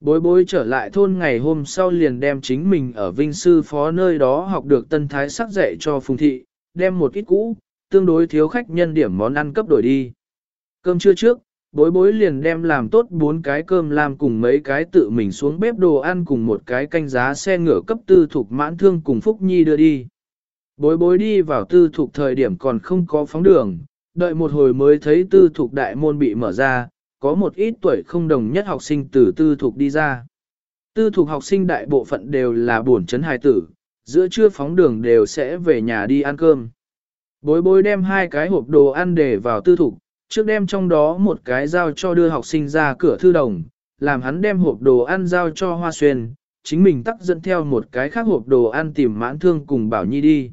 Bối bối trở lại thôn ngày hôm sau liền đem chính mình ở Vinh Sư Phó nơi đó học được tân thái sắc dạy cho Phùng Thị, đem một ít cũ, tương đối thiếu khách nhân điểm món ăn cấp đổi đi. Cơm trưa trước, bối bối liền đem làm tốt bốn cái cơm làm cùng mấy cái tự mình xuống bếp đồ ăn cùng một cái canh giá xe ngựa cấp tư thuộc mãn thương cùng Phúc Nhi đưa đi. Bối bối đi vào tư thuộc thời điểm còn không có phóng đường, đợi một hồi mới thấy tư thuộc đại môn bị mở ra, có một ít tuổi không đồng nhất học sinh từ tư thuộc đi ra. Tư thuộc học sinh đại bộ phận đều là buồn chấn hài tử, giữa trưa phóng đường đều sẽ về nhà đi ăn cơm. Bối bối đem hai cái hộp đồ ăn để vào tư thuộc, trước đem trong đó một cái giao cho đưa học sinh ra cửa thư đồng, làm hắn đem hộp đồ ăn giao cho Hoa Xuyên, chính mình tắt dẫn theo một cái khác hộp đồ ăn tìm mãn thương cùng Bảo Nhi đi.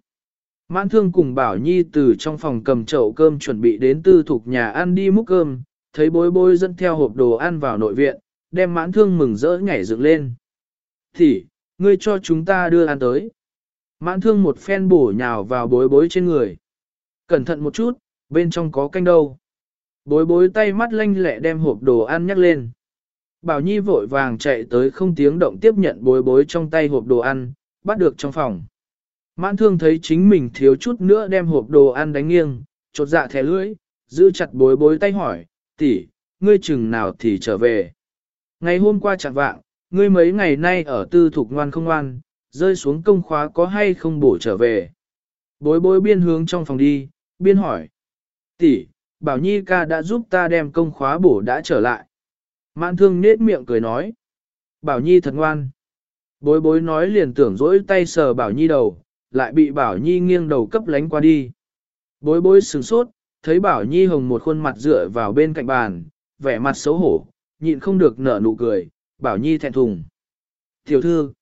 Mãn thương cùng Bảo Nhi từ trong phòng cầm chậu cơm chuẩn bị đến tư thuộc nhà ăn đi múc cơm, thấy bối bối dẫn theo hộp đồ ăn vào nội viện, đem mãn thương mừng rỡ nhảy dựng lên. Thì, ngươi cho chúng ta đưa ăn tới. Mãn thương một phen bổ nhào vào bối bối trên người. Cẩn thận một chút, bên trong có canh đâu. Bối bối tay mắt lanh lẹ đem hộp đồ ăn nhắc lên. Bảo Nhi vội vàng chạy tới không tiếng động tiếp nhận bối bối trong tay hộp đồ ăn, bắt được trong phòng. Mãn thương thấy chính mình thiếu chút nữa đem hộp đồ ăn đánh nghiêng, chột dạ thẻ lưỡi, giữ chặt bối bối tay hỏi, tỷ, ngươi chừng nào thì trở về. Ngày hôm qua chẳng vạng, ngươi mấy ngày nay ở tư thục ngoan không ngoan, rơi xuống công khóa có hay không bổ trở về. Bối bối biên hướng trong phòng đi, biên hỏi. tỷ, Bảo Nhi ca đã giúp ta đem công khóa bổ đã trở lại. Mãn thương nết miệng cười nói. Bảo Nhi thật ngoan. Bối bối nói liền tưởng dỗi tay sờ Bảo Nhi đầu, lại bị Bảo Nhi nghiêng đầu cấp lánh qua đi. Bối bối sửng sốt, thấy Bảo Nhi hồng một khuôn mặt dựa vào bên cạnh bàn, vẻ mặt xấu hổ, nhịn không được nở nụ cười, Bảo Nhi thẹn thùng. Tiểu thư,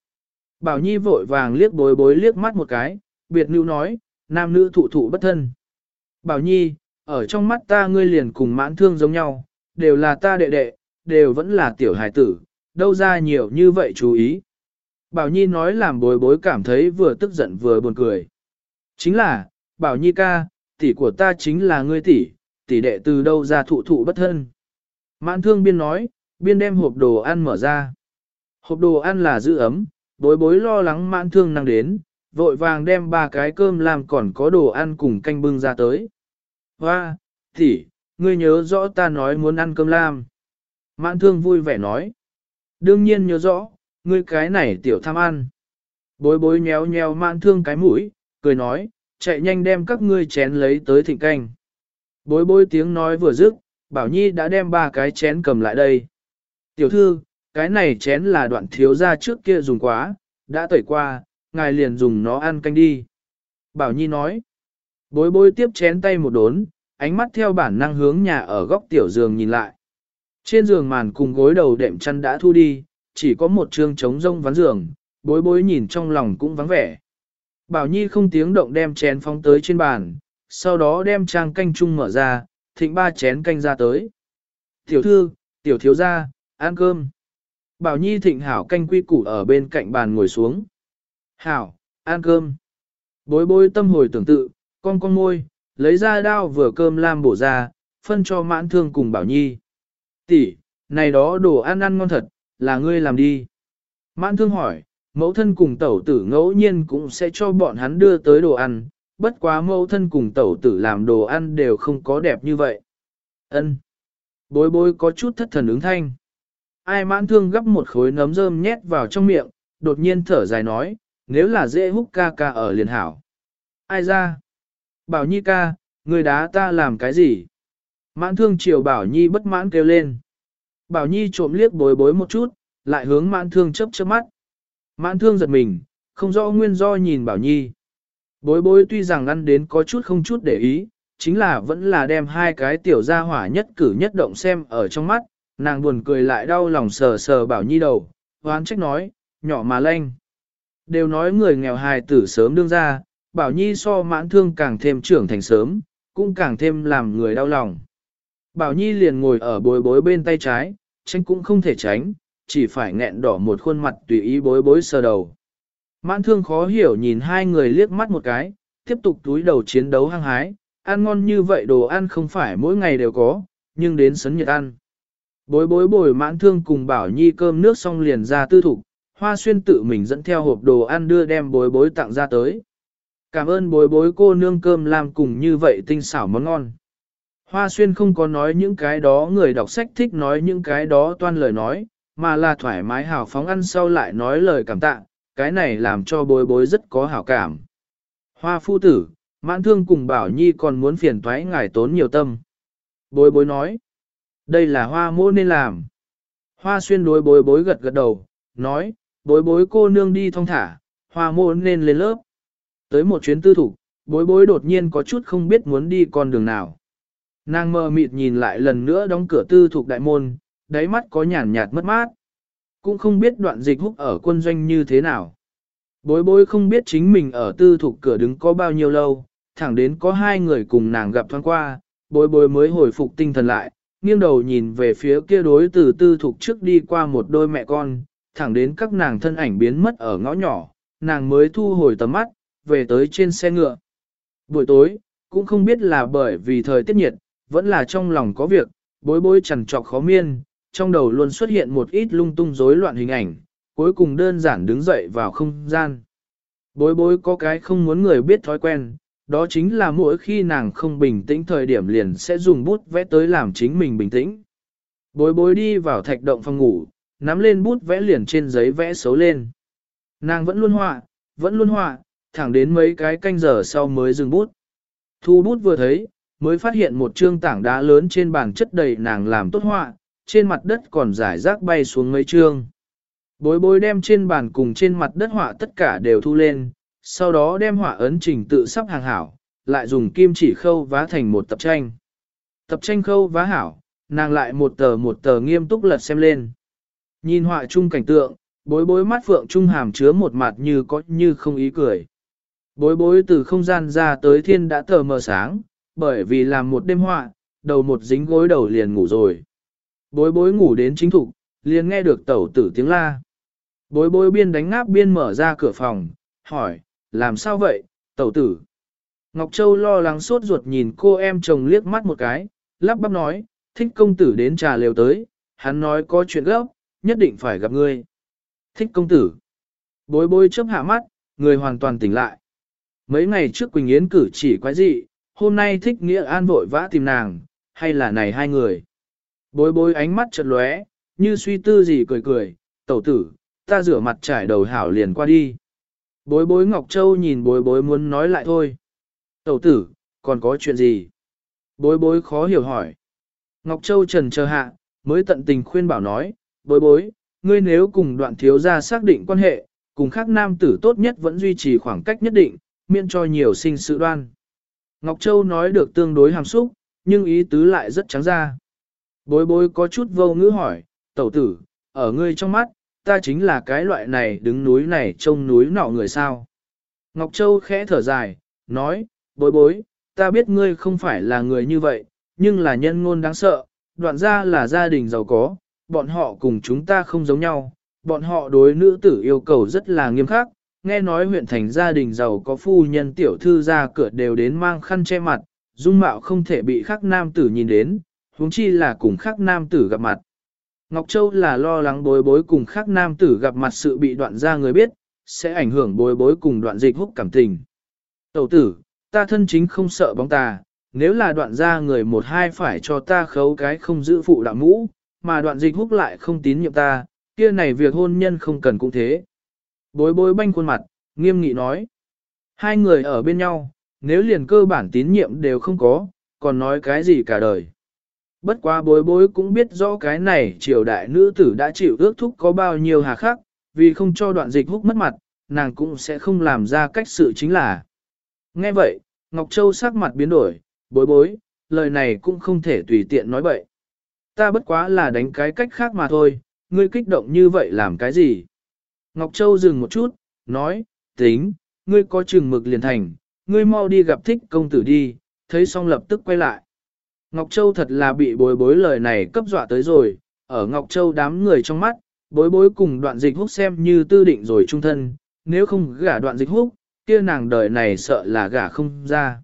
Bảo Nhi vội vàng liếc bối bối liếc mắt một cái, biệt lưu nói, nam nữ thụ thụ bất thân. Bảo Nhi, ở trong mắt ta ngươi liền cùng mãn thương giống nhau, đều là ta đệ đệ, đều vẫn là tiểu hài tử, đâu ra nhiều như vậy chú ý. Bảo Nhi nói làm bối bối cảm thấy vừa tức giận vừa buồn cười. Chính là, Bảo Nhi ca, tỷ của ta chính là ngươi tỷ, tỷ đệ từ đâu ra thụ thụ bất thân. Mãn thương biên nói, biên đem hộp đồ ăn mở ra. Hộp đồ ăn là giữ ấm, bối bối lo lắng mãn thương năng đến, vội vàng đem ba cái cơm làm còn có đồ ăn cùng canh bưng ra tới. Hoa, tỷ, ngươi nhớ rõ ta nói muốn ăn cơm lam. Mãn thương vui vẻ nói. Đương nhiên nhớ rõ, ngươi cái này tiểu tham ăn. Bối bối nhéo nhéo mãn thương cái mũi, cười nói, chạy nhanh đem các ngươi chén lấy tới thịnh canh. Bối bối tiếng nói vừa dứt, Bảo Nhi đã đem ba cái chén cầm lại đây. Tiểu thư, cái này chén là đoạn thiếu ra trước kia dùng quá, đã tẩy qua, ngài liền dùng nó ăn canh đi. Bảo Nhi nói. Bối bối tiếp chén tay một đốn, ánh mắt theo bản năng hướng nhà ở góc tiểu giường nhìn lại. Trên giường màn cùng gối đầu đệm chăn đã thu đi, chỉ có một trương trống rông ván giường, bối bối nhìn trong lòng cũng vắng vẻ. Bảo Nhi không tiếng động đem chén phóng tới trên bàn, sau đó đem trang canh chung mở ra, thịnh ba chén canh ra tới. Tiểu thư, tiểu thiếu gia, ăn cơm. Bảo Nhi thịnh hảo canh quy củ ở bên cạnh bàn ngồi xuống. Hảo, ăn cơm. Bối bối tâm hồi tưởng tự, con con môi, lấy ra đao vừa cơm lam bổ ra, phân cho mãn thương cùng Bảo Nhi. Tỷ, này đó đồ ăn ăn ngon thật, là ngươi làm đi. Mãn thương hỏi, mẫu thân cùng tẩu tử ngẫu nhiên cũng sẽ cho bọn hắn đưa tới đồ ăn, bất quá mẫu thân cùng tẩu tử làm đồ ăn đều không có đẹp như vậy. Ân. Bối bối có chút thất thần ứng thanh. Ai mãn thương gấp một khối nấm rơm nhét vào trong miệng, đột nhiên thở dài nói, nếu là dễ húc ca ca ở liền hảo. Ai ra? Bảo Nhi ca, người đá ta làm cái gì? Mãn thương chiều Bảo Nhi bất mãn kêu lên. Bảo Nhi trộm liếc bối bối một chút, lại hướng mãn thương chớp chớp mắt. Mãn thương giật mình, không rõ nguyên do nhìn Bảo Nhi. Bối bối tuy rằng ăn đến có chút không chút để ý, chính là vẫn là đem hai cái tiểu gia hỏa nhất cử nhất động xem ở trong mắt, nàng buồn cười lại đau lòng sờ sờ Bảo Nhi đầu, hoán trách nói, nhỏ mà lanh. Đều nói người nghèo hài tử sớm đương ra, Bảo Nhi so mãn thương càng thêm trưởng thành sớm, cũng càng thêm làm người đau lòng. Bảo Nhi liền ngồi ở bối bối bên tay trái, tránh cũng không thể tránh, chỉ phải nghẹn đỏ một khuôn mặt tùy ý bối bối sờ đầu. Mãn thương khó hiểu nhìn hai người liếc mắt một cái, tiếp tục túi đầu chiến đấu hăng hái, ăn ngon như vậy đồ ăn không phải mỗi ngày đều có, nhưng đến sấn nhật ăn. Bối bối bồi mãn thương cùng bảo nhi cơm nước xong liền ra tư thục, hoa xuyên tự mình dẫn theo hộp đồ ăn đưa đem bối bối tặng ra tới. Cảm ơn bối bối cô nương cơm làm cùng như vậy tinh xảo món ngon. Hoa xuyên không có nói những cái đó người đọc sách thích nói những cái đó toan lời nói, mà là thoải mái hào phóng ăn sau lại nói lời cảm tạ, cái này làm cho bối bối rất có hảo cảm. Hoa phu tử, mãn thương cùng bảo nhi còn muốn phiền toái ngài tốn nhiều tâm. Bối bối nói, đây là hoa mô nên làm. Hoa xuyên đối bối bối gật gật đầu, nói, bối bối cô nương đi thong thả, hoa mô nên lên lớp. Tới một chuyến tư thủ, bối bối đột nhiên có chút không biết muốn đi con đường nào. Nàng mơ mịt nhìn lại lần nữa đóng cửa tư thuộc đại môn, đáy mắt có nhàn nhạt mất mát. Cũng không biết đoạn dịch húc ở quân doanh như thế nào. Bối bối không biết chính mình ở tư thục cửa đứng có bao nhiêu lâu, thẳng đến có hai người cùng nàng gặp thoáng qua, bối bối mới hồi phục tinh thần lại, nghiêng đầu nhìn về phía kia đối từ tư thục trước đi qua một đôi mẹ con, thẳng đến các nàng thân ảnh biến mất ở ngõ nhỏ, nàng mới thu hồi tầm mắt, về tới trên xe ngựa. Buổi tối, cũng không biết là bởi vì thời tiết nhiệt, vẫn là trong lòng có việc, bối bối chằn trọc khó miên, trong đầu luôn xuất hiện một ít lung tung rối loạn hình ảnh, cuối cùng đơn giản đứng dậy vào không gian. Bối bối có cái không muốn người biết thói quen, đó chính là mỗi khi nàng không bình tĩnh thời điểm liền sẽ dùng bút vẽ tới làm chính mình bình tĩnh. Bối bối đi vào thạch động phòng ngủ, nắm lên bút vẽ liền trên giấy vẽ xấu lên. Nàng vẫn luôn họa, vẫn luôn họa, thẳng đến mấy cái canh giờ sau mới dừng bút. Thu bút vừa thấy, mới phát hiện một trương tảng đá lớn trên bàn chất đầy nàng làm tốt họa, trên mặt đất còn rải rác bay xuống mấy trương. Bối bối đem trên bàn cùng trên mặt đất họa tất cả đều thu lên, sau đó đem họa ấn trình tự sắp hàng hảo, lại dùng kim chỉ khâu vá thành một tập tranh. Tập tranh khâu vá hảo, nàng lại một tờ một tờ nghiêm túc lật xem lên. Nhìn họa chung cảnh tượng, bối bối mắt phượng trung hàm chứa một mặt như có như không ý cười. Bối bối từ không gian ra tới thiên đã tờ mờ sáng, bởi vì làm một đêm họa, đầu một dính gối đầu liền ngủ rồi. Bối bối ngủ đến chính thục, liền nghe được tẩu tử tiếng la. Bối bối biên đánh ngáp biên mở ra cửa phòng, hỏi, làm sao vậy, tẩu tử? Ngọc Châu lo lắng sốt ruột nhìn cô em chồng liếc mắt một cái, lắp bắp nói, thích công tử đến trà lều tới, hắn nói có chuyện gấp, nhất định phải gặp ngươi. Thích công tử. Bối bối chấp hạ mắt, người hoàn toàn tỉnh lại. Mấy ngày trước Quỳnh Yến cử chỉ quái dị, hôm nay thích nghĩa an vội vã tìm nàng, hay là này hai người. Bối bối ánh mắt chợt lóe, như suy tư gì cười cười, tẩu tử, ta rửa mặt trải đầu hảo liền qua đi. Bối bối Ngọc Châu nhìn bối bối muốn nói lại thôi. Tẩu tử, còn có chuyện gì? Bối bối khó hiểu hỏi. Ngọc Châu trần chờ hạ, mới tận tình khuyên bảo nói, bối bối, ngươi nếu cùng đoạn thiếu gia xác định quan hệ, cùng khác nam tử tốt nhất vẫn duy trì khoảng cách nhất định, miễn cho nhiều sinh sự đoan. Ngọc Châu nói được tương đối hàm xúc, nhưng ý tứ lại rất trắng ra. Bối bối có chút vô ngữ hỏi, tẩu tử, ở ngươi trong mắt, ta chính là cái loại này đứng núi này trông núi nọ người sao. Ngọc Châu khẽ thở dài, nói, bối bối, ta biết ngươi không phải là người như vậy, nhưng là nhân ngôn đáng sợ, đoạn ra là gia đình giàu có, bọn họ cùng chúng ta không giống nhau, bọn họ đối nữ tử yêu cầu rất là nghiêm khắc, nghe nói huyện thành gia đình giàu có phu nhân tiểu thư ra cửa đều đến mang khăn che mặt, dung mạo không thể bị khắc nam tử nhìn đến, huống chi là cùng khắc nam tử gặp mặt. Ngọc Châu là lo lắng bối bối cùng khắc nam tử gặp mặt sự bị đoạn ra người biết, sẽ ảnh hưởng bối bối cùng đoạn dịch húc cảm tình. Tẩu tử, ta thân chính không sợ bóng tà, nếu là đoạn ra người một hai phải cho ta khấu cái không giữ phụ đạo mũ, mà đoạn dịch húc lại không tín nhiệm ta, kia này việc hôn nhân không cần cũng thế. Bối bối banh khuôn mặt, nghiêm nghị nói. Hai người ở bên nhau, nếu liền cơ bản tín nhiệm đều không có, còn nói cái gì cả đời. Bất quá bối bối cũng biết rõ cái này triều đại nữ tử đã chịu ước thúc có bao nhiêu hà khắc, vì không cho đoạn dịch húc mất mặt, nàng cũng sẽ không làm ra cách sự chính là. Nghe vậy, Ngọc Châu sắc mặt biến đổi, bối bối, lời này cũng không thể tùy tiện nói bậy. Ta bất quá là đánh cái cách khác mà thôi, ngươi kích động như vậy làm cái gì? Ngọc Châu dừng một chút, nói, tính, ngươi có chừng mực liền thành, ngươi mau đi gặp thích công tử đi, thấy xong lập tức quay lại. Ngọc Châu thật là bị bối bối lời này cấp dọa tới rồi, ở Ngọc Châu đám người trong mắt, bối bối cùng đoạn dịch húc xem như tư định rồi trung thân, nếu không gả đoạn dịch húc, kia nàng đời này sợ là gả không ra.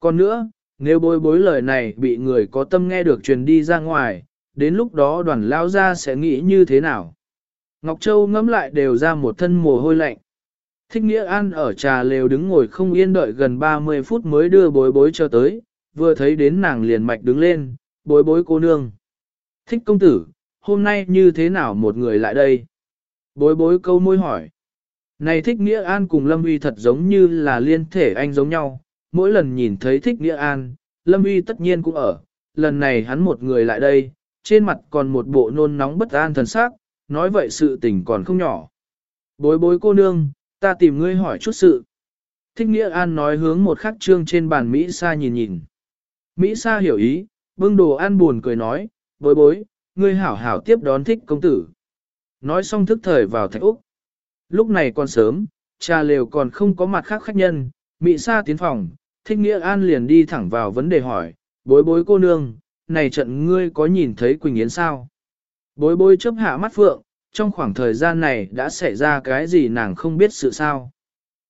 Còn nữa, nếu bối bối lời này bị người có tâm nghe được truyền đi ra ngoài, đến lúc đó đoàn lao ra sẽ nghĩ như thế nào. Ngọc Châu ngẫm lại đều ra một thân mồ hôi lạnh. Thích Nghĩa An ở trà lều đứng ngồi không yên đợi gần 30 phút mới đưa bối bối cho tới, vừa thấy đến nàng liền mạch đứng lên, bối bối cô nương. Thích công tử, hôm nay như thế nào một người lại đây? Bối bối câu môi hỏi. Này thích Nghĩa An cùng Lâm Uy thật giống như là liên thể anh giống nhau, mỗi lần nhìn thấy thích Nghĩa An, Lâm Uy tất nhiên cũng ở, lần này hắn một người lại đây, trên mặt còn một bộ nôn nóng bất an thần sắc, nói vậy sự tình còn không nhỏ. Bối bối cô nương, ta tìm ngươi hỏi chút sự. Thích Nghĩa An nói hướng một khắc trương trên bàn Mỹ xa nhìn nhìn. Mỹ Sa hiểu ý, bưng đồ ăn buồn cười nói, bối bối, ngươi hảo hảo tiếp đón thích công tử. Nói xong thức thời vào thạch Úc. Lúc này còn sớm, trà lều còn không có mặt khác khách nhân, Mỹ Sa tiến phòng, thích Nghĩa An liền đi thẳng vào vấn đề hỏi, bối bối cô nương, này trận ngươi có nhìn thấy Quỳnh Yến sao? Bối bối chấp hạ mắt phượng, trong khoảng thời gian này đã xảy ra cái gì nàng không biết sự sao.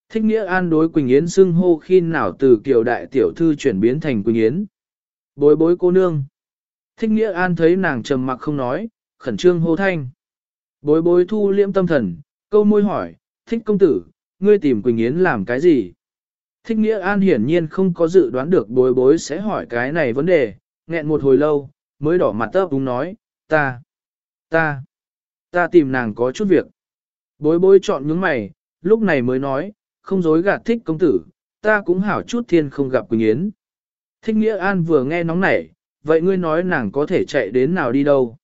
Thích nghĩa an đối Quỳnh Yến xưng hô khi nào từ kiểu đại tiểu thư chuyển biến thành Quỳnh Yến. Bối bối cô nương. Thích nghĩa an thấy nàng trầm mặc không nói, khẩn trương hô thanh. Bối bối thu liễm tâm thần, câu môi hỏi, thích công tử, ngươi tìm Quỳnh Yến làm cái gì? Thích nghĩa an hiển nhiên không có dự đoán được bối bối sẽ hỏi cái này vấn đề, nghẹn một hồi lâu, mới đỏ mặt tấp đúng nói, ta, ta, ta tìm nàng có chút việc. Bối bối chọn những mày, lúc này mới nói, không dối gạt thích công tử, ta cũng hảo chút thiên không gặp Quỳnh Yến. Thích Nghĩa An vừa nghe nóng nảy, vậy ngươi nói nàng có thể chạy đến nào đi đâu?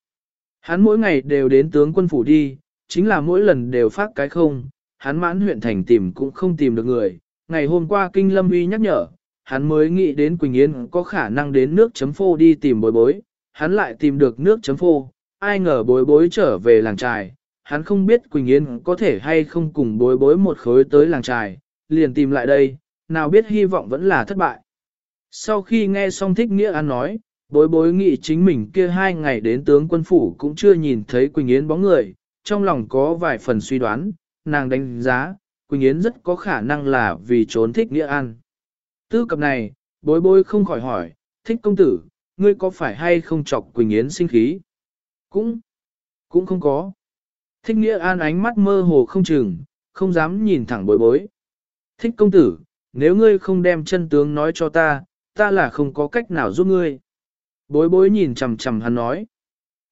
Hắn mỗi ngày đều đến tướng quân phủ đi, chính là mỗi lần đều phát cái không, hắn mãn huyện thành tìm cũng không tìm được người. Ngày hôm qua Kinh Lâm Uy nhắc nhở, hắn mới nghĩ đến Quỳnh Yến có khả năng đến nước chấm phô đi tìm bối bối, hắn lại tìm được nước chấm phô, ai ngờ bối bối trở về làng trài, hắn không biết Quỳnh Yến có thể hay không cùng bối bối một khối tới làng trài, liền tìm lại đây, nào biết hy vọng vẫn là thất bại. Sau khi nghe xong thích nghĩa an nói, bối bối nghĩ chính mình kia hai ngày đến tướng quân phủ cũng chưa nhìn thấy Quỳnh Yến bóng người, trong lòng có vài phần suy đoán, nàng đánh giá, Quỳnh Yến rất có khả năng là vì trốn thích nghĩa an. Tư cập này, bối bối không khỏi hỏi, thích công tử, ngươi có phải hay không chọc Quỳnh Yến sinh khí? Cũng, cũng không có. Thích nghĩa an ánh mắt mơ hồ không chừng, không dám nhìn thẳng bối bối. Thích công tử, nếu ngươi không đem chân tướng nói cho ta, ta là không có cách nào giúp ngươi. Bối bối nhìn chầm chầm hắn nói.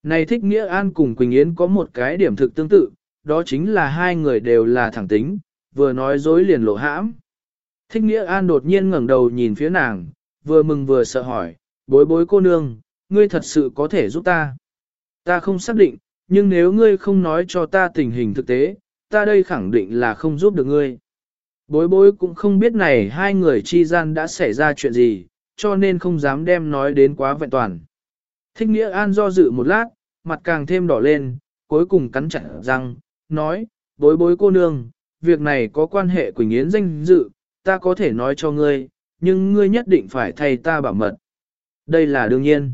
Này thích nghĩa an cùng Quỳnh Yến có một cái điểm thực tương tự, đó chính là hai người đều là thẳng tính, vừa nói dối liền lộ hãm. Thích nghĩa an đột nhiên ngẩng đầu nhìn phía nàng, vừa mừng vừa sợ hỏi, bối bối cô nương, ngươi thật sự có thể giúp ta. Ta không xác định, nhưng nếu ngươi không nói cho ta tình hình thực tế, ta đây khẳng định là không giúp được ngươi. Bối bối cũng không biết này hai người chi gian đã xảy ra chuyện gì, cho nên không dám đem nói đến quá vẹn toàn. Thích nghĩa an do dự một lát, mặt càng thêm đỏ lên, cuối cùng cắn chặt răng, nói, bối bối cô nương, việc này có quan hệ Quỳnh Yến danh dự, ta có thể nói cho ngươi, nhưng ngươi nhất định phải thay ta bảo mật. Đây là đương nhiên.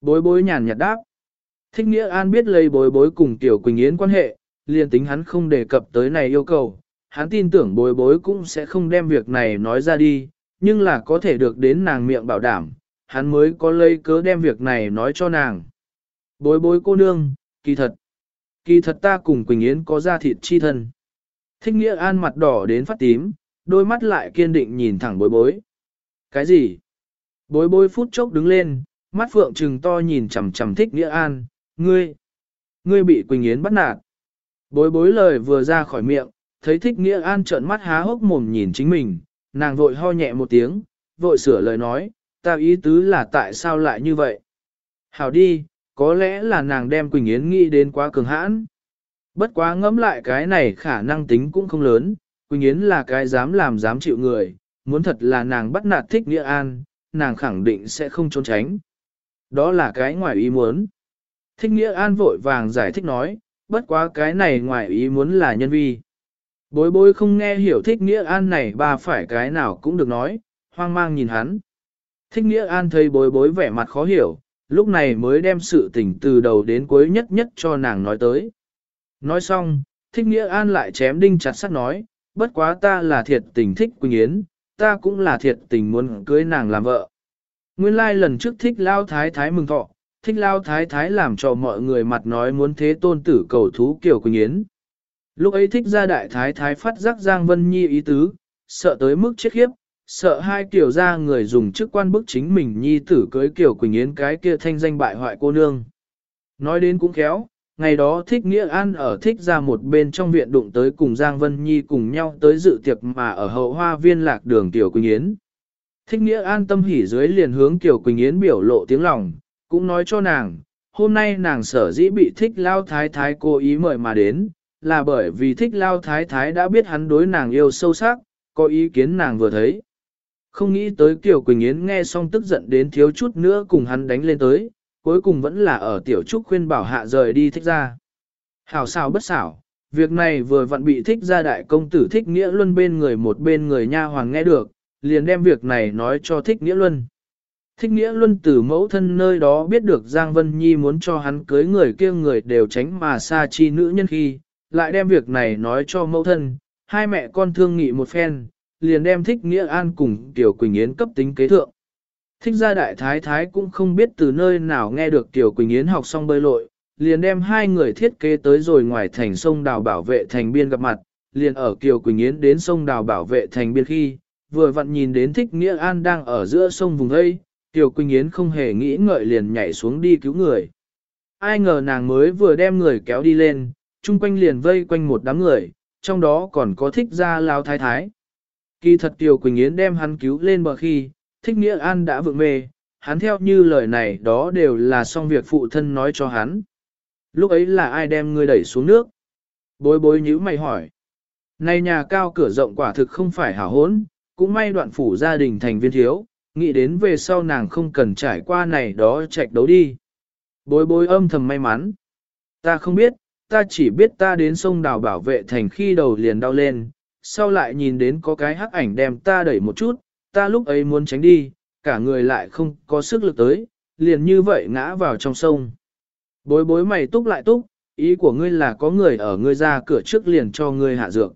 Bối bối nhàn nhạt đáp. Thích Nghĩa An biết lấy bối bối cùng Tiểu Quỳnh Yến quan hệ, liền tính hắn không đề cập tới này yêu cầu, hắn tin tưởng bối bối cũng sẽ không đem việc này nói ra đi, nhưng là có thể được đến nàng miệng bảo đảm, hắn mới có lấy cớ đem việc này nói cho nàng. Bối bối cô nương, kỳ thật. Kỳ thật ta cùng Quỳnh Yến có ra thịt chi thân. Thích Nghĩa An mặt đỏ đến phát tím, đôi mắt lại kiên định nhìn thẳng bối bối. Cái gì? Bối bối phút chốc đứng lên, mắt phượng trừng to nhìn chằm chằm thích Nghĩa An, Ngươi, ngươi bị Quỳnh Yến bắt nạt. Bối bối lời vừa ra khỏi miệng, thấy thích nghĩa an trợn mắt há hốc mồm nhìn chính mình, nàng vội ho nhẹ một tiếng, vội sửa lời nói, ta ý tứ là tại sao lại như vậy. Hảo đi, có lẽ là nàng đem Quỳnh Yến nghĩ đến quá cường hãn. Bất quá ngẫm lại cái này khả năng tính cũng không lớn, Quỳnh Yến là cái dám làm dám chịu người, muốn thật là nàng bắt nạt thích nghĩa an, nàng khẳng định sẽ không trốn tránh. Đó là cái ngoài ý muốn. Thích Nghĩa An vội vàng giải thích nói, bất quá cái này ngoài ý muốn là nhân vi. Bối bối không nghe hiểu Thích Nghĩa An này bà phải cái nào cũng được nói, hoang mang nhìn hắn. Thích Nghĩa An thấy bối bối vẻ mặt khó hiểu, lúc này mới đem sự tình từ đầu đến cuối nhất nhất cho nàng nói tới. Nói xong, Thích Nghĩa An lại chém đinh chặt sắt nói, bất quá ta là thiệt tình thích Quỳnh Yến, ta cũng là thiệt tình muốn cưới nàng làm vợ. Nguyên lai like lần trước thích lao thái thái mừng thọ, thích lao thái thái làm cho mọi người mặt nói muốn thế tôn tử cầu thú kiểu Quỳnh Yến. Lúc ấy thích ra đại thái thái phát giác Giang Vân Nhi ý tứ, sợ tới mức chết khiếp, sợ hai kiểu ra người dùng chức quan bức chính mình Nhi tử cưới kiểu Quỳnh Yến cái kia thanh danh bại hoại cô nương. Nói đến cũng khéo, ngày đó thích nghĩa an ở thích ra một bên trong viện đụng tới cùng Giang Vân Nhi cùng nhau tới dự tiệc mà ở hậu hoa viên lạc đường tiểu Quỳnh Yến. Thích nghĩa an tâm hỉ dưới liền hướng Kiều Quỳnh Yến biểu lộ tiếng lòng, cũng nói cho nàng, hôm nay nàng sở dĩ bị thích lao thái thái cố ý mời mà đến, là bởi vì thích lao thái thái đã biết hắn đối nàng yêu sâu sắc, có ý kiến nàng vừa thấy. Không nghĩ tới Kiều Quỳnh Yến nghe xong tức giận đến thiếu chút nữa cùng hắn đánh lên tới, cuối cùng vẫn là ở tiểu trúc khuyên bảo hạ rời đi thích ra. Hảo xảo bất xảo, việc này vừa vặn bị thích ra đại công tử thích nghĩa luân bên người một bên người nha hoàng nghe được, liền đem việc này nói cho thích nghĩa luân. Thích nghĩa luân từ mẫu thân nơi đó biết được Giang Vân Nhi muốn cho hắn cưới người kia người đều tránh mà xa chi nữ nhân khi, lại đem việc này nói cho mẫu thân, hai mẹ con thương nghị một phen, liền đem thích nghĩa an cùng Tiểu Quỳnh Yến cấp tính kế thượng. Thích gia đại thái thái cũng không biết từ nơi nào nghe được Tiểu Quỳnh Yến học xong bơi lội, liền đem hai người thiết kế tới rồi ngoài thành sông đào bảo vệ thành biên gặp mặt, liền ở Kiều Quỳnh Yến đến sông đào bảo vệ thành biên khi, vừa vặn nhìn đến thích nghĩa an đang ở giữa sông vùng đây, Tiểu Quỳnh Yến không hề nghĩ ngợi liền nhảy xuống đi cứu người. Ai ngờ nàng mới vừa đem người kéo đi lên, chung quanh liền vây quanh một đám người, trong đó còn có thích gia lao thái thái. Kỳ thật Tiểu Quỳnh Yến đem hắn cứu lên bờ khi, thích nghĩa an đã vượng mê, hắn theo như lời này đó đều là xong việc phụ thân nói cho hắn. Lúc ấy là ai đem ngươi đẩy xuống nước? Bối bối nhíu mày hỏi. Này nhà cao cửa rộng quả thực không phải hảo hốn, cũng may đoạn phủ gia đình thành viên thiếu, nghĩ đến về sau nàng không cần trải qua này đó chạy đấu đi. Bối bối âm thầm may mắn. Ta không biết, ta chỉ biết ta đến sông đào bảo vệ thành khi đầu liền đau lên, sau lại nhìn đến có cái hắc ảnh đem ta đẩy một chút, ta lúc ấy muốn tránh đi, cả người lại không có sức lực tới, liền như vậy ngã vào trong sông. Bối bối mày túc lại túc, ý của ngươi là có người ở ngươi ra cửa trước liền cho ngươi hạ dược.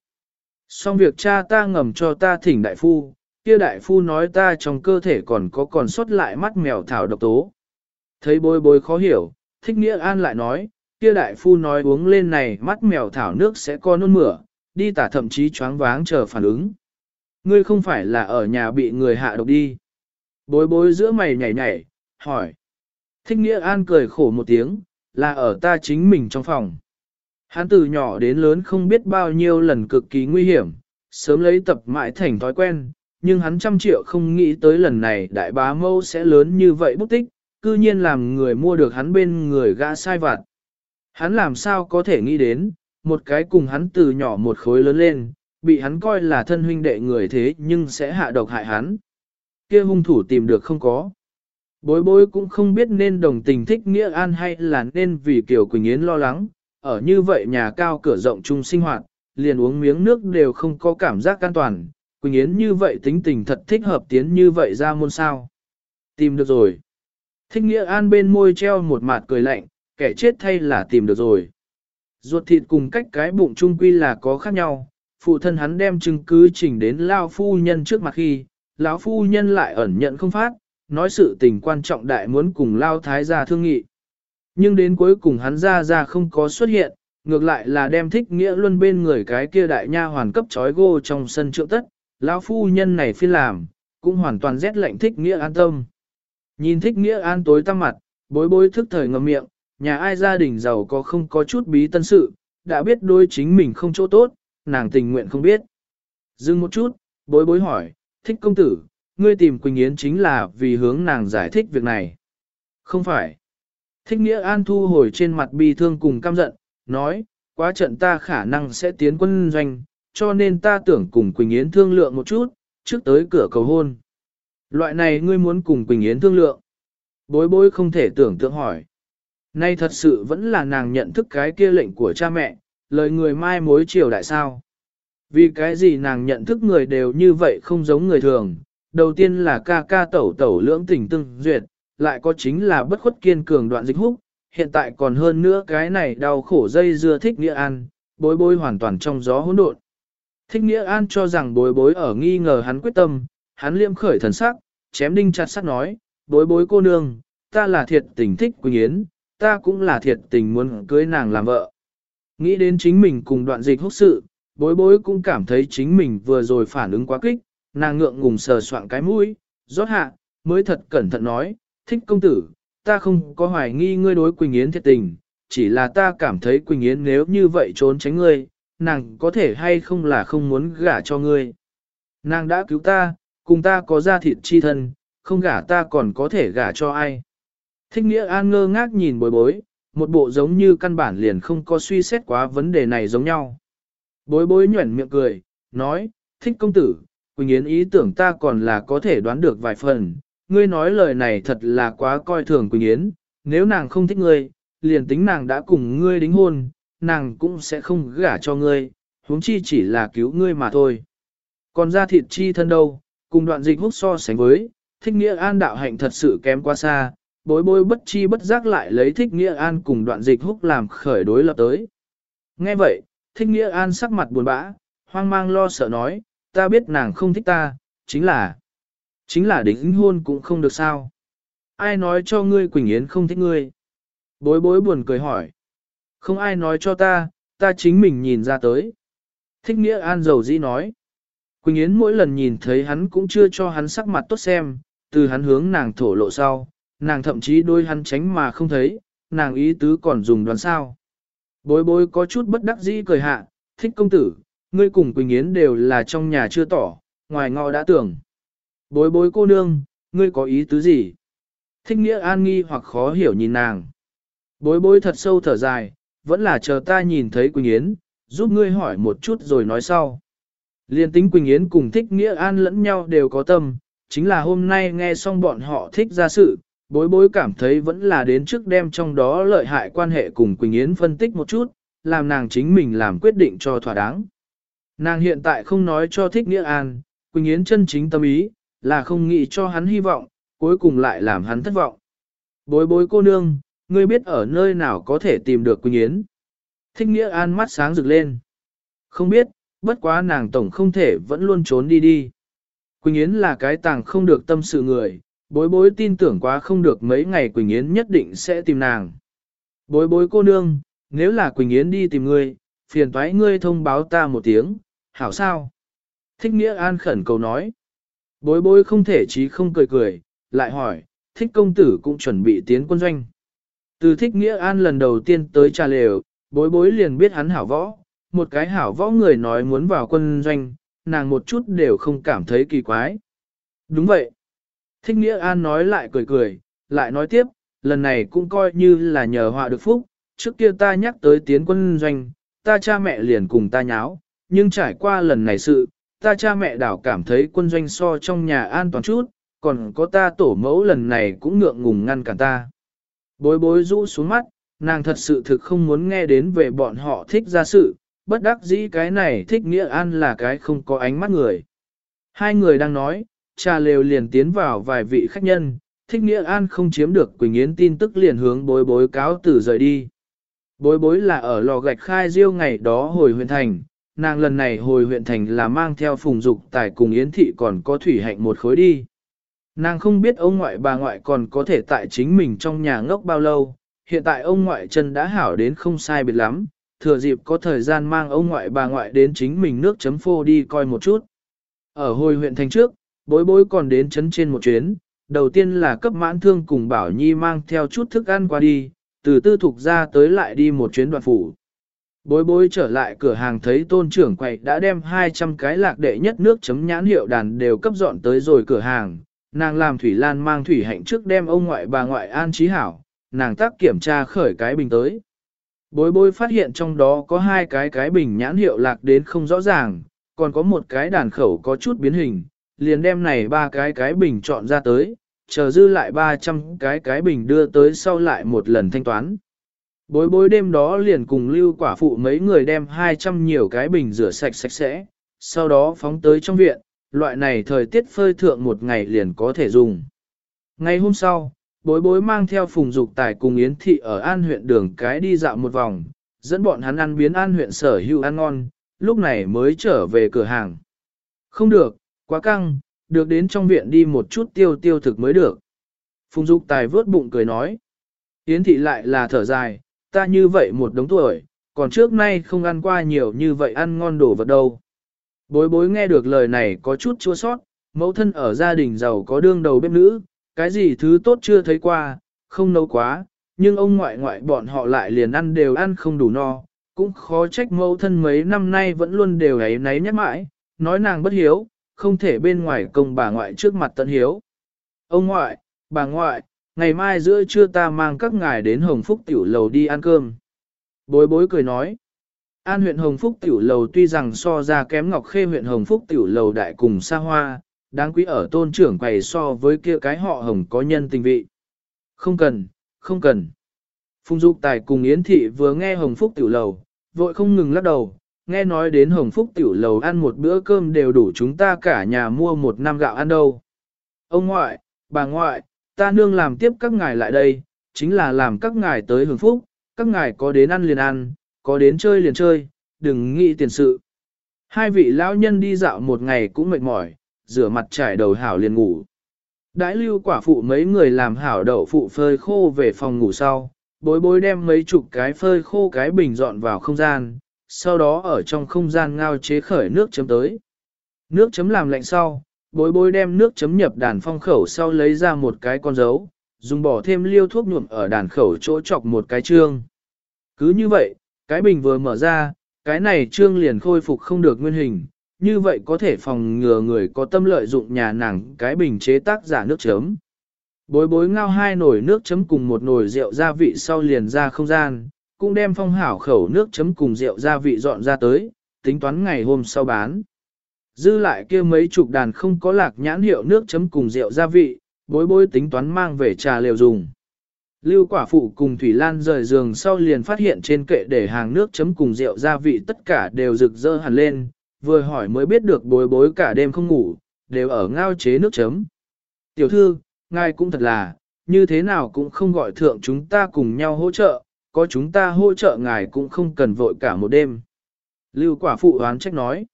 Xong việc cha ta ngầm cho ta thỉnh đại phu, kia đại phu nói ta trong cơ thể còn có còn sót lại mắt mèo thảo độc tố. Thấy bối bối khó hiểu, thích nghĩa an lại nói, kia đại phu nói uống lên này mắt mèo thảo nước sẽ co nôn mửa, đi tả thậm chí choáng váng chờ phản ứng. Ngươi không phải là ở nhà bị người hạ độc đi. Bối bối giữa mày nhảy nhảy, hỏi. Thích nghĩa an cười khổ một tiếng, là ở ta chính mình trong phòng. Hắn từ nhỏ đến lớn không biết bao nhiêu lần cực kỳ nguy hiểm, sớm lấy tập mãi thành thói quen, nhưng hắn trăm triệu không nghĩ tới lần này đại bá mâu sẽ lớn như vậy bút tích, cư nhiên làm người mua được hắn bên người gã sai vặt. Hắn làm sao có thể nghĩ đến, một cái cùng hắn từ nhỏ một khối lớn lên, bị hắn coi là thân huynh đệ người thế nhưng sẽ hạ độc hại hắn. kia hung thủ tìm được không có. Bối bối cũng không biết nên đồng tình thích nghĩa an hay là nên vì Kiều Quỳnh Yến lo lắng, ở như vậy nhà cao cửa rộng chung sinh hoạt, liền uống miếng nước đều không có cảm giác an toàn, Quỳnh Yến như vậy tính tình thật thích hợp tiến như vậy ra môn sao. Tìm được rồi. Thích nghĩa an bên môi treo một mặt cười lạnh, kẻ chết thay là tìm được rồi. Ruột thịt cùng cách cái bụng trung quy là có khác nhau, phụ thân hắn đem chứng cứ chỉnh đến lao phu nhân trước mặt khi, lão phu nhân lại ẩn nhận không phát, nói sự tình quan trọng đại muốn cùng lao thái gia thương nghị. Nhưng đến cuối cùng hắn ra ra không có xuất hiện, ngược lại là đem thích nghĩa luân bên người cái kia đại nha hoàn cấp trói gô trong sân trượng tất, lão phu nhân này phi làm, cũng hoàn toàn rét lạnh thích nghĩa an tâm. Nhìn thích nghĩa an tối tăm mặt, bối bối thức thời ngậm miệng, nhà ai gia đình giàu có không có chút bí tân sự, đã biết đôi chính mình không chỗ tốt, nàng tình nguyện không biết. Dừng một chút, bối bối hỏi, thích công tử, ngươi tìm Quỳnh Yến chính là vì hướng nàng giải thích việc này. Không phải. Thích nghĩa an thu hồi trên mặt bi thương cùng căm giận, nói, quá trận ta khả năng sẽ tiến quân doanh, cho nên ta tưởng cùng Quỳnh Yến thương lượng một chút, trước tới cửa cầu hôn. Loại này ngươi muốn cùng Quỳnh Yến thương lượng. Bối bối không thể tưởng tượng hỏi. Nay thật sự vẫn là nàng nhận thức cái kia lệnh của cha mẹ, lời người mai mối chiều đại sao. Vì cái gì nàng nhận thức người đều như vậy không giống người thường, đầu tiên là ca ca tẩu tẩu lưỡng tình tương duyệt, lại có chính là bất khuất kiên cường đoạn dịch húc, hiện tại còn hơn nữa cái này đau khổ dây dưa thích nghĩa an, bối bối hoàn toàn trong gió hỗn độn. Thích nghĩa an cho rằng bối bối ở nghi ngờ hắn quyết tâm, hắn liêm khởi thần sắc, chém đinh chặt sắt nói, bối bối cô nương, ta là thiệt tình thích Quỳnh Yến, ta cũng là thiệt tình muốn cưới nàng làm vợ. Nghĩ đến chính mình cùng đoạn dịch húc sự, bối bối cũng cảm thấy chính mình vừa rồi phản ứng quá kích, nàng ngượng ngùng sờ soạn cái mũi, rót hạ, mới thật cẩn thận nói, thích công tử, ta không có hoài nghi ngươi đối Quỳnh Yến thiệt tình, chỉ là ta cảm thấy Quỳnh Yến nếu như vậy trốn tránh ngươi, nàng có thể hay không là không muốn gả cho ngươi. Nàng đã cứu ta, cùng ta có ra thịt chi thân, không gả ta còn có thể gả cho ai. Thích nghĩa an ngơ ngác nhìn bối bối, một bộ giống như căn bản liền không có suy xét quá vấn đề này giống nhau. Bối bối nhuẩn miệng cười, nói, thích công tử, Quỳnh Yến ý tưởng ta còn là có thể đoán được vài phần, ngươi nói lời này thật là quá coi thường Quỳnh Yến, nếu nàng không thích ngươi, liền tính nàng đã cùng ngươi đính hôn, nàng cũng sẽ không gả cho ngươi, huống chi chỉ là cứu ngươi mà thôi. Còn ra thịt chi thân đâu, cùng đoạn dịch hút so sánh với, thích nghĩa an đạo hạnh thật sự kém quá xa, bối bối bất chi bất giác lại lấy thích nghĩa an cùng đoạn dịch húc làm khởi đối lập tới. Nghe vậy, thích nghĩa an sắc mặt buồn bã, hoang mang lo sợ nói, ta biết nàng không thích ta, chính là, chính là đính hôn cũng không được sao. Ai nói cho ngươi Quỳnh Yến không thích ngươi? Bối bối buồn cười hỏi. Không ai nói cho ta, ta chính mình nhìn ra tới. Thích nghĩa an dầu dĩ nói. Quỳnh Yến mỗi lần nhìn thấy hắn cũng chưa cho hắn sắc mặt tốt xem, từ hắn hướng nàng thổ lộ sau, nàng thậm chí đôi hắn tránh mà không thấy, nàng ý tứ còn dùng đoán sao. Bối bối có chút bất đắc dĩ cười hạ, thích công tử, ngươi cùng Quỳnh Yến đều là trong nhà chưa tỏ, ngoài ngọ đã tưởng. Bối bối cô nương, ngươi có ý tứ gì? Thích nghĩa an nghi hoặc khó hiểu nhìn nàng. Bối bối thật sâu thở dài, vẫn là chờ ta nhìn thấy Quỳnh Yến, giúp ngươi hỏi một chút rồi nói sau. Liên tính Quỳnh Yến cùng thích nghĩa an lẫn nhau đều có tâm, chính là hôm nay nghe xong bọn họ thích ra sự, bối bối cảm thấy vẫn là đến trước đêm trong đó lợi hại quan hệ cùng Quỳnh Yến phân tích một chút, làm nàng chính mình làm quyết định cho thỏa đáng. Nàng hiện tại không nói cho thích nghĩa an, Quỳnh Yến chân chính tâm ý, là không nghĩ cho hắn hy vọng, cuối cùng lại làm hắn thất vọng. Bối bối cô nương, ngươi biết ở nơi nào có thể tìm được Quỳnh Yến. Thích nghĩa an mắt sáng rực lên. Không biết, bất quá nàng tổng không thể vẫn luôn trốn đi đi. Quỳnh Yến là cái tàng không được tâm sự người, bối bối tin tưởng quá không được mấy ngày Quỳnh Yến nhất định sẽ tìm nàng. Bối bối cô nương, nếu là Quỳnh Yến đi tìm ngươi, phiền toái ngươi thông báo ta một tiếng, hảo sao? Thích Nghĩa An khẩn cầu nói. Bối bối không thể chí không cười cười, lại hỏi, thích công tử cũng chuẩn bị tiến quân doanh. Từ thích Nghĩa An lần đầu tiên tới trà lều, bối bối liền biết hắn hảo võ, một cái hảo võ người nói muốn vào quân doanh, nàng một chút đều không cảm thấy kỳ quái. Đúng vậy. Thích Nghĩa An nói lại cười cười, lại nói tiếp, lần này cũng coi như là nhờ họa được phúc, trước kia ta nhắc tới tiến quân doanh, ta cha mẹ liền cùng ta nháo, nhưng trải qua lần này sự, ta cha mẹ đảo cảm thấy quân doanh so trong nhà an toàn chút, còn có ta tổ mẫu lần này cũng ngượng ngùng ngăn cản ta. Bối bối rũ xuống mắt, nàng thật sự thực không muốn nghe đến về bọn họ thích ra sự, bất đắc dĩ cái này thích nghĩa an là cái không có ánh mắt người. Hai người đang nói, trà lều liền tiến vào vài vị khách nhân, thích nghĩa an không chiếm được Quỳnh Yến tin tức liền hướng bối bối cáo tử rời đi. Bối bối là ở lò gạch khai riêu ngày đó hồi huyện thành, nàng lần này hồi huyện thành là mang theo phùng dục tài cùng Yến thị còn có thủy hạnh một khối đi. Nàng không biết ông ngoại bà ngoại còn có thể tại chính mình trong nhà ngốc bao lâu, hiện tại ông ngoại chân đã hảo đến không sai biệt lắm, thừa dịp có thời gian mang ông ngoại bà ngoại đến chính mình nước chấm phô đi coi một chút. Ở hồi huyện thành trước, bối bối còn đến chấn trên một chuyến, đầu tiên là cấp mãn thương cùng Bảo Nhi mang theo chút thức ăn qua đi, từ tư thục ra tới lại đi một chuyến đoạn phủ. Bối bối trở lại cửa hàng thấy tôn trưởng quầy đã đem 200 cái lạc đệ nhất nước chấm nhãn hiệu đàn đều cấp dọn tới rồi cửa hàng, nàng làm Thủy Lan mang Thủy Hạnh trước đem ông ngoại bà ngoại an trí hảo, nàng tác kiểm tra khởi cái bình tới. Bối bối phát hiện trong đó có hai cái cái bình nhãn hiệu lạc đến không rõ ràng, còn có một cái đàn khẩu có chút biến hình, liền đem này ba cái cái bình chọn ra tới, chờ dư lại 300 cái cái bình đưa tới sau lại một lần thanh toán. Bối bối đêm đó liền cùng lưu quả phụ mấy người đem 200 nhiều cái bình rửa sạch sạch sẽ, sau đó phóng tới trong viện, loại này thời tiết phơi thượng một ngày liền có thể dùng. Ngày hôm sau, bối bối mang theo phùng dục tài cùng Yến Thị ở An huyện đường cái đi dạo một vòng, dẫn bọn hắn ăn biến An huyện sở hữu ăn ngon, lúc này mới trở về cửa hàng. Không được, quá căng, được đến trong viện đi một chút tiêu tiêu thực mới được. Phùng Dục Tài vớt bụng cười nói. Yến thị lại là thở dài, ta như vậy một đống tuổi, còn trước nay không ăn qua nhiều như vậy ăn ngon đồ vật đâu. Bối bối nghe được lời này có chút chua sót, mẫu thân ở gia đình giàu có đương đầu bếp nữ, cái gì thứ tốt chưa thấy qua, không nấu quá, nhưng ông ngoại ngoại bọn họ lại liền ăn đều ăn không đủ no, cũng khó trách mẫu thân mấy năm nay vẫn luôn đều ấy náy nhắc mãi, nói nàng bất hiếu, không thể bên ngoài công bà ngoại trước mặt tận hiếu. Ông ngoại, bà ngoại, ngày mai giữa trưa ta mang các ngài đến Hồng Phúc Tiểu Lầu đi ăn cơm. Bối bối cười nói, An huyện Hồng Phúc Tiểu Lầu tuy rằng so ra kém Ngọc Khê huyện Hồng Phúc Tiểu Lầu đại cùng xa hoa, đáng quý ở tôn trưởng quầy so với kia cái họ Hồng có nhân tình vị. Không cần, không cần. Phùng Dục Tài cùng Yến Thị vừa nghe Hồng Phúc Tiểu Lầu, vội không ngừng lắc đầu, nghe nói đến Hồng Phúc Tiểu Lầu ăn một bữa cơm đều đủ chúng ta cả nhà mua một năm gạo ăn đâu. Ông ngoại, bà ngoại, ta nương làm tiếp các ngài lại đây, chính là làm các ngài tới hưởng phúc, các ngài có đến ăn liền ăn, có đến chơi liền chơi, đừng nghĩ tiền sự. Hai vị lão nhân đi dạo một ngày cũng mệt mỏi, rửa mặt trải đầu hảo liền ngủ. Đãi lưu quả phụ mấy người làm hảo đậu phụ phơi khô về phòng ngủ sau, bối bối đem mấy chục cái phơi khô cái bình dọn vào không gian, sau đó ở trong không gian ngao chế khởi nước chấm tới. Nước chấm làm lạnh sau, bối bối đem nước chấm nhập đàn phong khẩu sau lấy ra một cái con dấu, dùng bỏ thêm liêu thuốc nhuộm ở đàn khẩu chỗ chọc một cái trương. Cứ như vậy, cái bình vừa mở ra, cái này trương liền khôi phục không được nguyên hình, như vậy có thể phòng ngừa người có tâm lợi dụng nhà nàng cái bình chế tác giả nước chấm. Bối bối ngao hai nồi nước chấm cùng một nồi rượu gia vị sau liền ra không gian, cũng đem phong hảo khẩu nước chấm cùng rượu gia vị dọn ra tới, tính toán ngày hôm sau bán. Dư lại kia mấy chục đàn không có lạc nhãn hiệu nước chấm cùng rượu gia vị, bối bối tính toán mang về trà liều dùng. Lưu quả phụ cùng Thủy Lan rời giường sau liền phát hiện trên kệ để hàng nước chấm cùng rượu gia vị tất cả đều rực rỡ hẳn lên, vừa hỏi mới biết được bối bối cả đêm không ngủ, đều ở ngao chế nước chấm. Tiểu thư, ngài cũng thật là, như thế nào cũng không gọi thượng chúng ta cùng nhau hỗ trợ, có chúng ta hỗ trợ ngài cũng không cần vội cả một đêm. Lưu quả phụ oán trách nói.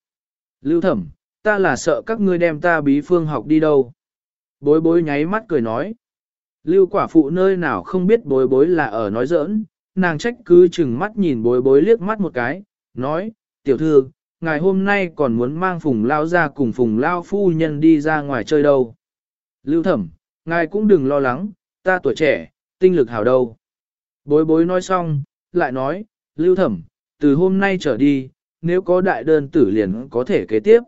Lưu thẩm, ta là sợ các ngươi đem ta bí phương học đi đâu. Bối bối nháy mắt cười nói. Lưu quả phụ nơi nào không biết bối bối là ở nói giỡn, nàng trách cứ chừng mắt nhìn bối bối liếc mắt một cái, nói, tiểu thư, ngài hôm nay còn muốn mang phùng lao ra cùng phùng lao phu nhân đi ra ngoài chơi đâu. Lưu thẩm, ngài cũng đừng lo lắng, ta tuổi trẻ, tinh lực hào đâu. Bối bối nói xong, lại nói, lưu thẩm, từ hôm nay trở đi, nếu có đại đơn tử liền có thể kế tiếp.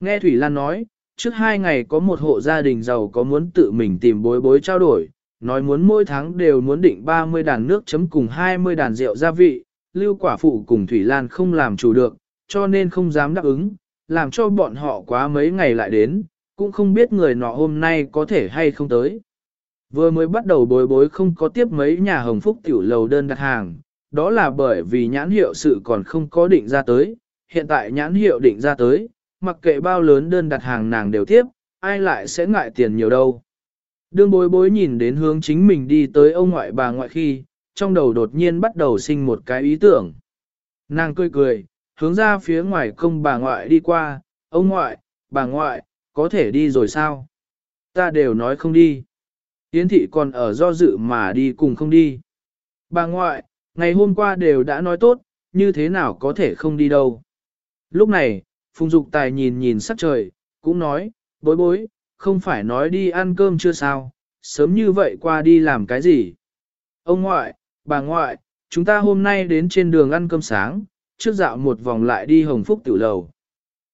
Nghe Thủy Lan nói, trước hai ngày có một hộ gia đình giàu có muốn tự mình tìm bối bối trao đổi, nói muốn mỗi tháng đều muốn định 30 đàn nước chấm cùng 20 đàn rượu gia vị, lưu quả phụ cùng Thủy Lan không làm chủ được, cho nên không dám đáp ứng, làm cho bọn họ quá mấy ngày lại đến, cũng không biết người nọ hôm nay có thể hay không tới. Vừa mới bắt đầu bối bối không có tiếp mấy nhà hồng phúc tiểu lầu đơn đặt hàng, đó là bởi vì nhãn hiệu sự còn không có định ra tới, hiện tại nhãn hiệu định ra tới, mặc kệ bao lớn đơn đặt hàng nàng đều tiếp, ai lại sẽ ngại tiền nhiều đâu. Đương bối bối nhìn đến hướng chính mình đi tới ông ngoại bà ngoại khi, trong đầu đột nhiên bắt đầu sinh một cái ý tưởng. Nàng cười cười, hướng ra phía ngoài công bà ngoại đi qua, ông ngoại, bà ngoại, có thể đi rồi sao? Ta đều nói không đi. Yến thị còn ở do dự mà đi cùng không đi. Bà ngoại, ngày hôm qua đều đã nói tốt, như thế nào có thể không đi đâu. Lúc này, Phùng Dục Tài nhìn nhìn sắc trời, cũng nói, bối bối, không phải nói đi ăn cơm chưa sao, sớm như vậy qua đi làm cái gì. Ông ngoại, bà ngoại, chúng ta hôm nay đến trên đường ăn cơm sáng, trước dạo một vòng lại đi hồng phúc tiểu lầu.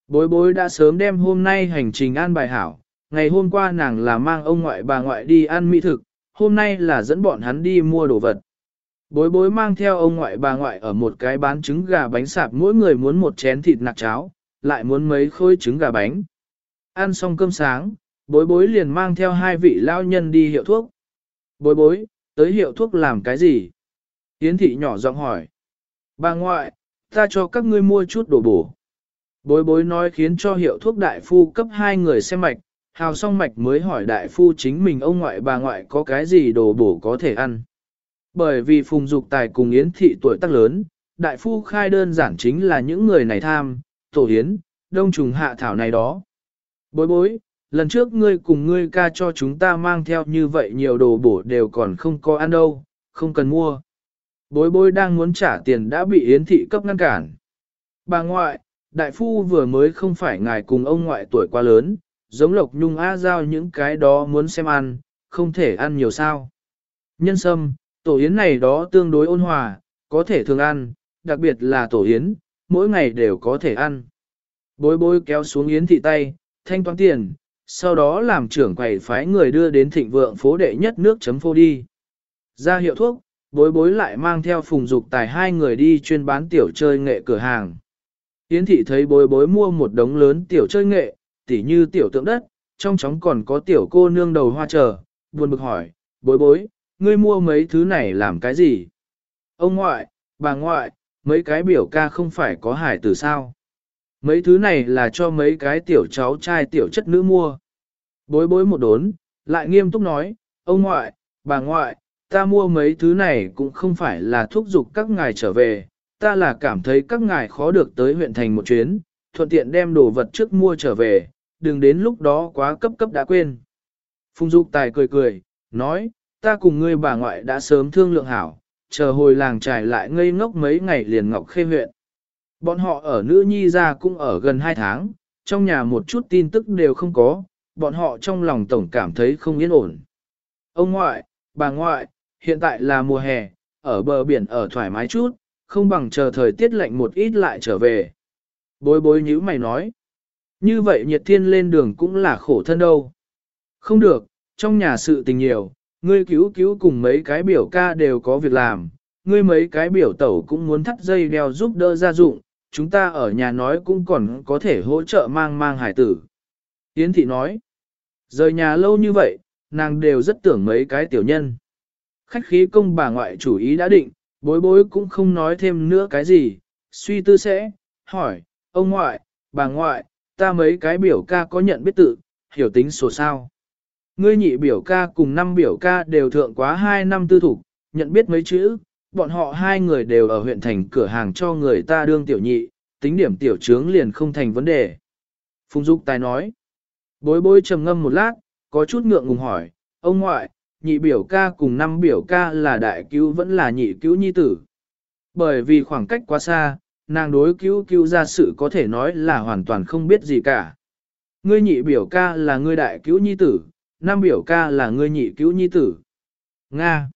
Bối bối đã sớm đem hôm nay hành trình an bài hảo, ngày hôm qua nàng là mang ông ngoại bà ngoại đi ăn mỹ thực, hôm nay là dẫn bọn hắn đi mua đồ vật. Bối bối mang theo ông ngoại bà ngoại ở một cái bán trứng gà bánh sạp mỗi người muốn một chén thịt nạc cháo, lại muốn mấy khối trứng gà bánh. Ăn xong cơm sáng, bối bối liền mang theo hai vị lao nhân đi hiệu thuốc. Bối bối, tới hiệu thuốc làm cái gì? Yến thị nhỏ giọng hỏi. Bà ngoại, ta cho các ngươi mua chút đồ bổ. Bối bối nói khiến cho hiệu thuốc đại phu cấp hai người xem mạch, hào song mạch mới hỏi đại phu chính mình ông ngoại bà ngoại có cái gì đồ bổ có thể ăn. Bởi vì phùng dục tài cùng yến thị tuổi tác lớn, đại phu khai đơn giản chính là những người này tham, tổ hiến, đông trùng hạ thảo này đó. Bối bối, lần trước ngươi cùng ngươi ca cho chúng ta mang theo như vậy nhiều đồ bổ đều còn không có ăn đâu, không cần mua. Bối bối đang muốn trả tiền đã bị Yến thị cấp ngăn cản. Bà ngoại, đại phu vừa mới không phải ngài cùng ông ngoại tuổi quá lớn, giống lộc nhung a giao những cái đó muốn xem ăn, không thể ăn nhiều sao. Nhân sâm, tổ yến này đó tương đối ôn hòa, có thể thường ăn, đặc biệt là tổ yến, mỗi ngày đều có thể ăn. Bối bối kéo xuống yến thị tay, thanh toán tiền, sau đó làm trưởng quầy phái người đưa đến thịnh vượng phố đệ nhất nước chấm phô đi. Ra hiệu thuốc, bối bối lại mang theo phùng dục tài hai người đi chuyên bán tiểu chơi nghệ cửa hàng. Yến thị thấy bối bối mua một đống lớn tiểu chơi nghệ, tỉ như tiểu tượng đất, trong chóng còn có tiểu cô nương đầu hoa chờ, buồn bực hỏi, bối bối, ngươi mua mấy thứ này làm cái gì? Ông ngoại, bà ngoại, mấy cái biểu ca không phải có hải tử sao? Mấy thứ này là cho mấy cái tiểu cháu trai tiểu chất nữ mua. Bối bối một đốn, lại nghiêm túc nói, ông ngoại, bà ngoại, ta mua mấy thứ này cũng không phải là thúc giục các ngài trở về, ta là cảm thấy các ngài khó được tới huyện thành một chuyến, thuận tiện đem đồ vật trước mua trở về, đừng đến lúc đó quá cấp cấp đã quên. Phùng Dục Tài cười cười, nói, ta cùng ngươi bà ngoại đã sớm thương lượng hảo, chờ hồi làng trải lại ngây ngốc mấy ngày liền ngọc khê huyện. Bọn họ ở nữ nhi ra cũng ở gần 2 tháng, trong nhà một chút tin tức đều không có, bọn họ trong lòng tổng cảm thấy không yên ổn. Ông ngoại, bà ngoại, hiện tại là mùa hè, ở bờ biển ở thoải mái chút, không bằng chờ thời tiết lạnh một ít lại trở về. Bối bối nhữ mày nói. Như vậy nhiệt thiên lên đường cũng là khổ thân đâu. Không được, trong nhà sự tình nhiều, ngươi cứu cứu cùng mấy cái biểu ca đều có việc làm, ngươi mấy cái biểu tẩu cũng muốn thắt dây đeo giúp đỡ gia dụng, chúng ta ở nhà nói cũng còn có thể hỗ trợ mang mang hải tử. Yến thị nói, rời nhà lâu như vậy, nàng đều rất tưởng mấy cái tiểu nhân. Khách khí công bà ngoại chủ ý đã định, bối bối cũng không nói thêm nữa cái gì, suy tư sẽ, hỏi, ông ngoại, bà ngoại, ta mấy cái biểu ca có nhận biết tự, hiểu tính sổ sao. Ngươi nhị biểu ca cùng năm biểu ca đều thượng quá hai năm tư thủ, nhận biết mấy chữ, bọn họ hai người đều ở huyện thành cửa hàng cho người ta đương tiểu nhị, tính điểm tiểu trướng liền không thành vấn đề. Phùng Dục Tài nói, bối bối trầm ngâm một lát, có chút ngượng ngùng hỏi, ông ngoại, nhị biểu ca cùng năm biểu ca là đại cứu vẫn là nhị cứu nhi tử. Bởi vì khoảng cách quá xa, nàng đối cứu cứu ra sự có thể nói là hoàn toàn không biết gì cả. Ngươi nhị biểu ca là ngươi đại cứu nhi tử, năm biểu ca là ngươi nhị cứu nhi tử. Nga.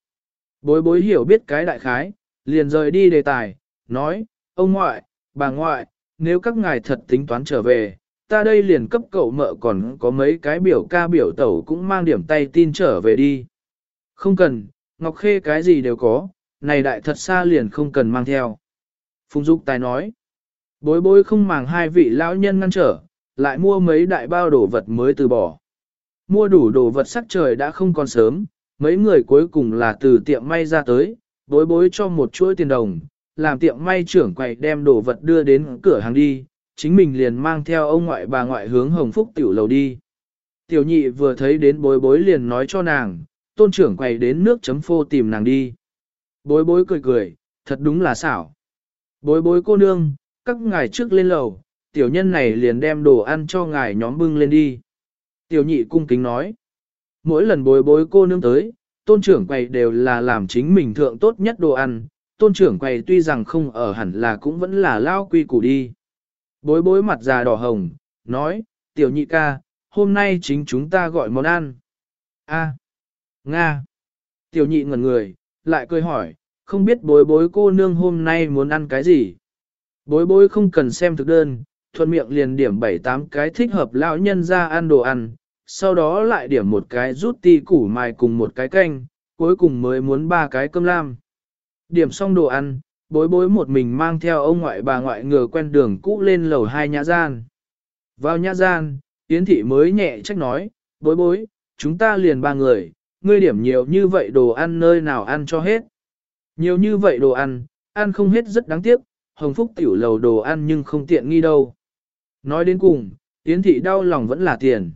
Bối bối hiểu biết cái đại khái, liền rời đi đề tài, nói, ông ngoại, bà ngoại, nếu các ngài thật tính toán trở về, ta đây liền cấp cậu mợ còn có mấy cái biểu ca biểu tẩu cũng mang điểm tay tin trở về đi. Không cần, Ngọc Khê cái gì đều có, này đại thật xa liền không cần mang theo. Phùng Dục Tài nói, bối bối không màng hai vị lão nhân ngăn trở, lại mua mấy đại bao đồ vật mới từ bỏ. Mua đủ đồ vật sắc trời đã không còn sớm, mấy người cuối cùng là từ tiệm may ra tới, bối bối cho một chuỗi tiền đồng, làm tiệm may trưởng quầy đem đồ vật đưa đến cửa hàng đi, chính mình liền mang theo ông ngoại bà ngoại hướng hồng phúc tiểu lầu đi. Tiểu nhị vừa thấy đến bối bối liền nói cho nàng, tôn trưởng quầy đến nước chấm phô tìm nàng đi. Bối bối cười cười, thật đúng là xảo. Bối bối cô nương, các ngài trước lên lầu, tiểu nhân này liền đem đồ ăn cho ngài nhóm bưng lên đi. Tiểu nhị cung kính nói. Mỗi lần bối bối cô nương tới, tôn trưởng quầy đều là làm chính mình thượng tốt nhất đồ ăn. Tôn trưởng quầy tuy rằng không ở hẳn là cũng vẫn là lao quy củ đi. Bối bối mặt già đỏ hồng, nói, tiểu nhị ca, hôm nay chính chúng ta gọi món ăn. A. Nga. Tiểu nhị ngẩn người, lại cười hỏi, không biết bối bối cô nương hôm nay muốn ăn cái gì. Bối bối không cần xem thực đơn, thuận miệng liền điểm 7-8 cái thích hợp lão nhân ra ăn đồ ăn, sau đó lại điểm một cái rút ti củ mài cùng một cái canh, cuối cùng mới muốn ba cái cơm lam. Điểm xong đồ ăn, bối bối một mình mang theo ông ngoại bà ngoại ngừa quen đường cũ lên lầu hai nhã gian. Vào nhã gian, Yến thị mới nhẹ trách nói, bối bối, chúng ta liền ba người, ngươi điểm nhiều như vậy đồ ăn nơi nào ăn cho hết. Nhiều như vậy đồ ăn, ăn không hết rất đáng tiếc, hồng phúc tiểu lầu đồ ăn nhưng không tiện nghi đâu. Nói đến cùng, Yến thị đau lòng vẫn là tiền.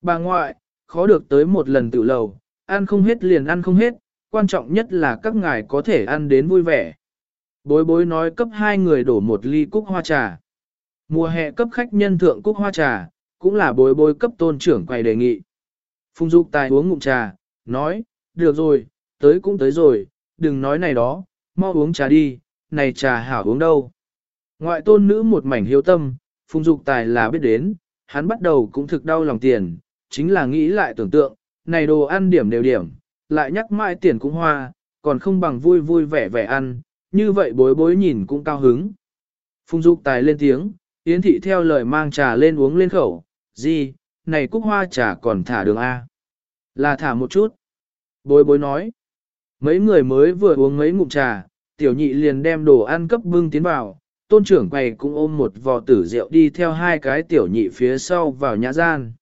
Bà ngoại, khó được tới một lần tiểu lầu, ăn không hết liền ăn không hết, quan trọng nhất là các ngài có thể ăn đến vui vẻ. Bối bối nói cấp hai người đổ một ly cúc hoa trà. Mùa hè cấp khách nhân thượng cúc hoa trà, cũng là bối bối cấp tôn trưởng quầy đề nghị. Phùng Dục Tài uống ngụm trà, nói, được rồi, tới cũng tới rồi, đừng nói này đó, mau uống trà đi, này trà hảo uống đâu. Ngoại tôn nữ một mảnh hiếu tâm, Phùng Dục Tài là biết đến, hắn bắt đầu cũng thực đau lòng tiền, chính là nghĩ lại tưởng tượng, này đồ ăn điểm đều điểm, lại nhắc mãi tiền cũng hoa, còn không bằng vui vui vẻ vẻ ăn, như vậy bối bối nhìn cũng cao hứng. Phùng Dục Tài lên tiếng, Yến Thị theo lời mang trà lên uống lên khẩu, gì, này cúc hoa trà còn thả đường A. Là thả một chút. Bối bối nói, mấy người mới vừa uống mấy ngụm trà, tiểu nhị liền đem đồ ăn cấp bưng tiến vào, tôn trưởng quầy cũng ôm một vò tử rượu đi theo hai cái tiểu nhị phía sau vào nhà gian.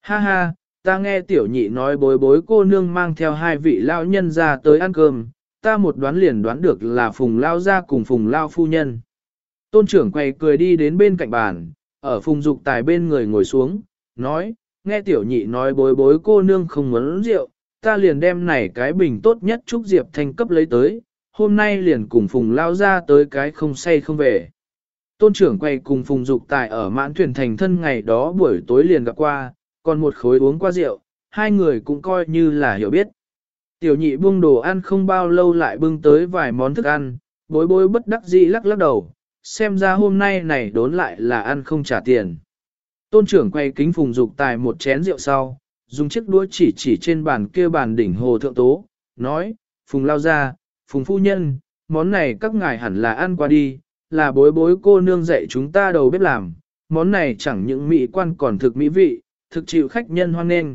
Ha ha, ta nghe tiểu nhị nói bối bối cô nương mang theo hai vị lao nhân ra tới ăn cơm, ta một đoán liền đoán được là phùng lao ra cùng phùng lao phu nhân. Tôn trưởng quầy cười đi đến bên cạnh bàn, ở phùng dục tài bên người ngồi xuống, nói, nghe tiểu nhị nói bối bối cô nương không muốn rượu, ta liền đem này cái bình tốt nhất chúc Diệp Thanh cấp lấy tới, hôm nay liền cùng phùng lao ra tới cái không say không về. Tôn trưởng quay cùng phùng dục tài ở mãn thuyền thành thân ngày đó buổi tối liền gặp qua, còn một khối uống qua rượu, hai người cũng coi như là hiểu biết. Tiểu nhị buông đồ ăn không bao lâu lại bưng tới vài món thức ăn, bối bối bất đắc dĩ lắc lắc đầu, xem ra hôm nay này đốn lại là ăn không trả tiền. Tôn trưởng quay kính phùng dục tài một chén rượu sau, dùng chiếc đũa chỉ chỉ trên bàn kia bàn đỉnh hồ thượng tố, nói, phùng lao ra, phùng phu nhân, món này các ngài hẳn là ăn qua đi, là bối bối cô nương dạy chúng ta đầu bếp làm, món này chẳng những mỹ quan còn thực mỹ vị, thực chịu khách nhân hoan nghênh,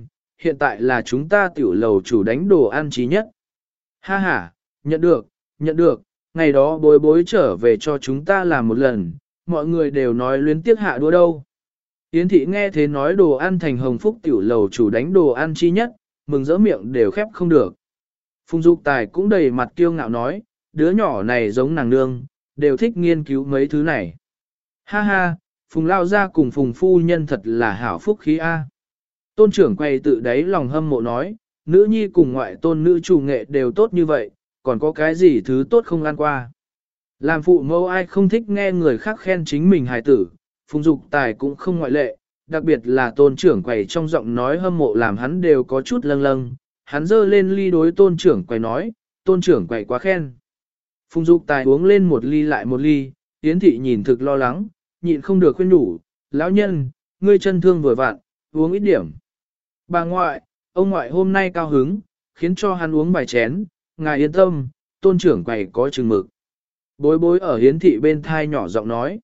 hiện tại là chúng ta tiểu lầu chủ đánh đồ ăn trí nhất. Ha ha, nhận được, nhận được, ngày đó bối bối trở về cho chúng ta làm một lần, mọi người đều nói luyến tiếc hạ đua đâu. Yến thị nghe thế nói đồ ăn thành hồng phúc tiểu lầu chủ đánh đồ ăn chi nhất, mừng rỡ miệng đều khép không được. Phùng Dục Tài cũng đầy mặt kiêu ngạo nói, đứa nhỏ này giống nàng nương, đều thích nghiên cứu mấy thứ này. Ha ha, Phùng Lao ra cùng Phùng Phu Nhân thật là hảo phúc khí A. Tôn trưởng quay tự đáy lòng hâm mộ nói, nữ nhi cùng ngoại tôn nữ chủ nghệ đều tốt như vậy, còn có cái gì thứ tốt không ăn qua. Làm phụ mẫu ai không thích nghe người khác khen chính mình hài tử, Phùng Dục Tài cũng không ngoại lệ, đặc biệt là tôn trưởng quầy trong giọng nói hâm mộ làm hắn đều có chút lâng lâng, hắn dơ lên ly đối tôn trưởng quầy nói, tôn trưởng quầy quá khen. Phùng Dục Tài uống lên một ly lại một ly, Yến Thị nhìn thực lo lắng, nhịn không được khuyên đủ, lão nhân, ngươi chân thương vừa vặn, uống ít điểm. Bà ngoại, ông ngoại hôm nay cao hứng, khiến cho hắn uống vài chén, ngài yên tâm, tôn trưởng quầy có chừng mực. Bối bối ở hiến thị bên thai nhỏ giọng nói.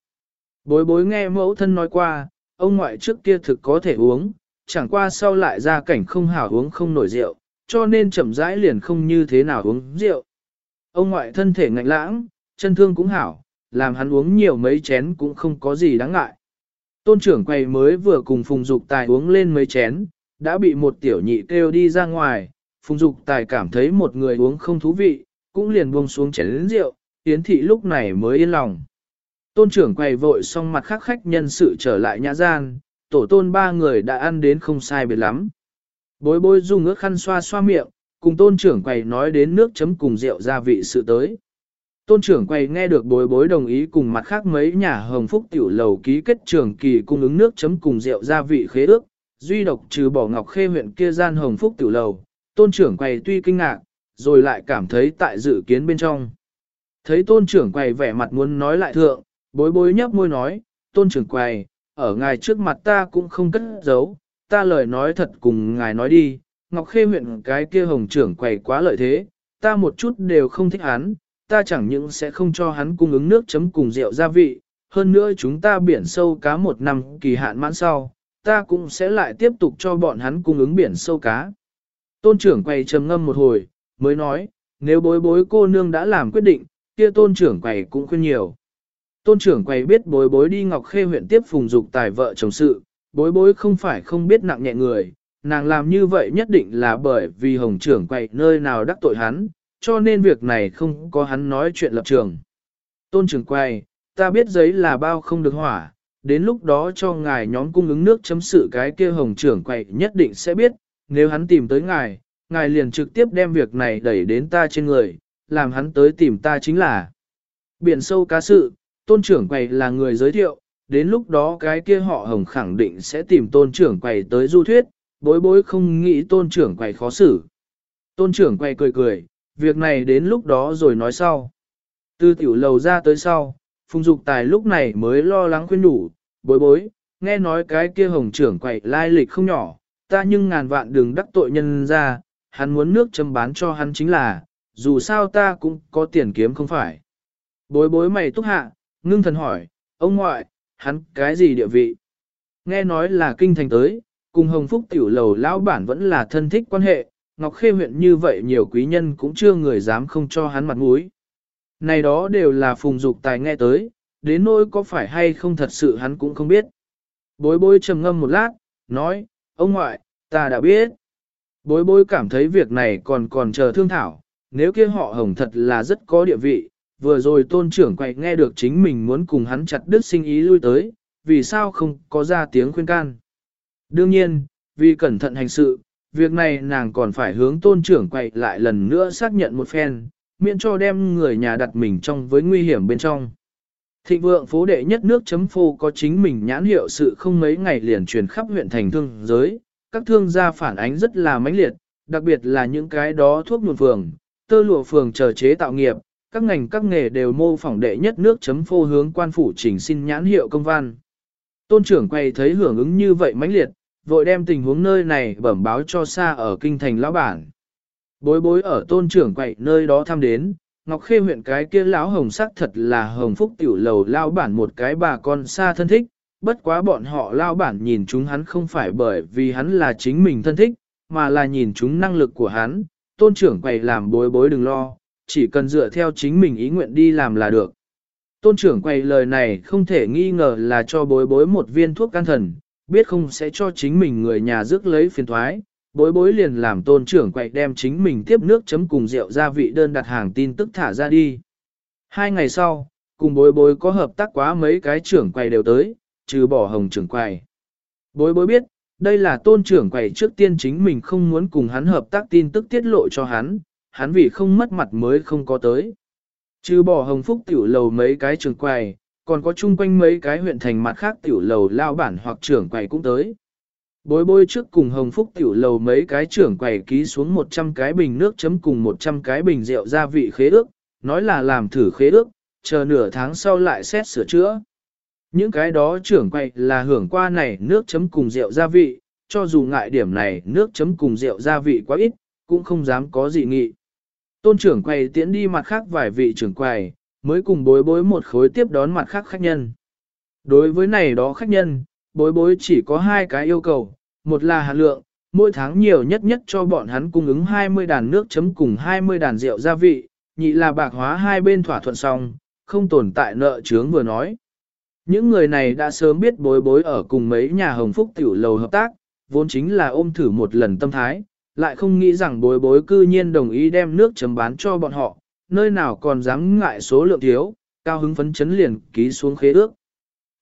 Bối bối nghe mẫu thân nói qua, ông ngoại trước kia thực có thể uống, chẳng qua sau lại ra cảnh không hảo uống không nổi rượu, cho nên chậm rãi liền không như thế nào uống rượu. Ông ngoại thân thể ngạnh lãng, chân thương cũng hảo, làm hắn uống nhiều mấy chén cũng không có gì đáng ngại. Tôn trưởng quầy mới vừa cùng Phùng Dục Tài uống lên mấy chén, đã bị một tiểu nhị kêu đi ra ngoài, Phùng Dục Tài cảm thấy một người uống không thú vị, cũng liền buông xuống chén rượu, Yến Thị lúc này mới yên lòng. Tôn trưởng quầy vội xong mặt khác khách nhân sự trở lại nhã gian, tổ tôn ba người đã ăn đến không sai biệt lắm. Bối bối dùng ước khăn xoa xoa miệng, cùng tôn trưởng quầy nói đến nước chấm cùng rượu gia vị sự tới. Tôn trưởng quầy nghe được bối bối đồng ý cùng mặt khác mấy nhà hồng phúc tiểu lầu ký kết trường kỳ cung ứng nước chấm cùng rượu gia vị khế ước, duy độc trừ bỏ ngọc khê huyện kia gian hồng phúc tiểu lầu, tôn trưởng quầy tuy kinh ngạc, rồi lại cảm thấy tại dự kiến bên trong. Thấy tôn trưởng quầy vẻ mặt muốn nói lại thượng, bối bối nhấp môi nói, tôn trưởng quầy, ở ngài trước mặt ta cũng không cất giấu, ta lời nói thật cùng ngài nói đi, Ngọc Khê huyện cái kia hồng trưởng quầy quá lợi thế, ta một chút đều không thích hắn, ta chẳng những sẽ không cho hắn cung ứng nước chấm cùng rượu gia vị, hơn nữa chúng ta biển sâu cá một năm kỳ hạn mãn sau, ta cũng sẽ lại tiếp tục cho bọn hắn cung ứng biển sâu cá. Tôn trưởng quầy trầm ngâm một hồi, mới nói, nếu bối bối cô nương đã làm quyết định, kia tôn trưởng quầy cũng khuyên nhiều. Tôn trưởng quầy biết bối bối đi Ngọc Khê huyện tiếp phùng dục tài vợ chồng sự, bối bối không phải không biết nặng nhẹ người, nàng làm như vậy nhất định là bởi vì hồng trưởng quầy nơi nào đắc tội hắn, cho nên việc này không có hắn nói chuyện lập trường. Tôn trưởng quầy, ta biết giấy là bao không được hỏa, đến lúc đó cho ngài nhóm cung ứng nước chấm sự cái kia hồng trưởng quầy nhất định sẽ biết, nếu hắn tìm tới ngài, ngài liền trực tiếp đem việc này đẩy đến ta trên người, làm hắn tới tìm ta chính là. Biển sâu cá sự, tôn trưởng quầy là người giới thiệu, đến lúc đó cái kia họ hồng khẳng định sẽ tìm tôn trưởng quầy tới du thuyết, bối bối không nghĩ tôn trưởng quầy khó xử. Tôn trưởng quầy cười cười, việc này đến lúc đó rồi nói sau. Từ tiểu lầu ra tới sau, Phùng Dục Tài lúc này mới lo lắng khuyên đủ, bối bối, nghe nói cái kia hồng trưởng quậy lai lịch không nhỏ, ta nhưng ngàn vạn đừng đắc tội nhân ra, hắn muốn nước châm bán cho hắn chính là, dù sao ta cũng có tiền kiếm không phải. Bối bối mày túc hạ, ngưng thần hỏi, ông ngoại, hắn cái gì địa vị? Nghe nói là kinh thành tới, cùng hồng phúc tiểu lầu lão bản vẫn là thân thích quan hệ, Ngọc Khê huyện như vậy nhiều quý nhân cũng chưa người dám không cho hắn mặt mũi. Này đó đều là phùng dục tài nghe tới, đến nỗi có phải hay không thật sự hắn cũng không biết. Bối bối trầm ngâm một lát, nói, ông ngoại, ta đã biết. Bối bối cảm thấy việc này còn còn chờ thương thảo, nếu kia họ hồng thật là rất có địa vị, vừa rồi tôn trưởng quậy nghe được chính mình muốn cùng hắn chặt đứt sinh ý lui tới, vì sao không có ra tiếng khuyên can. Đương nhiên, vì cẩn thận hành sự, việc này nàng còn phải hướng tôn trưởng quậy lại lần nữa xác nhận một phen, miễn cho đem người nhà đặt mình trong với nguy hiểm bên trong. Thịnh vượng phố đệ nhất nước chấm phô có chính mình nhãn hiệu sự không mấy ngày liền truyền khắp huyện thành thương giới, các thương gia phản ánh rất là mãnh liệt, đặc biệt là những cái đó thuốc nhuộm phường, tơ lụa phường chờ chế tạo nghiệp, các ngành các nghề đều mô phỏng đệ nhất nước chấm phô hướng quan phủ chỉnh xin nhãn hiệu công văn. Tôn trưởng quay thấy hưởng ứng như vậy mãnh liệt, vội đem tình huống nơi này bẩm báo cho xa ở kinh thành lão bản. Bối bối ở tôn trưởng quậy nơi đó thăm đến, Ngọc Khê huyện cái kia lão hồng sắc thật là hồng phúc tiểu lầu lao bản một cái bà con xa thân thích, bất quá bọn họ lao bản nhìn chúng hắn không phải bởi vì hắn là chính mình thân thích, mà là nhìn chúng năng lực của hắn, tôn trưởng quầy làm bối bối đừng lo, chỉ cần dựa theo chính mình ý nguyện đi làm là được. Tôn trưởng quay lời này không thể nghi ngờ là cho bối bối một viên thuốc can thần, biết không sẽ cho chính mình người nhà rước lấy phiền thoái, bối bối liền làm tôn trưởng quậy đem chính mình tiếp nước chấm cùng rượu gia vị đơn đặt hàng tin tức thả ra đi. Hai ngày sau, cùng bối bối có hợp tác quá mấy cái trưởng quầy đều tới, trừ bỏ hồng trưởng quầy. Bối bối biết, đây là tôn trưởng quầy trước tiên chính mình không muốn cùng hắn hợp tác tin tức tiết lộ cho hắn, hắn vì không mất mặt mới không có tới. Trừ bỏ hồng phúc tiểu lầu mấy cái trưởng quầy, còn có chung quanh mấy cái huyện thành mặt khác tiểu lầu lao bản hoặc trưởng quầy cũng tới. Bối bối trước cùng Hồng Phúc tiểu lầu mấy cái trưởng quầy ký xuống 100 cái bình nước chấm cùng 100 cái bình rượu gia vị khế ước, nói là làm thử khế ước, chờ nửa tháng sau lại xét sửa chữa. Những cái đó trưởng quầy là hưởng qua này nước chấm cùng rượu gia vị, cho dù ngại điểm này nước chấm cùng rượu gia vị quá ít, cũng không dám có gì nghị. Tôn trưởng quầy tiễn đi mặt khác vài vị trưởng quầy, mới cùng bối bối một khối tiếp đón mặt khác khách nhân. Đối với này đó khách nhân, bối bối chỉ có hai cái yêu cầu, một là hạt lượng, mỗi tháng nhiều nhất nhất cho bọn hắn cung ứng 20 đàn nước chấm cùng 20 đàn rượu gia vị, nhị là bạc hóa hai bên thỏa thuận xong, không tồn tại nợ chướng vừa nói. Những người này đã sớm biết bối bối ở cùng mấy nhà hồng phúc tiểu lầu hợp tác, vốn chính là ôm thử một lần tâm thái, lại không nghĩ rằng bối bối cư nhiên đồng ý đem nước chấm bán cho bọn họ, nơi nào còn dám ngại số lượng thiếu, cao hứng phấn chấn liền ký xuống khế ước.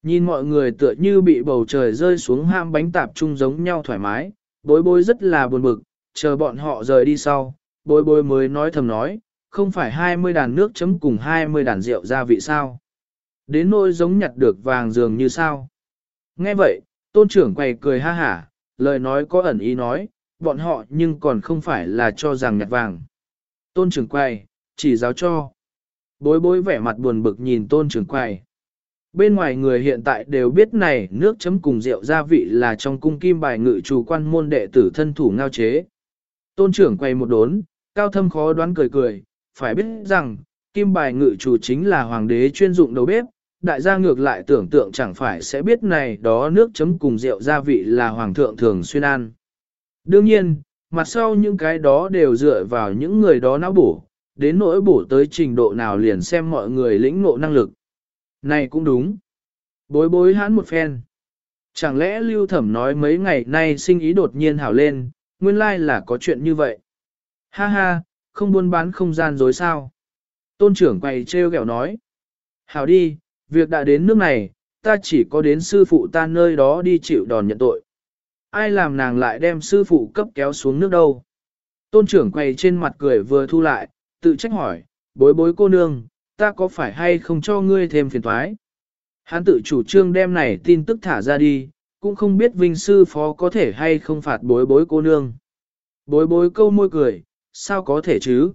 Nhìn mọi người tựa như bị bầu trời rơi xuống ham bánh tạp chung giống nhau thoải mái, bối bối rất là buồn bực, chờ bọn họ rời đi sau, bối bối mới nói thầm nói, không phải 20 đàn nước chấm cùng 20 đàn rượu gia vị sao. Đến nỗi giống nhặt được vàng dường như sao. Nghe vậy, tôn trưởng quầy cười ha hả, lời nói có ẩn ý nói, bọn họ nhưng còn không phải là cho rằng nhặt vàng. Tôn trưởng quầy chỉ giáo cho. Bối bối vẻ mặt buồn bực nhìn tôn trưởng quầy Bên ngoài người hiện tại đều biết này nước chấm cùng rượu gia vị là trong cung kim bài ngự chủ quan môn đệ tử thân thủ ngao chế. Tôn trưởng quay một đốn, cao thâm khó đoán cười cười, phải biết rằng, kim bài ngự chủ chính là hoàng đế chuyên dụng đầu bếp, đại gia ngược lại tưởng tượng chẳng phải sẽ biết này đó nước chấm cùng rượu gia vị là hoàng thượng thường xuyên ăn. Đương nhiên, mặt sau những cái đó đều dựa vào những người đó não bổ, đến nỗi bổ tới trình độ nào liền xem mọi người lĩnh ngộ năng lực. Này cũng đúng. Bối bối hãn một phen. Chẳng lẽ lưu thẩm nói mấy ngày nay sinh ý đột nhiên hảo lên, nguyên lai là có chuyện như vậy. Ha ha, không buôn bán không gian dối sao. Tôn trưởng quầy treo kẹo nói. Hảo đi, việc đã đến nước này, ta chỉ có đến sư phụ ta nơi đó đi chịu đòn nhận tội. Ai làm nàng lại đem sư phụ cấp kéo xuống nước đâu. Tôn trưởng quầy trên mặt cười vừa thu lại, tự trách hỏi, bối bối cô nương, ta có phải hay không cho ngươi thêm phiền thoái? Hắn tự chủ trương đem này tin tức thả ra đi, cũng không biết vinh sư phó có thể hay không phạt bối bối cô nương. Bối bối câu môi cười, sao có thể chứ?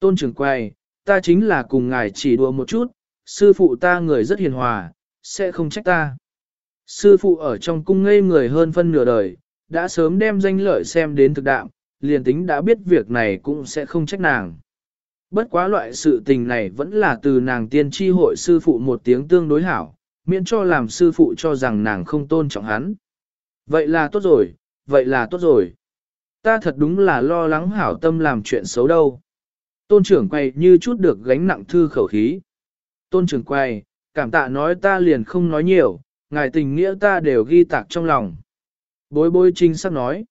Tôn trưởng quay, ta chính là cùng ngài chỉ đùa một chút, sư phụ ta người rất hiền hòa, sẽ không trách ta. Sư phụ ở trong cung ngây người hơn phân nửa đời, đã sớm đem danh lợi xem đến thực đạm, liền tính đã biết việc này cũng sẽ không trách nàng. Bất quá loại sự tình này vẫn là từ nàng tiên tri hội sư phụ một tiếng tương đối hảo, miễn cho làm sư phụ cho rằng nàng không tôn trọng hắn. Vậy là tốt rồi, vậy là tốt rồi. Ta thật đúng là lo lắng hảo tâm làm chuyện xấu đâu. Tôn trưởng quay như chút được gánh nặng thư khẩu khí. Tôn trưởng quay, cảm tạ nói ta liền không nói nhiều, ngài tình nghĩa ta đều ghi tạc trong lòng. Bối bối trinh sắc nói.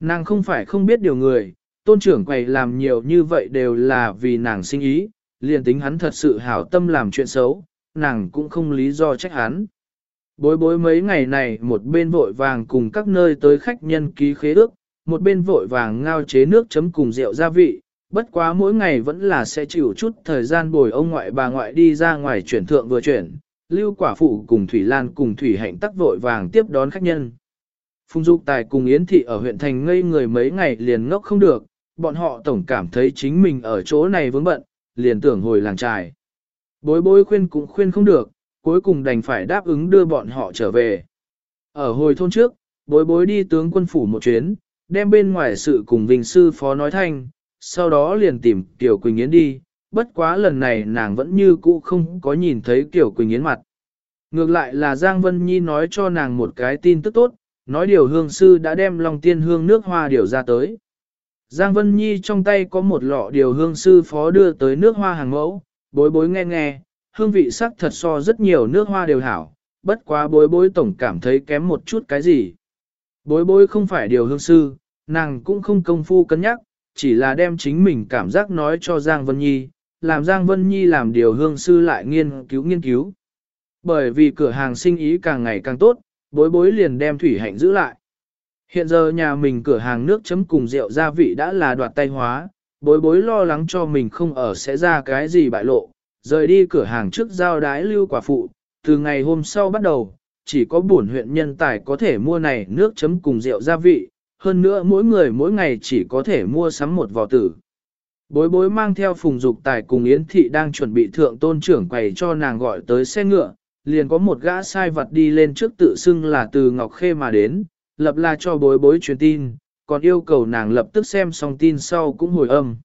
Nàng không phải không biết điều người, tôn trưởng quầy làm nhiều như vậy đều là vì nàng sinh ý, liền tính hắn thật sự hảo tâm làm chuyện xấu, nàng cũng không lý do trách hắn. Bối bối mấy ngày này một bên vội vàng cùng các nơi tới khách nhân ký khế ước, một bên vội vàng ngao chế nước chấm cùng rượu gia vị, bất quá mỗi ngày vẫn là sẽ chịu chút thời gian bồi ông ngoại bà ngoại đi ra ngoài chuyển thượng vừa chuyển, lưu quả phụ cùng Thủy Lan cùng Thủy Hạnh tắc vội vàng tiếp đón khách nhân. Phùng Dục Tài cùng Yến Thị ở huyện thành ngây người mấy ngày liền ngốc không được, bọn họ tổng cảm thấy chính mình ở chỗ này vướng bận, liền tưởng hồi làng trài. Bối bối khuyên cũng khuyên không được, cuối cùng đành phải đáp ứng đưa bọn họ trở về. Ở hồi thôn trước, bối bối đi tướng quân phủ một chuyến, đem bên ngoài sự cùng Vinh Sư Phó nói thanh, sau đó liền tìm Tiểu Quỳnh Yến đi, bất quá lần này nàng vẫn như cũ không có nhìn thấy kiều Quỳnh Yến mặt. Ngược lại là Giang Vân Nhi nói cho nàng một cái tin tức tốt, nói điều hương sư đã đem lòng tiên hương nước hoa điều ra tới. Giang Vân Nhi trong tay có một lọ điều hương sư phó đưa tới nước hoa hàng mẫu, bối bối nghe nghe, hương vị sắc thật so rất nhiều nước hoa đều hảo, bất quá bối bối tổng cảm thấy kém một chút cái gì. Bối bối không phải điều hương sư, nàng cũng không công phu cân nhắc, chỉ là đem chính mình cảm giác nói cho Giang Vân Nhi, làm Giang Vân Nhi làm điều hương sư lại nghiên cứu nghiên cứu. Bởi vì cửa hàng sinh ý càng ngày càng tốt, bối bối liền đem thủy hạnh giữ lại. Hiện giờ nhà mình cửa hàng nước chấm cùng rượu gia vị đã là đoạt tay hóa, bối bối lo lắng cho mình không ở sẽ ra cái gì bại lộ, rời đi cửa hàng trước giao đái lưu quả phụ, từ ngày hôm sau bắt đầu, chỉ có bổn huyện nhân tài có thể mua này nước chấm cùng rượu gia vị, hơn nữa mỗi người mỗi ngày chỉ có thể mua sắm một vò tử. Bối bối mang theo phùng dục tài cùng Yến Thị đang chuẩn bị thượng tôn trưởng quầy cho nàng gọi tới xe ngựa, liền có một gã sai vật đi lên trước tự xưng là từ Ngọc Khê mà đến, lập là cho bối bối truyền tin, còn yêu cầu nàng lập tức xem xong tin sau cũng hồi âm.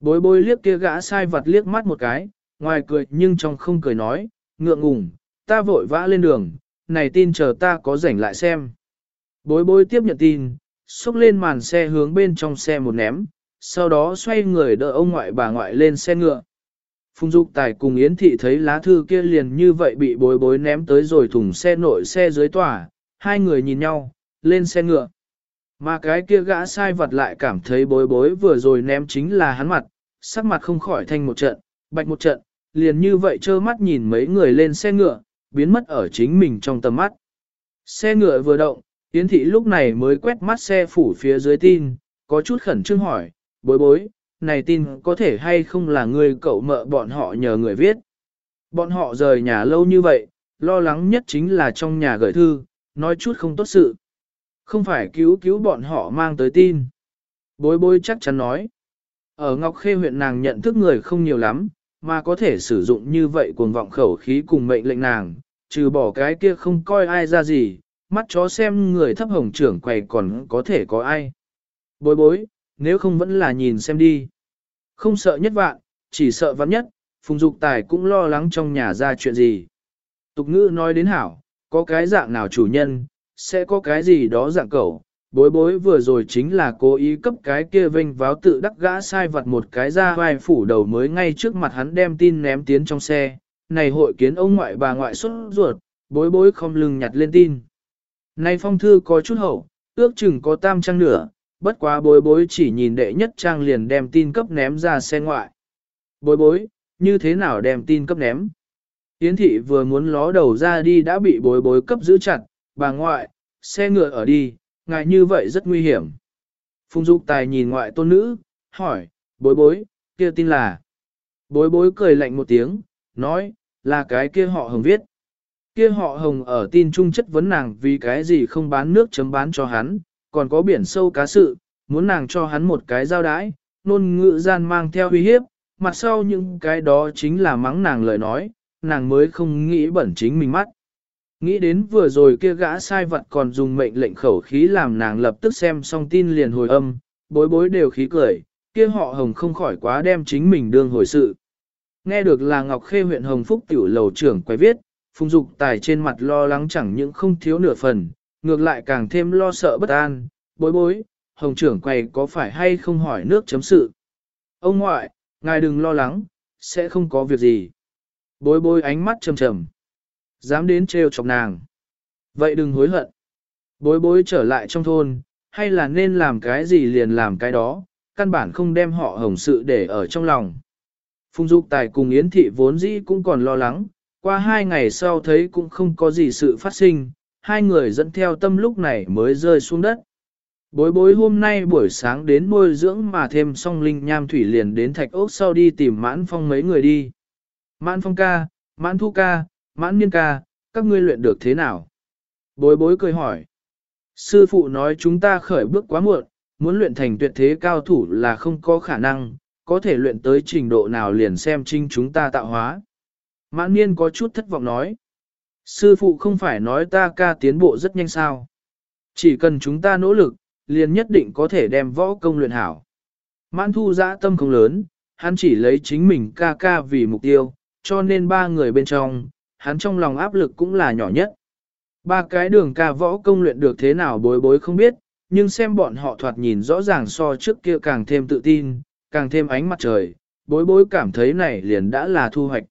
Bối bối liếc kia gã sai vật liếc mắt một cái, ngoài cười nhưng trong không cười nói, ngượng ngùng, ta vội vã lên đường, này tin chờ ta có rảnh lại xem. Bối bối tiếp nhận tin, xúc lên màn xe hướng bên trong xe một ném, sau đó xoay người đỡ ông ngoại bà ngoại lên xe ngựa. Phùng Dục Tài cùng Yến Thị thấy lá thư kia liền như vậy bị bối bối ném tới rồi thùng xe nội xe dưới tòa, hai người nhìn nhau, lên xe ngựa. Mà cái kia gã sai vật lại cảm thấy bối bối vừa rồi ném chính là hắn mặt, sắc mặt không khỏi thanh một trận, bạch một trận, liền như vậy trơ mắt nhìn mấy người lên xe ngựa, biến mất ở chính mình trong tầm mắt. Xe ngựa vừa động, Yến Thị lúc này mới quét mắt xe phủ phía dưới tin, có chút khẩn trương hỏi, bối bối, này tin có thể hay không là người cậu mợ bọn họ nhờ người viết. Bọn họ rời nhà lâu như vậy, lo lắng nhất chính là trong nhà gửi thư, nói chút không tốt sự. Không phải cứu cứu bọn họ mang tới tin. Bối bối chắc chắn nói. Ở Ngọc Khê huyện nàng nhận thức người không nhiều lắm, mà có thể sử dụng như vậy cuồng vọng khẩu khí cùng mệnh lệnh nàng, trừ bỏ cái kia không coi ai ra gì, mắt chó xem người thấp hồng trưởng quầy còn có thể có ai. Bối bối, nếu không vẫn là nhìn xem đi. Không sợ nhất vạn, chỉ sợ vắn nhất, Phùng Dục Tài cũng lo lắng trong nhà ra chuyện gì. Tục ngữ nói đến hảo, có cái dạng nào chủ nhân, sẽ có cái gì đó dạng cẩu. Bối bối vừa rồi chính là cố ý cấp cái kia vinh váo tự đắc gã sai vặt một cái ra vai phủ đầu mới ngay trước mặt hắn đem tin ném tiến trong xe. Này hội kiến ông ngoại bà ngoại xuất ruột, bối bối không lưng nhặt lên tin. Này phong thư có chút hậu, ước chừng có tam trang nửa, bất quá bối bối chỉ nhìn đệ nhất trang liền đem tin cấp ném ra xe ngoại. Bối bối, như thế nào đem tin cấp ném? Yến thị vừa muốn ló đầu ra đi đã bị bối bối cấp giữ chặt, bà ngoại, xe ngựa ở đi, ngài như vậy rất nguy hiểm. Phùng Dục Tài nhìn ngoại tôn nữ, hỏi, bối bối, kia tin là. Bối bối cười lạnh một tiếng, nói, là cái kia họ hồng viết. Kia họ hồng ở tin trung chất vấn nàng vì cái gì không bán nước chấm bán cho hắn, còn có biển sâu cá sự, muốn nàng cho hắn một cái giao đái, nôn ngữ gian mang theo uy hiếp, mặt sau những cái đó chính là mắng nàng lời nói, nàng mới không nghĩ bẩn chính mình mắt. Nghĩ đến vừa rồi kia gã sai vật còn dùng mệnh lệnh khẩu khí làm nàng lập tức xem xong tin liền hồi âm, bối bối đều khí cười, kia họ hồng không khỏi quá đem chính mình đương hồi sự. Nghe được là Ngọc Khê huyện Hồng Phúc tiểu lầu trưởng quay viết, Phùng Dục Tài trên mặt lo lắng chẳng những không thiếu nửa phần, ngược lại càng thêm lo sợ bất an, bối bối, Hồng trưởng quầy có phải hay không hỏi nước chấm sự. Ông ngoại, ngài đừng lo lắng, sẽ không có việc gì. Bối bối ánh mắt trầm trầm. Dám đến trêu chọc nàng. Vậy đừng hối hận. Bối bối trở lại trong thôn, hay là nên làm cái gì liền làm cái đó, căn bản không đem họ hồng sự để ở trong lòng. Phùng Dục Tài cùng Yến Thị vốn dĩ cũng còn lo lắng, qua hai ngày sau thấy cũng không có gì sự phát sinh, hai người dẫn theo tâm lúc này mới rơi xuống đất. Bối bối hôm nay buổi sáng đến nuôi dưỡng mà thêm song linh nham thủy liền đến thạch ốc sau đi tìm mãn phong mấy người đi. Mãn phong ca, mãn thu ca, mãn niên ca, các ngươi luyện được thế nào? Bối bối cười hỏi. Sư phụ nói chúng ta khởi bước quá muộn, muốn luyện thành tuyệt thế cao thủ là không có khả năng, có thể luyện tới trình độ nào liền xem trinh chúng ta tạo hóa. Mãn niên có chút thất vọng nói. Sư phụ không phải nói ta ca tiến bộ rất nhanh sao. Chỉ cần chúng ta nỗ lực, liền nhất định có thể đem võ công luyện hảo. Mãn thu dã tâm không lớn, hắn chỉ lấy chính mình ca ca vì mục tiêu, cho nên ba người bên trong, hắn trong lòng áp lực cũng là nhỏ nhất. Ba cái đường ca võ công luyện được thế nào bối bối không biết, nhưng xem bọn họ thoạt nhìn rõ ràng so trước kia càng thêm tự tin, càng thêm ánh mặt trời, bối bối cảm thấy này liền đã là thu hoạch.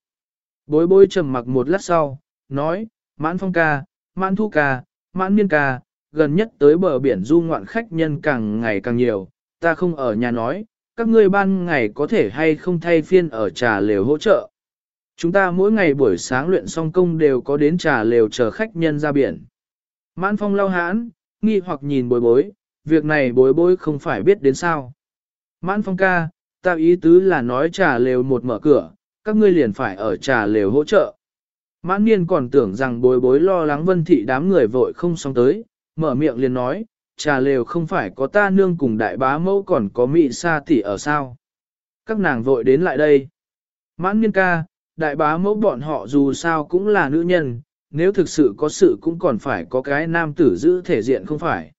Bối bối trầm mặc một lát sau, nói, mãn phong ca, mãn thu ca, mãn miên ca, gần nhất tới bờ biển du ngoạn khách nhân càng ngày càng nhiều, ta không ở nhà nói, các ngươi ban ngày có thể hay không thay phiên ở trà lều hỗ trợ. Chúng ta mỗi ngày buổi sáng luyện xong công đều có đến trà lều chờ khách nhân ra biển. Mãn phong lau hãn, nghi hoặc nhìn bối bối, việc này bối bối không phải biết đến sao. Mãn phong ca, ta ý tứ là nói trà lều một mở cửa, các ngươi liền phải ở trà lều hỗ trợ. Mãn niên còn tưởng rằng bối bối lo lắng vân thị đám người vội không xong tới, mở miệng liền nói, trà lều không phải có ta nương cùng đại bá mẫu còn có mị sa tỷ ở sao. Các nàng vội đến lại đây. Mãn niên ca, đại bá mẫu bọn họ dù sao cũng là nữ nhân, nếu thực sự có sự cũng còn phải có cái nam tử giữ thể diện không phải.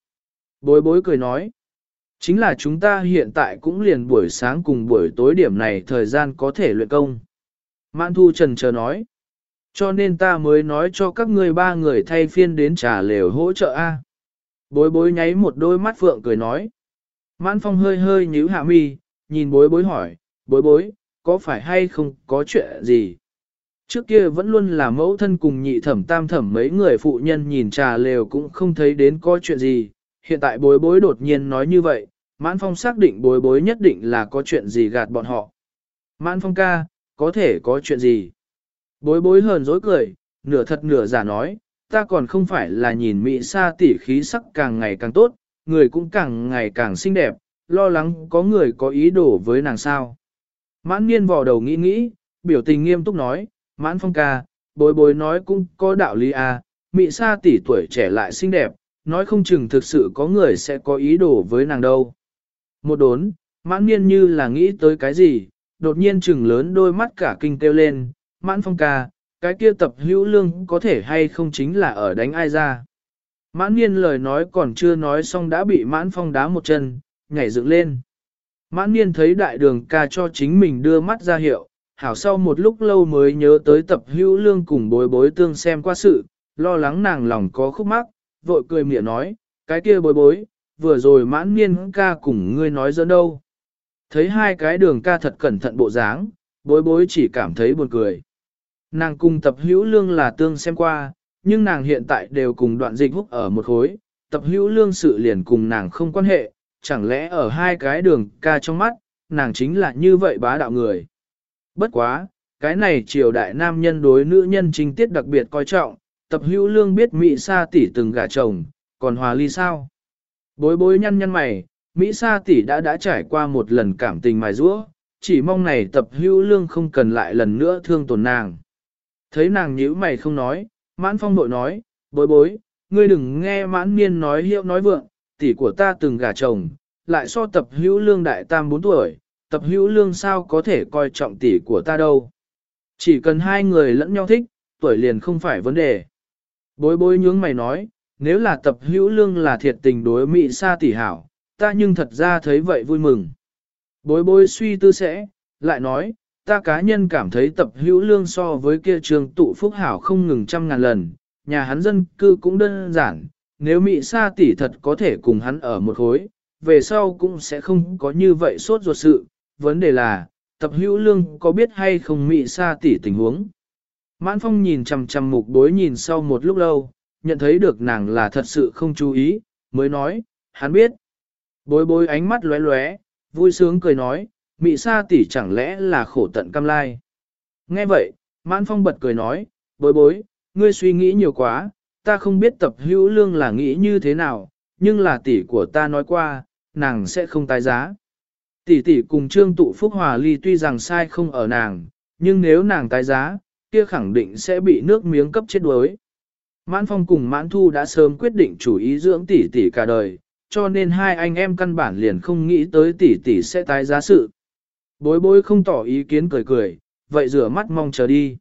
Bối bối cười nói, chính là chúng ta hiện tại cũng liền buổi sáng cùng buổi tối điểm này thời gian có thể luyện công. Mãn thu trần chờ nói, cho nên ta mới nói cho các ngươi ba người thay phiên đến trà lều hỗ trợ A. Bối bối nháy một đôi mắt phượng cười nói. Mãn phong hơi hơi nhíu hạ mi, nhìn bối bối hỏi, bối bối, có phải hay không có chuyện gì? Trước kia vẫn luôn là mẫu thân cùng nhị thẩm tam thẩm mấy người phụ nhân nhìn trà lều cũng không thấy đến có chuyện gì. Hiện tại bối bối đột nhiên nói như vậy, mãn phong xác định bối bối nhất định là có chuyện gì gạt bọn họ. Mãn phong ca, có thể có chuyện gì? Bối bối hờn dối cười, nửa thật nửa giả nói, ta còn không phải là nhìn Mỹ sa tỉ khí sắc càng ngày càng tốt, người cũng càng ngày càng xinh đẹp, lo lắng có người có ý đồ với nàng sao. Mãn niên vò đầu nghĩ nghĩ, biểu tình nghiêm túc nói, mãn phong ca, bối bối nói cũng có đạo lý à, Mỹ sa tỷ tuổi trẻ lại xinh đẹp, nói không chừng thực sự có người sẽ có ý đồ với nàng đâu. Một đốn, mãn niên như là nghĩ tới cái gì, đột nhiên chừng lớn đôi mắt cả kinh kêu lên, mãn phong ca, cái kia tập hữu lương có thể hay không chính là ở đánh ai ra. Mãn niên lời nói còn chưa nói xong đã bị mãn phong đá một chân, nhảy dựng lên. Mãn niên thấy đại đường ca cho chính mình đưa mắt ra hiệu, hảo sau một lúc lâu mới nhớ tới tập hữu lương cùng bối bối tương xem qua sự, lo lắng nàng lòng có khúc mắc, vội cười miệng nói, cái kia bối bối, vừa rồi mãn niên ca cùng ngươi nói dẫn đâu. Thấy hai cái đường ca thật cẩn thận bộ dáng, bối bối chỉ cảm thấy buồn cười. Nàng cùng tập hữu lương là tương xem qua, nhưng nàng hiện tại đều cùng đoạn dịch húc ở một khối, tập hữu lương sự liền cùng nàng không quan hệ, chẳng lẽ ở hai cái đường ca trong mắt, nàng chính là như vậy bá đạo người. Bất quá, cái này triều đại nam nhân đối nữ nhân trinh tiết đặc biệt coi trọng, tập hữu lương biết Mỹ Sa tỷ từng gả chồng, còn hòa ly sao? Bối bối nhăn nhăn mày, Mỹ Sa tỷ đã đã trải qua một lần cảm tình mài rũa, chỉ mong này tập hữu lương không cần lại lần nữa thương tổn nàng. Thấy nàng nhíu mày không nói, Mãn phong bội nói, bối bối, ngươi đừng nghe mãn niên nói hiệu nói vượng, tỷ của ta từng gả chồng, lại so tập hữu lương đại tam 4 tuổi, tập hữu lương sao có thể coi trọng tỷ của ta đâu. Chỉ cần hai người lẫn nhau thích, tuổi liền không phải vấn đề. Bối bối nhướng mày nói, nếu là tập hữu lương là thiệt tình đối mỹ xa tỷ hảo, ta nhưng thật ra thấy vậy vui mừng. Bối bối suy tư sẽ, lại nói, ta cá nhân cảm thấy tập hữu lương so với kia trường tụ phúc hảo không ngừng trăm ngàn lần, nhà hắn dân cư cũng đơn giản, nếu Mỹ Sa tỷ thật có thể cùng hắn ở một khối, về sau cũng sẽ không có như vậy sốt ruột sự, vấn đề là, tập hữu lương có biết hay không Mỹ Sa tỷ tình huống. Mãn Phong nhìn chằm chằm mục bối nhìn sau một lúc lâu, nhận thấy được nàng là thật sự không chú ý, mới nói, hắn biết. Bối bối ánh mắt lóe lóe, vui sướng cười nói, mị Sa tỷ chẳng lẽ là khổ tận cam lai. Nghe vậy, Mãn Phong bật cười nói, bối bối, ngươi suy nghĩ nhiều quá, ta không biết tập hữu lương là nghĩ như thế nào, nhưng là tỷ của ta nói qua, nàng sẽ không tái giá. Tỷ tỷ cùng trương tụ phúc hòa ly tuy rằng sai không ở nàng, nhưng nếu nàng tái giá, kia khẳng định sẽ bị nước miếng cấp chết đuối. Mãn Phong cùng Mãn Thu đã sớm quyết định chủ ý dưỡng tỷ tỷ cả đời, cho nên hai anh em căn bản liền không nghĩ tới tỷ tỷ sẽ tái giá sự. Bối bối không tỏ ý kiến cười cười, vậy rửa mắt mong chờ đi.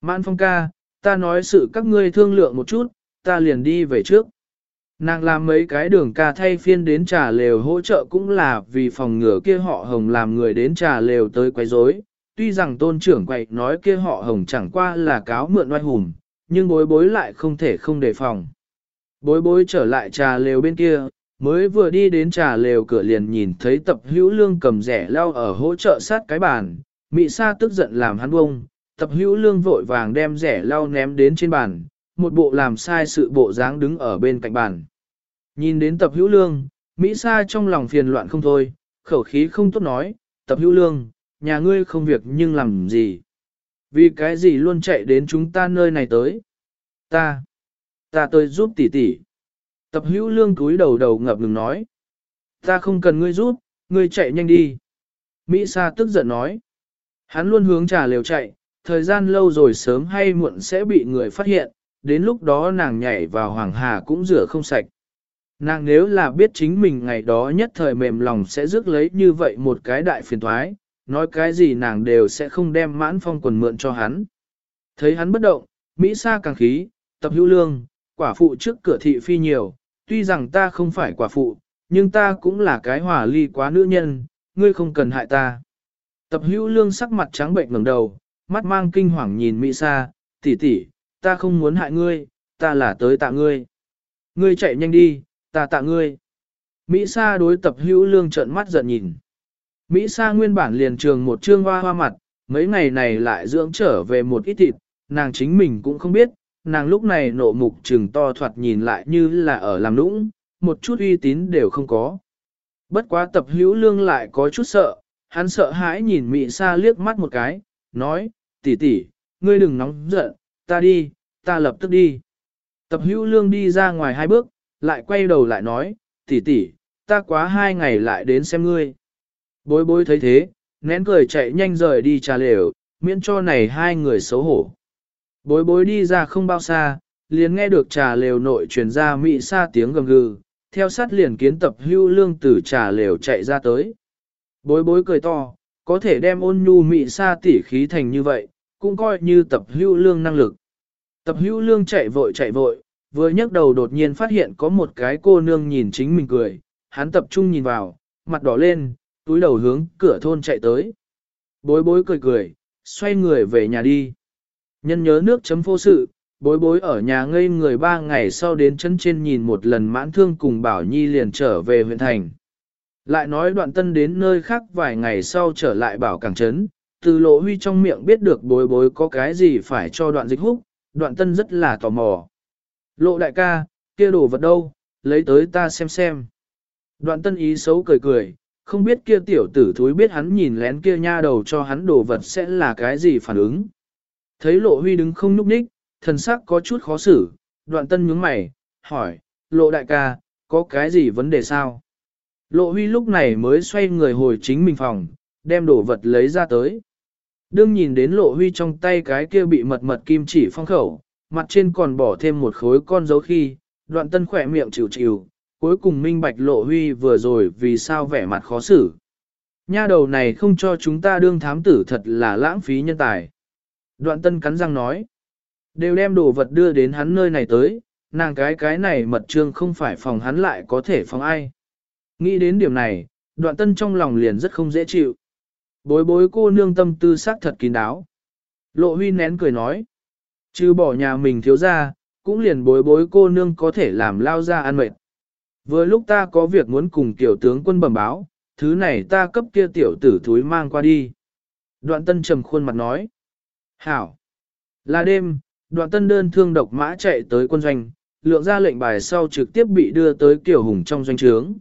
Mãn Phong ca, ta nói sự các ngươi thương lượng một chút, ta liền đi về trước. Nàng làm mấy cái đường ca thay phiên đến trà lều hỗ trợ cũng là vì phòng ngừa kia họ hồng làm người đến trà lều tới quấy rối. Tuy rằng tôn trưởng quậy nói kia họ hồng chẳng qua là cáo mượn oai hùng, nhưng bối bối lại không thể không đề phòng. Bối bối trở lại trà lều bên kia, mới vừa đi đến trà lều cửa liền nhìn thấy tập hữu lương cầm rẻ lao ở hỗ trợ sát cái bàn, mị sa tức giận làm hắn bông, tập hữu lương vội vàng đem rẻ lau ném đến trên bàn, một bộ làm sai sự bộ dáng đứng ở bên cạnh bàn. Nhìn đến tập hữu lương, Mỹ Sa trong lòng phiền loạn không thôi, khẩu khí không tốt nói, tập hữu lương, nhà ngươi không việc nhưng làm gì. Vì cái gì luôn chạy đến chúng ta nơi này tới. Ta, ta tới giúp tỷ tỷ. Tập hữu lương cúi đầu đầu ngập ngừng nói. Ta không cần ngươi giúp, ngươi chạy nhanh đi. Mỹ Sa tức giận nói. Hắn luôn hướng trà lều chạy, thời gian lâu rồi sớm hay muộn sẽ bị người phát hiện, đến lúc đó nàng nhảy vào hoàng hà cũng rửa không sạch. Nàng nếu là biết chính mình ngày đó nhất thời mềm lòng sẽ rước lấy như vậy một cái đại phiền thoái, nói cái gì nàng đều sẽ không đem mãn phong quần mượn cho hắn. Thấy hắn bất động, Mỹ Sa càng khí, tập hữu lương, quả phụ trước cửa thị phi nhiều, tuy rằng ta không phải quả phụ, nhưng ta cũng là cái hòa ly quá nữ nhân, ngươi không cần hại ta. Tập hữu lương sắc mặt trắng bệnh ngẩng đầu, mắt mang kinh hoàng nhìn Mỹ Sa, tỷ tỷ, ta không muốn hại ngươi, ta là tới tạ ngươi. Ngươi chạy nhanh đi, ta tạ ngươi. Mỹ Sa đối tập hữu lương trợn mắt giận nhìn. Mỹ Sa nguyên bản liền trường một trương hoa hoa mặt, mấy ngày này lại dưỡng trở về một ít thịt, nàng chính mình cũng không biết, nàng lúc này nộ mục trừng to thoạt nhìn lại như là ở làm nũng, một chút uy tín đều không có. Bất quá tập hữu lương lại có chút sợ, hắn sợ hãi nhìn Mỹ Sa liếc mắt một cái, nói, tỷ tỷ, ngươi đừng nóng giận, ta đi, ta lập tức đi. Tập hữu lương đi ra ngoài hai bước, lại quay đầu lại nói, tỷ tỷ, ta quá hai ngày lại đến xem ngươi. Bối bối thấy thế, nén cười chạy nhanh rời đi trà lều, miễn cho này hai người xấu hổ. Bối bối đi ra không bao xa, liền nghe được trà lều nội truyền ra mị xa tiếng gầm gừ, theo sát liền kiến tập hưu lương từ trà lều chạy ra tới. Bối bối cười to, có thể đem ôn nhu mị xa tỉ khí thành như vậy, cũng coi như tập hưu lương năng lực. Tập hưu lương chạy vội chạy vội, vừa nhấc đầu đột nhiên phát hiện có một cái cô nương nhìn chính mình cười, hắn tập trung nhìn vào, mặt đỏ lên, túi đầu hướng cửa thôn chạy tới. Bối bối cười cười, xoay người về nhà đi. Nhân nhớ nước chấm vô sự, bối bối ở nhà ngây người ba ngày sau đến chân trên nhìn một lần mãn thương cùng Bảo Nhi liền trở về huyện thành. Lại nói đoạn tân đến nơi khác vài ngày sau trở lại bảo cảng trấn, từ lộ huy trong miệng biết được bối bối có cái gì phải cho đoạn dịch húc, đoạn tân rất là tò mò. Lộ đại ca, kia đồ vật đâu, lấy tới ta xem xem. Đoạn tân ý xấu cười cười, không biết kia tiểu tử thúi biết hắn nhìn lén kia nha đầu cho hắn đồ vật sẽ là cái gì phản ứng. Thấy lộ huy đứng không nhúc ních, thần sắc có chút khó xử, đoạn tân nhướng mày, hỏi, lộ đại ca, có cái gì vấn đề sao? Lộ huy lúc này mới xoay người hồi chính mình phòng, đem đồ vật lấy ra tới. Đương nhìn đến lộ huy trong tay cái kia bị mật mật kim chỉ phong khẩu, mặt trên còn bỏ thêm một khối con dấu khi, đoạn tân khỏe miệng chịu chịu, cuối cùng minh bạch lộ huy vừa rồi vì sao vẻ mặt khó xử. Nha đầu này không cho chúng ta đương thám tử thật là lãng phí nhân tài. Đoạn tân cắn răng nói, đều đem đồ vật đưa đến hắn nơi này tới, nàng cái cái này mật trương không phải phòng hắn lại có thể phòng ai. Nghĩ đến điểm này, đoạn tân trong lòng liền rất không dễ chịu. Bối bối cô nương tâm tư sắc thật kín đáo. Lộ huy nén cười nói, chứ bỏ nhà mình thiếu ra, cũng liền bối bối cô nương có thể làm lao ra ăn mệt. Vừa lúc ta có việc muốn cùng tiểu tướng quân bẩm báo, thứ này ta cấp kia tiểu tử thúi mang qua đi. Đoạn tân trầm khuôn mặt nói. Hảo. Là đêm, đoạn tân đơn thương độc mã chạy tới quân doanh, lượng ra lệnh bài sau trực tiếp bị đưa tới Kiều Hùng trong doanh trướng.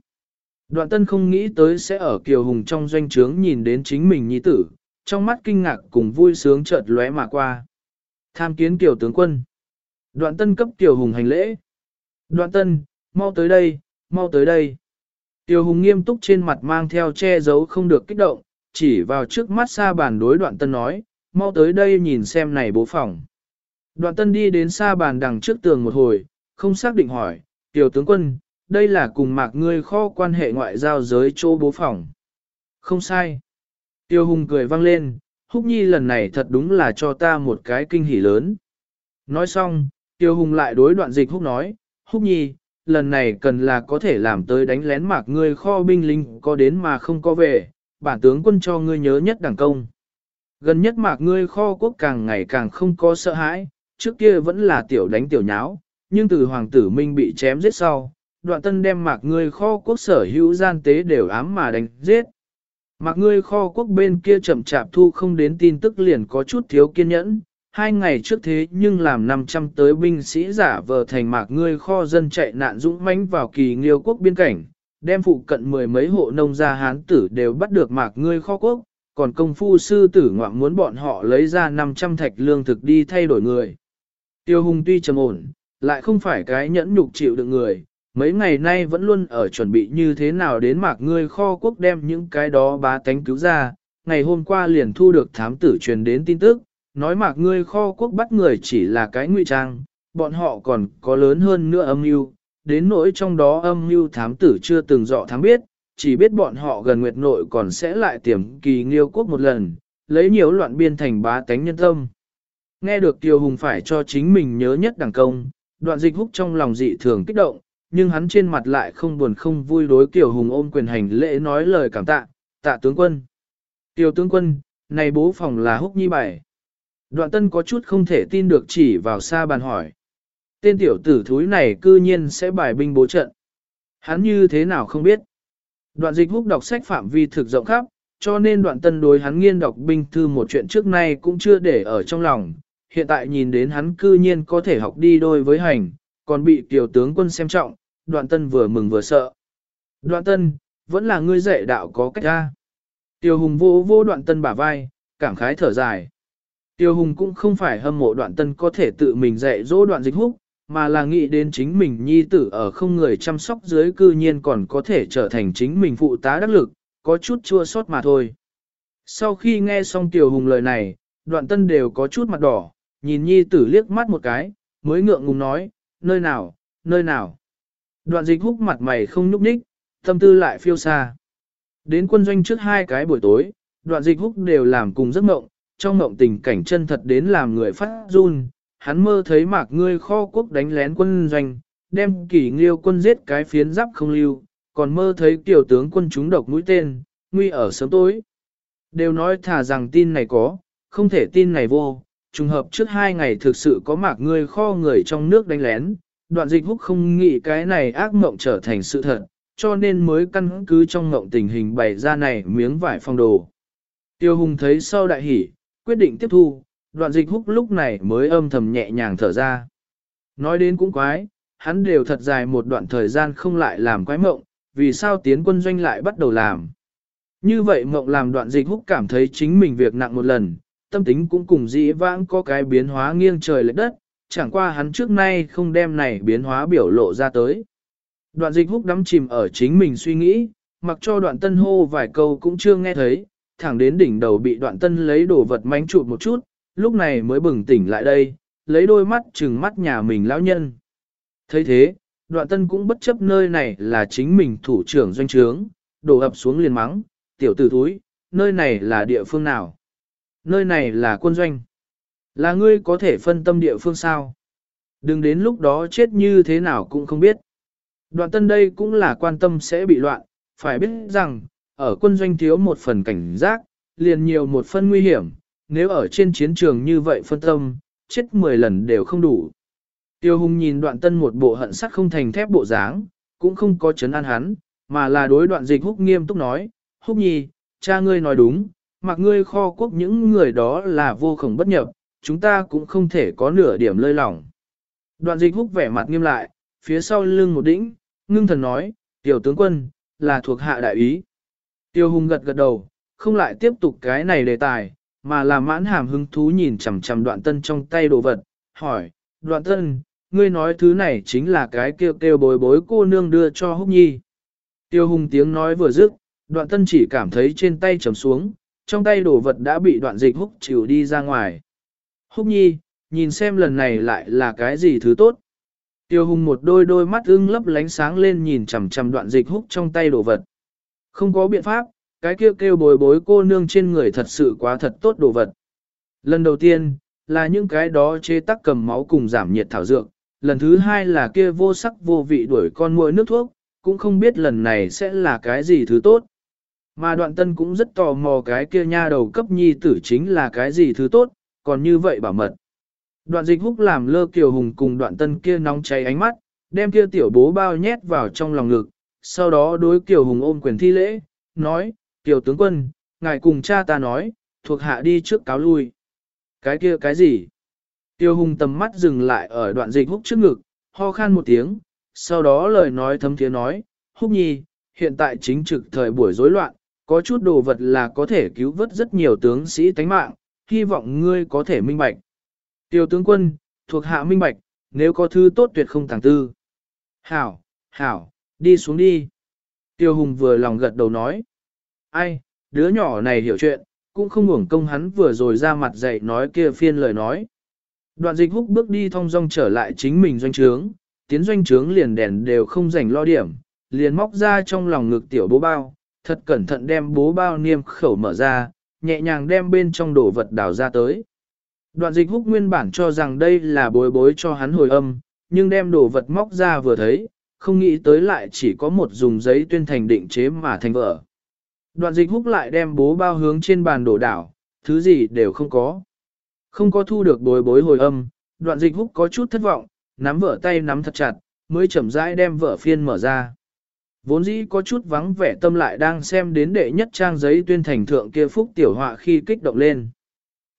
Đoạn tân không nghĩ tới sẽ ở Kiều Hùng trong doanh trướng nhìn đến chính mình nhi tử, trong mắt kinh ngạc cùng vui sướng chợt lóe mà qua. Tham kiến Kiều tướng quân. Đoạn tân cấp Kiều Hùng hành lễ. Đoạn tân, mau tới đây, mau tới đây. Tiêu Hùng nghiêm túc trên mặt mang theo che giấu không được kích động, chỉ vào trước mắt xa bàn đối đoạn tân nói, mau tới đây nhìn xem này bố phòng. Đoạn tân đi đến xa bàn đằng trước tường một hồi, không xác định hỏi, tiểu tướng quân, đây là cùng mạc ngươi kho quan hệ ngoại giao giới chỗ bố phòng. Không sai. Tiêu Hùng cười vang lên, Húc Nhi lần này thật đúng là cho ta một cái kinh hỉ lớn. Nói xong, Tiêu Hùng lại đối đoạn dịch Húc nói, Húc Nhi, lần này cần là có thể làm tới đánh lén mạc ngươi kho binh lính có đến mà không có về, bản tướng quân cho ngươi nhớ nhất đảng công. Gần nhất mạc ngươi kho quốc càng ngày càng không có sợ hãi, trước kia vẫn là tiểu đánh tiểu nháo, nhưng từ hoàng tử minh bị chém giết sau, đoạn tân đem mạc ngươi kho quốc sở hữu gian tế đều ám mà đánh giết. Mạc ngươi kho quốc bên kia chậm chạp thu không đến tin tức liền có chút thiếu kiên nhẫn, hai ngày trước thế nhưng làm 500 tới binh sĩ giả vờ thành mạc ngươi kho dân chạy nạn dũng mãnh vào kỳ nghiêu quốc biên cảnh, đem phụ cận mười mấy hộ nông gia hán tử đều bắt được mạc ngươi kho quốc, còn công phu sư tử ngoạm muốn bọn họ lấy ra 500 thạch lương thực đi thay đổi người. Tiêu hùng tuy trầm ổn, lại không phải cái nhẫn nhục chịu được người, mấy ngày nay vẫn luôn ở chuẩn bị như thế nào đến mạc ngươi kho quốc đem những cái đó bá tánh cứu ra, ngày hôm qua liền thu được thám tử truyền đến tin tức, nói mạc ngươi kho quốc bắt người chỉ là cái ngụy trang, bọn họ còn có lớn hơn nữa âm mưu, đến nỗi trong đó âm mưu thám tử chưa từng dọ thám biết, chỉ biết bọn họ gần nguyệt nội còn sẽ lại tiềm kỳ nghiêu quốc một lần, lấy nhiều loạn biên thành bá tánh nhân tâm. Nghe được Tiêu Hùng phải cho chính mình nhớ nhất đẳng công, đoạn dịch húc trong lòng dị thường kích động, nhưng hắn trên mặt lại không buồn không vui đối Tiêu Hùng ôm quyền hành lễ nói lời cảm tạ, tạ tướng quân. Tiêu tướng quân, này bố phòng là húc nhi bảy. Đoạn tân có chút không thể tin được chỉ vào xa bàn hỏi. Tên tiểu tử thúi này cư nhiên sẽ bài binh bố trận. Hắn như thế nào không biết. Đoạn dịch húc đọc sách phạm vi thực rộng khắp, cho nên đoạn tân đối hắn nghiên đọc binh thư một chuyện trước nay cũng chưa để ở trong lòng. Hiện tại nhìn đến hắn cư nhiên có thể học đi đôi với hành, còn bị tiểu tướng quân xem trọng, đoạn tân vừa mừng vừa sợ. Đoạn tân, vẫn là ngươi dạy đạo có cách ra. Tiêu hùng vô vô đoạn tân bả vai, cảm khái thở dài. Tiêu Hùng cũng không phải hâm mộ đoạn tân có thể tự mình dạy dỗ đoạn dịch húc, mà là nghĩ đến chính mình nhi tử ở không người chăm sóc dưới cư nhiên còn có thể trở thành chính mình phụ tá đắc lực, có chút chua sót mà thôi. Sau khi nghe xong tiểu Hùng lời này, đoạn tân đều có chút mặt đỏ, nhìn nhi tử liếc mắt một cái, mới ngượng ngùng nói, nơi nào, nơi nào. Đoạn dịch húc mặt mày không nhúc nhích, tâm tư lại phiêu xa. Đến quân doanh trước hai cái buổi tối, đoạn dịch húc đều làm cùng giấc mộng, trong mộng tình cảnh chân thật đến làm người phát run, hắn mơ thấy mạc ngươi kho quốc đánh lén quân doanh, đem kỷ nghiêu quân giết cái phiến giáp không lưu, còn mơ thấy tiểu tướng quân chúng độc mũi tên, nguy ở sớm tối. Đều nói thả rằng tin này có, không thể tin này vô, trùng hợp trước hai ngày thực sự có mạc ngươi kho người trong nước đánh lén, đoạn dịch húc không nghĩ cái này ác mộng trở thành sự thật, cho nên mới căn cứ trong mộng tình hình bày ra này miếng vải phong đồ. Tiêu hùng thấy sau đại hỉ, quyết định tiếp thu, đoạn dịch húc lúc này mới âm thầm nhẹ nhàng thở ra. Nói đến cũng quái, hắn đều thật dài một đoạn thời gian không lại làm quái mộng, vì sao tiến quân doanh lại bắt đầu làm. Như vậy mộng làm đoạn dịch húc cảm thấy chính mình việc nặng một lần, tâm tính cũng cùng dĩ vãng có cái biến hóa nghiêng trời lệch đất, chẳng qua hắn trước nay không đem này biến hóa biểu lộ ra tới. Đoạn dịch húc đắm chìm ở chính mình suy nghĩ, mặc cho đoạn tân hô vài câu cũng chưa nghe thấy, thẳng đến đỉnh đầu bị đoạn tân lấy đồ vật mánh chụp một chút, lúc này mới bừng tỉnh lại đây, lấy đôi mắt trừng mắt nhà mình lão nhân. thấy thế, đoạn tân cũng bất chấp nơi này là chính mình thủ trưởng doanh trướng, đổ ập xuống liền mắng, tiểu tử thúi, nơi này là địa phương nào? Nơi này là quân doanh. Là ngươi có thể phân tâm địa phương sao? Đừng đến lúc đó chết như thế nào cũng không biết. Đoạn tân đây cũng là quan tâm sẽ bị loạn, phải biết rằng, ở quân doanh thiếu một phần cảnh giác, liền nhiều một phần nguy hiểm, nếu ở trên chiến trường như vậy phân tâm, chết 10 lần đều không đủ. Tiêu hùng nhìn đoạn tân một bộ hận sắt không thành thép bộ dáng, cũng không có chấn an hắn, mà là đối đoạn dịch húc nghiêm túc nói, húc nhi, cha ngươi nói đúng, mặc ngươi kho quốc những người đó là vô khổng bất nhập, chúng ta cũng không thể có nửa điểm lơi lỏng. Đoạn dịch húc vẻ mặt nghiêm lại, phía sau lưng một đĩnh, ngưng thần nói, tiểu tướng quân, là thuộc hạ đại ý. Tiêu hùng gật gật đầu, không lại tiếp tục cái này đề tài, mà là mãn hàm hứng thú nhìn chằm chằm đoạn tân trong tay đồ vật, hỏi, đoạn tân, ngươi nói thứ này chính là cái kêu kêu bối bối cô nương đưa cho húc nhi. Tiêu hùng tiếng nói vừa dứt, đoạn tân chỉ cảm thấy trên tay trầm xuống, trong tay đồ vật đã bị đoạn dịch húc chịu đi ra ngoài. Húc nhi, nhìn xem lần này lại là cái gì thứ tốt. Tiêu hùng một đôi đôi mắt ưng lấp lánh sáng lên nhìn chằm chằm đoạn dịch húc trong tay đồ vật. Không có biện pháp, cái kêu kêu bồi bối cô nương trên người thật sự quá thật tốt đồ vật. Lần đầu tiên, là những cái đó chế tắc cầm máu cùng giảm nhiệt thảo dược. Lần thứ hai là kia vô sắc vô vị đuổi con muỗi nước thuốc, cũng không biết lần này sẽ là cái gì thứ tốt. Mà đoạn tân cũng rất tò mò cái kia nha đầu cấp nhi tử chính là cái gì thứ tốt, còn như vậy bảo mật. Đoạn dịch húc làm lơ kiều hùng cùng đoạn tân kia nóng cháy ánh mắt, đem kia tiểu bố bao nhét vào trong lòng ngực, sau đó đối kiều hùng ôm quyền thi lễ, nói, kiều tướng quân, ngài cùng cha ta nói, thuộc hạ đi trước cáo lui. Cái kia cái gì? Tiêu hùng tầm mắt dừng lại ở đoạn dịch húc trước ngực, ho khan một tiếng, sau đó lời nói thấm tiếng nói, húc nhi, hiện tại chính trực thời buổi rối loạn, có chút đồ vật là có thể cứu vớt rất nhiều tướng sĩ tánh mạng, hy vọng ngươi có thể minh bạch. Tiêu tướng quân, thuộc hạ minh bạch, nếu có thứ tốt tuyệt không tàng tư. Hảo, hảo, đi xuống đi. Tiêu hùng vừa lòng gật đầu nói. Ai, đứa nhỏ này hiểu chuyện, cũng không ngủng công hắn vừa rồi ra mặt dạy nói kia phiên lời nói. Đoạn dịch húc bước đi thong dong trở lại chính mình doanh trướng, tiến doanh trướng liền đèn đều không rảnh lo điểm, liền móc ra trong lòng ngực tiểu bố bao, thật cẩn thận đem bố bao niêm khẩu mở ra, nhẹ nhàng đem bên trong đồ vật đào ra tới. Đoạn dịch húc nguyên bản cho rằng đây là bối bối cho hắn hồi âm, nhưng đem đồ vật móc ra vừa thấy, không nghĩ tới lại chỉ có một dùng giấy tuyên thành định chế mà thành vợ. Đoạn dịch húc lại đem bố bao hướng trên bàn đổ đảo, thứ gì đều không có. Không có thu được bối bối hồi âm, đoạn dịch húc có chút thất vọng, nắm vợ tay nắm thật chặt, mới chậm rãi đem vợ phiên mở ra. Vốn dĩ có chút vắng vẻ tâm lại đang xem đến đệ nhất trang giấy tuyên thành thượng kia phúc tiểu họa khi kích động lên.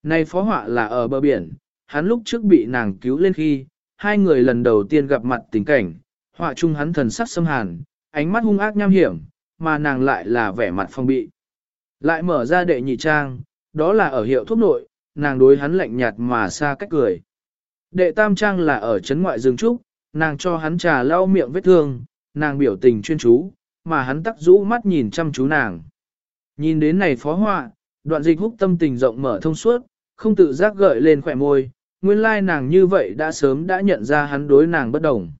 Này phó họa là ở bờ biển, hắn lúc trước bị nàng cứu lên khi, hai người lần đầu tiên gặp mặt tình cảnh, họa chung hắn thần sắc xâm hàn, ánh mắt hung ác nham hiểm, mà nàng lại là vẻ mặt phong bị. Lại mở ra đệ nhị trang, đó là ở hiệu thuốc nội, nàng đối hắn lạnh nhạt mà xa cách cười. Đệ tam trang là ở chấn ngoại rừng trúc, nàng cho hắn trà lau miệng vết thương, nàng biểu tình chuyên chú, mà hắn tắc rũ mắt nhìn chăm chú nàng. Nhìn đến này phó họa, đoạn dịch húc tâm tình rộng mở thông suốt, không tự giác gợi lên khỏe môi, nguyên lai nàng như vậy đã sớm đã nhận ra hắn đối nàng bất đồng.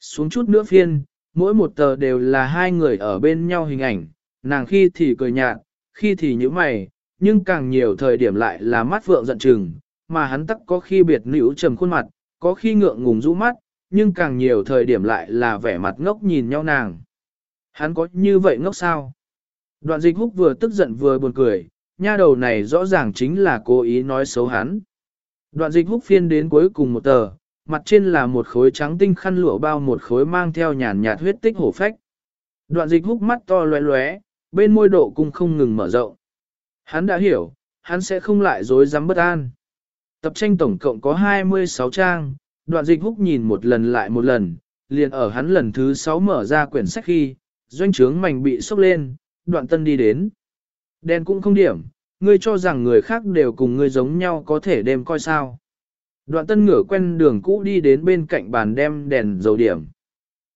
Xuống chút nữa phiên, mỗi một tờ đều là hai người ở bên nhau hình ảnh, nàng khi thì cười nhạt, khi thì nhíu mày, nhưng càng nhiều thời điểm lại là mắt vượng giận chừng, mà hắn tắc có khi biệt nữ trầm khuôn mặt, có khi ngượng ngùng rũ mắt, nhưng càng nhiều thời điểm lại là vẻ mặt ngốc nhìn nhau nàng. Hắn có như vậy ngốc sao? Đoạn dịch húc vừa tức giận vừa buồn cười, nha đầu này rõ ràng chính là cố ý nói xấu hắn. Đoạn dịch húc phiên đến cuối cùng một tờ, mặt trên là một khối trắng tinh khăn lụa bao một khối mang theo nhàn nhạt huyết tích hổ phách. Đoạn dịch húc mắt to loé loé, bên môi độ cung không ngừng mở rộng. Hắn đã hiểu, hắn sẽ không lại dối dám bất an. Tập tranh tổng cộng có 26 trang, đoạn dịch húc nhìn một lần lại một lần, liền ở hắn lần thứ 6 mở ra quyển sách khi, doanh trướng mảnh bị sốc lên, đoạn tân đi đến. Đen cũng không điểm, ngươi cho rằng người khác đều cùng ngươi giống nhau có thể đem coi sao. Đoạn tân ngửa quen đường cũ đi đến bên cạnh bàn đem đèn dầu điểm.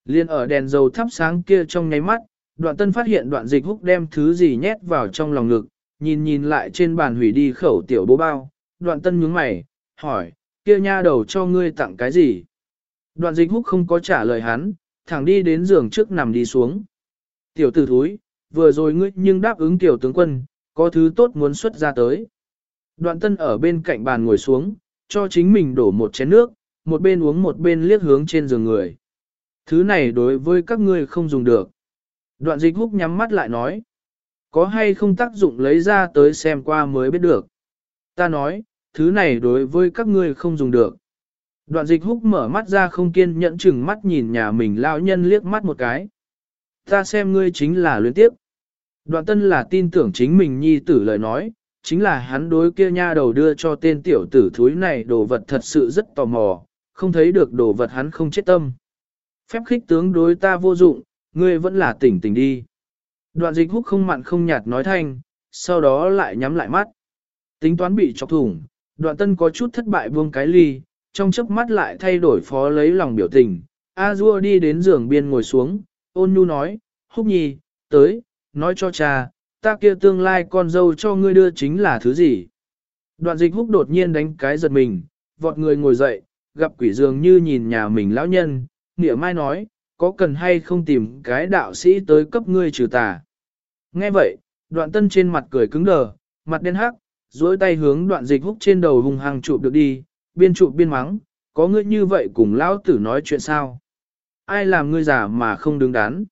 Liên ở đèn dầu thắp sáng kia trong nháy mắt, đoạn tân phát hiện đoạn dịch húc đem thứ gì nhét vào trong lòng ngực, nhìn nhìn lại trên bàn hủy đi khẩu tiểu bố bao, đoạn tân nhướng mày, hỏi, kia nha đầu cho ngươi tặng cái gì? Đoạn dịch húc không có trả lời hắn, thẳng đi đến giường trước nằm đi xuống. Tiểu tử thúi, vừa rồi ngươi nhưng đáp ứng tiểu tướng quân, có thứ tốt muốn xuất ra tới. Đoạn tân ở bên cạnh bàn ngồi xuống, cho chính mình đổ một chén nước, một bên uống một bên liếc hướng trên giường người. Thứ này đối với các ngươi không dùng được. Đoạn dịch húc nhắm mắt lại nói. Có hay không tác dụng lấy ra tới xem qua mới biết được. Ta nói, thứ này đối với các ngươi không dùng được. Đoạn dịch húc mở mắt ra không kiên nhẫn chừng mắt nhìn nhà mình lão nhân liếc mắt một cái. Ta xem ngươi chính là luyến tiếp. Đoạn tân là tin tưởng chính mình nhi tử lời nói, chính là hắn đối kia nha đầu đưa cho tên tiểu tử thúi này đồ vật thật sự rất tò mò, không thấy được đồ vật hắn không chết tâm. Phép khích tướng đối ta vô dụng, ngươi vẫn là tỉnh tỉnh đi. Đoạn dịch húc không mặn không nhạt nói thanh, sau đó lại nhắm lại mắt. Tính toán bị chọc thủng, đoạn tân có chút thất bại buông cái ly, trong chớp mắt lại thay đổi phó lấy lòng biểu tình. A Dua đi đến giường biên ngồi xuống, ôn nhu nói, húc nhi, tới, nói cho cha, ta kia tương lai con dâu cho ngươi đưa chính là thứ gì. Đoạn dịch húc đột nhiên đánh cái giật mình, vọt người ngồi dậy, gặp quỷ dường như nhìn nhà mình lão nhân, nghĩa mai nói, có cần hay không tìm cái đạo sĩ tới cấp ngươi trừ tà. Nghe vậy, đoạn tân trên mặt cười cứng đờ, mặt đen hắc, duỗi tay hướng đoạn dịch húc trên đầu hùng hăng chụp được đi, biên chụp biên mắng, có ngươi như vậy cùng lão tử nói chuyện sao? Ai làm ngươi giả mà không đứng đắn?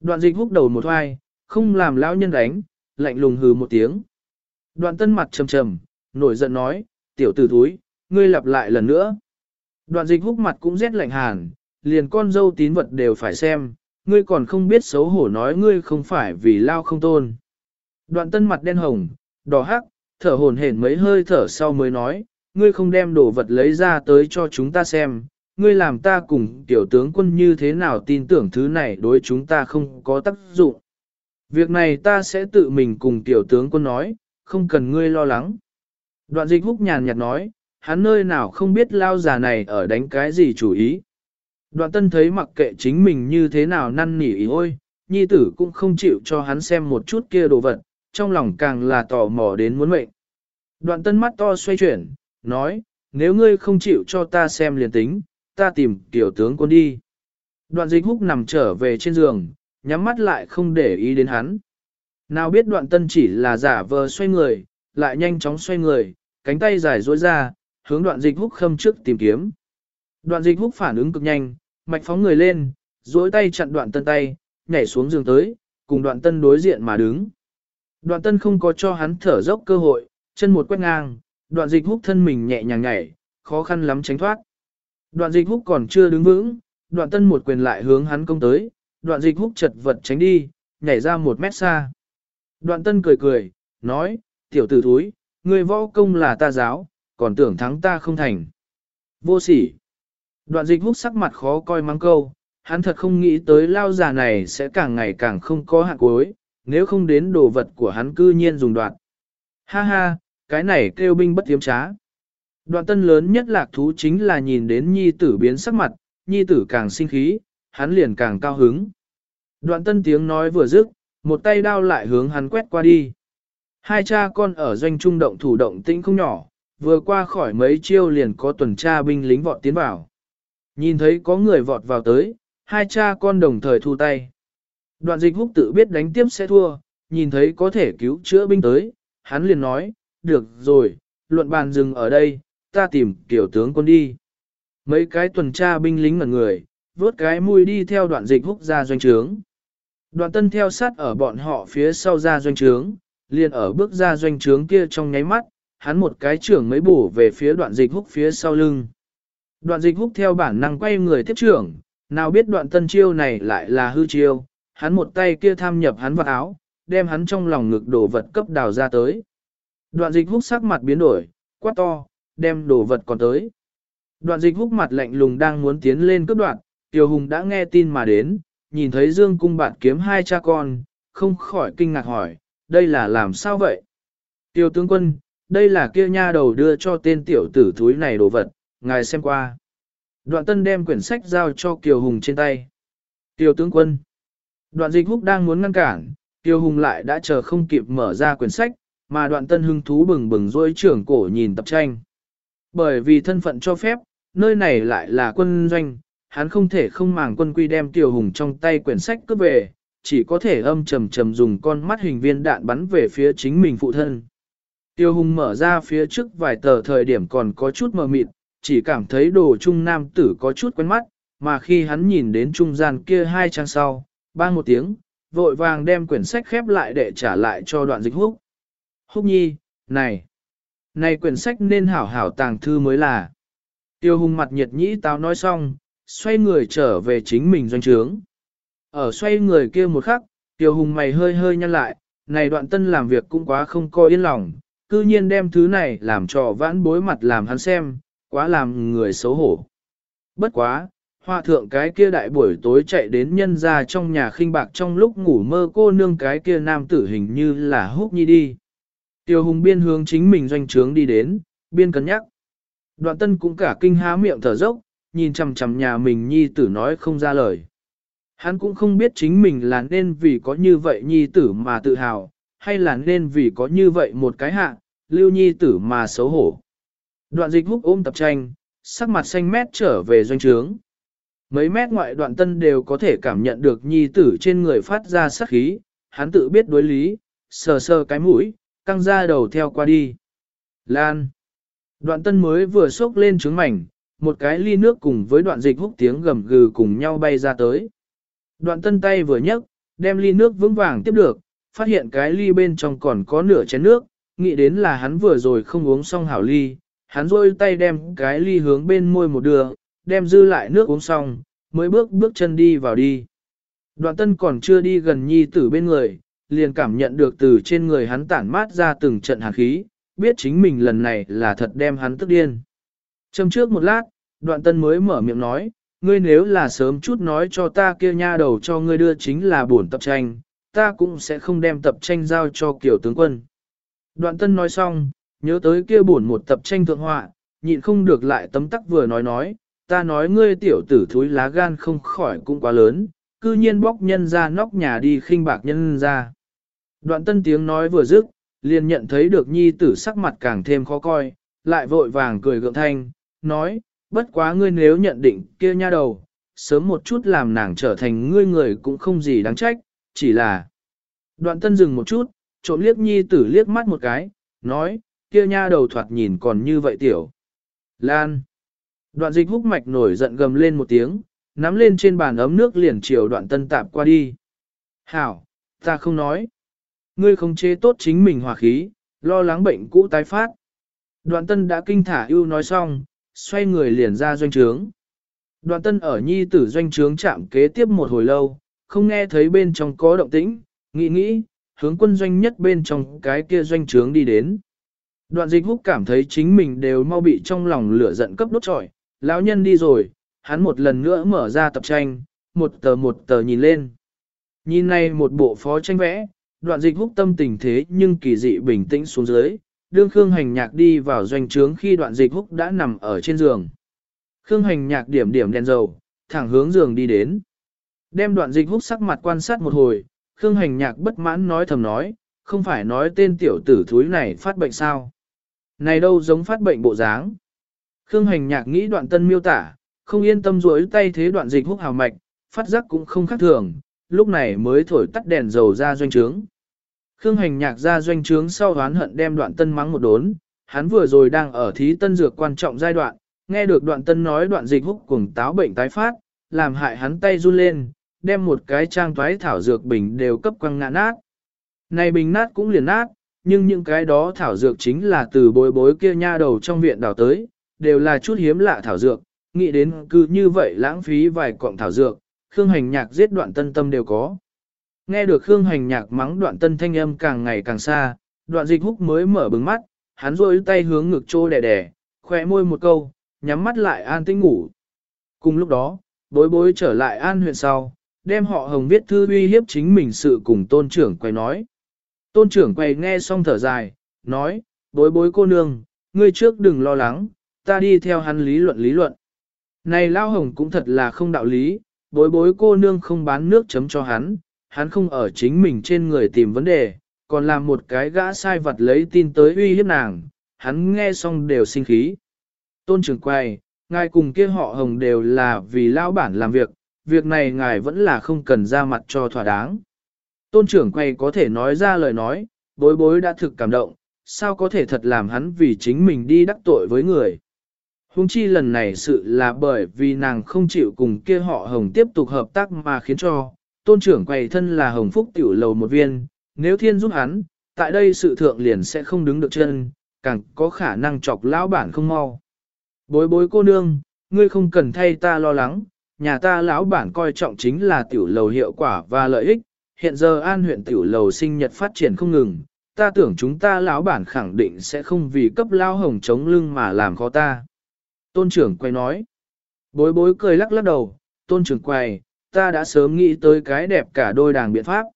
Đoạn dịch húc đầu một hoài, không làm lão nhân đánh, lạnh lùng hừ một tiếng. Đoạn tân mặt trầm trầm, nổi giận nói, tiểu tử thúi, ngươi lặp lại lần nữa. Đoạn dịch húc mặt cũng rét lạnh hàn, liền con dâu tín vật đều phải xem, ngươi còn không biết xấu hổ nói ngươi không phải vì lao không tôn. Đoạn tân mặt đen hồng, đỏ hắc, thở hồn hển mấy hơi thở sau mới nói, ngươi không đem đồ vật lấy ra tới cho chúng ta xem, ngươi làm ta cùng tiểu tướng quân như thế nào tin tưởng thứ này đối chúng ta không có tác dụng. Việc này ta sẽ tự mình cùng tiểu tướng quân nói, không cần ngươi lo lắng. Đoạn dịch húc nhàn nhạt nói, hắn nơi nào không biết lao già này ở đánh cái gì chủ ý. Đoạn tân thấy mặc kệ chính mình như thế nào năn nỉ ý ôi, nhi tử cũng không chịu cho hắn xem một chút kia đồ vật, trong lòng càng là tò mò đến muốn mệnh. Đoạn tân mắt to xoay chuyển, nói, nếu ngươi không chịu cho ta xem liền tính, ta tìm tiểu tướng quân đi. Đoạn dịch húc nằm trở về trên giường, nhắm mắt lại không để ý đến hắn. Nào biết đoạn tân chỉ là giả vờ xoay người, lại nhanh chóng xoay người, cánh tay dài dối ra, hướng đoạn dịch húc khâm trước tìm kiếm. Đoạn dịch húc phản ứng cực nhanh, mạch phóng người lên, dối tay chặn đoạn tân tay, nhảy xuống giường tới, cùng đoạn tân đối diện mà đứng. Đoạn tân không có cho hắn thở dốc cơ hội, chân một quét ngang, đoạn dịch húc thân mình nhẹ nhàng nhảy, khó khăn lắm tránh thoát. Đoạn dịch húc còn chưa đứng vững, đoạn tân một quyền lại hướng hắn công tới, đoạn dịch húc chật vật tránh đi, nhảy ra một mét xa. Đoạn tân cười cười, nói, tiểu tử thúi, người võ công là ta giáo, còn tưởng thắng ta không thành. Vô sỉ. Đoạn dịch húc sắc mặt khó coi mắng câu, hắn thật không nghĩ tới lao già này sẽ càng ngày càng không có hạn cuối, nếu không đến đồ vật của hắn cư nhiên dùng đoạn. Ha ha, cái này kêu binh bất tiếm trá. Đoạn tân lớn nhất lạc thú chính là nhìn đến nhi tử biến sắc mặt, nhi tử càng sinh khí, hắn liền càng cao hứng. Đoạn tân tiếng nói vừa dứt, một tay đao lại hướng hắn quét qua đi. Hai cha con ở doanh trung động thủ động tĩnh không nhỏ, vừa qua khỏi mấy chiêu liền có tuần tra binh lính vọt tiến vào. Nhìn thấy có người vọt vào tới, hai cha con đồng thời thu tay. Đoạn dịch húc tự biết đánh tiếp sẽ thua, nhìn thấy có thể cứu chữa binh tới, hắn liền nói, được rồi, luận bàn dừng ở đây, ta tìm kiểu tướng quân đi. Mấy cái tuần tra binh lính ngẩn người, vớt cái mùi đi theo đoạn dịch húc ra doanh trướng. Đoạn tân theo sát ở bọn họ phía sau ra doanh trướng, liền ở bước ra doanh trướng kia trong nháy mắt, hắn một cái trưởng mới bổ về phía đoạn dịch húc phía sau lưng. Đoạn dịch húc theo bản năng quay người tiếp trưởng, nào biết đoạn tân chiêu này lại là hư chiêu, hắn một tay kia tham nhập hắn vào áo, đem hắn trong lòng ngực đổ vật cấp đào ra tới. Đoạn dịch húc sắc mặt biến đổi, quát to, đem đồ vật còn tới. Đoạn dịch húc mặt lạnh lùng đang muốn tiến lên cướp đoạn, Tiêu Hùng đã nghe tin mà đến, nhìn thấy Dương Cung bạn kiếm hai cha con, không khỏi kinh ngạc hỏi, đây là làm sao vậy? Tiêu tướng quân, đây là kia nha đầu đưa cho tên tiểu tử thúi này đồ vật, ngài xem qua. Đoạn tân đem quyển sách giao cho Kiều Hùng trên tay. Tiêu tướng quân. Đoạn dịch húc đang muốn ngăn cản, Tiêu Hùng lại đã chờ không kịp mở ra quyển sách, mà đoạn tân hưng thú bừng bừng rôi trưởng cổ nhìn tập tranh. Bởi vì thân phận cho phép, nơi này lại là quân doanh, hắn không thể không màng quân quy đem Tiêu Hùng trong tay quyển sách cướp về, chỉ có thể âm trầm trầm dùng con mắt hình viên đạn bắn về phía chính mình phụ thân. Tiêu Hùng mở ra phía trước vài tờ thời điểm còn có chút mờ mịt, chỉ cảm thấy đồ trung nam tử có chút quen mắt, mà khi hắn nhìn đến trung gian kia hai trang sau, bang một tiếng, vội vàng đem quyển sách khép lại để trả lại cho đoạn dịch húc. Húc nhi, này, này quyển sách nên hảo hảo tàng thư mới là. Tiêu hùng mặt nhiệt nhĩ táo nói xong, xoay người trở về chính mình doanh trướng. Ở xoay người kia một khắc, tiêu hùng mày hơi hơi nhăn lại, này đoạn tân làm việc cũng quá không coi yên lòng, cư nhiên đem thứ này làm cho vãn bối mặt làm hắn xem, quá làm người xấu hổ. Bất quá, hoa thượng cái kia đại buổi tối chạy đến nhân ra trong nhà khinh bạc trong lúc ngủ mơ cô nương cái kia nam tử hình như là húc nhi đi. Tiêu hùng biên hướng chính mình doanh trướng đi đến, biên cân nhắc. Đoạn tân cũng cả kinh há miệng thở dốc, nhìn chằm chằm nhà mình nhi tử nói không ra lời. Hắn cũng không biết chính mình là nên vì có như vậy nhi tử mà tự hào, hay là nên vì có như vậy một cái hạ, lưu nhi tử mà xấu hổ. Đoạn dịch húc ôm tập tranh, sắc mặt xanh mét trở về doanh trướng. Mấy mét ngoại đoạn tân đều có thể cảm nhận được nhi tử trên người phát ra sắc khí, hắn tự biết đối lý, sờ sờ cái mũi, căng ra đầu theo qua đi. Lan. Đoạn tân mới vừa sốc lên trướng mảnh, một cái ly nước cùng với đoạn dịch húc tiếng gầm gừ cùng nhau bay ra tới. Đoạn tân tay vừa nhấc, đem ly nước vững vàng tiếp được, phát hiện cái ly bên trong còn có nửa chén nước, nghĩ đến là hắn vừa rồi không uống xong hảo ly, hắn rôi tay đem cái ly hướng bên môi một đường, đem dư lại nước uống xong, mới bước bước chân đi vào đi. Đoạn tân còn chưa đi gần nhi tử bên người, liền cảm nhận được từ trên người hắn tản mát ra từng trận hàn khí, biết chính mình lần này là thật đem hắn tức điên. Châm trước một lát, đoạn tân mới mở miệng nói, ngươi nếu là sớm chút nói cho ta kia nha đầu cho ngươi đưa chính là bổn tập tranh, ta cũng sẽ không đem tập tranh giao cho kiểu tướng quân. Đoạn tân nói xong, nhớ tới kia bổn một tập tranh thượng họa, nhịn không được lại tấm tắc vừa nói nói, ta nói ngươi tiểu tử thúi lá gan không khỏi cũng quá lớn, cư nhiên bóc nhân ra nóc nhà đi khinh bạc nhân ra. Đoạn tân tiếng nói vừa dứt, liền nhận thấy được nhi tử sắc mặt càng thêm khó coi, lại vội vàng cười gượng thanh, nói, bất quá ngươi nếu nhận định kia nha đầu, sớm một chút làm nàng trở thành ngươi người cũng không gì đáng trách, chỉ là. Đoạn tân dừng một chút, trộm liếc nhi tử liếc mắt một cái, nói, kia nha đầu thoạt nhìn còn như vậy tiểu. Lan. Đoạn dịch húc mạch nổi giận gầm lên một tiếng, nắm lên trên bàn ấm nước liền chiều đoạn tân tạp qua đi. Hảo, ta không nói. Ngươi không chế tốt chính mình hòa khí, lo lắng bệnh cũ tái phát. Đoạn tân đã kinh thả ưu nói xong, xoay người liền ra doanh trướng. Đoạn tân ở nhi tử doanh trướng chạm kế tiếp một hồi lâu, không nghe thấy bên trong có động tĩnh, nghĩ nghĩ, hướng quân doanh nhất bên trong cái kia doanh trướng đi đến. Đoạn dịch húc cảm thấy chính mình đều mau bị trong lòng lửa giận cấp đốt trọi, lão nhân đi rồi, hắn một lần nữa mở ra tập tranh, một tờ một tờ nhìn lên. Nhìn này một bộ phó tranh vẽ, đoạn dịch húc tâm tình thế nhưng kỳ dị bình tĩnh xuống dưới, đương Khương Hành Nhạc đi vào doanh trướng khi đoạn dịch húc đã nằm ở trên giường. Khương Hành Nhạc điểm điểm đèn dầu, thẳng hướng giường đi đến. Đem đoạn dịch húc sắc mặt quan sát một hồi, Khương Hành Nhạc bất mãn nói thầm nói, không phải nói tên tiểu tử thúi này phát bệnh sao. Này đâu giống phát bệnh bộ dáng. Khương Hành Nhạc nghĩ đoạn tân miêu tả, không yên tâm rối tay thế đoạn dịch húc hào mạch, phát giác cũng không khác thường, lúc này mới thổi tắt đèn dầu ra doanh trướng. Khương hành nhạc ra doanh trướng sau hoán hận đem đoạn tân mắng một đốn, hắn vừa rồi đang ở thí tân dược quan trọng giai đoạn, nghe được đoạn tân nói đoạn dịch húc cùng táo bệnh tái phát, làm hại hắn tay run lên, đem một cái trang toái thảo dược bình đều cấp quăng ngã nát. Này bình nát cũng liền nát, nhưng những cái đó thảo dược chính là từ bối bối kia nha đầu trong viện đào tới, đều là chút hiếm lạ thảo dược, nghĩ đến cứ như vậy lãng phí vài cọng thảo dược, Khương Hành Nhạc giết đoạn tân tâm đều có. Nghe được Khương Hành Nhạc mắng đoạn tân thanh âm càng ngày càng xa, đoạn dịch húc mới mở bừng mắt, hắn rôi tay hướng ngực trô đẻ đẻ, khỏe môi một câu, nhắm mắt lại an tĩnh ngủ. Cùng lúc đó, bối bối trở lại an huyện sau, đem họ hồng viết thư uy hiếp chính mình sự cùng tôn trưởng quay nói. Tôn trưởng quay nghe xong thở dài, nói, bối bối cô nương, ngươi trước đừng lo lắng, ta đi theo hắn lý luận lý luận. Này lao hồng cũng thật là không đạo lý, bối bối cô nương không bán nước chấm cho hắn, hắn không ở chính mình trên người tìm vấn đề, còn làm một cái gã sai vật lấy tin tới uy hiếp nàng, hắn nghe xong đều sinh khí. Tôn trưởng quay, ngài cùng kia họ hồng đều là vì lão bản làm việc, việc này ngài vẫn là không cần ra mặt cho thỏa đáng. Tôn trưởng quay có thể nói ra lời nói, bối bối đã thực cảm động, sao có thể thật làm hắn vì chính mình đi đắc tội với người. Hùng chi lần này sự là bởi vì nàng không chịu cùng kia họ hồng tiếp tục hợp tác mà khiến cho, tôn trưởng quầy thân là hồng phúc tiểu lầu một viên, nếu thiên giúp hắn, tại đây sự thượng liền sẽ không đứng được chân, càng có khả năng chọc lão bản không mau. Bối bối cô nương, ngươi không cần thay ta lo lắng, nhà ta lão bản coi trọng chính là tiểu lầu hiệu quả và lợi ích, hiện giờ an huyện tiểu lầu sinh nhật phát triển không ngừng, ta tưởng chúng ta lão bản khẳng định sẽ không vì cấp lao hồng chống lưng mà làm khó ta. Tôn trưởng quay nói, bối bối cười lắc lắc đầu, tôn trưởng quay, ta đã sớm nghĩ tới cái đẹp cả đôi đàng biện pháp.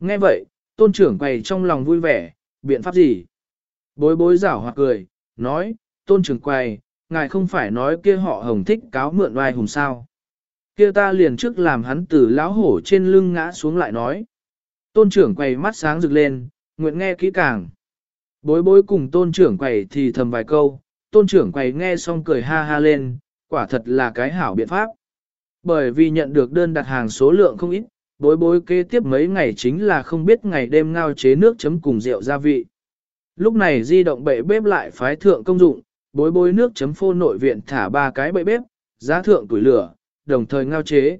Nghe vậy, tôn trưởng quầy trong lòng vui vẻ, biện pháp gì? Bối bối rảo hoặc cười, nói, tôn trưởng quầy, ngài không phải nói kia họ hồng thích cáo mượn oai hùng sao. Kia ta liền trước làm hắn từ lão hổ trên lưng ngã xuống lại nói. Tôn trưởng quầy mắt sáng rực lên, nguyện nghe kỹ càng. Bối bối cùng tôn trưởng quầy thì thầm vài câu, tôn trưởng quầy nghe xong cười ha ha lên, quả thật là cái hảo biện pháp. Bởi vì nhận được đơn đặt hàng số lượng không ít, bối bối kế tiếp mấy ngày chính là không biết ngày đêm ngao chế nước chấm cùng rượu gia vị. Lúc này di động bệ bếp lại phái thượng công dụng, bối bối nước chấm phô nội viện thả ba cái bệ bếp, giá thượng tuổi lửa, đồng thời ngao chế.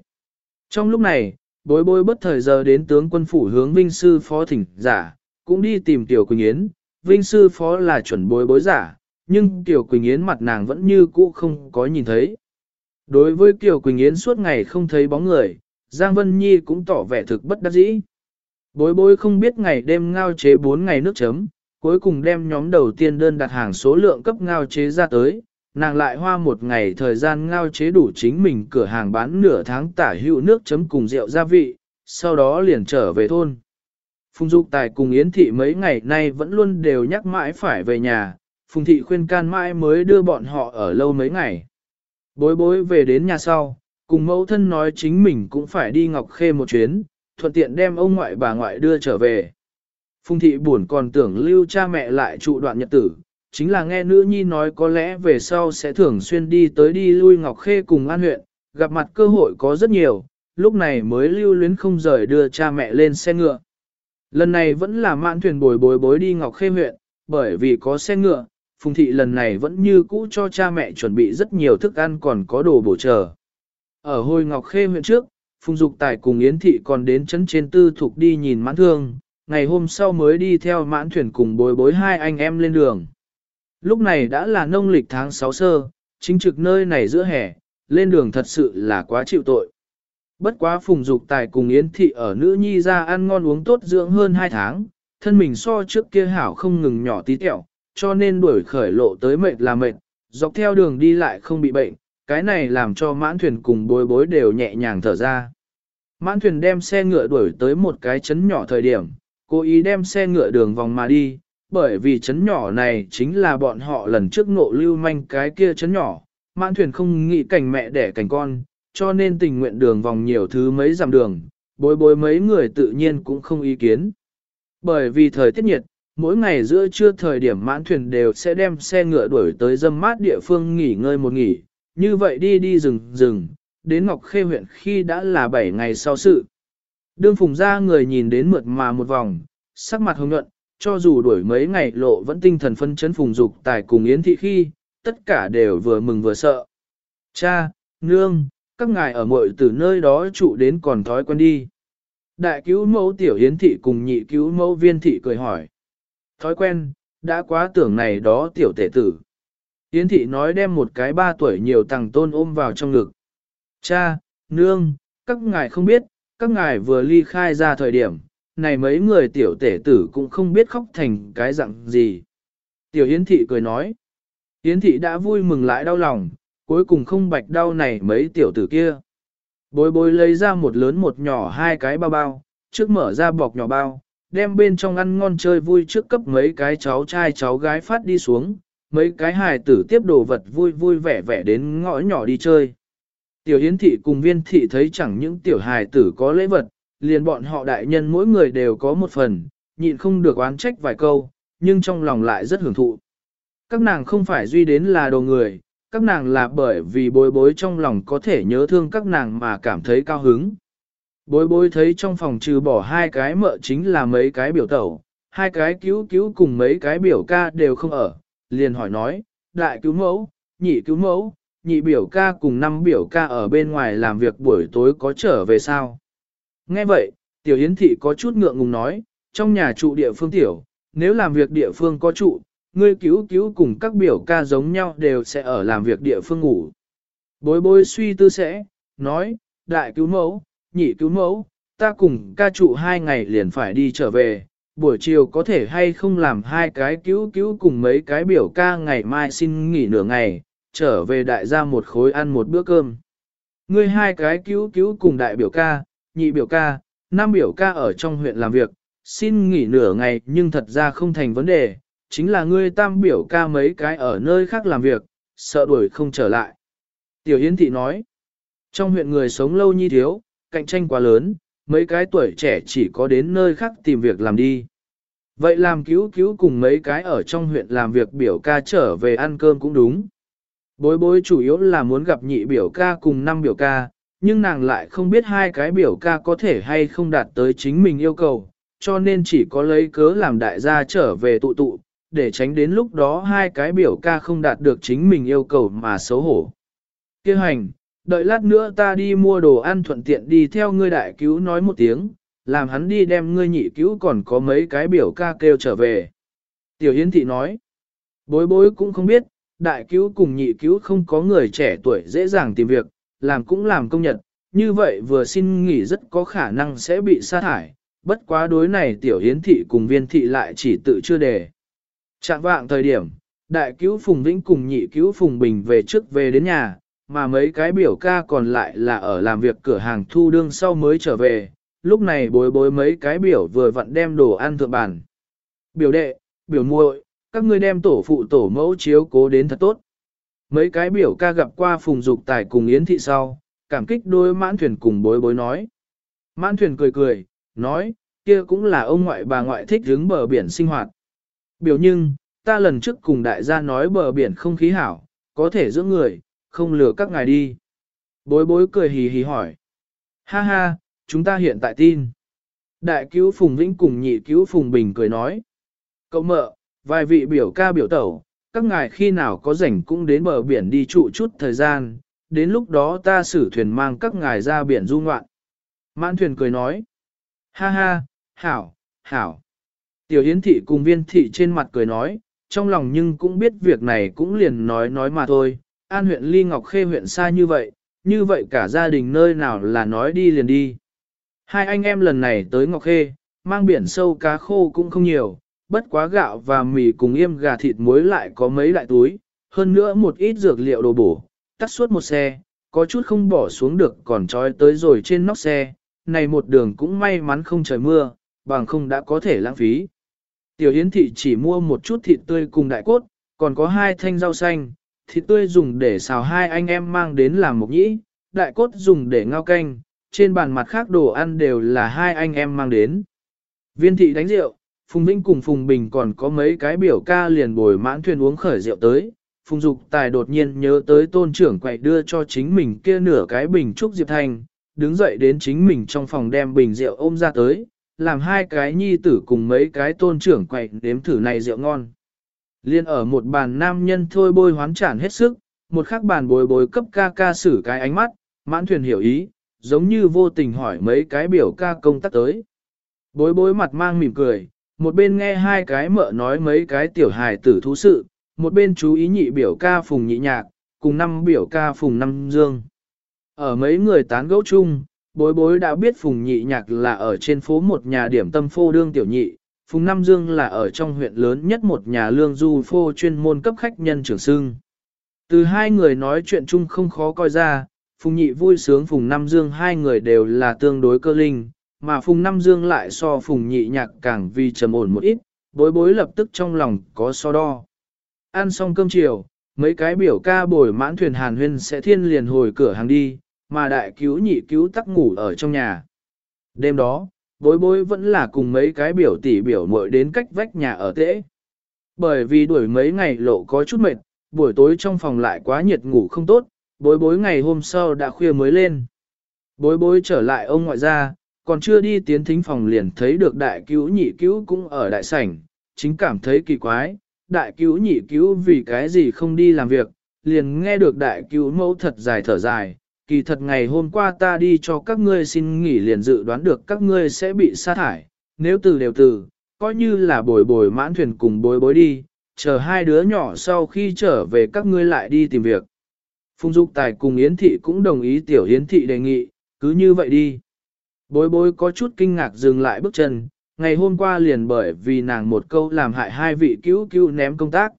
Trong lúc này, bối bối bất thời giờ đến tướng quân phủ hướng vinh sư phó thỉnh giả, cũng đi tìm Tiểu Quỳnh Yến, vinh sư phó là chuẩn bối bối giả, nhưng Tiểu Quỳnh Yến mặt nàng vẫn như cũ không có nhìn thấy. Đối với Kiều Quỳnh Yến suốt ngày không thấy bóng người, Giang Vân Nhi cũng tỏ vẻ thực bất đắc dĩ. Bối bối không biết ngày đêm ngao chế 4 ngày nước chấm, cuối cùng đem nhóm đầu tiên đơn đặt hàng số lượng cấp ngao chế ra tới, nàng lại hoa một ngày thời gian ngao chế đủ chính mình cửa hàng bán nửa tháng tả hữu nước chấm cùng rượu gia vị, sau đó liền trở về thôn. Phùng Dục Tài cùng Yến Thị mấy ngày nay vẫn luôn đều nhắc mãi phải về nhà, Phùng Thị khuyên can mãi mới đưa bọn họ ở lâu mấy ngày. Bối bối về đến nhà sau, cùng mẫu thân nói chính mình cũng phải đi Ngọc Khê một chuyến, thuận tiện đem ông ngoại bà ngoại đưa trở về. Phùng Thị buồn còn tưởng lưu cha mẹ lại trụ đoạn nhật tử, chính là nghe nữ nhi nói có lẽ về sau sẽ thường xuyên đi tới đi lui Ngọc Khê cùng An huyện, gặp mặt cơ hội có rất nhiều, lúc này mới lưu luyến không rời đưa cha mẹ lên xe ngựa. Lần này vẫn là mãn thuyền bồi bối bối đi Ngọc Khê huyện, bởi vì có xe ngựa, Phùng Thị lần này vẫn như cũ cho cha mẹ chuẩn bị rất nhiều thức ăn còn có đồ bổ trợ. Ở hồi Ngọc Khê huyện trước, Phùng Dục Tài cùng Yến Thị còn đến chấn trên tư thuộc đi nhìn mãn thương, ngày hôm sau mới đi theo mãn thuyền cùng bồi bối hai anh em lên đường. Lúc này đã là nông lịch tháng 6 sơ, chính trực nơi này giữa hè, lên đường thật sự là quá chịu tội. Bất quá phùng dục tài cùng Yến Thị ở nữ nhi ra ăn ngon uống tốt dưỡng hơn 2 tháng, thân mình so trước kia hảo không ngừng nhỏ tí tẹo, cho nên đuổi khởi lộ tới mệt là mệt, dọc theo đường đi lại không bị bệnh, cái này làm cho mãn thuyền cùng bối bối đều nhẹ nhàng thở ra. Mãn thuyền đem xe ngựa đuổi tới một cái chấn nhỏ thời điểm, cố ý đem xe ngựa đường vòng mà đi, bởi vì chấn nhỏ này chính là bọn họ lần trước ngộ lưu manh cái kia chấn nhỏ, mãn thuyền không nghĩ cảnh mẹ đẻ cảnh con, cho nên tình nguyện đường vòng nhiều thứ mấy dặm đường, bối bối mấy người tự nhiên cũng không ý kiến. Bởi vì thời tiết nhiệt, mỗi ngày giữa trưa thời điểm mãn thuyền đều sẽ đem xe ngựa đuổi tới dâm mát địa phương nghỉ ngơi một nghỉ, như vậy đi đi rừng rừng, đến Ngọc Khê huyện khi đã là 7 ngày sau sự. Đương phùng ra người nhìn đến mượt mà một vòng, sắc mặt hồng nhuận, cho dù đuổi mấy ngày lộ vẫn tinh thần phân chấn phùng dục tài cùng yến thị khi, tất cả đều vừa mừng vừa sợ. Cha, nương, các ngài ở mội từ nơi đó trụ đến còn thói quen đi. Đại cứu mẫu tiểu yến thị cùng nhị cứu mẫu viên thị cười hỏi. Thói quen, đã quá tưởng này đó tiểu tể tử. Yến thị nói đem một cái ba tuổi nhiều tàng tôn ôm vào trong ngực. Cha, nương, các ngài không biết, các ngài vừa ly khai ra thời điểm, này mấy người tiểu tể tử cũng không biết khóc thành cái dạng gì. Tiểu Yến thị cười nói. Yến thị đã vui mừng lại đau lòng, cuối cùng không bạch đau này mấy tiểu tử kia. Bối bối lấy ra một lớn một nhỏ hai cái bao bao, trước mở ra bọc nhỏ bao, đem bên trong ăn ngon chơi vui trước cấp mấy cái cháu trai cháu gái phát đi xuống, mấy cái hài tử tiếp đồ vật vui vui vẻ vẻ đến ngõ nhỏ đi chơi. Tiểu Yến thị cùng viên thị thấy chẳng những tiểu hài tử có lễ vật, liền bọn họ đại nhân mỗi người đều có một phần, nhịn không được oán trách vài câu, nhưng trong lòng lại rất hưởng thụ. Các nàng không phải duy đến là đồ người, các nàng là bởi vì bối bối trong lòng có thể nhớ thương các nàng mà cảm thấy cao hứng. Bối bối thấy trong phòng trừ bỏ hai cái mợ chính là mấy cái biểu tẩu, hai cái cứu cứu cùng mấy cái biểu ca đều không ở, liền hỏi nói, đại cứu mẫu, nhị cứu mẫu, nhị biểu ca cùng năm biểu ca ở bên ngoài làm việc buổi tối có trở về sao. Nghe vậy, tiểu hiến thị có chút ngượng ngùng nói, trong nhà trụ địa phương tiểu, nếu làm việc địa phương có trụ, ngươi cứu cứu cùng các biểu ca giống nhau đều sẽ ở làm việc địa phương ngủ. Bối bối suy tư sẽ, nói, đại cứu mẫu, nhị cứu mẫu, ta cùng ca trụ hai ngày liền phải đi trở về, buổi chiều có thể hay không làm hai cái cứu cứu cùng mấy cái biểu ca ngày mai xin nghỉ nửa ngày, trở về đại gia một khối ăn một bữa cơm. Ngươi hai cái cứu cứu cùng đại biểu ca, nhị biểu ca, năm biểu ca ở trong huyện làm việc, xin nghỉ nửa ngày nhưng thật ra không thành vấn đề, chính là ngươi tam biểu ca mấy cái ở nơi khác làm việc, sợ đuổi không trở lại. Tiểu Yến Thị nói, trong huyện người sống lâu như thiếu, cạnh tranh quá lớn, mấy cái tuổi trẻ chỉ có đến nơi khác tìm việc làm đi. Vậy làm cứu cứu cùng mấy cái ở trong huyện làm việc biểu ca trở về ăn cơm cũng đúng. Bối bối chủ yếu là muốn gặp nhị biểu ca cùng năm biểu ca, nhưng nàng lại không biết hai cái biểu ca có thể hay không đạt tới chính mình yêu cầu, cho nên chỉ có lấy cớ làm đại gia trở về tụ tụ, để tránh đến lúc đó hai cái biểu ca không đạt được chính mình yêu cầu mà xấu hổ. Kêu hành, đợi lát nữa ta đi mua đồ ăn thuận tiện đi theo ngươi đại cứu nói một tiếng, làm hắn đi đem ngươi nhị cứu còn có mấy cái biểu ca kêu trở về. Tiểu Hiến Thị nói, bối bối cũng không biết, đại cứu cùng nhị cứu không có người trẻ tuổi dễ dàng tìm việc, làm cũng làm công nhật, như vậy vừa xin nghỉ rất có khả năng sẽ bị sa thải, bất quá đối này tiểu hiến thị cùng viên thị lại chỉ tự chưa đề. Trạng vạng thời điểm, đại cứu Phùng Vĩnh cùng nhị cứu Phùng Bình về trước về đến nhà, mà mấy cái biểu ca còn lại là ở làm việc cửa hàng thu đương sau mới trở về, lúc này bối bối mấy cái biểu vừa vặn đem đồ ăn thượng bàn. Biểu đệ, biểu muội, các ngươi đem tổ phụ tổ mẫu chiếu cố đến thật tốt. Mấy cái biểu ca gặp qua Phùng Dục Tài cùng Yến Thị sau, cảm kích đôi mãn thuyền cùng bối bối nói. Mãn thuyền cười cười, nói, kia cũng là ông ngoại bà ngoại thích hướng bờ biển sinh hoạt. Biểu nhưng, ta lần trước cùng đại gia nói bờ biển không khí hảo, có thể giữ người, không lừa các ngài đi. Bối bối cười hì hì hỏi. Ha ha, chúng ta hiện tại tin. Đại cứu Phùng Vĩnh cùng nhị cứu Phùng Bình cười nói. Cậu mợ, vài vị biểu ca biểu tẩu, các ngài khi nào có rảnh cũng đến bờ biển đi trụ chút thời gian, đến lúc đó ta xử thuyền mang các ngài ra biển du ngoạn. Mãn thuyền cười nói. Ha ha, hảo, hảo. Tiểu Yến thị cùng viên thị trên mặt cười nói, trong lòng nhưng cũng biết việc này cũng liền nói nói mà thôi. An huyện Ly Ngọc Khê huyện xa như vậy, như vậy cả gia đình nơi nào là nói đi liền đi. Hai anh em lần này tới Ngọc Khê, mang biển sâu cá khô cũng không nhiều, bất quá gạo và mì cùng yêm gà thịt muối lại có mấy đại túi, hơn nữa một ít dược liệu đồ bổ, tắt suốt một xe, có chút không bỏ xuống được còn trói tới rồi trên nóc xe, này một đường cũng may mắn không trời mưa, bằng không đã có thể lãng phí. Tiểu Yến Thị chỉ mua một chút thịt tươi cùng đại cốt, còn có hai thanh rau xanh, thịt tươi dùng để xào hai anh em mang đến làm mộc nhĩ, đại cốt dùng để ngao canh, trên bàn mặt khác đồ ăn đều là hai anh em mang đến. Viên thị đánh rượu, Phùng Vinh cùng Phùng Bình còn có mấy cái biểu ca liền bồi mãn thuyền uống khởi rượu tới. Phùng Dục Tài đột nhiên nhớ tới tôn trưởng quậy đưa cho chính mình kia nửa cái bình trúc Diệp Thanh, đứng dậy đến chính mình trong phòng đem bình rượu ôm ra tới, làm hai cái nhi tử cùng mấy cái tôn trưởng quậy đếm thử này rượu ngon. Liên ở một bàn nam nhân thôi bôi hoán trản hết sức, một khắc bàn bồi bồi cấp ca ca xử cái ánh mắt, mãn thuyền hiểu ý, giống như vô tình hỏi mấy cái biểu ca công tác tới. Bối bối mặt mang mỉm cười, một bên nghe hai cái mợ nói mấy cái tiểu hài tử thú sự, một bên chú ý nhị biểu ca phùng nhị nhạc, cùng năm biểu ca phùng năm dương. Ở mấy người tán gẫu chung, bối bối đã biết phùng nhị nhạc là ở trên phố một nhà điểm tâm phô đương tiểu nhị, phùng Nam dương là ở trong huyện lớn nhất một nhà lương du phô chuyên môn cấp khách nhân trưởng sưng. Từ hai người nói chuyện chung không khó coi ra, phùng nhị vui sướng phùng Nam dương hai người đều là tương đối cơ linh mà Phùng Nam Dương lại so Phùng Nhị Nhạc càng vì trầm ổn một ít, bối bối lập tức trong lòng có so đo. Ăn xong cơm chiều, mấy cái biểu ca bồi mãn thuyền hàn huyên sẽ thiên liền hồi cửa hàng đi, mà đại cứu nhị cứu tắc ngủ ở trong nhà. Đêm đó, bối bối vẫn là cùng mấy cái biểu tỷ biểu muội đến cách vách nhà ở tễ. Bởi vì đuổi mấy ngày lộ có chút mệt, buổi tối trong phòng lại quá nhiệt ngủ không tốt, bối bối ngày hôm sau đã khuya mới lên. Bối bối trở lại ông ngoại gia, còn chưa đi tiến thính phòng liền thấy được đại cứu nhị cứu cũng ở đại sảnh, chính cảm thấy kỳ quái, đại cứu nhị cứu vì cái gì không đi làm việc, liền nghe được đại cứu mẫu thật dài thở dài, kỳ thật ngày hôm qua ta đi cho các ngươi xin nghỉ liền dự đoán được các ngươi sẽ bị sa thải, nếu từ đều từ, coi như là bồi bồi mãn thuyền cùng bối bối đi, chờ hai đứa nhỏ sau khi trở về các ngươi lại đi tìm việc. Phùng Dục Tài cùng Yến Thị cũng đồng ý Tiểu Yến Thị đề nghị, cứ như vậy đi. Bối bối có chút kinh ngạc dừng lại bước chân, ngày hôm qua liền bởi vì nàng một câu làm hại hai vị cứu cứu ném công tác.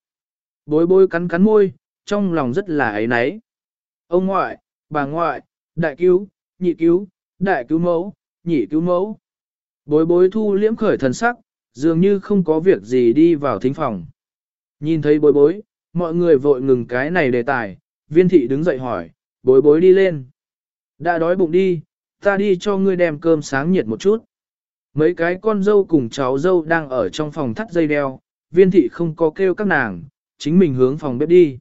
Bối bối cắn cắn môi, trong lòng rất là ấy náy. Ông ngoại, bà ngoại, đại cứu, nhị cứu, đại cứu mẫu, nhị cứu mẫu. Bối bối thu liễm khởi thần sắc, dường như không có việc gì đi vào thính phòng. Nhìn thấy bối bối, mọi người vội ngừng cái này đề tài, viên thị đứng dậy hỏi, bối bối đi lên. Đã đói bụng đi, ta đi cho ngươi đem cơm sáng nhiệt một chút. Mấy cái con dâu cùng cháu dâu đang ở trong phòng thắt dây đeo, viên thị không có kêu các nàng, chính mình hướng phòng bếp đi.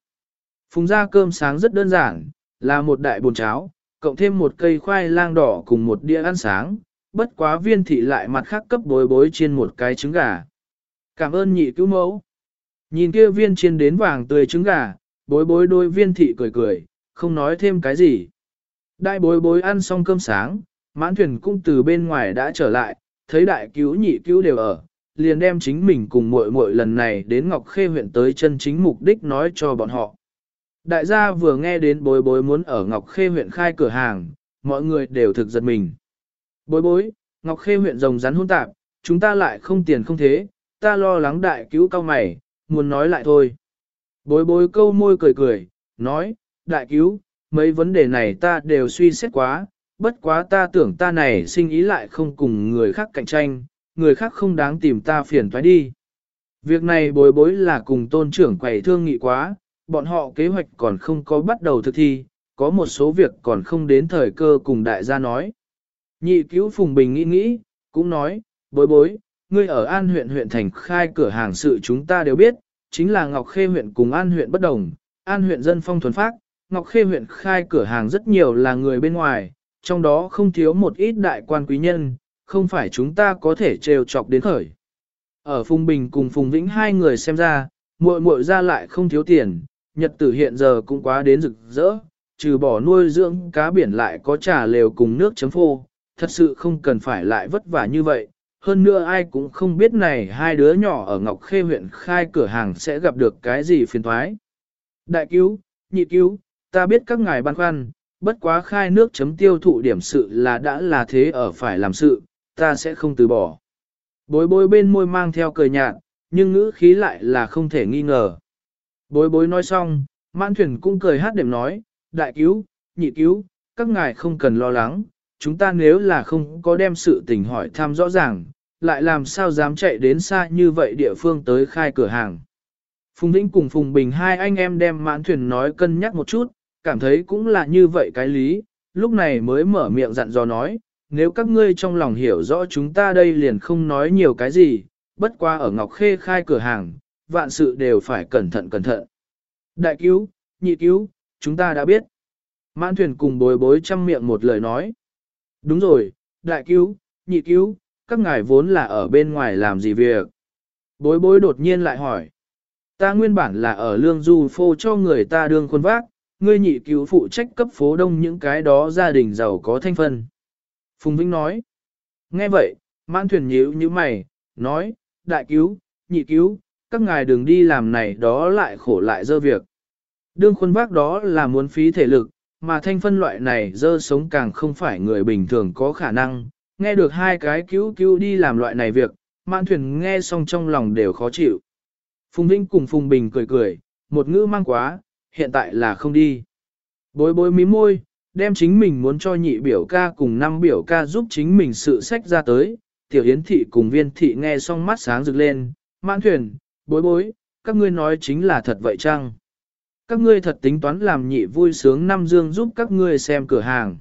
Phùng ra cơm sáng rất đơn giản, là một đại bồn cháo, cộng thêm một cây khoai lang đỏ cùng một đĩa ăn sáng, bất quá viên thị lại mặt khác cấp bối bối trên một cái trứng gà. Cảm ơn nhị cứu mẫu. Nhìn kia viên chiên đến vàng tươi trứng gà, bối bối đôi viên thị cười cười, không nói thêm cái gì. Đại bối bối ăn xong cơm sáng, mãn thuyền cũng từ bên ngoài đã trở lại, thấy đại cứu nhị cứu đều ở, liền đem chính mình cùng muội muội lần này đến Ngọc Khê huyện tới chân chính mục đích nói cho bọn họ. Đại gia vừa nghe đến bối bối muốn ở Ngọc Khê huyện khai cửa hàng, mọi người đều thực giật mình. Bối bối, Ngọc Khê huyện rồng rắn hôn tạp, chúng ta lại không tiền không thế, ta lo lắng đại cứu cao mày, muốn nói lại thôi. Bối bối câu môi cười cười, nói, đại cứu, mấy vấn đề này ta đều suy xét quá, bất quá ta tưởng ta này sinh ý lại không cùng người khác cạnh tranh, người khác không đáng tìm ta phiền toái đi. Việc này bối bối là cùng tôn trưởng quầy thương nghị quá, bọn họ kế hoạch còn không có bắt đầu thực thi, có một số việc còn không đến thời cơ cùng đại gia nói. Nhị cứu Phùng Bình nghĩ nghĩ, cũng nói, bối bối, ngươi ở An huyện huyện thành khai cửa hàng sự chúng ta đều biết, chính là Ngọc Khê huyện cùng An huyện bất đồng, An huyện dân phong thuần phác, Ngọc Khê huyện khai cửa hàng rất nhiều là người bên ngoài, trong đó không thiếu một ít đại quan quý nhân, không phải chúng ta có thể trêu chọc đến khởi. Ở Phùng Bình cùng Phùng Vĩnh hai người xem ra, muội muội ra lại không thiếu tiền, nhật tử hiện giờ cũng quá đến rực rỡ, trừ bỏ nuôi dưỡng cá biển lại có trà lều cùng nước chấm phô, thật sự không cần phải lại vất vả như vậy. Hơn nữa ai cũng không biết này hai đứa nhỏ ở Ngọc Khê huyện khai cửa hàng sẽ gặp được cái gì phiền thoái. Đại cứu, nhị cứu, ta biết các ngài băn khoăn, bất quá khai nước chấm tiêu thụ điểm sự là đã là thế ở phải làm sự, ta sẽ không từ bỏ. Bối bối bên môi mang theo cười nhạt, nhưng ngữ khí lại là không thể nghi ngờ. Bối bối nói xong, mãn thuyền cũng cười hát đệm nói, đại cứu, nhị cứu, các ngài không cần lo lắng, chúng ta nếu là không có đem sự tình hỏi thăm rõ ràng, lại làm sao dám chạy đến xa như vậy địa phương tới khai cửa hàng. Phùng Vĩnh cùng Phùng Bình hai anh em đem mãn thuyền nói cân nhắc một chút, cảm thấy cũng là như vậy cái lý, lúc này mới mở miệng dặn dò nói, nếu các ngươi trong lòng hiểu rõ chúng ta đây liền không nói nhiều cái gì, bất qua ở Ngọc Khê khai cửa hàng, vạn sự đều phải cẩn thận cẩn thận. Đại cứu, nhị cứu, chúng ta đã biết. Mãn thuyền cùng bối bối chăm miệng một lời nói. Đúng rồi, đại cứu, nhị cứu, các ngài vốn là ở bên ngoài làm gì việc. Bối bối đột nhiên lại hỏi. Ta nguyên bản là ở lương du phô cho người ta đương khuôn vác, ngươi nhị cứu phụ trách cấp phố đông những cái đó gia đình giàu có thanh phân. Phùng Vĩnh nói. Nghe vậy, mãn thuyền nhíu như mày, nói, đại cứu, nhị cứu, các ngài đừng đi làm này đó lại khổ lại dơ việc. Đương khuôn vác đó là muốn phí thể lực, mà thanh phân loại này dơ sống càng không phải người bình thường có khả năng. Nghe được hai cái cứu cứu đi làm loại này việc, mãn thuyền nghe xong trong lòng đều khó chịu. Phùng Vĩnh cùng Phùng Bình cười cười, một ngữ mang quá, hiện tại là không đi. Bối bối mí môi, đem chính mình muốn cho nhị biểu ca cùng năm biểu ca giúp chính mình sự sách ra tới. Tiểu Yến Thị cùng viên thị nghe xong mắt sáng rực lên, mãn thuyền, bối bối, các ngươi nói chính là thật vậy chăng? Các ngươi thật tính toán làm nhị vui sướng năm dương giúp các ngươi xem cửa hàng.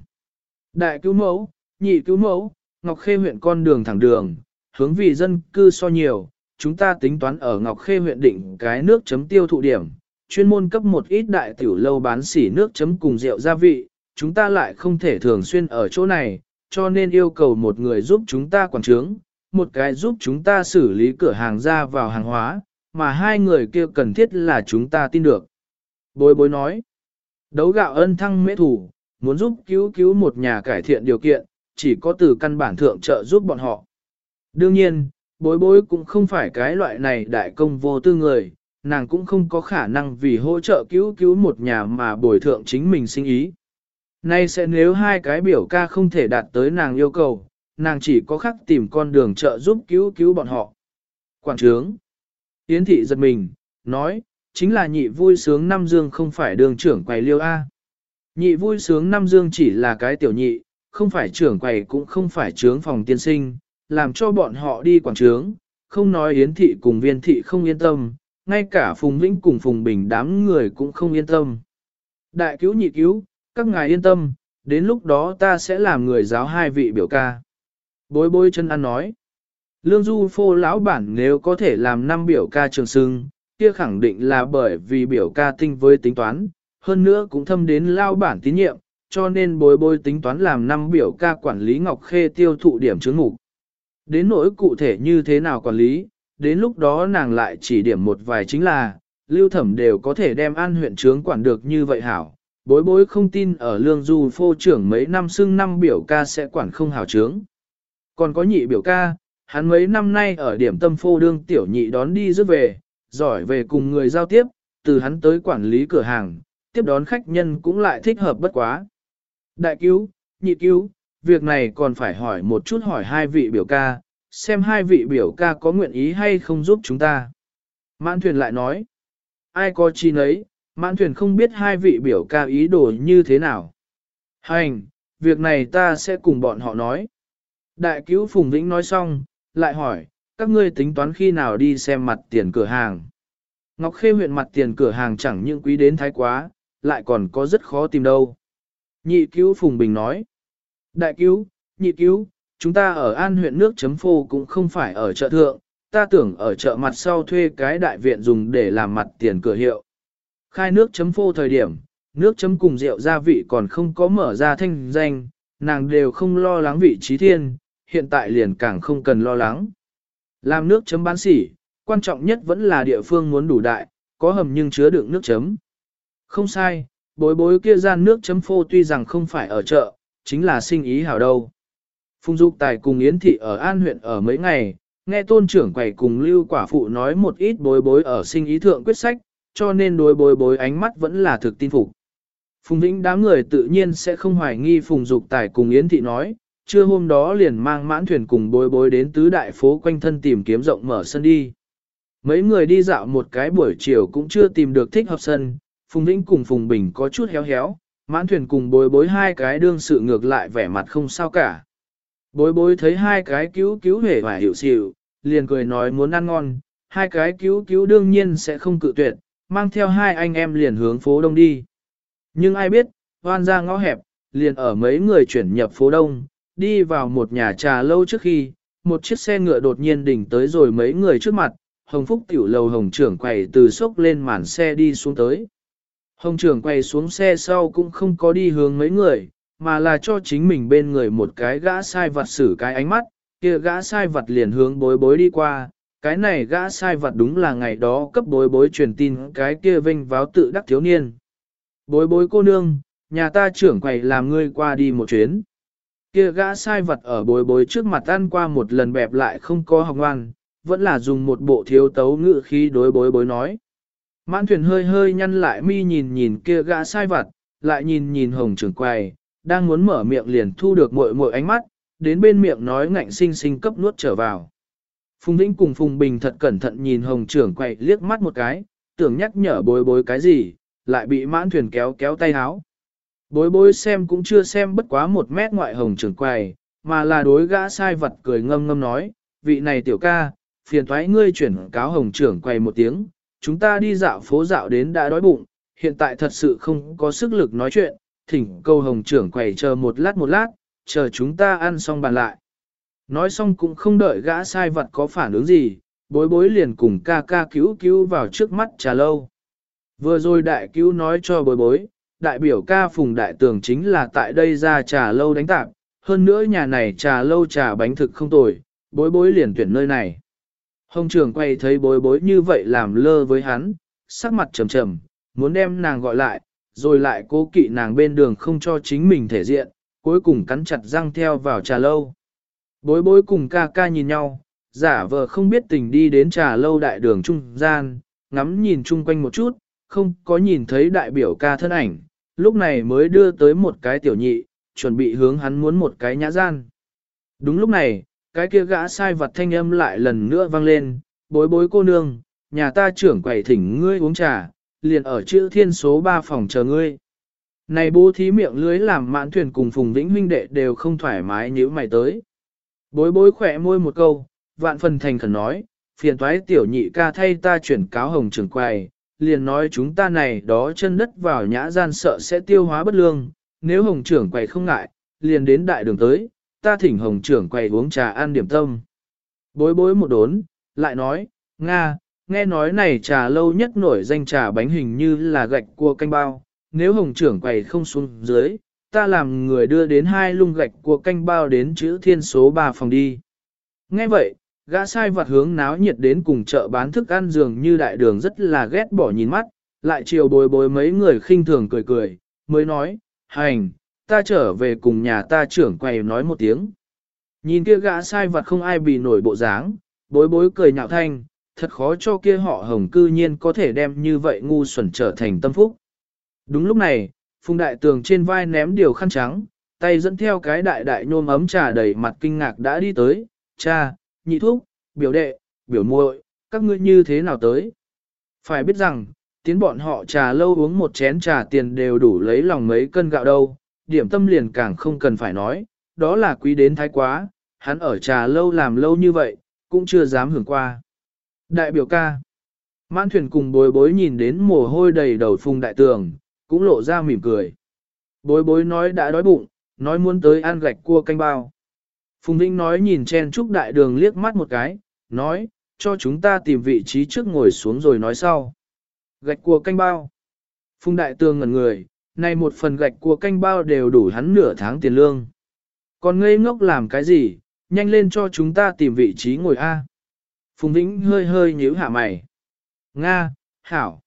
Đại cứu mẫu, nhị cứu mẫu, Ngọc Khê huyện con đường thẳng đường, hướng vì dân cư so nhiều, chúng ta tính toán ở Ngọc Khê huyện định cái nước chấm tiêu thụ điểm, chuyên môn cấp một ít đại tiểu lâu bán xỉ nước chấm cùng rượu gia vị, chúng ta lại không thể thường xuyên ở chỗ này, cho nên yêu cầu một người giúp chúng ta quản trướng, một cái giúp chúng ta xử lý cửa hàng ra vào hàng hóa, mà hai người kia cần thiết là chúng ta tin được. Bối bối nói, đấu gạo ân thăng mễ thủ, muốn giúp cứu cứu một nhà cải thiện điều kiện, chỉ có từ căn bản thượng trợ giúp bọn họ. Đương nhiên, bối bối cũng không phải cái loại này đại công vô tư người, nàng cũng không có khả năng vì hỗ trợ cứu cứu một nhà mà bồi thượng chính mình sinh ý. Nay sẽ nếu hai cái biểu ca không thể đạt tới nàng yêu cầu, nàng chỉ có khắc tìm con đường trợ giúp cứu cứu bọn họ. Quản trướng. Yến thị giật mình, nói, chính là nhị vui sướng năm dương không phải đường trưởng quầy liêu A. Nhị vui sướng năm dương chỉ là cái tiểu nhị, không phải trưởng quầy cũng không phải trướng phòng tiên sinh, làm cho bọn họ đi quảng trướng, không nói Yến thị cùng viên thị không yên tâm, ngay cả Phùng Vĩnh cùng Phùng Bình đám người cũng không yên tâm. Đại cứu nhị cứu, các ngài yên tâm, đến lúc đó ta sẽ làm người giáo hai vị biểu ca. Bối bối chân ăn nói. Lương du phô lão bản nếu có thể làm năm biểu ca trường sưng, kia khẳng định là bởi vì biểu ca tinh với tính toán, hơn nữa cũng thâm đến lao bản tín nhiệm, cho nên bối bối tính toán làm năm biểu ca quản lý Ngọc Khê tiêu thụ điểm chứng ngục. Đến nỗi cụ thể như thế nào quản lý, đến lúc đó nàng lại chỉ điểm một vài chính là, lưu thẩm đều có thể đem an huyện trướng quản được như vậy hảo. Bối bối không tin ở lương du phô trưởng mấy năm xưng năm biểu ca sẽ quản không hảo trướng. Còn có nhị biểu ca, hắn mấy năm nay ở điểm tâm phô đương tiểu nhị đón đi rước về, giỏi về cùng người giao tiếp, từ hắn tới quản lý cửa hàng, tiếp đón khách nhân cũng lại thích hợp bất quá. Đại cứu, nhị cứu, việc này còn phải hỏi một chút hỏi hai vị biểu ca, xem hai vị biểu ca có nguyện ý hay không giúp chúng ta. Mãn thuyền lại nói, ai có chi nấy, mãn thuyền không biết hai vị biểu ca ý đồ như thế nào. Hành, việc này ta sẽ cùng bọn họ nói. Đại cứu Phùng Vĩnh nói xong, lại hỏi, các ngươi tính toán khi nào đi xem mặt tiền cửa hàng. Ngọc Khê huyện mặt tiền cửa hàng chẳng những quý đến thái quá, lại còn có rất khó tìm đâu. Nhị cứu Phùng Bình nói, đại cứu, nhị cứu, chúng ta ở An huyện nước chấm phô cũng không phải ở chợ thượng, ta tưởng ở chợ mặt sau thuê cái đại viện dùng để làm mặt tiền cửa hiệu. Khai nước chấm phô thời điểm, nước chấm cùng rượu gia vị còn không có mở ra thanh danh, nàng đều không lo lắng vị trí thiên, hiện tại liền càng không cần lo lắng. Làm nước chấm bán sỉ, quan trọng nhất vẫn là địa phương muốn đủ đại, có hầm nhưng chứa đựng nước chấm. Không sai, bối bối kia gian nước chấm phô tuy rằng không phải ở chợ, chính là sinh ý hảo đâu. Phùng Dục Tài cùng Yến Thị ở An huyện ở mấy ngày, nghe tôn trưởng quầy cùng lưu quả phụ nói một ít bối bối ở sinh ý thượng quyết sách, cho nên đối bối bối ánh mắt vẫn là thực tin phục. Phùng Vĩnh đám người tự nhiên sẽ không hoài nghi Phùng Dục Tài cùng Yến Thị nói, trưa hôm đó liền mang mãn thuyền cùng bối bối đến tứ đại phố quanh thân tìm kiếm rộng mở sân đi. Mấy người đi dạo một cái buổi chiều cũng chưa tìm được thích hợp sân, Phùng Vĩnh cùng Phùng Bình có chút héo héo, mãn thuyền cùng bối bối hai cái đương sự ngược lại vẻ mặt không sao cả. Bối bối thấy hai cái cứu cứu hề và hiểu xỉu, liền cười nói muốn ăn ngon, hai cái cứu cứu đương nhiên sẽ không cự tuyệt, mang theo hai anh em liền hướng phố đông đi. Nhưng ai biết, hoan ra ngõ hẹp, liền ở mấy người chuyển nhập phố đông, đi vào một nhà trà lâu trước khi, một chiếc xe ngựa đột nhiên đỉnh tới rồi mấy người trước mặt, Hồng Phúc tiểu lầu Hồng trưởng quầy từ sốc lên màn xe đi xuống tới. Hồng trưởng quầy xuống xe sau cũng không có đi hướng mấy người, mà là cho chính mình bên người một cái gã sai vật xử cái ánh mắt, kia gã sai vật liền hướng bối bối đi qua, cái này gã sai vật đúng là ngày đó cấp bối bối truyền tin cái kia vinh váo tự đắc thiếu niên. Bối bối cô nương, nhà ta trưởng quầy làm ngươi qua đi một chuyến. Kia gã sai vật ở bối bối trước mặt ăn qua một lần bẹp lại không có học ngoan, vẫn là dùng một bộ thiếu tấu ngự khi đối bối bối nói. Mãn thuyền hơi hơi nhăn lại mi nhìn nhìn kia gã sai vật, lại nhìn nhìn hồng trưởng quầy, đang muốn mở miệng liền thu được mội mội ánh mắt, đến bên miệng nói ngạnh sinh sinh cấp nuốt trở vào. Phùng Vĩnh cùng Phùng Bình thật cẩn thận nhìn hồng trưởng quầy liếc mắt một cái, tưởng nhắc nhở bối bối cái gì, lại bị mãn thuyền kéo kéo tay háo. Bối bối xem cũng chưa xem bất quá một mét ngoại hồng trưởng quầy, mà là đối gã sai vật cười ngâm ngâm nói, vị này tiểu ca, phiền thoái ngươi chuyển cáo hồng trưởng quầy một tiếng, chúng ta đi dạo phố dạo đến đã đói bụng, hiện tại thật sự không có sức lực nói chuyện, thỉnh câu hồng trưởng quầy chờ một lát một lát, chờ chúng ta ăn xong bàn lại. Nói xong cũng không đợi gã sai vật có phản ứng gì, bối bối liền cùng ca ca cứu cứu vào trước mắt trà lâu. Vừa rồi đại cứu nói cho bối bối, đại biểu ca phùng đại tường chính là tại đây ra trà lâu đánh tạp, hơn nữa nhà này trà lâu trà bánh thực không tồi, bối bối liền tuyển nơi này. Hồng Trường quay thấy bối bối như vậy làm lơ với hắn, sắc mặt trầm trầm, muốn đem nàng gọi lại, rồi lại cố kỵ nàng bên đường không cho chính mình thể diện, cuối cùng cắn chặt răng theo vào trà lâu. Bối bối cùng ca ca nhìn nhau, giả vờ không biết tình đi đến trà lâu đại đường trung gian, ngắm nhìn chung quanh một chút, không có nhìn thấy đại biểu ca thân ảnh, lúc này mới đưa tới một cái tiểu nhị, chuẩn bị hướng hắn muốn một cái nhã gian. Đúng lúc này, cái kia gã sai vật thanh âm lại lần nữa vang lên, bối bối cô nương, nhà ta trưởng quầy thỉnh ngươi uống trà, liền ở chữ thiên số 3 phòng chờ ngươi. Này bố thí miệng lưới làm mãn thuyền cùng Phùng Vĩnh huynh đệ đều không thoải mái nếu mày tới. Bối bối khỏe môi một câu, vạn phần thành khẩn nói, phiền toái tiểu nhị ca thay ta chuyển cáo hồng trưởng quầy, liền nói chúng ta này đó chân đất vào nhã gian sợ sẽ tiêu hóa bất lương, nếu hồng trưởng quầy không ngại, liền đến đại đường tới, ta thỉnh hồng trưởng quầy uống trà ăn điểm tâm. Bối bối một đốn, lại nói, Nga, nghe nói này trà lâu nhất nổi danh trà bánh hình như là gạch cua canh bao, nếu hồng trưởng quầy không xuống dưới, ta làm người đưa đến hai lung gạch cua canh bao đến chữ thiên số 3 phòng đi. Nghe vậy, gã sai vặt hướng náo nhiệt đến cùng chợ bán thức ăn dường như đại đường rất là ghét bỏ nhìn mắt, lại chiều bồi bồi mấy người khinh thường cười cười, mới nói, hành, ta trở về cùng nhà ta trưởng quầy nói một tiếng. Nhìn kia gã sai vặt không ai bị nổi bộ dáng, bối bối cười nhạo thanh, thật khó cho kia họ hồng cư nhiên có thể đem như vậy ngu xuẩn trở thành tâm phúc. Đúng lúc này, phùng đại tường trên vai ném điều khăn trắng, tay dẫn theo cái đại đại nhôm ấm trà đầy mặt kinh ngạc đã đi tới, cha, nhị thúc, biểu đệ, biểu muội, các ngươi như thế nào tới? Phải biết rằng, tiến bọn họ trà lâu uống một chén trà tiền đều đủ lấy lòng mấy cân gạo đâu, điểm tâm liền càng không cần phải nói, đó là quý đến thái quá, hắn ở trà lâu làm lâu như vậy, cũng chưa dám hưởng qua. Đại biểu ca, mãn thuyền cùng bối bối nhìn đến mồ hôi đầy đầu phùng đại tường, cũng lộ ra mỉm cười. Bối bối nói đã đói bụng, nói muốn tới ăn gạch cua canh bao. Phùng Vĩnh nói nhìn chen trúc đại đường liếc mắt một cái, nói, cho chúng ta tìm vị trí trước ngồi xuống rồi nói sau. Gạch cua canh bao. Phùng đại tường ngẩn người, này một phần gạch cua canh bao đều đủ hắn nửa tháng tiền lương. Còn ngây ngốc làm cái gì, nhanh lên cho chúng ta tìm vị trí ngồi A. Phùng Vĩnh hơi hơi nhíu hạ mày. Nga, Hảo.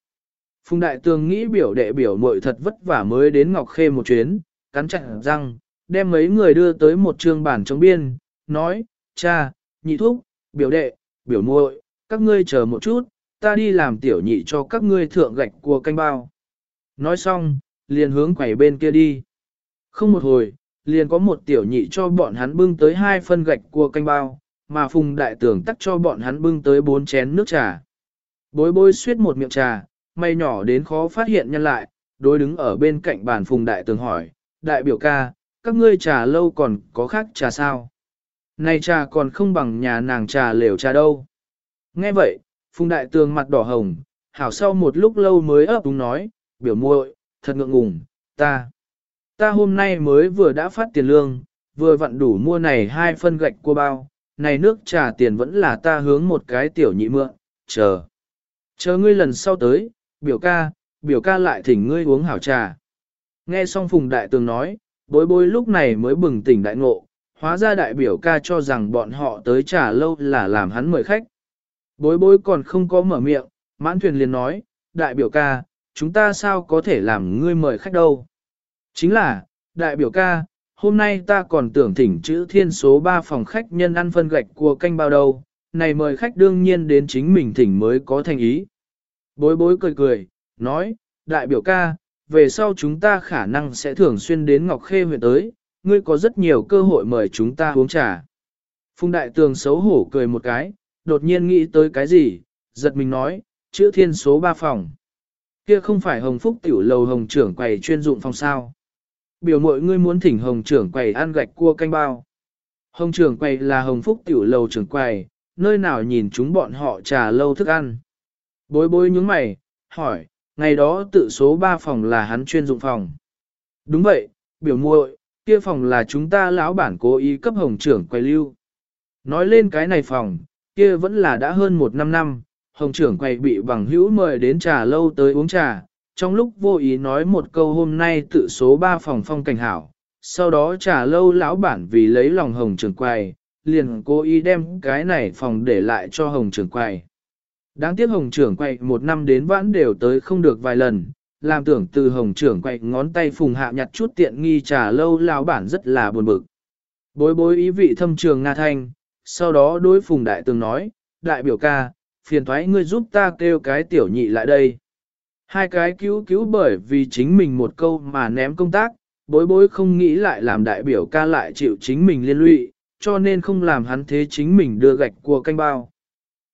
Phùng Đại Tường nghĩ biểu đệ biểu muội thật vất vả mới đến Ngọc Khê một chuyến, cắn chặt răng, đem mấy người đưa tới một trường bản trong biên, nói, cha, nhị thúc, biểu đệ, biểu muội, các ngươi chờ một chút, ta đi làm tiểu nhị cho các ngươi thượng gạch cua canh bao. Nói xong, liền hướng quầy bên kia đi. Không một hồi, liền có một tiểu nhị cho bọn hắn bưng tới hai phân gạch cua canh bao, mà phùng đại tưởng tắt cho bọn hắn bưng tới bốn chén nước trà. Bối bối suyết một miệng trà, may nhỏ đến khó phát hiện nhân lại, đối đứng ở bên cạnh bàn phùng đại tường hỏi, đại biểu ca, các ngươi trà lâu còn có khác trà sao? Này trà còn không bằng nhà nàng trà lều trà đâu. Nghe vậy, phùng đại tường mặt đỏ hồng, hảo sau một lúc lâu mới ấp đúng nói, biểu muội, thật ngượng ngùng, ta. Ta hôm nay mới vừa đã phát tiền lương, vừa vặn đủ mua này hai phân gạch cua bao, này nước trà tiền vẫn là ta hướng một cái tiểu nhị mượn, chờ. Chờ ngươi lần sau tới, biểu ca, biểu ca lại thỉnh ngươi uống hảo trà. Nghe xong Phùng Đại Tường nói, bối bối lúc này mới bừng tỉnh đại ngộ, hóa ra đại biểu ca cho rằng bọn họ tới trả lâu là làm hắn mời khách. Bối bối còn không có mở miệng, mãn thuyền liền nói, đại biểu ca, chúng ta sao có thể làm ngươi mời khách đâu. Chính là, đại biểu ca, hôm nay ta còn tưởng thỉnh chữ thiên số 3 phòng khách nhân ăn phân gạch của canh bao đâu, này mời khách đương nhiên đến chính mình thỉnh mới có thành ý. Bối bối cười cười, nói, đại biểu ca, về sau chúng ta khả năng sẽ thường xuyên đến Ngọc Khê huyện tới, ngươi có rất nhiều cơ hội mời chúng ta uống trà. Phùng đại tường xấu hổ cười một cái, đột nhiên nghĩ tới cái gì, giật mình nói, chữ thiên số 3 phòng. Kia không phải hồng phúc tiểu lầu hồng trưởng quầy chuyên dụng phòng sao. Biểu mội ngươi muốn thỉnh hồng trưởng quầy ăn gạch cua canh bao. Hồng trưởng quầy là hồng phúc tiểu lầu trưởng quầy, nơi nào nhìn chúng bọn họ trà lâu thức ăn. Bối bối nhướng mày, hỏi, ngày đó tự số 3 phòng là hắn chuyên dụng phòng. Đúng vậy, biểu muội, kia phòng là chúng ta lão bản cố ý cấp hồng trưởng quay lưu. Nói lên cái này phòng, kia vẫn là đã hơn một năm năm, hồng trưởng quầy bị bằng hữu mời đến trà lâu tới uống trà, trong lúc vô ý nói một câu hôm nay tự số 3 phòng phong cảnh hảo, sau đó trà lâu lão bản vì lấy lòng hồng trưởng quầy, liền cố ý đem cái này phòng để lại cho hồng trưởng quầy. Đáng tiếc hồng trưởng quậy một năm đến vãn đều tới không được vài lần, làm tưởng từ hồng trưởng quậy ngón tay phùng hạ nhặt chút tiện nghi trà lâu lão bản rất là buồn bực. Bối bối ý vị thâm trường Nga Thanh, sau đó đối phùng đại tường nói, đại biểu ca, phiền thoái ngươi giúp ta kêu cái tiểu nhị lại đây. Hai cái cứu cứu bởi vì chính mình một câu mà ném công tác, bối bối không nghĩ lại làm đại biểu ca lại chịu chính mình liên lụy, cho nên không làm hắn thế chính mình đưa gạch của canh bao.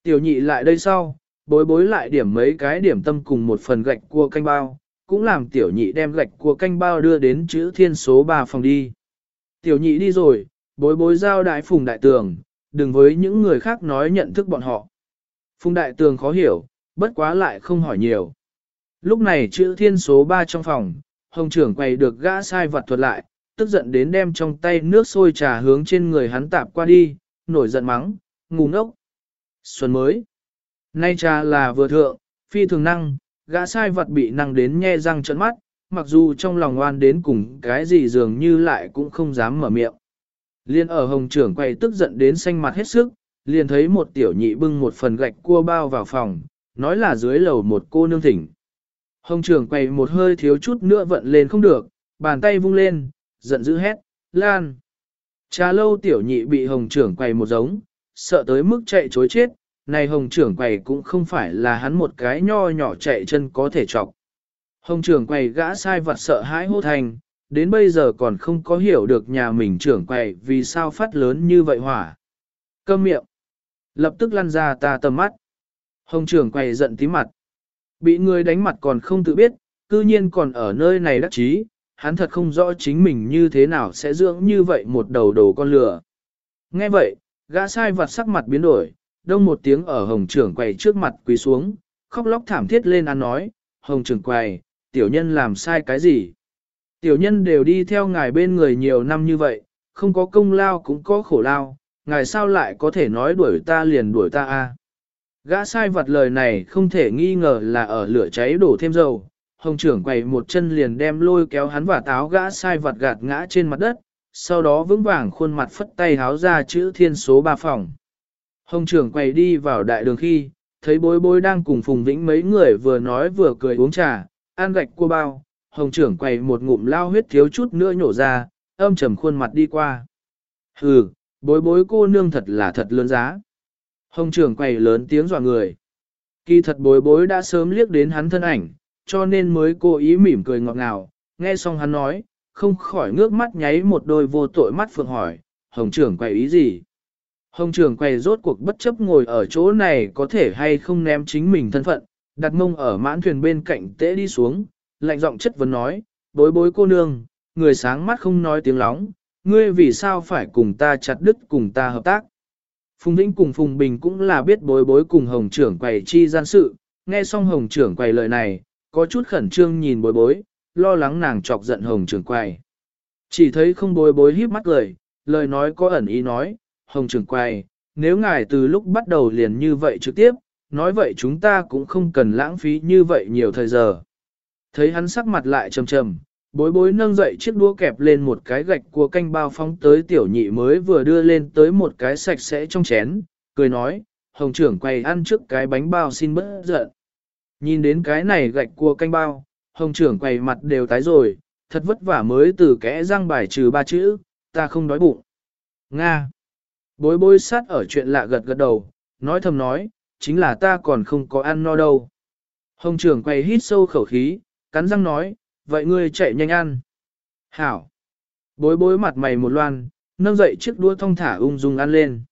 Tiểu nhị lại đây sau, bối bối lại điểm mấy cái điểm tâm cùng một phần gạch cua canh bao, cũng làm tiểu nhị đem gạch cua canh bao đưa đến chữ thiên số 3 phòng đi. Tiểu nhị đi rồi, bối bối giao đại phùng đại tường, đừng với những người khác nói nhận thức bọn họ. Phùng đại tường khó hiểu, bất quá lại không hỏi nhiều. Lúc này chữ thiên số 3 trong phòng, hồng trưởng quay được gã sai vật thuật lại, tức giận đến đem trong tay nước sôi trà hướng trên người hắn tạp qua đi, nổi giận mắng, ngu ngốc. Xuân mới. Nay trà là vừa thượng, phi thường năng, gã sai vật bị năng đến nhe răng trợn mắt, mặc dù trong lòng oan đến cùng cái gì dường như lại cũng không dám mở miệng. Liên ở hồng trưởng quay tức giận đến xanh mặt hết sức, liền thấy một tiểu nhị bưng một phần gạch cua bao vào phòng, nói là dưới lầu một cô nương thỉnh. Hồng trưởng quay một hơi thiếu chút nữa vận lên không được, bàn tay vung lên, giận dữ hét, lan. Trà lâu tiểu nhị bị hồng trưởng quay một giống, sợ tới mức chạy chối chết, này hồng trưởng quầy cũng không phải là hắn một cái nho nhỏ chạy chân có thể chọc. Hồng trưởng quầy gã sai vật sợ hãi hô thành, đến bây giờ còn không có hiểu được nhà mình trưởng quầy vì sao phát lớn như vậy hỏa. Câm miệng. Lập tức lăn ra ta tầm mắt. Hồng trưởng quầy giận tí mặt. Bị người đánh mặt còn không tự biết, cư nhiên còn ở nơi này đắc chí, hắn thật không rõ chính mình như thế nào sẽ dưỡng như vậy một đầu đồ con lừa. Nghe vậy, gã sai vật sắc mặt biến đổi, đông một tiếng ở hồng trưởng quầy trước mặt quỳ xuống, khóc lóc thảm thiết lên ăn nói, hồng trưởng quầy, tiểu nhân làm sai cái gì? Tiểu nhân đều đi theo ngài bên người nhiều năm như vậy, không có công lao cũng có khổ lao, ngài sao lại có thể nói đuổi ta liền đuổi ta a? Gã sai vật lời này không thể nghi ngờ là ở lửa cháy đổ thêm dầu, hồng trưởng quầy một chân liền đem lôi kéo hắn và táo gã sai vật gạt ngã trên mặt đất, sau đó vững vàng khuôn mặt phất tay háo ra chữ thiên số ba phòng. Hồng trưởng quầy đi vào đại đường khi, thấy bối bối đang cùng Phùng Vĩnh mấy người vừa nói vừa cười uống trà, ăn gạch cua bao, hồng trưởng quầy một ngụm lao huyết thiếu chút nữa nhổ ra, âm trầm khuôn mặt đi qua. Hừ, bối bối cô nương thật là thật lớn giá. Hồng trưởng quầy lớn tiếng dọa người. Kỳ thật bối bối đã sớm liếc đến hắn thân ảnh, cho nên mới cố ý mỉm cười ngọt ngào, nghe xong hắn nói, không khỏi ngước mắt nháy một đôi vô tội mắt phượng hỏi, hồng trưởng quầy ý gì? Hồng trưởng quầy rốt cuộc bất chấp ngồi ở chỗ này có thể hay không ném chính mình thân phận, đặt mông ở mãn thuyền bên cạnh tễ đi xuống, lạnh giọng chất vấn nói, bối bối cô nương, người sáng mắt không nói tiếng lóng, ngươi vì sao phải cùng ta chặt đứt cùng ta hợp tác. Phùng Vĩnh cùng Phùng Bình cũng là biết bối bối cùng Hồng trưởng quầy chi gian sự, nghe xong Hồng trưởng quầy lời này, có chút khẩn trương nhìn bối bối, lo lắng nàng chọc giận Hồng trưởng quầy. Chỉ thấy không bối bối híp mắt cười, lời nói có ẩn ý nói, Hồng trưởng quầy, nếu ngài từ lúc bắt đầu liền như vậy trực tiếp, nói vậy chúng ta cũng không cần lãng phí như vậy nhiều thời giờ. Thấy hắn sắc mặt lại trầm trầm, bối bối nâng dậy chiếc đũa kẹp lên một cái gạch của canh bao phóng tới tiểu nhị mới vừa đưa lên tới một cái sạch sẽ trong chén, cười nói, hồng trưởng quầy ăn trước cái bánh bao xin bớt giận. Nhìn đến cái này gạch cua canh bao, hồng trưởng quầy mặt đều tái rồi, thật vất vả mới từ kẽ răng bài trừ ba chữ, ta không đói bụng. Nga. Bối bối sát ở chuyện lạ gật gật đầu, nói thầm nói, chính là ta còn không có ăn no đâu. Hồng trưởng quay hít sâu khẩu khí, cắn răng nói, vậy ngươi chạy nhanh ăn. Hảo. Bối bối mặt mày một loan, nâng dậy chiếc đũa thong thả ung dung ăn lên.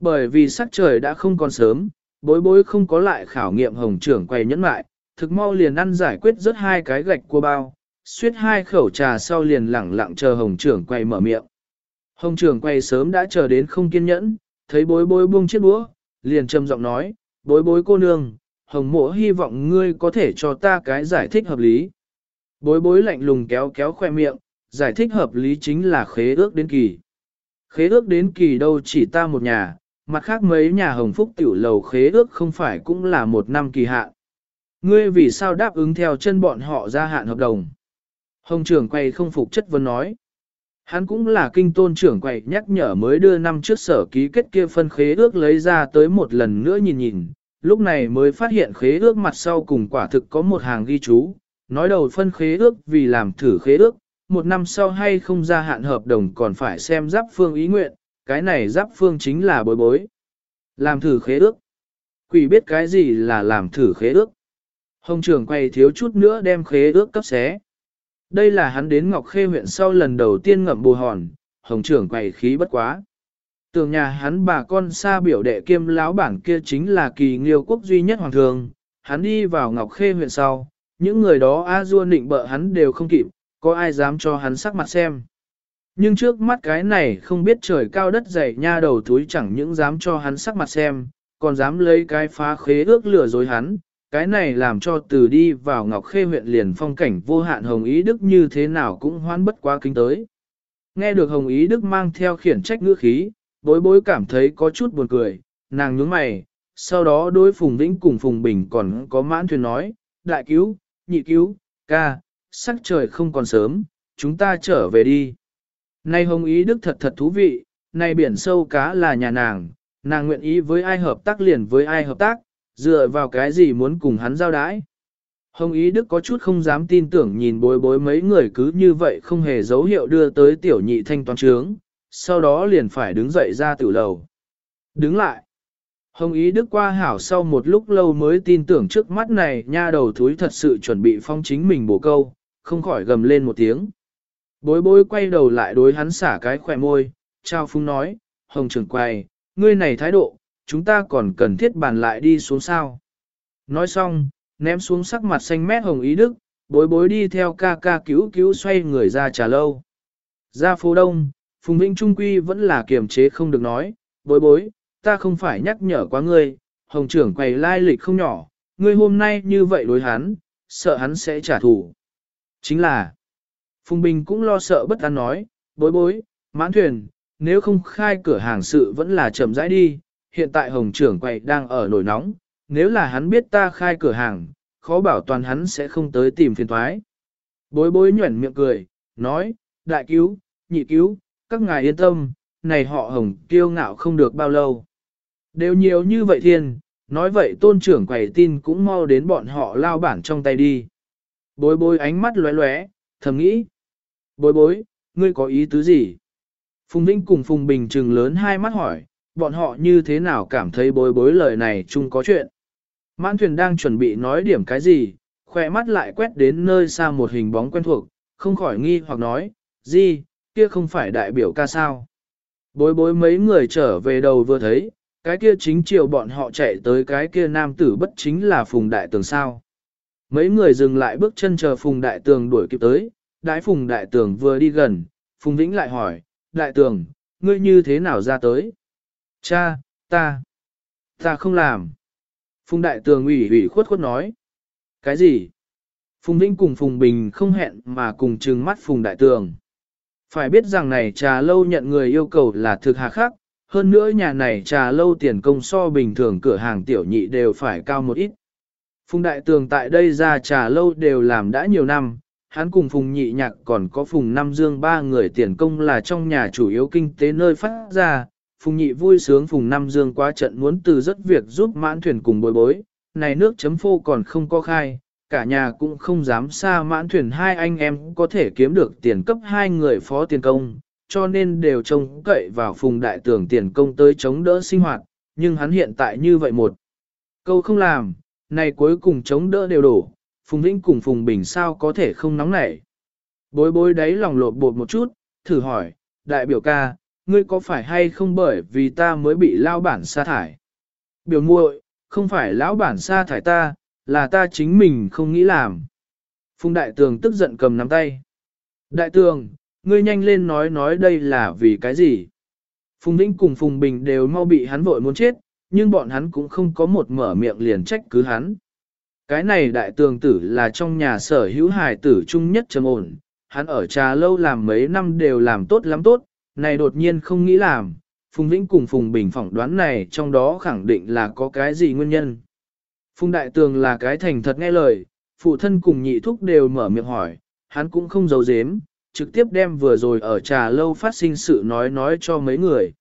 Bởi vì sắc trời đã không còn sớm, bối bối không có lại khảo nghiệm hồng trưởng quay nhẫn lại, thực mau liền ăn giải quyết rất hai cái gạch cua bao, suýt hai khẩu trà sau liền lẳng lặng chờ hồng trưởng quay mở miệng. Hồng trưởng quay sớm đã chờ đến không kiên nhẫn, thấy bối bối buông chiếc đũa, liền trầm giọng nói, bối bối cô nương, hồng mộ hy vọng ngươi có thể cho ta cái giải thích hợp lý. Bối bối lạnh lùng kéo kéo khoe miệng, giải thích hợp lý chính là khế ước đến kỳ. Khế ước đến kỳ đâu chỉ ta một nhà, mặt khác mấy nhà hồng phúc tiểu lầu khế ước không phải cũng là một năm kỳ hạn. Ngươi vì sao đáp ứng theo chân bọn họ gia hạn hợp đồng? Hồng trưởng quay không phục chất vấn nói. Hắn cũng là kinh tôn trưởng quầy nhắc nhở mới đưa năm trước sở ký kết kia phân khế ước lấy ra tới một lần nữa nhìn nhìn, lúc này mới phát hiện khế ước mặt sau cùng quả thực có một hàng ghi chú, nói đầu phân khế ước vì làm thử khế ước, một năm sau hay không gia hạn hợp đồng còn phải xem giáp phương ý nguyện, cái này giáp phương chính là bối bối. Làm thử khế ước. Quỷ biết cái gì là làm thử khế ước. Hồng trưởng quay thiếu chút nữa đem khế ước cấp xé. Đây là hắn đến Ngọc Khê huyện sau lần đầu tiên ngậm bù hòn, hồng trưởng quay khí bất quá. Tường nhà hắn bà con xa biểu đệ kiêm lão bản kia chính là kỳ nghiêu quốc duy nhất hoàng thường, hắn đi vào Ngọc Khê huyện sau, những người đó a dua nịnh bợ hắn đều không kịp, có ai dám cho hắn sắc mặt xem. Nhưng trước mắt cái này không biết trời cao đất dày nha đầu túi chẳng những dám cho hắn sắc mặt xem, còn dám lấy cái phá khế ước lửa dối hắn, cái này làm cho từ đi vào Ngọc Khê huyện liền phong cảnh vô hạn Hồng Ý Đức như thế nào cũng hoan bất quá kinh tới. Nghe được Hồng Ý Đức mang theo khiển trách ngữ khí, bối bối cảm thấy có chút buồn cười, nàng nhướng mày, sau đó đối Phùng Vĩnh cùng Phùng Bình còn có mãn thuyền nói, đại cứu, nhị cứu, ca, sắc trời không còn sớm, chúng ta trở về đi. Này Hồng Ý Đức thật thật thú vị, này biển sâu cá là nhà nàng, nàng nguyện ý với ai hợp tác liền với ai hợp tác, dựa vào cái gì muốn cùng hắn giao đãi. Hồng Ý Đức có chút không dám tin tưởng nhìn bối bối mấy người cứ như vậy không hề dấu hiệu đưa tới tiểu nhị thanh toán trướng, sau đó liền phải đứng dậy ra tử lầu. Đứng lại. Hồng Ý Đức qua hảo sau một lúc lâu mới tin tưởng trước mắt này nha đầu thúi thật sự chuẩn bị phong chính mình bổ câu, không khỏi gầm lên một tiếng. Bối bối quay đầu lại đối hắn xả cái khỏe môi, trao phung nói, Hồng trưởng quay, ngươi này thái độ, chúng ta còn cần thiết bàn lại đi xuống sao. Nói xong, ném xuống sắc mặt xanh mét hồng ý đức, bối bối đi theo ca ca cứu cứu xoay người ra trà lâu. Ra phố đông, Phùng Vĩnh Trung Quy vẫn là kiềm chế không được nói, bối bối, ta không phải nhắc nhở quá ngươi, hồng trưởng quầy lai lịch không nhỏ, ngươi hôm nay như vậy đối hắn, sợ hắn sẽ trả thù. Chính là, Phùng Bình cũng lo sợ bất an nói, bối bối, mãn thuyền, nếu không khai cửa hàng sự vẫn là chậm rãi đi, hiện tại hồng trưởng quầy đang ở nổi nóng, nếu là hắn biết ta khai cửa hàng, khó bảo toàn hắn sẽ không tới tìm phiền thoái. Bối bối nhuẩn miệng cười, nói, đại cứu, nhị cứu, các ngài yên tâm, này họ hồng kiêu ngạo không được bao lâu. Đều nhiều như vậy thiên, nói vậy tôn trưởng quầy tin cũng mau đến bọn họ lao bản trong tay đi. Bối bối ánh mắt lóe lóe, thầm nghĩ. Bối bối, ngươi có ý tứ gì? Phùng Vinh cùng Phùng Bình trừng lớn hai mắt hỏi, bọn họ như thế nào cảm thấy bối bối lời này chung có chuyện. Mãn thuyền đang chuẩn bị nói điểm cái gì, khỏe mắt lại quét đến nơi xa một hình bóng quen thuộc, không khỏi nghi hoặc nói, gì, kia không phải đại biểu ca sao. Bối bối mấy người trở về đầu vừa thấy, cái kia chính chiều bọn họ chạy tới cái kia nam tử bất chính là Phùng Đại Tường sao. Mấy người dừng lại bước chân chờ Phùng Đại Tường đuổi kịp tới, đái Phùng Đại Tường vừa đi gần, Phùng Vĩnh lại hỏi, Đại Tường, ngươi như thế nào ra tới? Cha, ta, ta không làm. Phùng Đại Tường ủy ủy khuất khuất nói. Cái gì? Phùng Vĩnh cùng Phùng Bình không hẹn mà cùng trừng mắt Phùng Đại Tường. Phải biết rằng này trà lâu nhận người yêu cầu là thực hà khắc, hơn nữa nhà này trà lâu tiền công so bình thường cửa hàng tiểu nhị đều phải cao một ít. Phùng Đại Tường tại đây ra trà lâu đều làm đã nhiều năm, hắn cùng Phùng Nhị Nhạc còn có Phùng Nam Dương ba người tiền công là trong nhà chủ yếu kinh tế nơi phát ra, Phùng Nhị vui sướng Phùng Năm Dương qua trận muốn từ rất việc giúp mãn thuyền cùng bối bối, này nước chấm phô còn không có khai, cả nhà cũng không dám xa mãn thuyền hai anh em có thể kiếm được tiền cấp hai người phó tiền công, cho nên đều trông cậy vào Phùng Đại Tưởng tiền công tới chống đỡ sinh hoạt, nhưng hắn hiện tại như vậy một câu không làm, này cuối cùng chống đỡ đều đổ, Phùng Vĩnh cùng Phùng Bình sao có thể không nóng nảy. Bối bối đáy lòng lột bột một chút, thử hỏi, đại biểu ca, ngươi có phải hay không bởi vì ta mới bị lao bản sa thải? Biểu muội, không phải lão bản sa thải ta, là ta chính mình không nghĩ làm. Phùng đại tường tức giận cầm nắm tay. Đại tường, ngươi nhanh lên nói nói đây là vì cái gì? Phùng Vĩnh cùng Phùng Bình đều mau bị hắn vội muốn chết, nhưng bọn hắn cũng không có một mở miệng liền trách cứ hắn. Cái này đại tường tử là trong nhà sở hữu hài tử chung nhất trầm ổn, hắn ở trà lâu làm mấy năm đều làm tốt lắm tốt, này đột nhiên không nghĩ làm, Phùng Vĩnh cùng Phùng Bình phỏng đoán này trong đó khẳng định là có cái gì nguyên nhân. Phùng Đại Tường là cái thành thật nghe lời, phụ thân cùng nhị thúc đều mở miệng hỏi, hắn cũng không giấu giếm, trực tiếp đem vừa rồi ở trà lâu phát sinh sự nói nói cho mấy người.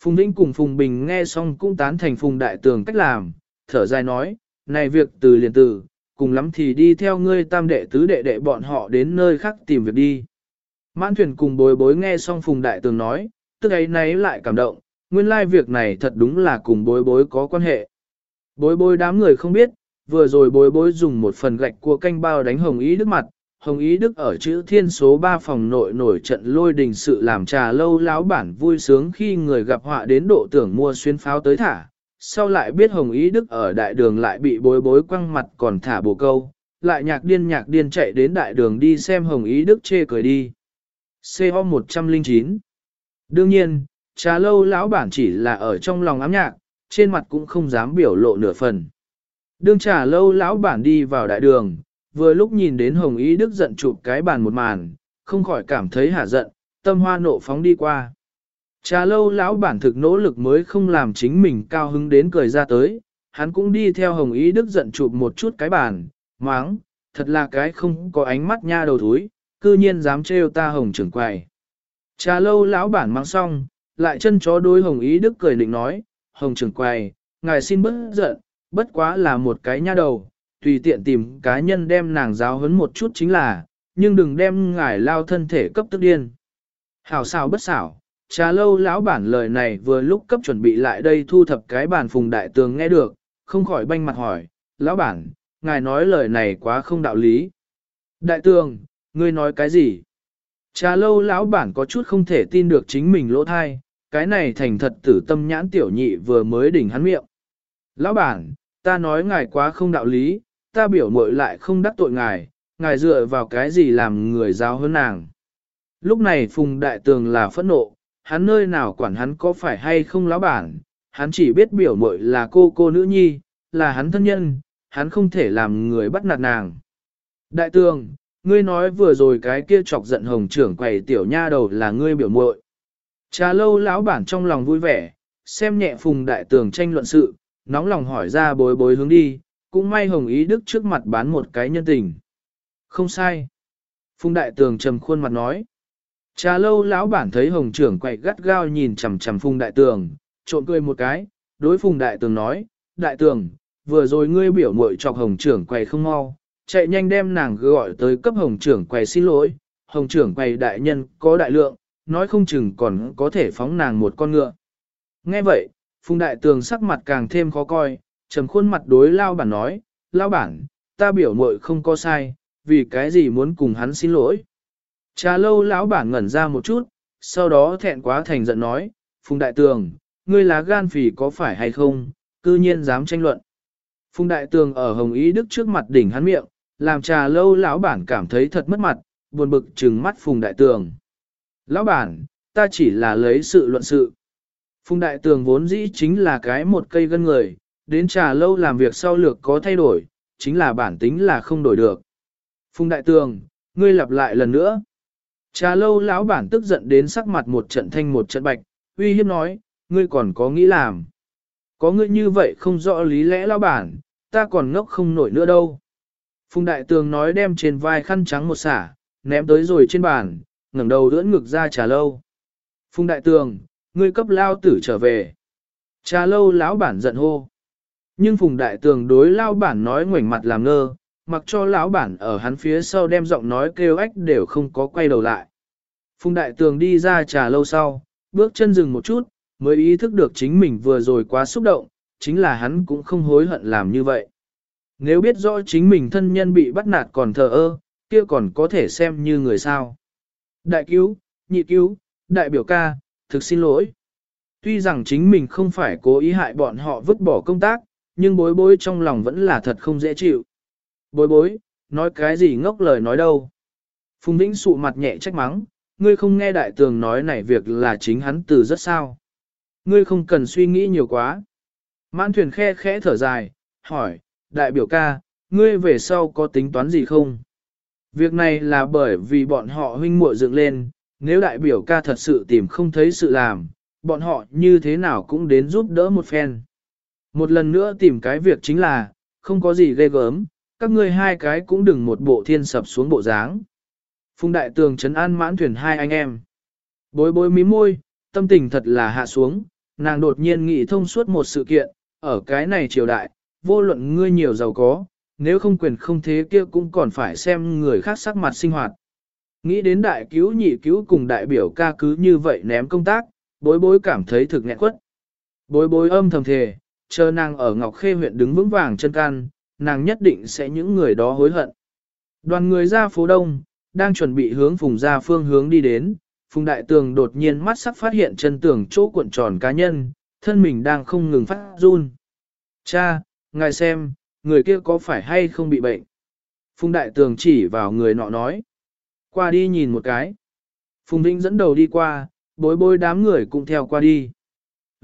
Phùng Vĩnh cùng Phùng Bình nghe xong cũng tán thành Phùng Đại Tường cách làm, thở dài nói, này việc từ liền từ, cùng lắm thì đi theo ngươi tam đệ tứ đệ đệ bọn họ đến nơi khác tìm việc đi. Mãn thuyền cùng bối bối nghe xong Phùng Đại Tường nói, tức ấy nấy lại cảm động, nguyên lai việc này thật đúng là cùng bối bối có quan hệ. Bối bối đám người không biết, vừa rồi bối bối dùng một phần gạch của canh bao đánh Hồng Ý Đức mặt, Hồng Ý Đức ở chữ thiên số 3 phòng nội nổi trận lôi đình sự làm trà lâu láo bản vui sướng khi người gặp họa đến độ tưởng mua xuyên pháo tới thả. Sau lại biết Hồng Ý Đức ở đại đường lại bị bối bối quăng mặt còn thả bồ câu, lại nhạc điên nhạc điên chạy đến đại đường đi xem Hồng Ý Đức chê cười đi. CO 109 Đương nhiên, trà lâu lão bản chỉ là ở trong lòng ám nhạc, trên mặt cũng không dám biểu lộ nửa phần. Đương trà lâu lão bản đi vào đại đường, vừa lúc nhìn đến Hồng Ý Đức giận chụp cái bàn một màn, không khỏi cảm thấy hả giận, tâm hoa nộ phóng đi qua. Trà lâu lão bản thực nỗ lực mới không làm chính mình cao hứng đến cười ra tới, hắn cũng đi theo Hồng Ý Đức giận chụp một chút cái bàn, máng, thật là cái không có ánh mắt nha đầu thúi, cư nhiên dám trêu ta Hồng trưởng quầy. Trà lâu lão bản mang xong, lại chân chó đôi Hồng Ý Đức cười định nói, Hồng trưởng quầy, ngài xin bớt giận, bất quá là một cái nha đầu, tùy tiện tìm cá nhân đem nàng giáo huấn một chút chính là, nhưng đừng đem ngài lao thân thể cấp tức điên. Hảo xào bất xảo, trà lâu lão bản lời này vừa lúc cấp chuẩn bị lại đây thu thập cái bàn phùng đại tường nghe được, không khỏi banh mặt hỏi, lão bản, ngài nói lời này quá không đạo lý. Đại tường, ngươi nói cái gì? Trà lâu lão bản có chút không thể tin được chính mình lỗ thai, cái này thành thật tử tâm nhãn tiểu nhị vừa mới đỉnh hắn miệng. Lão bản, ta nói ngài quá không đạo lý, ta biểu muội lại không đắc tội ngài, ngài dựa vào cái gì làm người giáo hơn nàng. Lúc này Phùng Đại Tường là phẫn nộ, hắn nơi nào quản hắn có phải hay không lão bản, hắn chỉ biết biểu muội là cô cô nữ nhi, là hắn thân nhân, hắn không thể làm người bắt nạt nàng. Đại Tường, ngươi nói vừa rồi cái kia chọc giận hồng trưởng quầy tiểu nha đầu là ngươi biểu muội. Trà lâu lão bản trong lòng vui vẻ, xem nhẹ Phùng Đại Tường tranh luận sự, nóng lòng hỏi ra bối bối hướng đi, cũng may Hồng Ý Đức trước mặt bán một cái nhân tình. Không sai. Phùng Đại Tường trầm khuôn mặt nói. Trà lâu lão bản thấy Hồng trưởng quậy gắt gao nhìn chằm chằm Phùng Đại Tường, trộn cười một cái, đối Phùng Đại Tường nói, Đại Tường, vừa rồi ngươi biểu muội chọc Hồng trưởng quầy không mau, chạy nhanh đem nàng gọi tới cấp Hồng trưởng quầy xin lỗi, Hồng trưởng quầy đại nhân có đại lượng, nói không chừng còn có thể phóng nàng một con ngựa. Nghe vậy, Phùng Đại Tường sắc mặt càng thêm khó coi, trầm khuôn mặt đối lao bản nói, lao bản, ta biểu muội không có sai, vì cái gì muốn cùng hắn xin lỗi. Trà lâu lão bản ngẩn ra một chút, sau đó thẹn quá thành giận nói, Phùng Đại Tường, ngươi lá gan phì có phải hay không, cư nhiên dám tranh luận. Phùng Đại Tường ở Hồng Ý Đức trước mặt đỉnh hắn miệng, làm trà lâu lão bản cảm thấy thật mất mặt, buồn bực trừng mắt Phùng Đại Tường. Lão bản, ta chỉ là lấy sự luận sự. Phùng Đại Tường vốn dĩ chính là cái một cây gân người, đến trà lâu làm việc sau lược có thay đổi, chính là bản tính là không đổi được. Phùng Đại Tường, ngươi lặp lại lần nữa. Trà lâu lão bản tức giận đến sắc mặt một trận thanh một trận bạch, uy hiếp nói, ngươi còn có nghĩ làm. Có ngươi như vậy không rõ lý lẽ lão bản, ta còn ngốc không nổi nữa đâu. Phùng Đại Tường nói đem trên vai khăn trắng một xả, ném tới rồi trên bàn, ngẩng đầu ưỡn ngực ra trà lâu. Phùng Đại Tường, ngươi cấp lao tử trở về. Trà lâu lão bản giận hô. Nhưng Phùng Đại Tường đối lao bản nói ngoảnh mặt làm ngơ, mặc cho lão bản ở hắn phía sau đem giọng nói kêu ách đều không có quay đầu lại. Phùng Đại Tường đi ra trà lâu sau, bước chân dừng một chút, mới ý thức được chính mình vừa rồi quá xúc động, chính là hắn cũng không hối hận làm như vậy. Nếu biết rõ chính mình thân nhân bị bắt nạt còn thờ ơ, kia còn có thể xem như người sao. Đại cứu, nhị cứu, đại biểu ca, thực xin lỗi. Tuy rằng chính mình không phải cố ý hại bọn họ vứt bỏ công tác, nhưng bối bối trong lòng vẫn là thật không dễ chịu. Bối bối, nói cái gì ngốc lời nói đâu. Phùng Vĩnh sụ mặt nhẹ trách mắng, ngươi không nghe đại tường nói này việc là chính hắn từ rất sao. Ngươi không cần suy nghĩ nhiều quá. Mãn thuyền khe khẽ thở dài, hỏi, đại biểu ca, ngươi về sau có tính toán gì không? Việc này là bởi vì bọn họ huynh muội dựng lên, nếu đại biểu ca thật sự tìm không thấy sự làm, bọn họ như thế nào cũng đến giúp đỡ một phen. Một lần nữa tìm cái việc chính là, không có gì ghê gớm, các ngươi hai cái cũng đừng một bộ thiên sập xuống bộ dáng. Phùng đại tường trấn an mãn thuyền hai anh em. Bối bối mí môi, tâm tình thật là hạ xuống, nàng đột nhiên nghĩ thông suốt một sự kiện, ở cái này triều đại, vô luận ngươi nhiều giàu có, nếu không quyền không thế kia cũng còn phải xem người khác sắc mặt sinh hoạt. Nghĩ đến đại cứu nhị cứu cùng đại biểu ca cứ như vậy ném công tác, bối bối cảm thấy thực nghẹn quất. Bối bối âm thầm thề, chờ nàng ở Ngọc Khê huyện đứng vững vàng chân can, nàng nhất định sẽ những người đó hối hận. Đoàn người ra phố đông, đang chuẩn bị hướng phùng ra phương hướng đi đến, phùng đại tường đột nhiên mắt sắc phát hiện chân tường chỗ cuộn tròn cá nhân, thân mình đang không ngừng phát run. Cha, ngài xem, người kia có phải hay không bị bệnh? Phùng đại tường chỉ vào người nọ nói. Qua đi nhìn một cái. Phùng Vĩnh dẫn đầu đi qua, bối bối đám người cũng theo qua đi.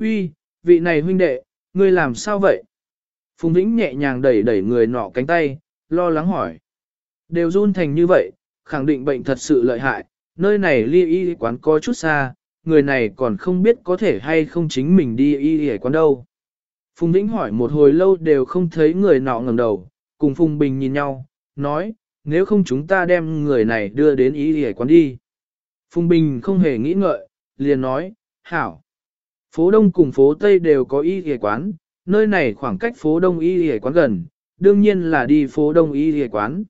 Uy, vị này huynh đệ, ngươi làm sao vậy? Phùng Vĩnh nhẹ nhàng đẩy đẩy người nọ cánh tay, lo lắng hỏi. Đều run thành như vậy, khẳng định bệnh thật sự lợi hại, nơi này ly y quán có chút xa, người này còn không biết có thể hay không chính mình đi y y quán đâu. Phùng Vĩnh hỏi một hồi lâu đều không thấy người nọ ngẩng đầu, cùng Phùng Bình nhìn nhau, nói, nếu không chúng ta đem người này đưa đến y hề quán đi. Phùng Bình không hề nghĩ ngợi, liền nói, hảo. Phố Đông cùng phố Tây đều có y hề quán, nơi này khoảng cách phố Đông y hề quán gần, đương nhiên là đi phố Đông y hề quán.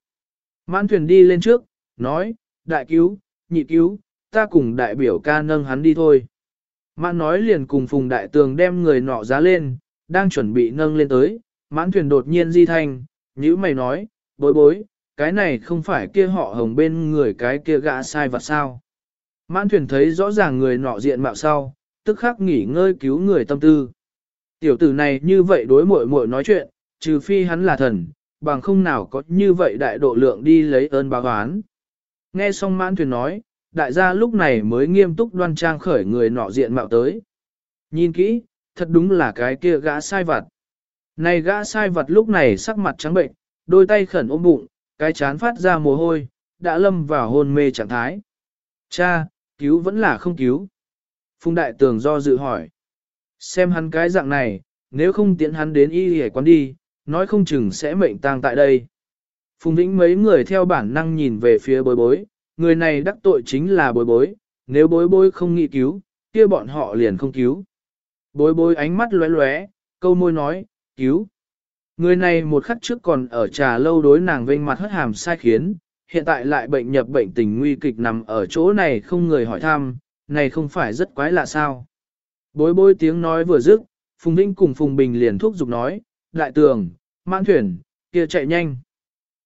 Mãn thuyền đi lên trước, nói, đại cứu, nhị cứu, ta cùng đại biểu ca nâng hắn đi thôi. Mãn nói liền cùng phùng đại tường đem người nọ giá lên, đang chuẩn bị nâng lên tới, mãn thuyền đột nhiên di thanh, nhữ mày nói, bối bối, cái này không phải kia họ hồng bên người cái kia gã sai vặt sao. Mãn thuyền thấy rõ ràng người nọ diện mạo sau, tức khắc nghỉ ngơi cứu người tâm tư. Tiểu tử này như vậy đối muội muội nói chuyện, trừ phi hắn là thần, bằng không nào có như vậy đại độ lượng đi lấy ơn báo oán. Nghe xong mãn thuyền nói, đại gia lúc này mới nghiêm túc đoan trang khởi người nọ diện mạo tới. Nhìn kỹ, thật đúng là cái kia gã sai vặt. Này gã sai vặt lúc này sắc mặt trắng bệnh, đôi tay khẩn ôm bụng, cái chán phát ra mồ hôi, đã lâm vào hôn mê trạng thái. Cha, cứu vẫn là không cứu. Phùng đại tường do dự hỏi. Xem hắn cái dạng này, nếu không tiễn hắn đến y hề quán đi, nói không chừng sẽ mệnh tang tại đây. Phùng Vĩnh mấy người theo bản năng nhìn về phía bối bối, người này đắc tội chính là bối bối, nếu bối bối không nghĩ cứu, kia bọn họ liền không cứu. Bối bối ánh mắt lóe lóe, câu môi nói, cứu. Người này một khắc trước còn ở trà lâu đối nàng vênh mặt hất hàm sai khiến, hiện tại lại bệnh nhập bệnh tình nguy kịch nằm ở chỗ này không người hỏi thăm, này không phải rất quái lạ sao. Bối bối tiếng nói vừa dứt, Phùng Vinh cùng Phùng Bình liền thúc giục nói, đại tường, mãn thuyền, kia chạy nhanh.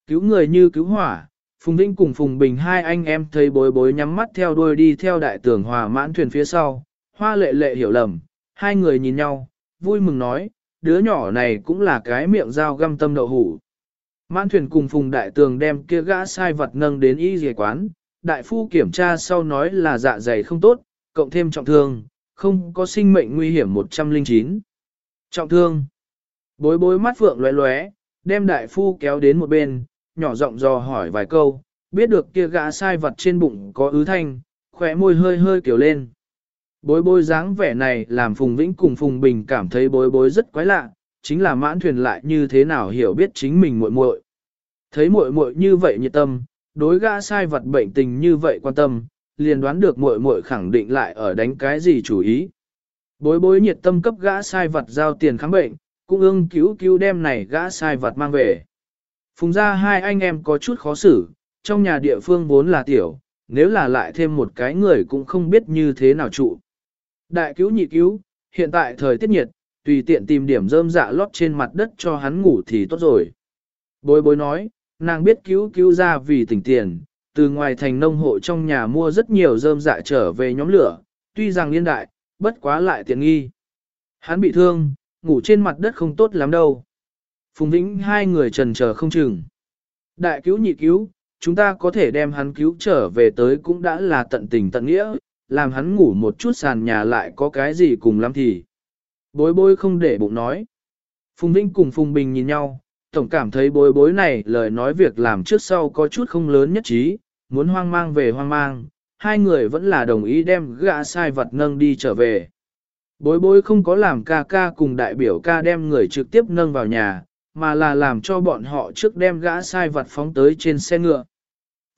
Cứu người như cứu hỏa, Phùng Vinh cùng Phùng Bình hai anh em thấy bối bối nhắm mắt theo đuôi đi theo đại tường hòa mãn thuyền phía sau, hoa lệ lệ hiểu lầm, hai người nhìn nhau, vui mừng nói, đứa nhỏ này cũng là cái miệng dao găm tâm đậu hủ. Mãn thuyền cùng Phùng đại tường đem kia gã sai vật nâng đến y dề quán, đại phu kiểm tra sau nói là dạ dày không tốt, cộng thêm trọng thương, không có sinh mệnh nguy hiểm 109. Trọng thương. Bối bối mắt phượng lóe lóe, đem đại phu kéo đến một bên, nhỏ giọng dò hỏi vài câu, biết được kia gã sai vật trên bụng có ứ thanh, khỏe môi hơi hơi kiểu lên. Bối bối dáng vẻ này làm Phùng Vĩnh cùng Phùng Bình cảm thấy bối bối rất quái lạ, chính là mãn thuyền lại như thế nào hiểu biết chính mình muội muội. Thấy muội muội như vậy nhiệt tâm, đối gã sai vật bệnh tình như vậy quan tâm, liền đoán được muội muội khẳng định lại ở đánh cái gì chủ ý. Bối bối nhiệt tâm cấp gã sai vật giao tiền khám bệnh, cũng ưng cứu cứu đem này gã sai vật mang về. Phùng ra hai anh em có chút khó xử, trong nhà địa phương vốn là tiểu, nếu là lại thêm một cái người cũng không biết như thế nào trụ. Đại cứu nhị cứu, hiện tại thời tiết nhiệt, tùy tiện tìm điểm rơm dạ lót trên mặt đất cho hắn ngủ thì tốt rồi. Bối bối nói, nàng biết cứu cứu ra vì tỉnh tiền, từ ngoài thành nông hộ trong nhà mua rất nhiều rơm dạ trở về nhóm lửa, tuy rằng liên đại, bất quá lại tiện nghi. Hắn bị thương, ngủ trên mặt đất không tốt lắm đâu. Phùng Vĩnh hai người trần chờ không chừng. Đại cứu nhị cứu, chúng ta có thể đem hắn cứu trở về tới cũng đã là tận tình tận nghĩa, làm hắn ngủ một chút sàn nhà lại có cái gì cùng lắm thì. Bối bối không để bụng nói. Phùng Vinh cùng Phùng Bình nhìn nhau, tổng cảm thấy bối bối này lời nói việc làm trước sau có chút không lớn nhất trí, muốn hoang mang về hoang mang, hai người vẫn là đồng ý đem gã sai vật nâng đi trở về. Bối bối không có làm ca ca cùng đại biểu ca đem người trực tiếp nâng vào nhà, mà là làm cho bọn họ trước đem gã sai vật phóng tới trên xe ngựa.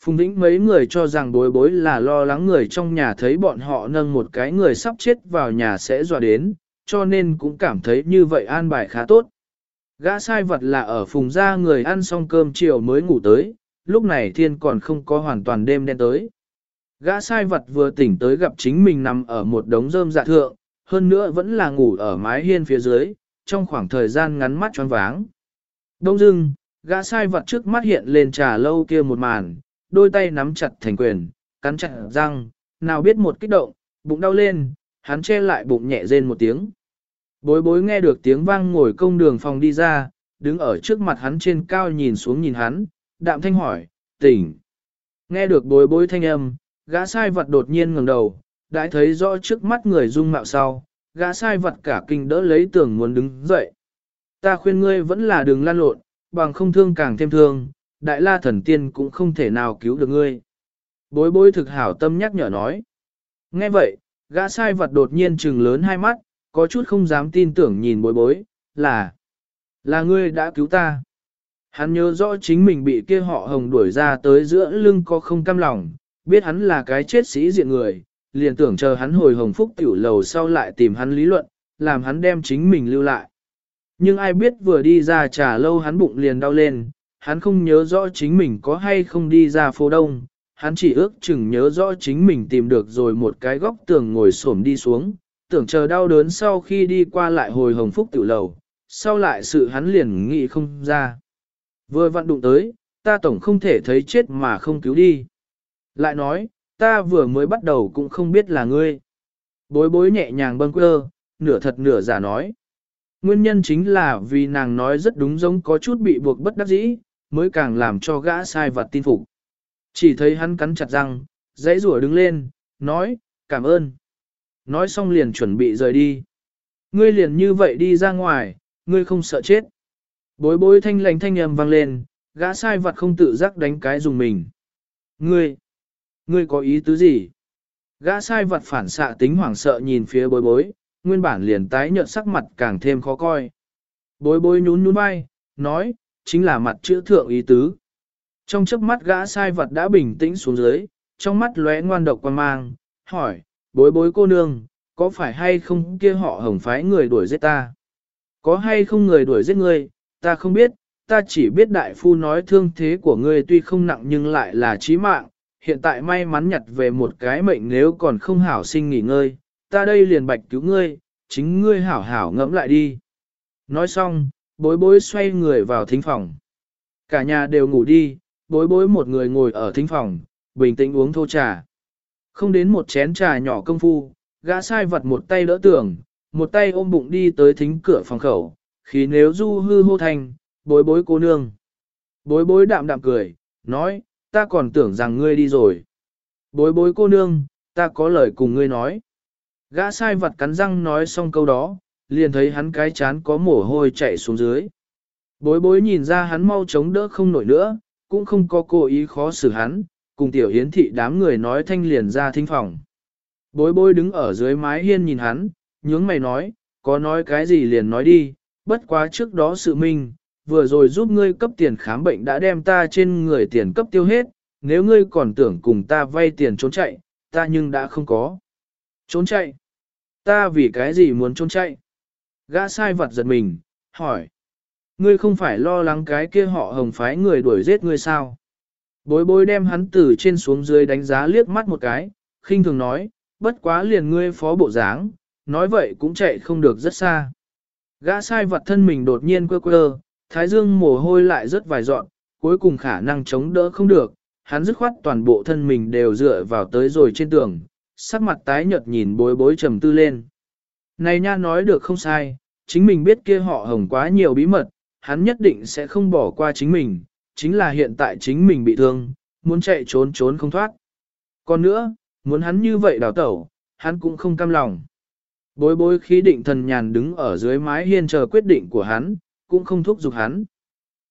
Phùng Vĩnh mấy người cho rằng bối bối là lo lắng người trong nhà thấy bọn họ nâng một cái người sắp chết vào nhà sẽ dọa đến, cho nên cũng cảm thấy như vậy an bài khá tốt. Gã sai vật là ở phùng ra người ăn xong cơm chiều mới ngủ tới, lúc này thiên còn không có hoàn toàn đêm đen tới. Gã sai vật vừa tỉnh tới gặp chính mình nằm ở một đống rơm dạ thượng, hơn nữa vẫn là ngủ ở mái hiên phía dưới, trong khoảng thời gian ngắn mắt choáng váng. Đông dưng, gã sai vật trước mắt hiện lên trà lâu kia một màn, đôi tay nắm chặt thành quyền, cắn chặt răng, nào biết một kích động, bụng đau lên, hắn che lại bụng nhẹ rên một tiếng. Bối bối nghe được tiếng vang ngồi công đường phòng đi ra, đứng ở trước mặt hắn trên cao nhìn xuống nhìn hắn, đạm thanh hỏi, tỉnh. Nghe được bối bối thanh âm, gã sai vật đột nhiên ngẩng đầu, đã thấy rõ trước mắt người dung mạo sau, gã sai vật cả kinh đỡ lấy tưởng muốn đứng dậy. Ta khuyên ngươi vẫn là đừng lan lộn, bằng không thương càng thêm thương, đại la thần tiên cũng không thể nào cứu được ngươi. Bối bối thực hảo tâm nhắc nhở nói. Nghe vậy, gã sai vật đột nhiên trừng lớn hai mắt, có chút không dám tin tưởng nhìn bối bối, là, là ngươi đã cứu ta. Hắn nhớ rõ chính mình bị kia họ hồng đuổi ra tới giữa lưng có không cam lòng, biết hắn là cái chết sĩ diện người, liền tưởng chờ hắn hồi hồng phúc tiểu lầu sau lại tìm hắn lý luận, làm hắn đem chính mình lưu lại. Nhưng ai biết vừa đi ra trà lâu hắn bụng liền đau lên, hắn không nhớ rõ chính mình có hay không đi ra phố đông, hắn chỉ ước chừng nhớ rõ chính mình tìm được rồi một cái góc tường ngồi xổm đi xuống, tưởng chờ đau đớn sau khi đi qua lại hồi hồng phúc tiểu lầu, sau lại sự hắn liền nghĩ không ra. Vừa vặn đụng tới, ta tổng không thể thấy chết mà không cứu đi. Lại nói, ta vừa mới bắt đầu cũng không biết là ngươi. Bối bối nhẹ nhàng bâng quơ, nửa thật nửa giả nói. Nguyên nhân chính là vì nàng nói rất đúng giống có chút bị buộc bất đắc dĩ, mới càng làm cho gã sai vật tin phục. Chỉ thấy hắn cắn chặt răng, dãy rủa đứng lên, nói, cảm ơn. Nói xong liền chuẩn bị rời đi. Ngươi liền như vậy đi ra ngoài, ngươi không sợ chết. Bối bối thanh lành thanh âm vang lên, gã sai vật không tự giác đánh cái dùng mình. Ngươi, ngươi có ý tứ gì? Gã sai vật phản xạ tính hoảng sợ nhìn phía bối bối, nguyên bản liền tái nhợt sắc mặt càng thêm khó coi. Bối bối nhún nhún vai, nói, chính là mặt chữ thượng ý tứ. Trong chớp mắt gã sai vật đã bình tĩnh xuống dưới, trong mắt lóe ngoan độc quan mang, hỏi, bối bối cô nương, có phải hay không kia họ hồng phái người đuổi giết ta? Có hay không người đuổi giết ngươi, ta không biết, ta chỉ biết đại phu nói thương thế của ngươi tuy không nặng nhưng lại là chí mạng, hiện tại may mắn nhặt về một cái mệnh nếu còn không hảo sinh nghỉ ngơi, ta đây liền bạch cứu ngươi, chính ngươi hảo hảo ngẫm lại đi. Nói xong, bối bối xoay người vào thính phòng. Cả nhà đều ngủ đi, bối bối một người ngồi ở thính phòng, bình tĩnh uống thô trà. Không đến một chén trà nhỏ công phu, gã sai vật một tay đỡ tường, một tay ôm bụng đi tới thính cửa phòng khẩu, khi nếu du hư hô thành, bối bối cô nương. Bối bối đạm đạm cười, nói, ta còn tưởng rằng ngươi đi rồi. Bối bối cô nương, ta có lời cùng ngươi nói. Gã sai vật cắn răng nói xong câu đó, liền thấy hắn cái chán có mồ hôi chạy xuống dưới. Bối bối nhìn ra hắn mau chống đỡ không nổi nữa, cũng không có cố ý khó xử hắn, cùng tiểu hiến thị đám người nói thanh liền ra thính phòng. Bối bối đứng ở dưới mái hiên nhìn hắn, nhướng mày nói, có nói cái gì liền nói đi, bất quá trước đó sự minh, vừa rồi giúp ngươi cấp tiền khám bệnh đã đem ta trên người tiền cấp tiêu hết, nếu ngươi còn tưởng cùng ta vay tiền trốn chạy, ta nhưng đã không có. Trốn chạy? Ta vì cái gì muốn trốn chạy? Gã sai vật giật mình, hỏi. Ngươi không phải lo lắng cái kia họ hồng phái người đuổi giết ngươi sao? Bối bối đem hắn từ trên xuống dưới đánh giá liếc mắt một cái, khinh thường nói, bất quá liền ngươi phó bộ dáng, nói vậy cũng chạy không được rất xa. Gã sai vật thân mình đột nhiên quơ quơ, thái dương mồ hôi lại rất vài dọn, cuối cùng khả năng chống đỡ không được, hắn dứt khoát toàn bộ thân mình đều dựa vào tới rồi trên tường, sắc mặt tái nhợt nhìn bối bối trầm tư lên. Này nha nói được không sai, chính mình biết kia họ hồng quá nhiều bí mật, hắn nhất định sẽ không bỏ qua chính mình, chính là hiện tại chính mình bị thương, muốn chạy trốn trốn không thoát. Còn nữa, muốn hắn như vậy đào tẩu, hắn cũng không cam lòng. Bối bối khí định thần nhàn đứng ở dưới mái hiên chờ quyết định của hắn, cũng không thúc giục hắn.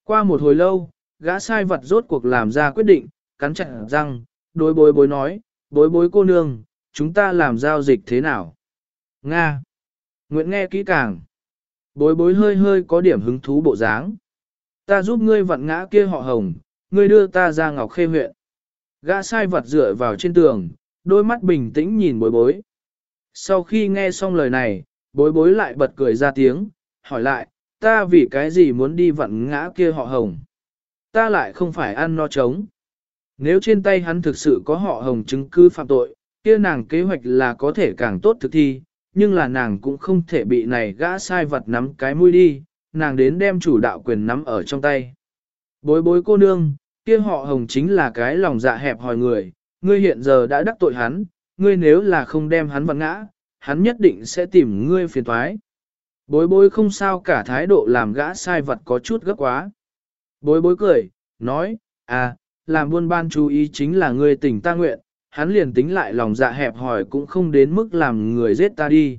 Qua một hồi lâu, gã sai vật rốt cuộc làm ra quyết định, cắn chặt răng, đối bối bối nói, bối bối cô nương, chúng ta làm giao dịch thế nào? Nga! Nguyện nghe kỹ càng. Bối bối hơi hơi có điểm hứng thú bộ dáng. Ta giúp ngươi vặn ngã kia họ hồng, ngươi đưa ta ra ngọc khê huyện. Gã sai vật dựa vào trên tường, đôi mắt bình tĩnh nhìn bối bối. Sau khi nghe xong lời này, bối bối lại bật cười ra tiếng, hỏi lại, ta vì cái gì muốn đi vặn ngã kia họ hồng. Ta lại không phải ăn no trống. Nếu trên tay hắn thực sự có họ hồng chứng cứ phạm tội, kia nàng kế hoạch là có thể càng tốt thực thi, nhưng là nàng cũng không thể bị này gã sai vật nắm cái mũi đi, nàng đến đem chủ đạo quyền nắm ở trong tay. Bối bối cô nương, kia họ hồng chính là cái lòng dạ hẹp hòi người, ngươi hiện giờ đã đắc tội hắn, ngươi nếu là không đem hắn vặn ngã, hắn nhất định sẽ tìm ngươi phiền toái. Bối bối không sao cả thái độ làm gã sai vật có chút gấp quá. Bối bối cười, nói, à, làm buôn ban chú ý chính là ngươi tỉnh ta nguyện, hắn liền tính lại lòng dạ hẹp hòi cũng không đến mức làm người giết ta đi.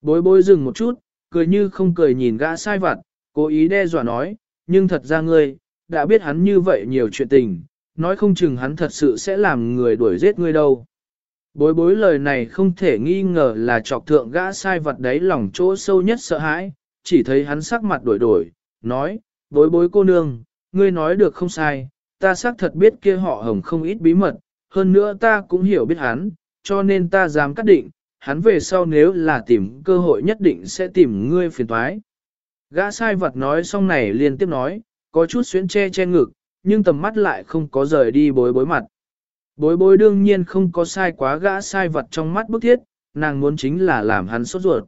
Bối bối dừng một chút, cười như không cười nhìn gã sai vặt, cố ý đe dọa nói, nhưng thật ra ngươi, đã biết hắn như vậy nhiều chuyện tình, nói không chừng hắn thật sự sẽ làm người đuổi giết ngươi đâu. Bối bối lời này không thể nghi ngờ là trọc thượng gã sai vật đấy lòng chỗ sâu nhất sợ hãi, chỉ thấy hắn sắc mặt đổi đổi, nói, bối bối cô nương, ngươi nói được không sai, ta xác thật biết kia họ hồng không ít bí mật, hơn nữa ta cũng hiểu biết hắn, cho nên ta dám cắt định, hắn về sau nếu là tìm cơ hội nhất định sẽ tìm ngươi phiền toái. Gã sai vật nói xong này liên tiếp nói, có chút xuyến che che ngực, nhưng tầm mắt lại không có rời đi bối bối mặt. Bối bối đương nhiên không có sai quá gã sai vật trong mắt bức thiết, nàng muốn chính là làm hắn sốt ruột.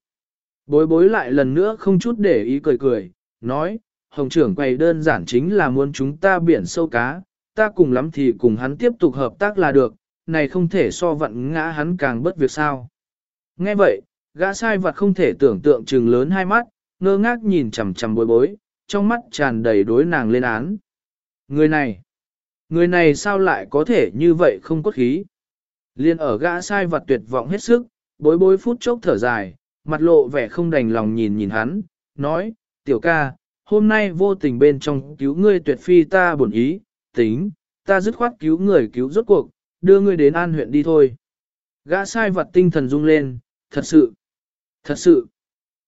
Bối bối lại lần nữa không chút để ý cười cười, nói, Hồng trưởng quầy đơn giản chính là muốn chúng ta biển sâu cá, ta cùng lắm thì cùng hắn tiếp tục hợp tác là được, này không thể so vận ngã hắn càng bất việc sao. Nghe vậy, gã sai vật không thể tưởng tượng trừng lớn hai mắt, ngơ ngác nhìn chằm chằm bối bối, trong mắt tràn đầy đối nàng lên án. Người này, người này sao lại có thể như vậy không cốt khí. Liên ở gã sai vật tuyệt vọng hết sức, bối bối phút chốc thở dài, mặt lộ vẻ không đành lòng nhìn nhìn hắn, nói, tiểu ca, hôm nay vô tình bên trong cứu ngươi tuyệt phi ta bổn ý, tính, ta dứt khoát cứu người cứu rốt cuộc, đưa ngươi đến an huyện đi thôi. Gã sai vật tinh thần rung lên, thật sự, thật sự.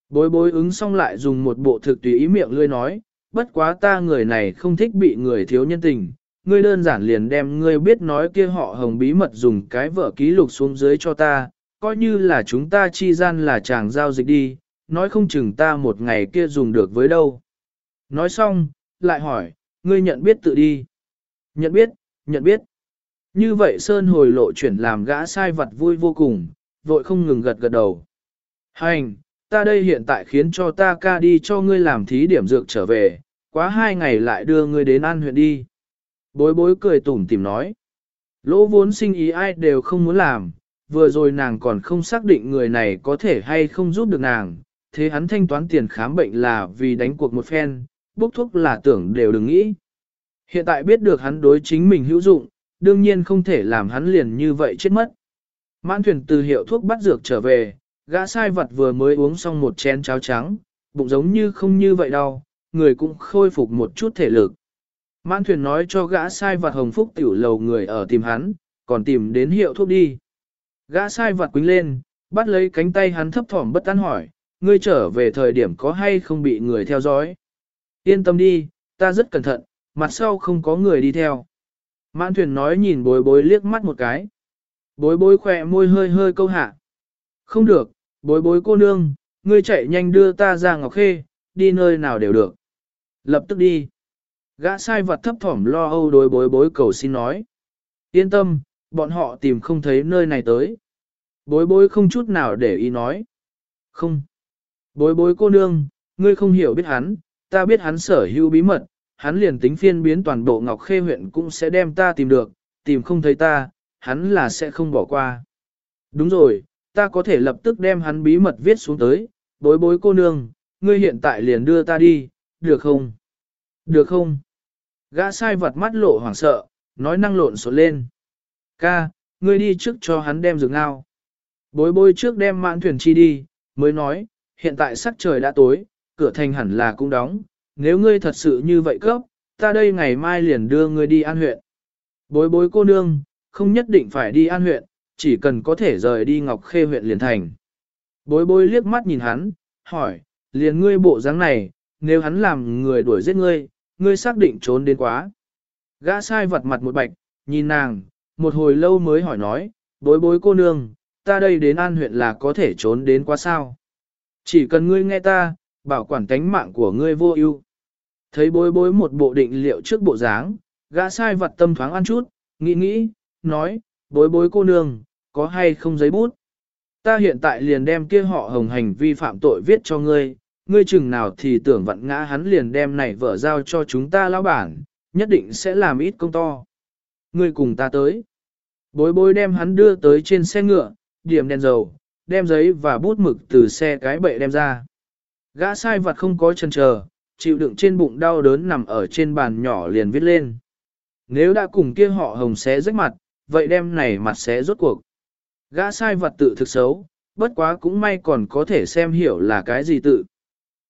Bối bối ứng xong lại dùng một bộ thực tùy ý miệng lươi nói, bất quá ta người này không thích bị người thiếu nhân tình, ngươi đơn giản liền đem ngươi biết nói kia họ hồng bí mật dùng cái vở ký lục xuống dưới cho ta, coi như là chúng ta chi gian là chàng giao dịch đi, nói không chừng ta một ngày kia dùng được với đâu. Nói xong, lại hỏi, ngươi nhận biết tự đi. Nhận biết, nhận biết. Như vậy Sơn hồi lộ chuyển làm gã sai vật vui vô cùng, vội không ngừng gật gật đầu. Hành, ta đây hiện tại khiến cho ta ca đi cho ngươi làm thí điểm dược trở về, quá hai ngày lại đưa ngươi đến an huyện đi. Bối bối cười tủm tìm nói. Lỗ vốn sinh ý ai đều không muốn làm, vừa rồi nàng còn không xác định người này có thể hay không giúp được nàng, thế hắn thanh toán tiền khám bệnh là vì đánh cuộc một phen, bốc thuốc là tưởng đều đừng nghĩ. Hiện tại biết được hắn đối chính mình hữu dụng, đương nhiên không thể làm hắn liền như vậy chết mất. Mãn thuyền từ hiệu thuốc bắt dược trở về, gã sai vật vừa mới uống xong một chén cháo trắng, bụng giống như không như vậy đau, người cũng khôi phục một chút thể lực. Mãn thuyền nói cho gã sai vật hồng phúc tiểu lầu người ở tìm hắn, còn tìm đến hiệu thuốc đi. Gã sai vật quính lên, bắt lấy cánh tay hắn thấp thỏm bất an hỏi, ngươi trở về thời điểm có hay không bị người theo dõi. Yên tâm đi, ta rất cẩn thận, mặt sau không có người đi theo. Mãn thuyền nói nhìn bối bối liếc mắt một cái. Bối bối khỏe môi hơi hơi câu hạ. Không được, bối bối cô nương, ngươi chạy nhanh đưa ta ra ngọc khê, đi nơi nào đều được. Lập tức đi. Gã sai vật thấp thỏm lo âu đối bối bối cầu xin nói. Yên tâm, bọn họ tìm không thấy nơi này tới. Bối bối không chút nào để ý nói. Không. Bối bối cô nương, ngươi không hiểu biết hắn, ta biết hắn sở hữu bí mật, hắn liền tính phiên biến toàn bộ Ngọc Khê huyện cũng sẽ đem ta tìm được, tìm không thấy ta, hắn là sẽ không bỏ qua. Đúng rồi, ta có thể lập tức đem hắn bí mật viết xuống tới, bối bối cô nương, ngươi hiện tại liền đưa ta đi, được không? Được không? Gã sai vật mắt lộ hoảng sợ, nói năng lộn xộn lên. Ca, ngươi đi trước cho hắn đem dược ngao. Bối bối trước đem mãn thuyền chi đi, mới nói, hiện tại sắc trời đã tối, cửa thành hẳn là cũng đóng, nếu ngươi thật sự như vậy cấp, ta đây ngày mai liền đưa ngươi đi an huyện. Bối bối cô nương, không nhất định phải đi an huyện, chỉ cần có thể rời đi Ngọc Khê huyện liền thành. Bối bối liếc mắt nhìn hắn, hỏi, liền ngươi bộ dáng này, nếu hắn làm người đuổi giết ngươi, ngươi xác định trốn đến quá. Gã sai vật mặt một bạch, nhìn nàng, một hồi lâu mới hỏi nói, bối bối cô nương, ta đây đến an huyện là có thể trốn đến quá sao. Chỉ cần ngươi nghe ta, bảo quản tánh mạng của ngươi vô ưu. Thấy bối bối một bộ định liệu trước bộ dáng, gã sai vật tâm thoáng ăn chút, nghĩ nghĩ, nói, bối bối cô nương, có hay không giấy bút? Ta hiện tại liền đem kia họ hồng hành vi phạm tội viết cho ngươi, ngươi chừng nào thì tưởng vặn ngã hắn liền đem này vở giao cho chúng ta lão bản, nhất định sẽ làm ít công to. Ngươi cùng ta tới. Bối bối đem hắn đưa tới trên xe ngựa, điểm đèn dầu, đem giấy và bút mực từ xe cái bệ đem ra. Gã sai vật không có chân chờ, chịu đựng trên bụng đau đớn nằm ở trên bàn nhỏ liền viết lên. Nếu đã cùng kia họ hồng xé rách mặt, vậy đem này mặt xé rốt cuộc. Gã sai vật tự thực xấu, bất quá cũng may còn có thể xem hiểu là cái gì tự.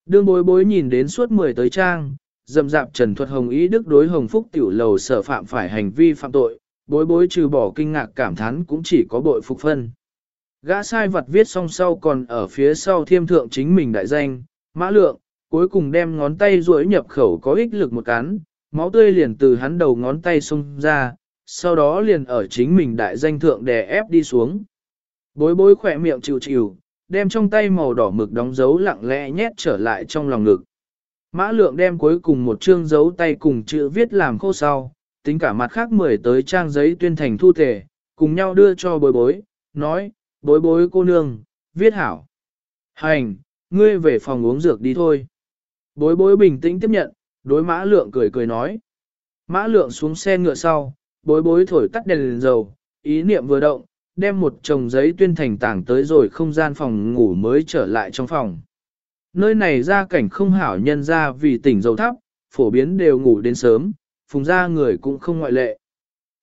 Đương bối bối nhìn đến suốt 10 tới trang, dầm dạp trần thuật hồng ý đức đối hồng phúc tiểu lầu sở phạm phải hành vi phạm tội, bối bối trừ bỏ kinh ngạc cảm thán cũng chỉ có bội phục phân. Gã sai vật viết xong sau còn ở phía sau thiêm thượng chính mình đại danh, mã lượng, cuối cùng đem ngón tay duỗi nhập khẩu có ích lực một cán, máu tươi liền từ hắn đầu ngón tay xông ra, sau đó liền ở chính mình đại danh thượng đè ép đi xuống. Bối bối khỏe miệng chịu chịu, đem trong tay màu đỏ mực đóng dấu lặng lẽ nhét trở lại trong lòng ngực. Mã lượng đem cuối cùng một chương dấu tay cùng chữ viết làm khô sau, tính cả mặt khác mười tới trang giấy tuyên thành thu thể, cùng nhau đưa cho bối bối, nói, bối bối cô nương, viết hảo. Hành, ngươi về phòng uống dược đi thôi. Bối bối bình tĩnh tiếp nhận, đối mã lượng cười cười nói. Mã lượng xuống xe ngựa sau, bối bối thổi tắt đèn, đèn dầu, ý niệm vừa động, đem một chồng giấy tuyên thành tảng tới rồi không gian phòng ngủ mới trở lại trong phòng. Nơi này ra cảnh không hảo nhân ra vì tỉnh dầu thấp, phổ biến đều ngủ đến sớm, phùng ra người cũng không ngoại lệ.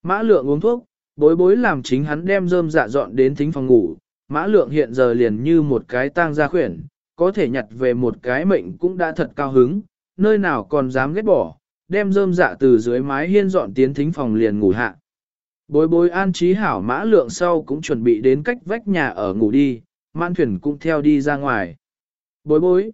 Mã lượng uống thuốc, bối bối làm chính hắn đem rơm dạ dọn đến thính phòng ngủ, mã lượng hiện giờ liền như một cái tang gia khuyển, có thể nhặt về một cái mệnh cũng đã thật cao hứng, nơi nào còn dám ghét bỏ, đem rơm dạ từ dưới mái hiên dọn tiến thính phòng liền ngủ hạ. Bối bối an trí hảo mã lượng sau cũng chuẩn bị đến cách vách nhà ở ngủ đi, mãn thuyền cũng theo đi ra ngoài. Bối bối.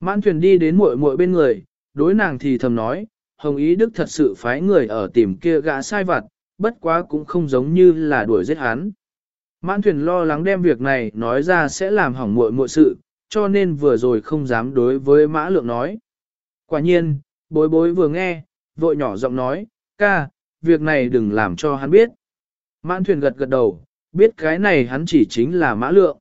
Mãn thuyền đi đến muội muội bên người, đối nàng thì thầm nói, Hồng Ý Đức thật sự phái người ở tìm kia gã sai vặt, bất quá cũng không giống như là đuổi giết hắn. Mãn thuyền lo lắng đem việc này nói ra sẽ làm hỏng muội muội sự, cho nên vừa rồi không dám đối với mã lượng nói. Quả nhiên, bối bối vừa nghe, vội nhỏ giọng nói, ca, việc này đừng làm cho hắn biết. Mãn thuyền gật gật đầu, biết cái này hắn chỉ chính là mã lượng.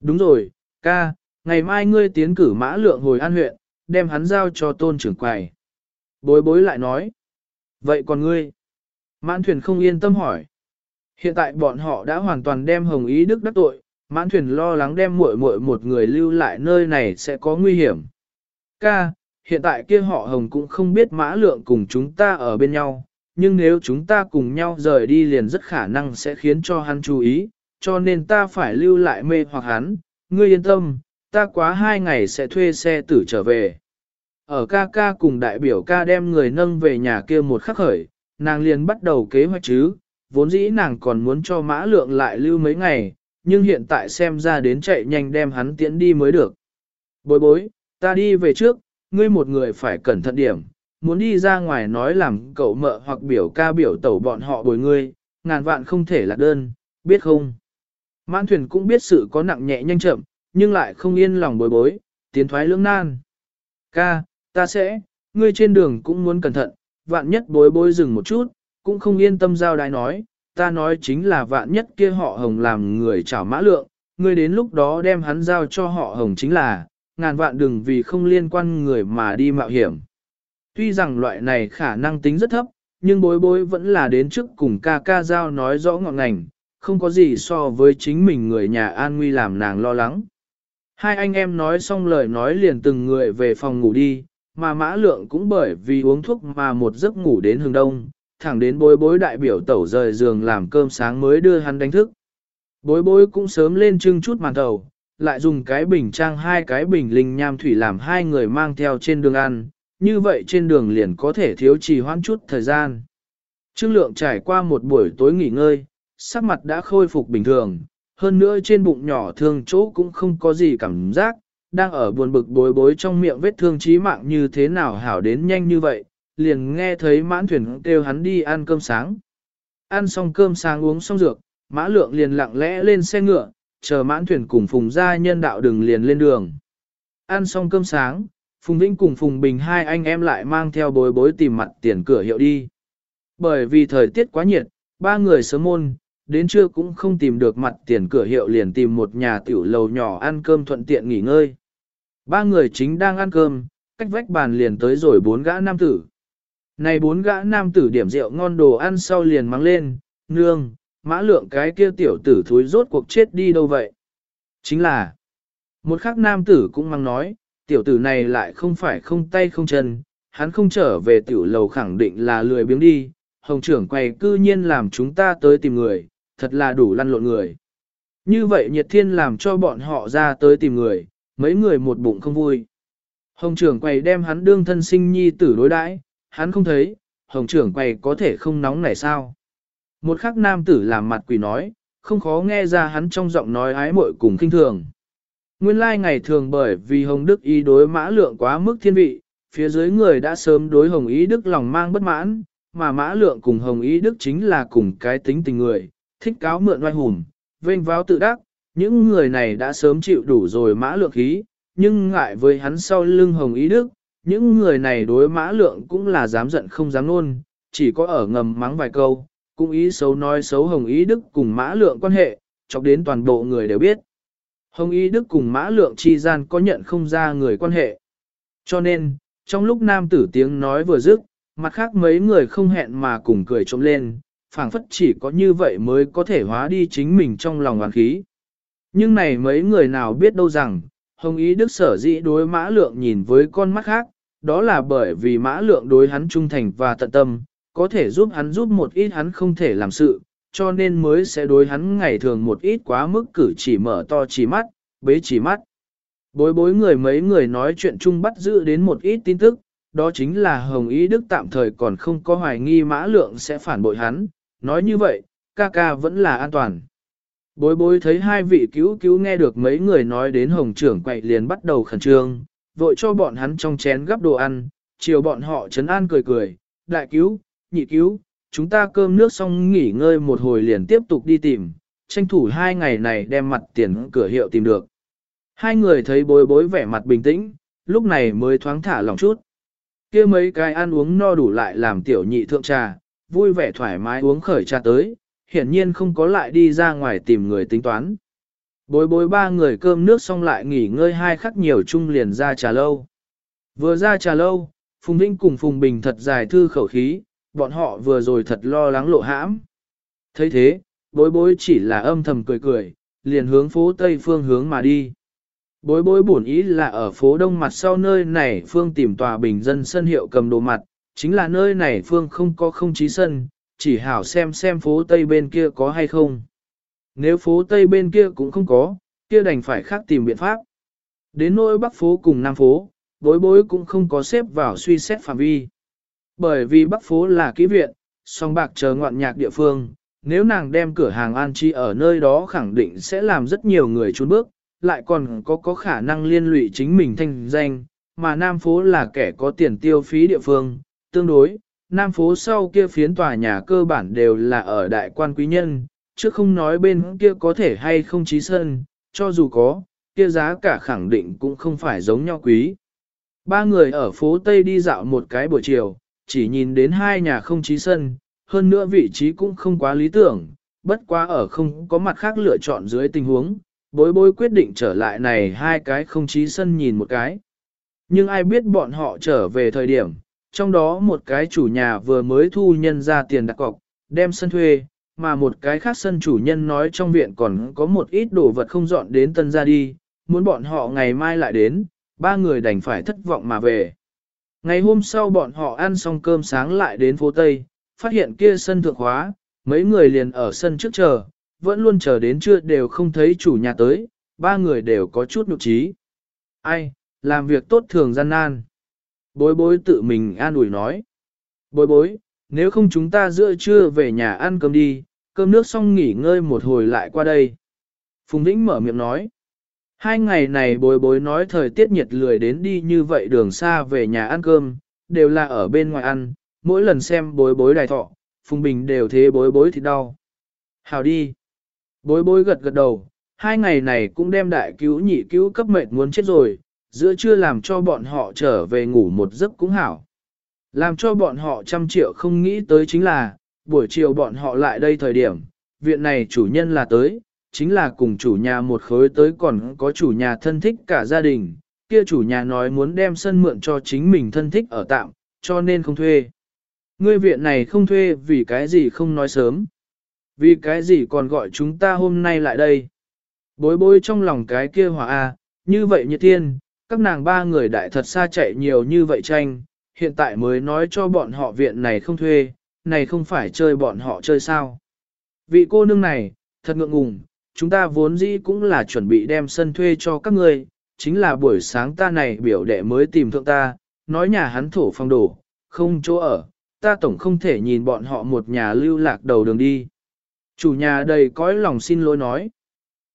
Đúng rồi, ca, ngày mai ngươi tiến cử mã lượng hồi an huyện, đem hắn giao cho tôn trưởng quầy. Bối bối lại nói. Vậy còn ngươi? Mãn thuyền không yên tâm hỏi. Hiện tại bọn họ đã hoàn toàn đem Hồng Ý Đức đắc tội, mãn thuyền lo lắng đem muội muội một người lưu lại nơi này sẽ có nguy hiểm. Ca, hiện tại kia họ Hồng cũng không biết mã lượng cùng chúng ta ở bên nhau, nhưng nếu chúng ta cùng nhau rời đi liền rất khả năng sẽ khiến cho hắn chú ý, cho nên ta phải lưu lại mê hoặc hắn, ngươi yên tâm, ta quá hai ngày sẽ thuê xe tử trở về. Ở ca ca cùng đại biểu ca đem người nâng về nhà kia một khắc khởi, nàng liền bắt đầu kế hoạch chứ, vốn dĩ nàng còn muốn cho mã lượng lại lưu mấy ngày, nhưng hiện tại xem ra đến chạy nhanh đem hắn tiễn đi mới được. Bối bối, ta đi về trước, ngươi một người phải cẩn thận điểm, muốn đi ra ngoài nói làm cậu mợ hoặc biểu ca biểu tẩu bọn họ bồi ngươi, ngàn vạn không thể lạc đơn, biết không? Mãn thuyền cũng biết sự có nặng nhẹ nhanh chậm, nhưng lại không yên lòng bối bối, tiến thoái lưỡng nan. Ca, ta sẽ, ngươi trên đường cũng muốn cẩn thận, vạn nhất bối bối dừng một chút, cũng không yên tâm giao đái nói, ta nói chính là vạn nhất kia họ hồng làm người chảo mã lượng, ngươi đến lúc đó đem hắn giao cho họ hồng chính là, ngàn vạn đừng vì không liên quan người mà đi mạo hiểm. Tuy rằng loại này khả năng tính rất thấp, nhưng bối bối vẫn là đến trước cùng ca ca giao nói rõ ngọn ngành, không có gì so với chính mình người nhà an nguy làm nàng lo lắng. Hai anh em nói xong lời nói liền từng người về phòng ngủ đi, mà mã lượng cũng bởi vì uống thuốc mà một giấc ngủ đến hừng đông, thẳng đến bối bối đại biểu tẩu rời giường làm cơm sáng mới đưa hắn đánh thức. Bối bối cũng sớm lên trưng chút màn thầu, lại dùng cái bình trang hai cái bình linh nham thủy làm hai người mang theo trên đường ăn, như vậy trên đường liền có thể thiếu trì hoãn chút thời gian. Trương lượng trải qua một buổi tối nghỉ ngơi, sắc mặt đã khôi phục bình thường, hơn nữa trên bụng nhỏ thương chỗ cũng không có gì cảm giác, đang ở buồn bực bối bối trong miệng vết thương chí mạng như thế nào hảo đến nhanh như vậy, liền nghe thấy mãn thuyền kêu hắn đi ăn cơm sáng. Ăn xong cơm sáng uống xong dược, mã lượng liền lặng lẽ lên xe ngựa, chờ mãn thuyền cùng Phùng gia nhân đạo đừng liền lên đường. Ăn xong cơm sáng, Phùng Vĩnh cùng Phùng Bình hai anh em lại mang theo bối bối tìm mặt tiền cửa hiệu đi. Bởi vì thời tiết quá nhiệt, ba người sớm môn, đến trưa cũng không tìm được mặt tiền cửa hiệu liền tìm một nhà tiểu lầu nhỏ ăn cơm thuận tiện nghỉ ngơi. Ba người chính đang ăn cơm, cách vách bàn liền tới rồi bốn gã nam tử. Này bốn gã nam tử điểm rượu ngon đồ ăn sau liền mang lên, nương, mã lượng cái kia tiểu tử thúi rốt cuộc chết đi đâu vậy? Chính là, một khắc nam tử cũng mang nói, tiểu tử này lại không phải không tay không chân, hắn không trở về tiểu lầu khẳng định là lười biếng đi, hồng trưởng quay cư nhiên làm chúng ta tới tìm người, thật là đủ lăn lộn người. Như vậy nhiệt thiên làm cho bọn họ ra tới tìm người, mấy người một bụng không vui. Hồng trưởng quầy đem hắn đương thân sinh nhi tử đối đãi, hắn không thấy, hồng trưởng quầy có thể không nóng này sao. Một khắc nam tử làm mặt quỷ nói, không khó nghe ra hắn trong giọng nói ái muội cùng kinh thường. Nguyên lai like ngày thường bởi vì Hồng Đức ý đối mã lượng quá mức thiên vị, phía dưới người đã sớm đối Hồng Ý Đức lòng mang bất mãn, mà mã lượng cùng Hồng Ý Đức chính là cùng cái tính tình người, thích cáo mượn oai hùng, vênh váo tự đắc, những người này đã sớm chịu đủ rồi mã lượng khí, nhưng ngại với hắn sau lưng Hồng Ý Đức, những người này đối mã lượng cũng là dám giận không dám nôn, chỉ có ở ngầm mắng vài câu, cũng ý xấu nói xấu Hồng Ý Đức cùng mã lượng quan hệ, chọc đến toàn bộ người đều biết. Hồng Ý Đức cùng mã lượng chi gian có nhận không ra người quan hệ. Cho nên, trong lúc nam tử tiếng nói vừa dứt, mặt khác mấy người không hẹn mà cùng cười trộm lên, phảng phất chỉ có như vậy mới có thể hóa đi chính mình trong lòng hoàn khí. Nhưng này mấy người nào biết đâu rằng, Hồng Ý Đức sở dĩ đối mã lượng nhìn với con mắt khác, đó là bởi vì mã lượng đối hắn trung thành và tận tâm, có thể giúp hắn giúp một ít hắn không thể làm sự, cho nên mới sẽ đối hắn ngày thường một ít quá mức cử chỉ mở to chỉ mắt, bế chỉ mắt. Bối bối người mấy người nói chuyện chung bắt giữ đến một ít tin tức, đó chính là Hồng Ý Đức tạm thời còn không có hoài nghi mã lượng sẽ phản bội hắn, nói như vậy, ca ca vẫn là an toàn. Bối bối thấy hai vị cứu cứu nghe được mấy người nói đến hồng trưởng quậy liền bắt đầu khẩn trương, vội cho bọn hắn trong chén gắp đồ ăn, chiều bọn họ chấn an cười cười, đại cứu, nhị cứu, chúng ta cơm nước xong nghỉ ngơi một hồi liền tiếp tục đi tìm, tranh thủ hai ngày này đem mặt tiền cửa hiệu tìm được. Hai người thấy bối bối vẻ mặt bình tĩnh, lúc này mới thoáng thả lòng chút. kia mấy cái ăn uống no đủ lại làm tiểu nhị thượng trà, vui vẻ thoải mái uống khởi trà tới, hiển nhiên không có lại đi ra ngoài tìm người tính toán. Bối bối ba người cơm nước xong lại nghỉ ngơi hai khắc nhiều chung liền ra trà lâu. Vừa ra trà lâu, Phùng Vinh cùng Phùng Bình thật dài thư khẩu khí, bọn họ vừa rồi thật lo lắng lộ hãm. thấy thế, bối bối chỉ là âm thầm cười cười, liền hướng phố Tây phương hướng mà đi. Bối bối bổn ý là ở phố đông mặt sau nơi này phương tìm tòa bình dân sân hiệu cầm đồ mặt, chính là nơi này phương không có không chí sân, chỉ hảo xem xem phố Tây bên kia có hay không. Nếu phố Tây bên kia cũng không có, kia đành phải khác tìm biện pháp. Đến nỗi Bắc phố cùng Nam phố, bối bối cũng không có xếp vào suy xét phạm vi. Bởi vì Bắc phố là ký viện, song bạc chờ ngoạn nhạc địa phương, nếu nàng đem cửa hàng an chi ở nơi đó khẳng định sẽ làm rất nhiều người trốn bước, lại còn có có khả năng liên lụy chính mình thanh danh, mà Nam phố là kẻ có tiền tiêu phí địa phương, tương đối, Nam phố sau kia phiến tòa nhà cơ bản đều là ở đại quan quý nhân, chứ không nói bên kia có thể hay không trí sân, cho dù có, kia giá cả khẳng định cũng không phải giống nhau quý. Ba người ở phố Tây đi dạo một cái buổi chiều, chỉ nhìn đến hai nhà không trí sân, hơn nữa vị trí cũng không quá lý tưởng, bất quá ở không có mặt khác lựa chọn dưới tình huống, bối bối quyết định trở lại này hai cái không trí sân nhìn một cái. Nhưng ai biết bọn họ trở về thời điểm, trong đó một cái chủ nhà vừa mới thu nhân ra tiền đặt cọc, đem sân thuê, mà một cái khác sân chủ nhân nói trong viện còn có một ít đồ vật không dọn đến tân ra đi, muốn bọn họ ngày mai lại đến, ba người đành phải thất vọng mà về. Ngày hôm sau bọn họ ăn xong cơm sáng lại đến phố Tây, phát hiện kia sân thượng hóa, mấy người liền ở sân trước chờ, vẫn luôn chờ đến trưa đều không thấy chủ nhà tới, ba người đều có chút nhục trí. Ai, làm việc tốt thường gian nan. Bối bối tự mình an ủi nói. Bối bối, nếu không chúng ta giữa trưa về nhà ăn cơm đi, cơm nước xong nghỉ ngơi một hồi lại qua đây. Phùng Vĩnh mở miệng nói. Hai ngày này bối bối nói thời tiết nhiệt lười đến đi như vậy đường xa về nhà ăn cơm, đều là ở bên ngoài ăn, mỗi lần xem bối bối đài thọ, Phùng Bình đều thế bối bối thì đau. Hào đi. Bối bối gật gật đầu, hai ngày này cũng đem đại cứu nhị cứu cấp mệt muốn chết rồi, giữa trưa làm cho bọn họ trở về ngủ một giấc cũng hảo. Làm cho bọn họ trăm triệu không nghĩ tới chính là, buổi chiều bọn họ lại đây thời điểm, viện này chủ nhân là tới, chính là cùng chủ nhà một khối tới còn có chủ nhà thân thích cả gia đình, kia chủ nhà nói muốn đem sân mượn cho chính mình thân thích ở tạm, cho nên không thuê. Ngươi viện này không thuê vì cái gì không nói sớm. Vì cái gì còn gọi chúng ta hôm nay lại đây. Bối bối trong lòng cái kia hòa a, như vậy như tiên, các nàng ba người đại thật xa chạy nhiều như vậy tranh, hiện tại mới nói cho bọn họ viện này không thuê, này không phải chơi bọn họ chơi sao. Vị cô nương này, thật ngượng ngùng, chúng ta vốn dĩ cũng là chuẩn bị đem sân thuê cho các ngươi, chính là buổi sáng ta này biểu đệ mới tìm thượng ta, nói nhà hắn thổ phong đổ, không chỗ ở, ta tổng không thể nhìn bọn họ một nhà lưu lạc đầu đường đi. Chủ nhà đầy cõi lòng xin lỗi nói.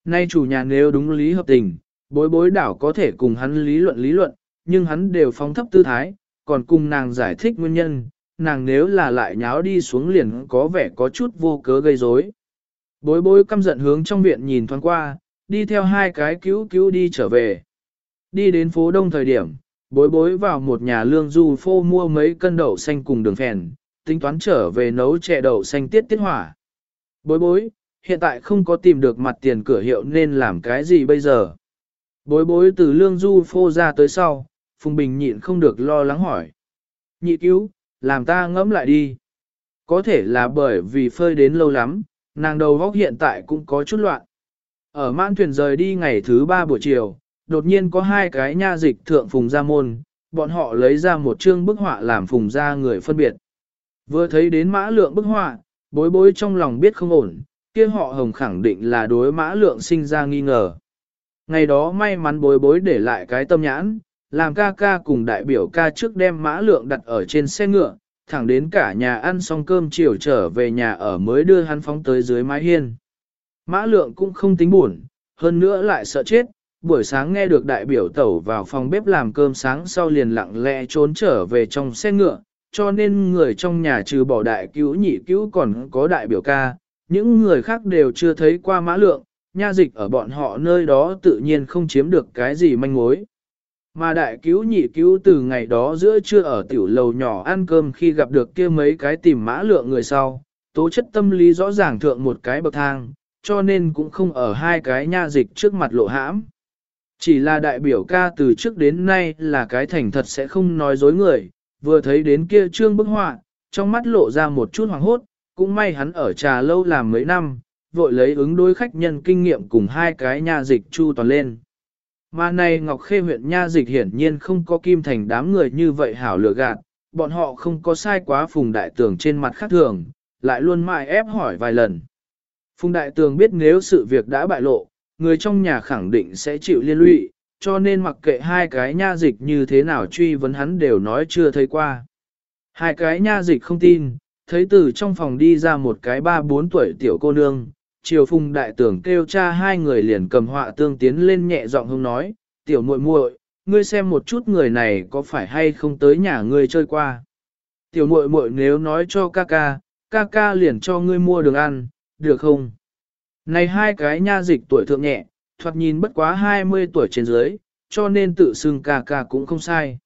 Nay chủ nhà nếu đúng lý hợp tình, bối bối đảo có thể cùng hắn lý luận lý luận, nhưng hắn đều phóng thấp tư thái, còn cùng nàng giải thích nguyên nhân, nàng nếu là lại nháo đi xuống liền có vẻ có chút vô cớ gây rối. Bối bối căm giận hướng trong viện nhìn thoáng qua, đi theo hai cái cứu cứu đi trở về. Đi đến phố đông thời điểm, bối bối vào một nhà lương du phô mua mấy cân đậu xanh cùng đường phèn, tính toán trở về nấu chè đậu xanh tiết tiết hỏa. Bối bối, hiện tại không có tìm được mặt tiền cửa hiệu nên làm cái gì bây giờ. Bối bối từ lương du phô ra tới sau, Phùng Bình nhịn không được lo lắng hỏi. Nhị cứu, làm ta ngẫm lại đi. Có thể là bởi vì phơi đến lâu lắm, nàng đầu góc hiện tại cũng có chút loạn. Ở mãn thuyền rời đi ngày thứ ba buổi chiều, đột nhiên có hai cái nha dịch thượng phùng gia môn, bọn họ lấy ra một chương bức họa làm phùng gia người phân biệt. Vừa thấy đến mã lượng bức họa, bối bối trong lòng biết không ổn, kia họ hồng khẳng định là đối mã lượng sinh ra nghi ngờ. Ngày đó may mắn bối bối để lại cái tâm nhãn, làm ca ca cùng đại biểu ca trước đem mã lượng đặt ở trên xe ngựa, thẳng đến cả nhà ăn xong cơm chiều trở về nhà ở mới đưa hắn phóng tới dưới mái hiên. Mã lượng cũng không tính buồn, hơn nữa lại sợ chết, buổi sáng nghe được đại biểu tẩu vào phòng bếp làm cơm sáng sau liền lặng lẽ trốn trở về trong xe ngựa, cho nên người trong nhà trừ bỏ đại cứu nhị cứu còn có đại biểu ca, những người khác đều chưa thấy qua mã lượng, nha dịch ở bọn họ nơi đó tự nhiên không chiếm được cái gì manh mối. Mà đại cứu nhị cứu từ ngày đó giữa trưa ở tiểu lầu nhỏ ăn cơm khi gặp được kia mấy cái tìm mã lượng người sau, tố chất tâm lý rõ ràng thượng một cái bậc thang, cho nên cũng không ở hai cái nha dịch trước mặt lộ hãm. Chỉ là đại biểu ca từ trước đến nay là cái thành thật sẽ không nói dối người, vừa thấy đến kia trương bức họa, trong mắt lộ ra một chút hoàng hốt, cũng may hắn ở trà lâu làm mấy năm, vội lấy ứng đối khách nhân kinh nghiệm cùng hai cái nha dịch chu toàn lên. Mà này Ngọc Khê huyện nha dịch hiển nhiên không có kim thành đám người như vậy hảo lựa gạt, bọn họ không có sai quá phùng đại tường trên mặt khác thường, lại luôn mãi ép hỏi vài lần. Phùng đại tường biết nếu sự việc đã bại lộ, người trong nhà khẳng định sẽ chịu liên lụy, cho nên mặc kệ hai cái nha dịch như thế nào truy vấn hắn đều nói chưa thấy qua. Hai cái nha dịch không tin, thấy từ trong phòng đi ra một cái ba bốn tuổi tiểu cô nương, triều phùng đại tưởng kêu cha hai người liền cầm họa tương tiến lên nhẹ giọng hông nói, tiểu muội muội, ngươi xem một chút người này có phải hay không tới nhà ngươi chơi qua. Tiểu muội muội nếu nói cho ca ca, ca ca liền cho ngươi mua đường ăn, được không? Này hai cái nha dịch tuổi thượng nhẹ, thoạt nhìn bất quá 20 tuổi trên dưới, cho nên tự xưng ca ca cũng không sai.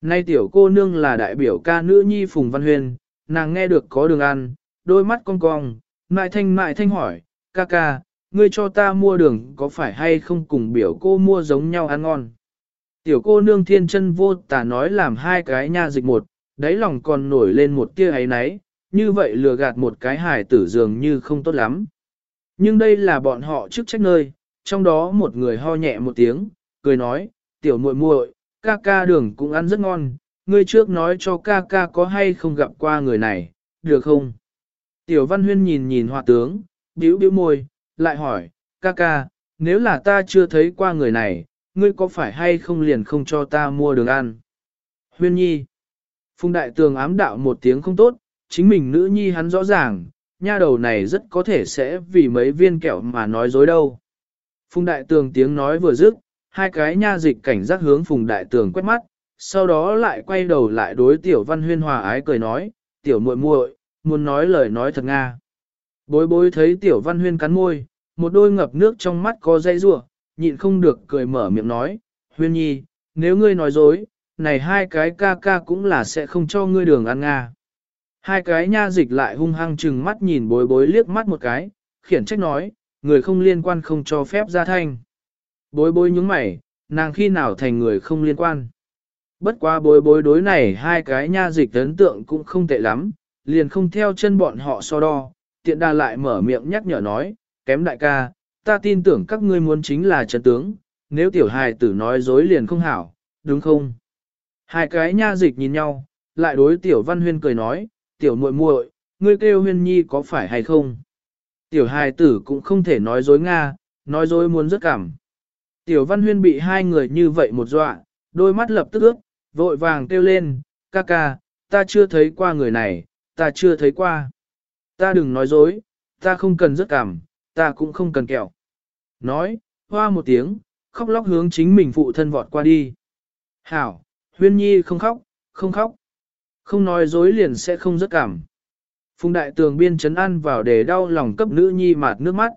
Nay tiểu cô nương là đại biểu ca nữ nhi Phùng Văn Huyền, nàng nghe được có đường ăn, đôi mắt cong cong, mại thanh mại thanh hỏi, ca ca, ngươi cho ta mua đường có phải hay không cùng biểu cô mua giống nhau ăn ngon. Tiểu cô nương thiên chân vô tà nói làm hai cái nha dịch một, đáy lòng còn nổi lên một tia ấy náy, như vậy lừa gạt một cái hài tử dường như không tốt lắm. Nhưng đây là bọn họ trước trách nơi, trong đó một người ho nhẹ một tiếng, cười nói, tiểu muội muội, ca ca đường cũng ăn rất ngon, ngươi trước nói cho ca ca có hay không gặp qua người này, được không? Tiểu văn huyên nhìn nhìn hòa tướng, bĩu bĩu môi, lại hỏi, ca ca, nếu là ta chưa thấy qua người này, ngươi có phải hay không liền không cho ta mua đường ăn? Huyên nhi. Phùng đại tường ám đạo một tiếng không tốt, chính mình nữ nhi hắn rõ ràng, nha đầu này rất có thể sẽ vì mấy viên kẹo mà nói dối đâu. Phùng đại tường tiếng nói vừa dứt, hai cái nha dịch cảnh giác hướng phùng đại tường quét mắt, sau đó lại quay đầu lại đối tiểu văn huyên hòa ái cười nói, tiểu muội muội muốn nói lời nói thật nga. Bối bối thấy tiểu văn huyên cắn môi, một đôi ngập nước trong mắt có dây rủa nhịn không được cười mở miệng nói, huyên nhi, nếu ngươi nói dối, này hai cái ca ca cũng là sẽ không cho ngươi đường ăn nga. Hai cái nha dịch lại hung hăng chừng mắt nhìn bối bối liếc mắt một cái, khiển trách nói, người không liên quan không cho phép ra thanh. Bối bối nhúng mày, nàng khi nào thành người không liên quan. Bất quá bối bối đối này hai cái nha dịch ấn tượng cũng không tệ lắm, liền không theo chân bọn họ so đo, tiện đà lại mở miệng nhắc nhở nói, kém đại ca, ta tin tưởng các ngươi muốn chính là chân tướng, nếu tiểu hài tử nói dối liền không hảo, đúng không? Hai cái nha dịch nhìn nhau, lại đối tiểu văn huyên cười nói, tiểu muội muội, ngươi kêu huyên nhi có phải hay không? Tiểu hài tử cũng không thể nói dối Nga, nói dối muốn rất cảm. Tiểu văn huyên bị hai người như vậy một dọa, đôi mắt lập tức ước, vội vàng kêu lên, ca ca, ta chưa thấy qua người này, ta chưa thấy qua. Ta đừng nói dối, ta không cần rất cảm, ta cũng không cần kẹo. Nói, hoa một tiếng, khóc lóc hướng chính mình phụ thân vọt qua đi. Hảo, huyên nhi không khóc, không khóc. Không nói dối liền sẽ không rất cảm. Phùng đại tường biên chấn ăn vào để đau lòng cấp nữ nhi mạt nước mắt.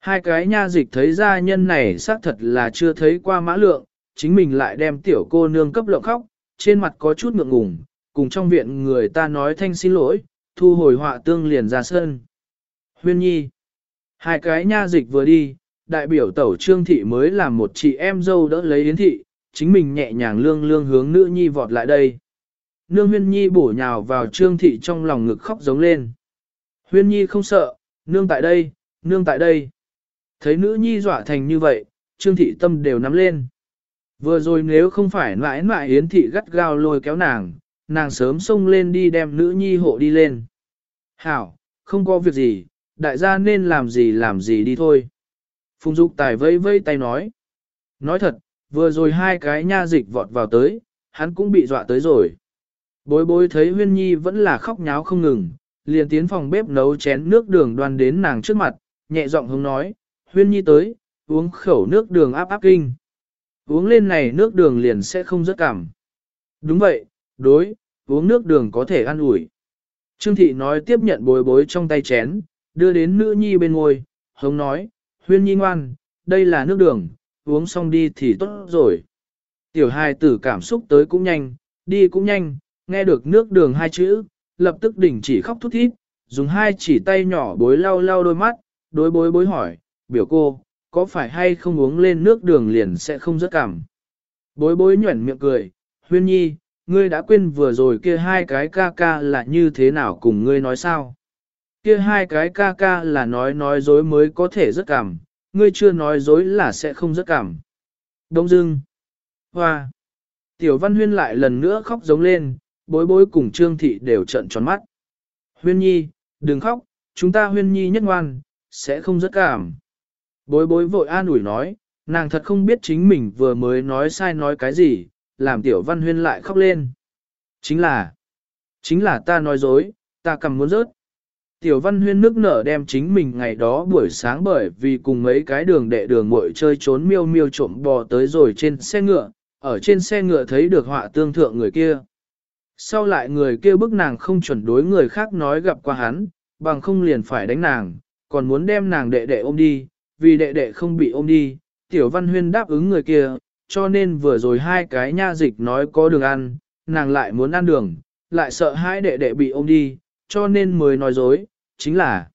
Hai cái nha dịch thấy gia nhân này xác thật là chưa thấy qua mã lượng, chính mình lại đem tiểu cô nương cấp lộng khóc, trên mặt có chút ngượng ngùng, cùng trong viện người ta nói thanh xin lỗi, thu hồi họa tương liền ra sân. Huyên nhi. Hai cái nha dịch vừa đi, đại biểu tẩu trương thị mới làm một chị em dâu đỡ lấy yến thị, chính mình nhẹ nhàng lương lương hướng nữ nhi vọt lại đây. Nương huyên nhi bổ nhào vào trương thị trong lòng ngực khóc giống lên. Huyên nhi không sợ, nương tại đây, nương tại đây. Thấy nữ nhi dọa thành như vậy, trương thị tâm đều nắm lên. Vừa rồi nếu không phải mãi mãi yến thị gắt gao lôi kéo nàng, nàng sớm xông lên đi đem nữ nhi hộ đi lên. Hảo, không có việc gì, đại gia nên làm gì làm gì đi thôi. Phùng Dục Tài vây vây tay nói. Nói thật, vừa rồi hai cái nha dịch vọt vào tới, hắn cũng bị dọa tới rồi. Bối bối thấy huyên nhi vẫn là khóc nháo không ngừng, liền tiến phòng bếp nấu chén nước đường đoan đến nàng trước mặt, nhẹ giọng hướng nói, huyên nhi tới, uống khẩu nước đường áp áp kinh. Uống lên này nước đường liền sẽ không rất cảm. Đúng vậy, đối, uống nước đường có thể ăn ủi. Trương thị nói tiếp nhận bối bối trong tay chén, đưa đến nữ nhi bên ngôi, hống nói, huyên nhi ngoan, đây là nước đường, uống xong đi thì tốt rồi. Tiểu hài tử cảm xúc tới cũng nhanh, đi cũng nhanh, nghe được nước đường hai chữ, lập tức đỉnh chỉ khóc thút thít, dùng hai chỉ tay nhỏ bối lau lau đôi mắt, đối bối bối hỏi, biểu cô, có phải hay không uống lên nước đường liền sẽ không rất cảm. Bối bối nhuẩn miệng cười, huyên nhi, ngươi đã quên vừa rồi kia hai cái ca ca là như thế nào cùng ngươi nói sao? Kia hai cái ca ca là nói nói dối mới có thể rất cảm, ngươi chưa nói dối là sẽ không rất cảm. Đông dưng. Hoa. Tiểu văn huyên lại lần nữa khóc giống lên, bối bối cùng trương thị đều trận tròn mắt. Huyên nhi, đừng khóc, chúng ta huyên nhi nhất ngoan, sẽ không rất cảm. Bối bối vội an ủi nói, nàng thật không biết chính mình vừa mới nói sai nói cái gì, làm tiểu văn huyên lại khóc lên. Chính là, chính là ta nói dối, ta cầm muốn rớt. Tiểu văn huyên nước nở đem chính mình ngày đó buổi sáng bởi vì cùng mấy cái đường đệ đường muội chơi trốn miêu miêu trộm bò tới rồi trên xe ngựa, ở trên xe ngựa thấy được họa tương thượng người kia. Sau lại người kia bức nàng không chuẩn đối người khác nói gặp qua hắn, bằng không liền phải đánh nàng, còn muốn đem nàng đệ đệ ôm đi, vì đệ đệ không bị ôm đi, tiểu văn huyên đáp ứng người kia, cho nên vừa rồi hai cái nha dịch nói có đường ăn, nàng lại muốn ăn đường, lại sợ hai đệ đệ bị ôm đi, cho nên mới nói dối, chính là,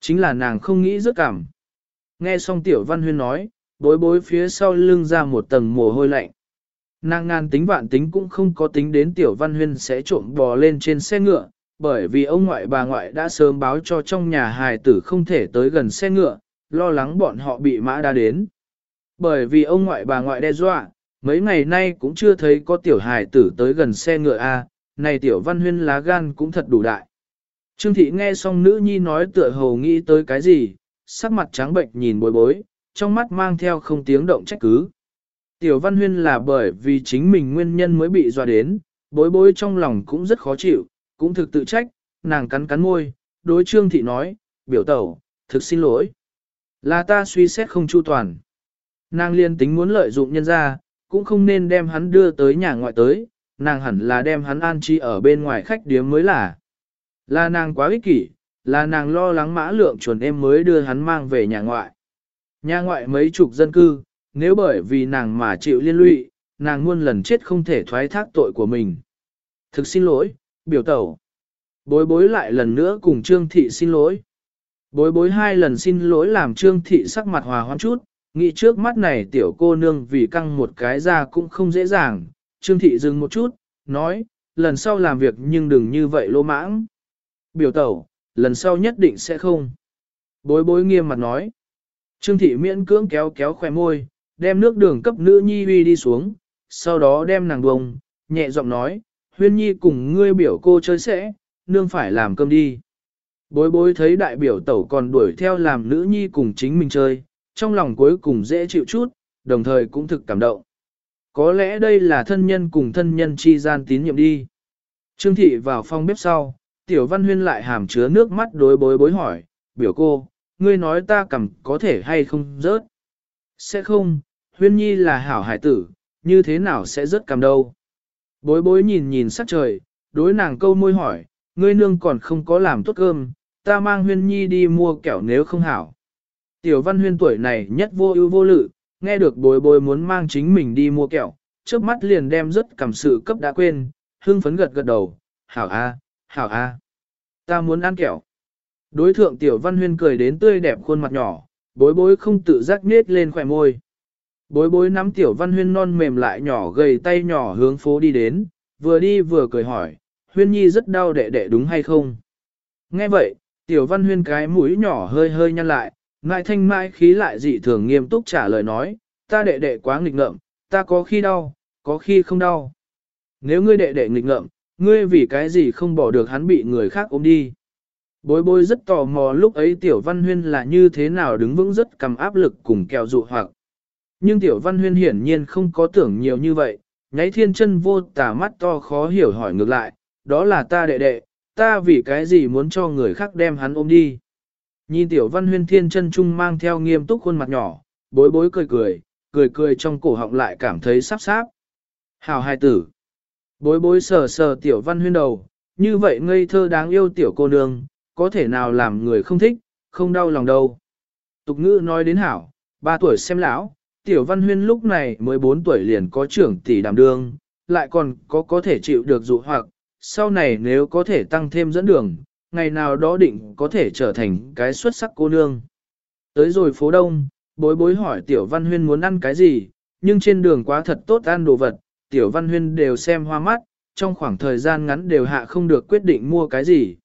chính là nàng không nghĩ rất cảm. Nghe xong tiểu văn huyên nói, bối bối phía sau lưng ra một tầng mồ hôi lạnh. Nàng ngàn tính vạn tính cũng không có tính đến tiểu văn huyên sẽ trộm bò lên trên xe ngựa, bởi vì ông ngoại bà ngoại đã sớm báo cho trong nhà hài tử không thể tới gần xe ngựa, lo lắng bọn họ bị mã đa đến. Bởi vì ông ngoại bà ngoại đe dọa, mấy ngày nay cũng chưa thấy có tiểu hài tử tới gần xe ngựa A, này tiểu văn huyên lá gan cũng thật đủ đại. Trương thị nghe xong nữ nhi nói tựa hồ nghĩ tới cái gì, sắc mặt trắng bệnh nhìn bối bối, trong mắt mang theo không tiếng động trách cứ. Tiểu văn huyên là bởi vì chính mình nguyên nhân mới bị dọa đến, bối bối trong lòng cũng rất khó chịu, cũng thực tự trách, nàng cắn cắn môi, đối trương thị nói, biểu tẩu, thực xin lỗi. Là ta suy xét không chu toàn. Nàng liên tính muốn lợi dụng nhân ra, cũng không nên đem hắn đưa tới nhà ngoại tới, nàng hẳn là đem hắn an trí ở bên ngoài khách điếm mới là. Là nàng quá ích kỷ, là nàng lo lắng mã lượng chuẩn em mới đưa hắn mang về nhà ngoại. Nhà ngoại mấy chục dân cư, nếu bởi vì nàng mà chịu liên lụy, nàng muôn lần chết không thể thoái thác tội của mình. Thực xin lỗi, biểu tẩu. Bối bối lại lần nữa cùng Trương Thị xin lỗi. Bối bối hai lần xin lỗi làm Trương Thị sắc mặt hòa hoãn chút, nghĩ trước mắt này tiểu cô nương vì căng một cái ra cũng không dễ dàng. Trương Thị dừng một chút, nói, lần sau làm việc nhưng đừng như vậy lô mãng. Biểu tẩu, lần sau nhất định sẽ không. Bối bối nghiêm mặt nói. Trương Thị miễn cưỡng kéo kéo khỏe môi, đem nước đường cấp nữ nhi huy đi xuống, sau đó đem nàng bông, nhẹ giọng nói, huyên nhi cùng ngươi biểu cô chơi sẽ, nương phải làm cơm đi. Bối bối thấy đại biểu tẩu còn đuổi theo làm nữ nhi cùng chính mình chơi, trong lòng cuối cùng dễ chịu chút, đồng thời cũng thực cảm động. Có lẽ đây là thân nhân cùng thân nhân chi gian tín nhiệm đi. Trương thị vào phòng bếp sau, tiểu văn huyên lại hàm chứa nước mắt đối bối bối hỏi, biểu cô, ngươi nói ta cầm có thể hay không rớt. Sẽ không, huyên nhi là hảo hải tử, như thế nào sẽ rớt cầm đâu. Bối bối nhìn nhìn sắc trời, đối nàng câu môi hỏi, ngươi nương còn không có làm tốt cơm, ta mang huyên nhi đi mua kẹo nếu không hảo. Tiểu văn huyên tuổi này nhất vô ưu vô lự, nghe được bối bối muốn mang chính mình đi mua kẹo, trước mắt liền đem rất cảm sự cấp đã quên, hưng phấn gật gật đầu, hảo a, hảo a, ta muốn ăn kẹo. Đối thượng tiểu văn huyên cười đến tươi đẹp khuôn mặt nhỏ, bối bối không tự giác nết lên khỏe môi. Bối bối nắm tiểu văn huyên non mềm lại nhỏ gầy tay nhỏ hướng phố đi đến, vừa đi vừa cười hỏi, huyên nhi rất đau đệ đệ đúng hay không? Nghe vậy, tiểu văn huyên cái mũi nhỏ hơi hơi nhăn lại, ngại thanh mai khí lại dị thường nghiêm túc trả lời nói, ta đệ đệ quá nghịch ngợm, ta có khi đau, có khi không đau. Nếu ngươi đệ đệ nghịch ngợm, ngươi vì cái gì không bỏ được hắn bị người khác ôm đi? Bối bối rất tò mò lúc ấy tiểu văn huyên là như thế nào đứng vững rất cầm áp lực cùng kẹo dụ hoặc. Nhưng tiểu văn huyên hiển nhiên không có tưởng nhiều như vậy, nháy thiên chân vô tả mắt to khó hiểu hỏi ngược lại, đó là ta đệ đệ, ta vì cái gì muốn cho người khác đem hắn ôm đi. Nhìn tiểu văn huyên thiên chân trung mang theo nghiêm túc khuôn mặt nhỏ, bối bối cười cười, cười cười trong cổ họng lại cảm thấy sắp sáp. Hào hai tử. Bối bối sờ sờ tiểu văn huyên đầu, như vậy ngây thơ đáng yêu tiểu cô nương, có thể nào làm người không thích, không đau lòng đâu. Tục ngữ nói đến hảo, ba tuổi xem lão, tiểu văn huyên lúc này mới bốn tuổi liền có trưởng tỷ đảm đương, lại còn có có thể chịu được dụ hoặc, sau này nếu có thể tăng thêm dẫn đường, ngày nào đó định có thể trở thành cái xuất sắc cô nương. Tới rồi phố đông, bối bối hỏi tiểu văn huyên muốn ăn cái gì, nhưng trên đường quá thật tốt ăn đồ vật, tiểu văn huyên đều xem hoa mắt, trong khoảng thời gian ngắn đều hạ không được quyết định mua cái gì.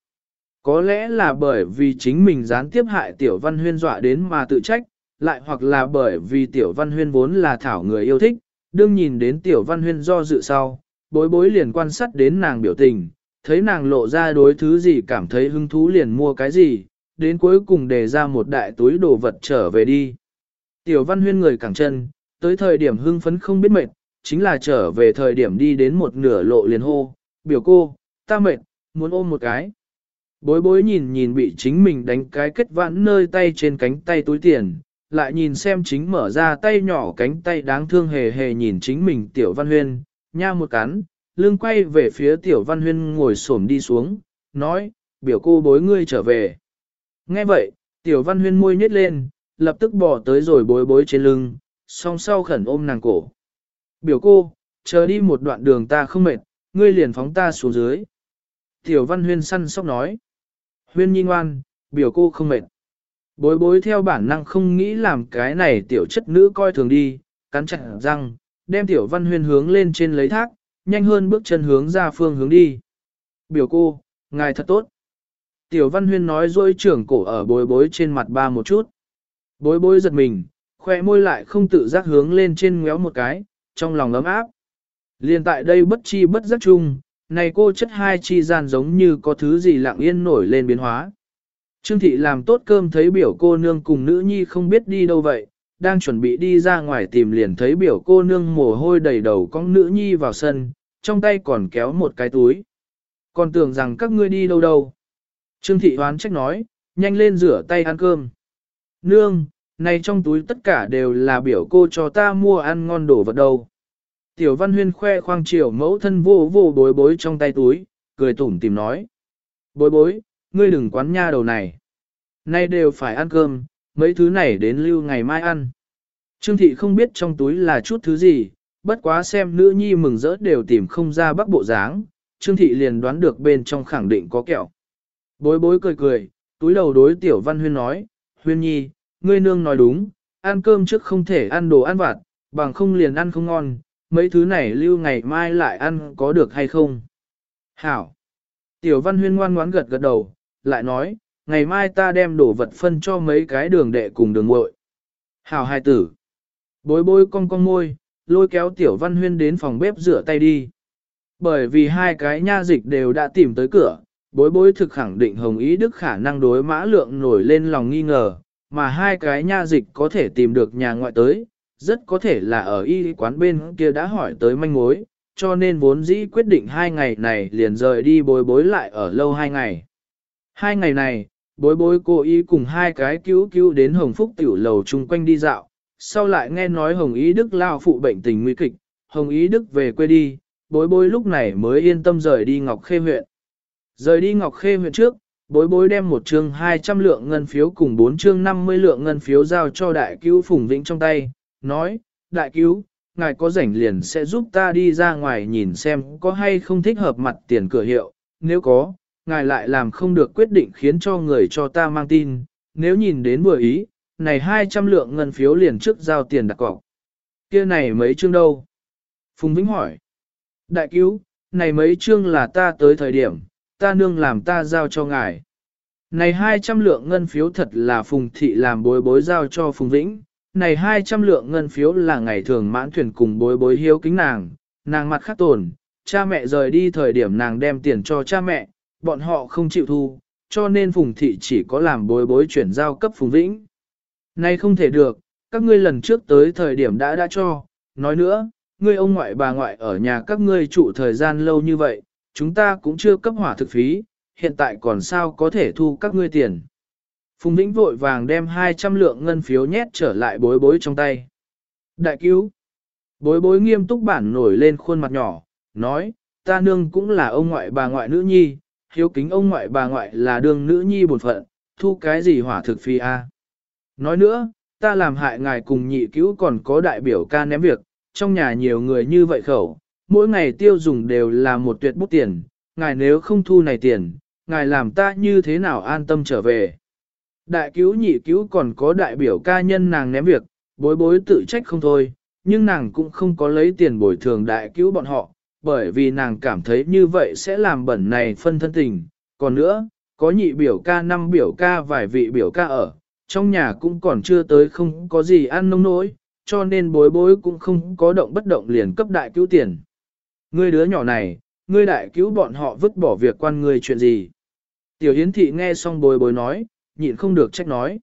Có lẽ là bởi vì chính mình gián tiếp hại tiểu văn huyên dọa đến mà tự trách, lại hoặc là bởi vì tiểu văn huyên vốn là thảo người yêu thích, đương nhìn đến tiểu văn huyên do dự sau, bối bối liền quan sát đến nàng biểu tình, thấy nàng lộ ra đối thứ gì cảm thấy hứng thú liền mua cái gì, đến cuối cùng đề ra một đại túi đồ vật trở về đi. Tiểu văn huyên người cẳng chân, tới thời điểm hưng phấn không biết mệt, chính là trở về thời điểm đi đến một nửa lộ liền hô, biểu cô, ta mệt, muốn ôm một cái. Bối bối nhìn nhìn bị chính mình đánh cái kết vãn nơi tay trên cánh tay túi tiền, lại nhìn xem chính mở ra tay nhỏ cánh tay đáng thương hề hề nhìn chính mình tiểu văn huyên, nha một cắn, lưng quay về phía tiểu văn huyên ngồi xổm đi xuống, nói, biểu cô bối ngươi trở về. Nghe vậy, tiểu văn huyên môi nhếch lên, lập tức bỏ tới rồi bối bối trên lưng, song sau khẩn ôm nàng cổ. Biểu cô, chờ đi một đoạn đường ta không mệt, ngươi liền phóng ta xuống dưới. Tiểu văn huyên săn sóc nói. Huyên nhi ngoan, biểu cô không mệt. Bối bối theo bản năng không nghĩ làm cái này tiểu chất nữ coi thường đi, cắn chặt răng, đem tiểu văn huyên hướng lên trên lấy thác, nhanh hơn bước chân hướng ra phương hướng đi. Biểu cô, ngài thật tốt. Tiểu văn huyên nói dối trưởng cổ ở bối bối trên mặt ba một chút. Bối bối giật mình, khoe môi lại không tự giác hướng lên trên ngéo một cái, trong lòng ấm áp. Liên tại đây bất chi bất giác chung, này cô chất hai chi gian giống như có thứ gì lặng yên nổi lên biến hóa. Trương thị làm tốt cơm thấy biểu cô nương cùng nữ nhi không biết đi đâu vậy, đang chuẩn bị đi ra ngoài tìm liền thấy biểu cô nương mồ hôi đầy đầu con nữ nhi vào sân, trong tay còn kéo một cái túi. Còn tưởng rằng các ngươi đi đâu đâu. Trương thị hoán trách nói, nhanh lên rửa tay ăn cơm. Nương, này trong túi tất cả đều là biểu cô cho ta mua ăn ngon đồ vật đâu. Tiểu văn huyên khoe khoang chiều mẫu thân vô vô bối bối trong tay túi, cười tủm tìm nói. Bối bối, ngươi đừng quán nha đầu này. Nay đều phải ăn cơm, mấy thứ này đến lưu ngày mai ăn. Trương thị không biết trong túi là chút thứ gì, bất quá xem nữ nhi mừng rỡ đều tìm không ra bắc bộ dáng, Trương thị liền đoán được bên trong khẳng định có kẹo. Bối bối cười cười, túi đầu đối tiểu văn huyên nói, huyên nhi, ngươi nương nói đúng, ăn cơm trước không thể ăn đồ ăn vặt, bằng không liền ăn không ngon, mấy thứ này lưu ngày mai lại ăn có được hay không. Hảo! Tiểu văn huyên ngoan ngoãn gật gật đầu, lại nói, ngày mai ta đem đồ vật phân cho mấy cái đường đệ cùng đường muội. Hảo hai tử! Bối bối cong cong môi, lôi kéo tiểu văn huyên đến phòng bếp rửa tay đi. Bởi vì hai cái nha dịch đều đã tìm tới cửa, bối bối thực khẳng định Hồng Ý Đức khả năng đối mã lượng nổi lên lòng nghi ngờ, mà hai cái nha dịch có thể tìm được nhà ngoại tới, rất có thể là ở y quán bên kia đã hỏi tới manh mối, cho nên vốn dĩ quyết định hai ngày này liền rời đi bối bối lại ở lâu hai ngày. Hai ngày này, bối bối cô ý cùng hai cái cứu cứu đến Hồng Phúc tiểu lầu chung quanh đi dạo, sau lại nghe nói Hồng Ý Đức lao phụ bệnh tình nguy kịch, Hồng Ý Đức về quê đi, bối bối lúc này mới yên tâm rời đi Ngọc Khê huyện. Rời đi Ngọc Khê huyện trước, bối bối đem một chương 200 lượng ngân phiếu cùng 4 chương 50 lượng ngân phiếu giao cho đại cứu Phùng Vĩnh trong tay, nói, đại cứu, ngài có rảnh liền sẽ giúp ta đi ra ngoài nhìn xem có hay không thích hợp mặt tiền cửa hiệu, nếu có, ngài lại làm không được quyết định khiến cho người cho ta mang tin, nếu nhìn đến vừa ý, này 200 lượng ngân phiếu liền trước giao tiền đặt cọc. Kia này mấy chương đâu? Phùng Vĩnh hỏi. Đại cứu, này mấy chương là ta tới thời điểm, ta nương làm ta giao cho ngài. Này 200 lượng ngân phiếu thật là Phùng Thị làm bối bối giao cho Phùng Vĩnh, này 200 lượng ngân phiếu là ngày thường mãn thuyền cùng bối bối hiếu kính nàng, nàng mặt khắc tồn, cha mẹ rời đi thời điểm nàng đem tiền cho cha mẹ, bọn họ không chịu thu, cho nên Phùng Thị chỉ có làm bối bối chuyển giao cấp Phùng Vĩnh. Này không thể được, các ngươi lần trước tới thời điểm đã đã cho, nói nữa, ngươi ông ngoại bà ngoại ở nhà các ngươi trụ thời gian lâu như vậy, chúng ta cũng chưa cấp hỏa thực phí, hiện tại còn sao có thể thu các ngươi tiền. Phùng Vĩnh vội vàng đem 200 lượng ngân phiếu nhét trở lại bối bối trong tay. Đại cứu! Bối bối nghiêm túc bản nổi lên khuôn mặt nhỏ, nói, ta nương cũng là ông ngoại bà ngoại nữ nhi, hiếu kính ông ngoại bà ngoại là đương nữ nhi bổn phận, thu cái gì hỏa thực phi a? Nói nữa, ta làm hại ngài cùng nhị cứu còn có đại biểu ca ném việc, trong nhà nhiều người như vậy khẩu, mỗi ngày tiêu dùng đều là một tuyệt bút tiền, ngài nếu không thu này tiền, ngài làm ta như thế nào an tâm trở về. Đại cứu nhị cứu còn có đại biểu ca nhân nàng ném việc, bối bối tự trách không thôi, nhưng nàng cũng không có lấy tiền bồi thường đại cứu bọn họ, bởi vì nàng cảm thấy như vậy sẽ làm bẩn này phân thân tình. Còn nữa, có nhị biểu ca năm biểu ca vài vị biểu ca ở, trong nhà cũng còn chưa tới không có gì ăn nông nỗi, cho nên bối bối cũng không có động bất động liền cấp đại cứu tiền. Ngươi đứa nhỏ này, ngươi đại cứu bọn họ vứt bỏ việc quan ngươi chuyện gì. Tiểu Hiến Thị nghe xong bối bối nói, nhịn không được trách nói.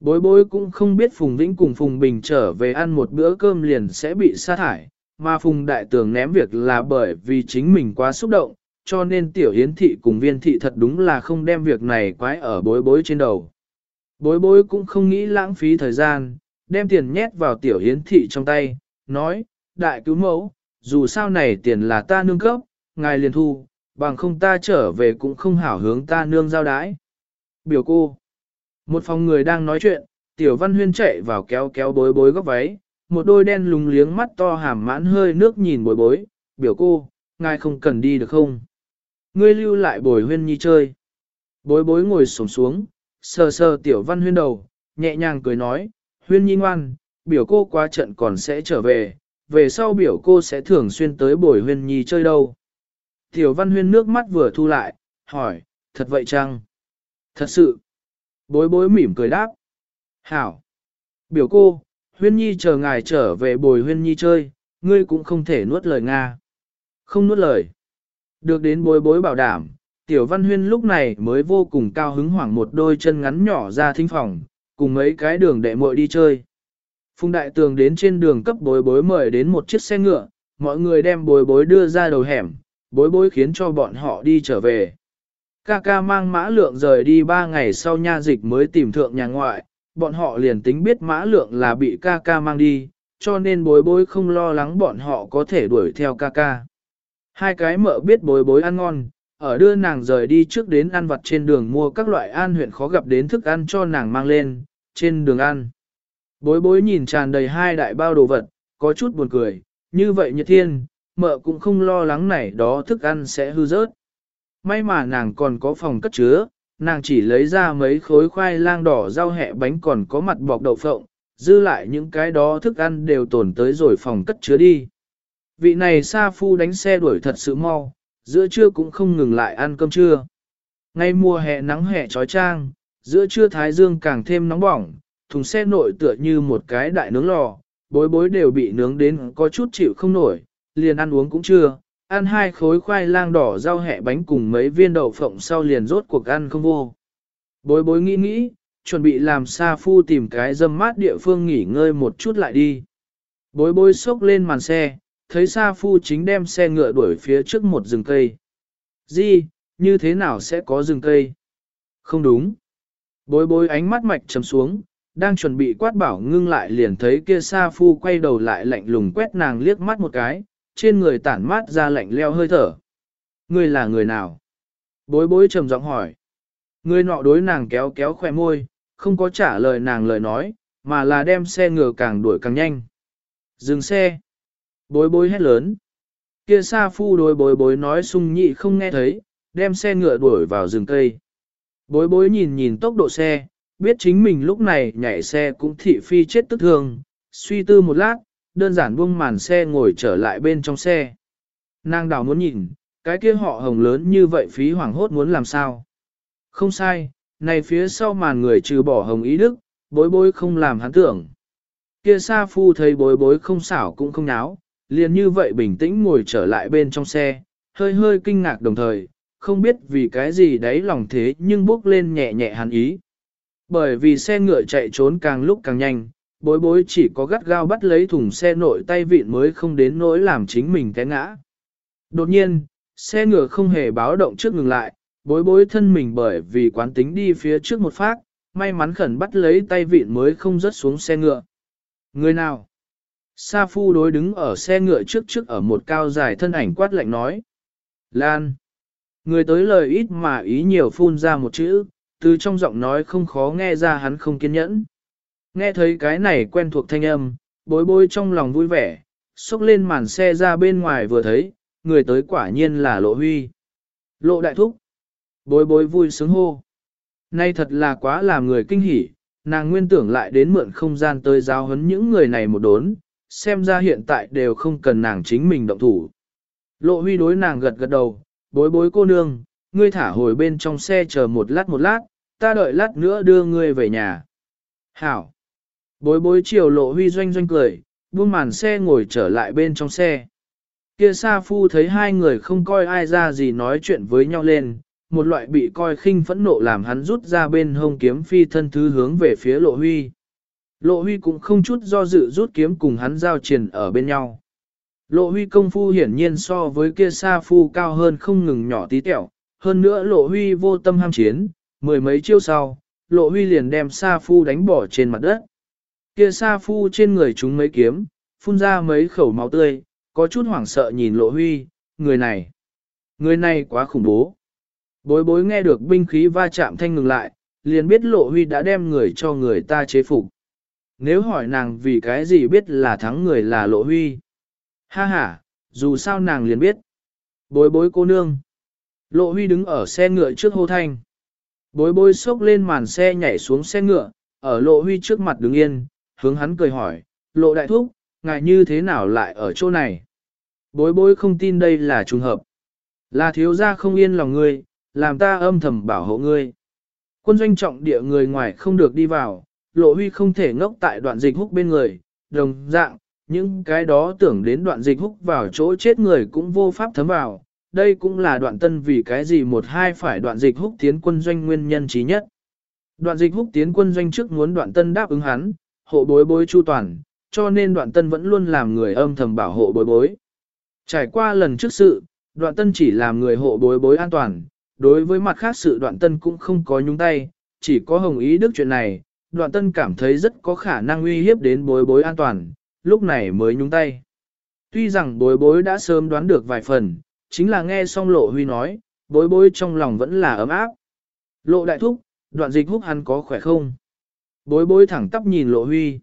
Bối bối cũng không biết Phùng Vĩnh cùng Phùng Bình trở về ăn một bữa cơm liền sẽ bị sa thải, mà Phùng Đại Tường ném việc là bởi vì chính mình quá xúc động, cho nên Tiểu Hiến Thị cùng Viên Thị thật đúng là không đem việc này quái ở bối bối trên đầu. Bối bối cũng không nghĩ lãng phí thời gian, đem tiền nhét vào Tiểu Hiến Thị trong tay, nói, Đại cứu mẫu, dù sao này tiền là ta nương cấp, ngài liền thu, bằng không ta trở về cũng không hảo hướng ta nương giao đái. Biểu cô. Một phòng người đang nói chuyện, tiểu văn huyên chạy vào kéo kéo bối bối góc váy, một đôi đen lùng liếng mắt to hàm mãn hơi nước nhìn bối bối, biểu cô, ngài không cần đi được không? Ngươi lưu lại bồi huyên nhi chơi. Bối bối ngồi sổng xuống, sờ sờ tiểu văn huyên đầu, nhẹ nhàng cười nói, huyên nhi ngoan, biểu cô qua trận còn sẽ trở về, về sau biểu cô sẽ thường xuyên tới bồi huyên nhi chơi đâu. Tiểu văn huyên nước mắt vừa thu lại, hỏi, thật vậy chăng? Thật sự. Bối bối mỉm cười đáp. Hảo. Biểu cô, huyên nhi chờ ngài trở về bồi huyên nhi chơi, ngươi cũng không thể nuốt lời Nga. Không nuốt lời. Được đến bối bối bảo đảm, tiểu văn huyên lúc này mới vô cùng cao hứng hoảng một đôi chân ngắn nhỏ ra thính phòng, cùng mấy cái đường đệ muội đi chơi. Phùng đại tường đến trên đường cấp bối bối mời đến một chiếc xe ngựa, mọi người đem bối bối đưa ra đầu hẻm, bối bối khiến cho bọn họ đi trở về. Ca ca mang mã lượng rời đi ba ngày sau nha dịch mới tìm thượng nhà ngoại, bọn họ liền tính biết mã lượng là bị ca ca mang đi, cho nên bối bối không lo lắng bọn họ có thể đuổi theo ca ca. Hai cái mợ biết bối bối ăn ngon, ở đưa nàng rời đi trước đến ăn vặt trên đường mua các loại an huyện khó gặp đến thức ăn cho nàng mang lên, trên đường ăn. Bối bối nhìn tràn đầy hai đại bao đồ vật, có chút buồn cười, như vậy nhật thiên, mợ cũng không lo lắng này đó thức ăn sẽ hư rớt. May mà nàng còn có phòng cất chứa, nàng chỉ lấy ra mấy khối khoai lang đỏ rau hẹ bánh còn có mặt bọc đậu phộng, dư lại những cái đó thức ăn đều tồn tới rồi phòng cất chứa đi. Vị này Sa Phu đánh xe đuổi thật sự mau, giữa trưa cũng không ngừng lại ăn cơm trưa. Ngay mùa hè nắng hè trói trang, giữa trưa thái dương càng thêm nóng bỏng, thùng xe nội tựa như một cái đại nướng lò, bối bối đều bị nướng đến có chút chịu không nổi, liền ăn uống cũng chưa, ăn hai khối khoai lang đỏ rau hẹ bánh cùng mấy viên đậu phộng sau liền rốt cuộc ăn không vô. Bối bối nghĩ nghĩ, chuẩn bị làm Sa Phu tìm cái dâm mát địa phương nghỉ ngơi một chút lại đi. Bối bối xốc lên màn xe, thấy Sa Phu chính đem xe ngựa đuổi phía trước một rừng cây. Di, như thế nào sẽ có rừng cây? Không đúng. Bối bối ánh mắt mạch chấm xuống, đang chuẩn bị quát bảo ngưng lại liền thấy kia Sa Phu quay đầu lại lạnh lùng quét nàng liếc mắt một cái, trên người tản mát ra lạnh leo hơi thở. Người là người nào? Bối bối trầm giọng hỏi. Người nọ đối nàng kéo kéo khỏe môi, không có trả lời nàng lời nói, mà là đem xe ngựa càng đuổi càng nhanh. Dừng xe. Bối bối hét lớn. Kia Sa Phu đối bối bối nói sung nhị không nghe thấy, đem xe ngựa đuổi vào rừng cây. Bối bối nhìn nhìn tốc độ xe, biết chính mình lúc này nhảy xe cũng thị phi chết tức thương, suy tư một lát, đơn giản buông màn xe ngồi trở lại bên trong xe. Nàng đào muốn nhìn, cái kia họ hồng lớn như vậy phí hoảng hốt muốn làm sao. Không sai, này phía sau màn người trừ bỏ hồng ý đức, bối bối không làm hắn tưởng. Kia Sa Phu thấy bối bối không xảo cũng không náo, liền như vậy bình tĩnh ngồi trở lại bên trong xe, hơi hơi kinh ngạc đồng thời, không biết vì cái gì đấy lòng thế nhưng bước lên nhẹ nhẹ hắn ý. Bởi vì xe ngựa chạy trốn càng lúc càng nhanh, bối bối chỉ có gắt gao bắt lấy thùng xe nội tay vịn mới không đến nỗi làm chính mình té ngã. Đột nhiên, xe ngựa không hề báo động trước ngừng lại, bối bối thân mình bởi vì quán tính đi phía trước một phát, may mắn khẩn bắt lấy tay vịn mới không rớt xuống xe ngựa. Người nào? Sa Phu đối đứng ở xe ngựa trước trước ở một cao dài thân ảnh quát lạnh nói. Lan. Người tới lời ít mà ý nhiều phun ra một chữ, từ trong giọng nói không khó nghe ra hắn không kiên nhẫn. Nghe thấy cái này quen thuộc thanh âm, bối bối trong lòng vui vẻ, xúc lên màn xe ra bên ngoài vừa thấy, người tới quả nhiên là Lộ Huy. Lộ đại thúc. Bối bối vui sướng hô. Nay thật là quá làm người kinh hỉ, nàng nguyên tưởng lại đến mượn không gian tới giáo huấn những người này một đốn, xem ra hiện tại đều không cần nàng chính mình động thủ. Lộ huy đối nàng gật gật đầu, bối bối cô nương, ngươi thả hồi bên trong xe chờ một lát một lát, ta đợi lát nữa đưa ngươi về nhà. Hảo! Bối bối chiều lộ huy doanh doanh cười, buông màn xe ngồi trở lại bên trong xe. Kia Sa Phu thấy hai người không coi ai ra gì nói chuyện với nhau lên, một loại bị coi khinh phẫn nộ làm hắn rút ra bên hông kiếm phi thân thứ hướng về phía lộ huy. Lộ huy cũng không chút do dự rút kiếm cùng hắn giao triển ở bên nhau. Lộ huy công phu hiển nhiên so với kia Sa Phu cao hơn không ngừng nhỏ tí tẹo, hơn nữa lộ huy vô tâm ham chiến, mười mấy chiêu sau, lộ huy liền đem Sa Phu đánh bỏ trên mặt đất. Kia Sa Phu trên người chúng mấy kiếm, phun ra mấy khẩu máu tươi, có chút hoảng sợ nhìn lộ huy, người này, người này quá khủng bố. Bối bối nghe được binh khí va chạm thanh ngừng lại, liền biết lộ huy đã đem người cho người ta chế phục. Nếu hỏi nàng vì cái gì biết là thắng người là lộ huy. Ha ha, dù sao nàng liền biết. Bối bối cô nương. Lộ huy đứng ở xe ngựa trước hô thanh. Bối bối xốc lên màn xe nhảy xuống xe ngựa, ở lộ huy trước mặt đứng yên, hướng hắn cười hỏi, lộ đại thúc, ngài như thế nào lại ở chỗ này? Bối bối không tin đây là trùng hợp. Là thiếu gia không yên lòng ngươi, làm ta âm thầm bảo hộ ngươi. Quân doanh trọng địa người ngoài không được đi vào, lộ huy không thể ngốc tại đoạn dịch húc bên người, đồng dạng, những cái đó tưởng đến đoạn dịch húc vào chỗ chết người cũng vô pháp thấm vào. Đây cũng là đoạn tân vì cái gì một hai phải đoạn dịch húc tiến quân doanh nguyên nhân trí nhất. Đoạn dịch húc tiến quân doanh trước muốn đoạn tân đáp ứng hắn, hộ bối bối chu toàn, cho nên đoạn tân vẫn luôn làm người âm thầm bảo hộ bối bối. Trải qua lần trước sự, đoạn tân chỉ làm người hộ bối bối an toàn, đối với mặt khác sự đoạn tân cũng không có nhúng tay, chỉ có hồng ý đức chuyện này, đoạn tân cảm thấy rất có khả năng uy hiếp đến bối bối an toàn, lúc này mới nhúng tay. Tuy rằng bối bối đã sớm đoán được vài phần, chính là nghe xong lộ huy nói, bối bối trong lòng vẫn là ấm áp. Lộ đại thúc, đoạn dịch húc hắn có khỏe không? Bối bối thẳng tắp nhìn lộ huy.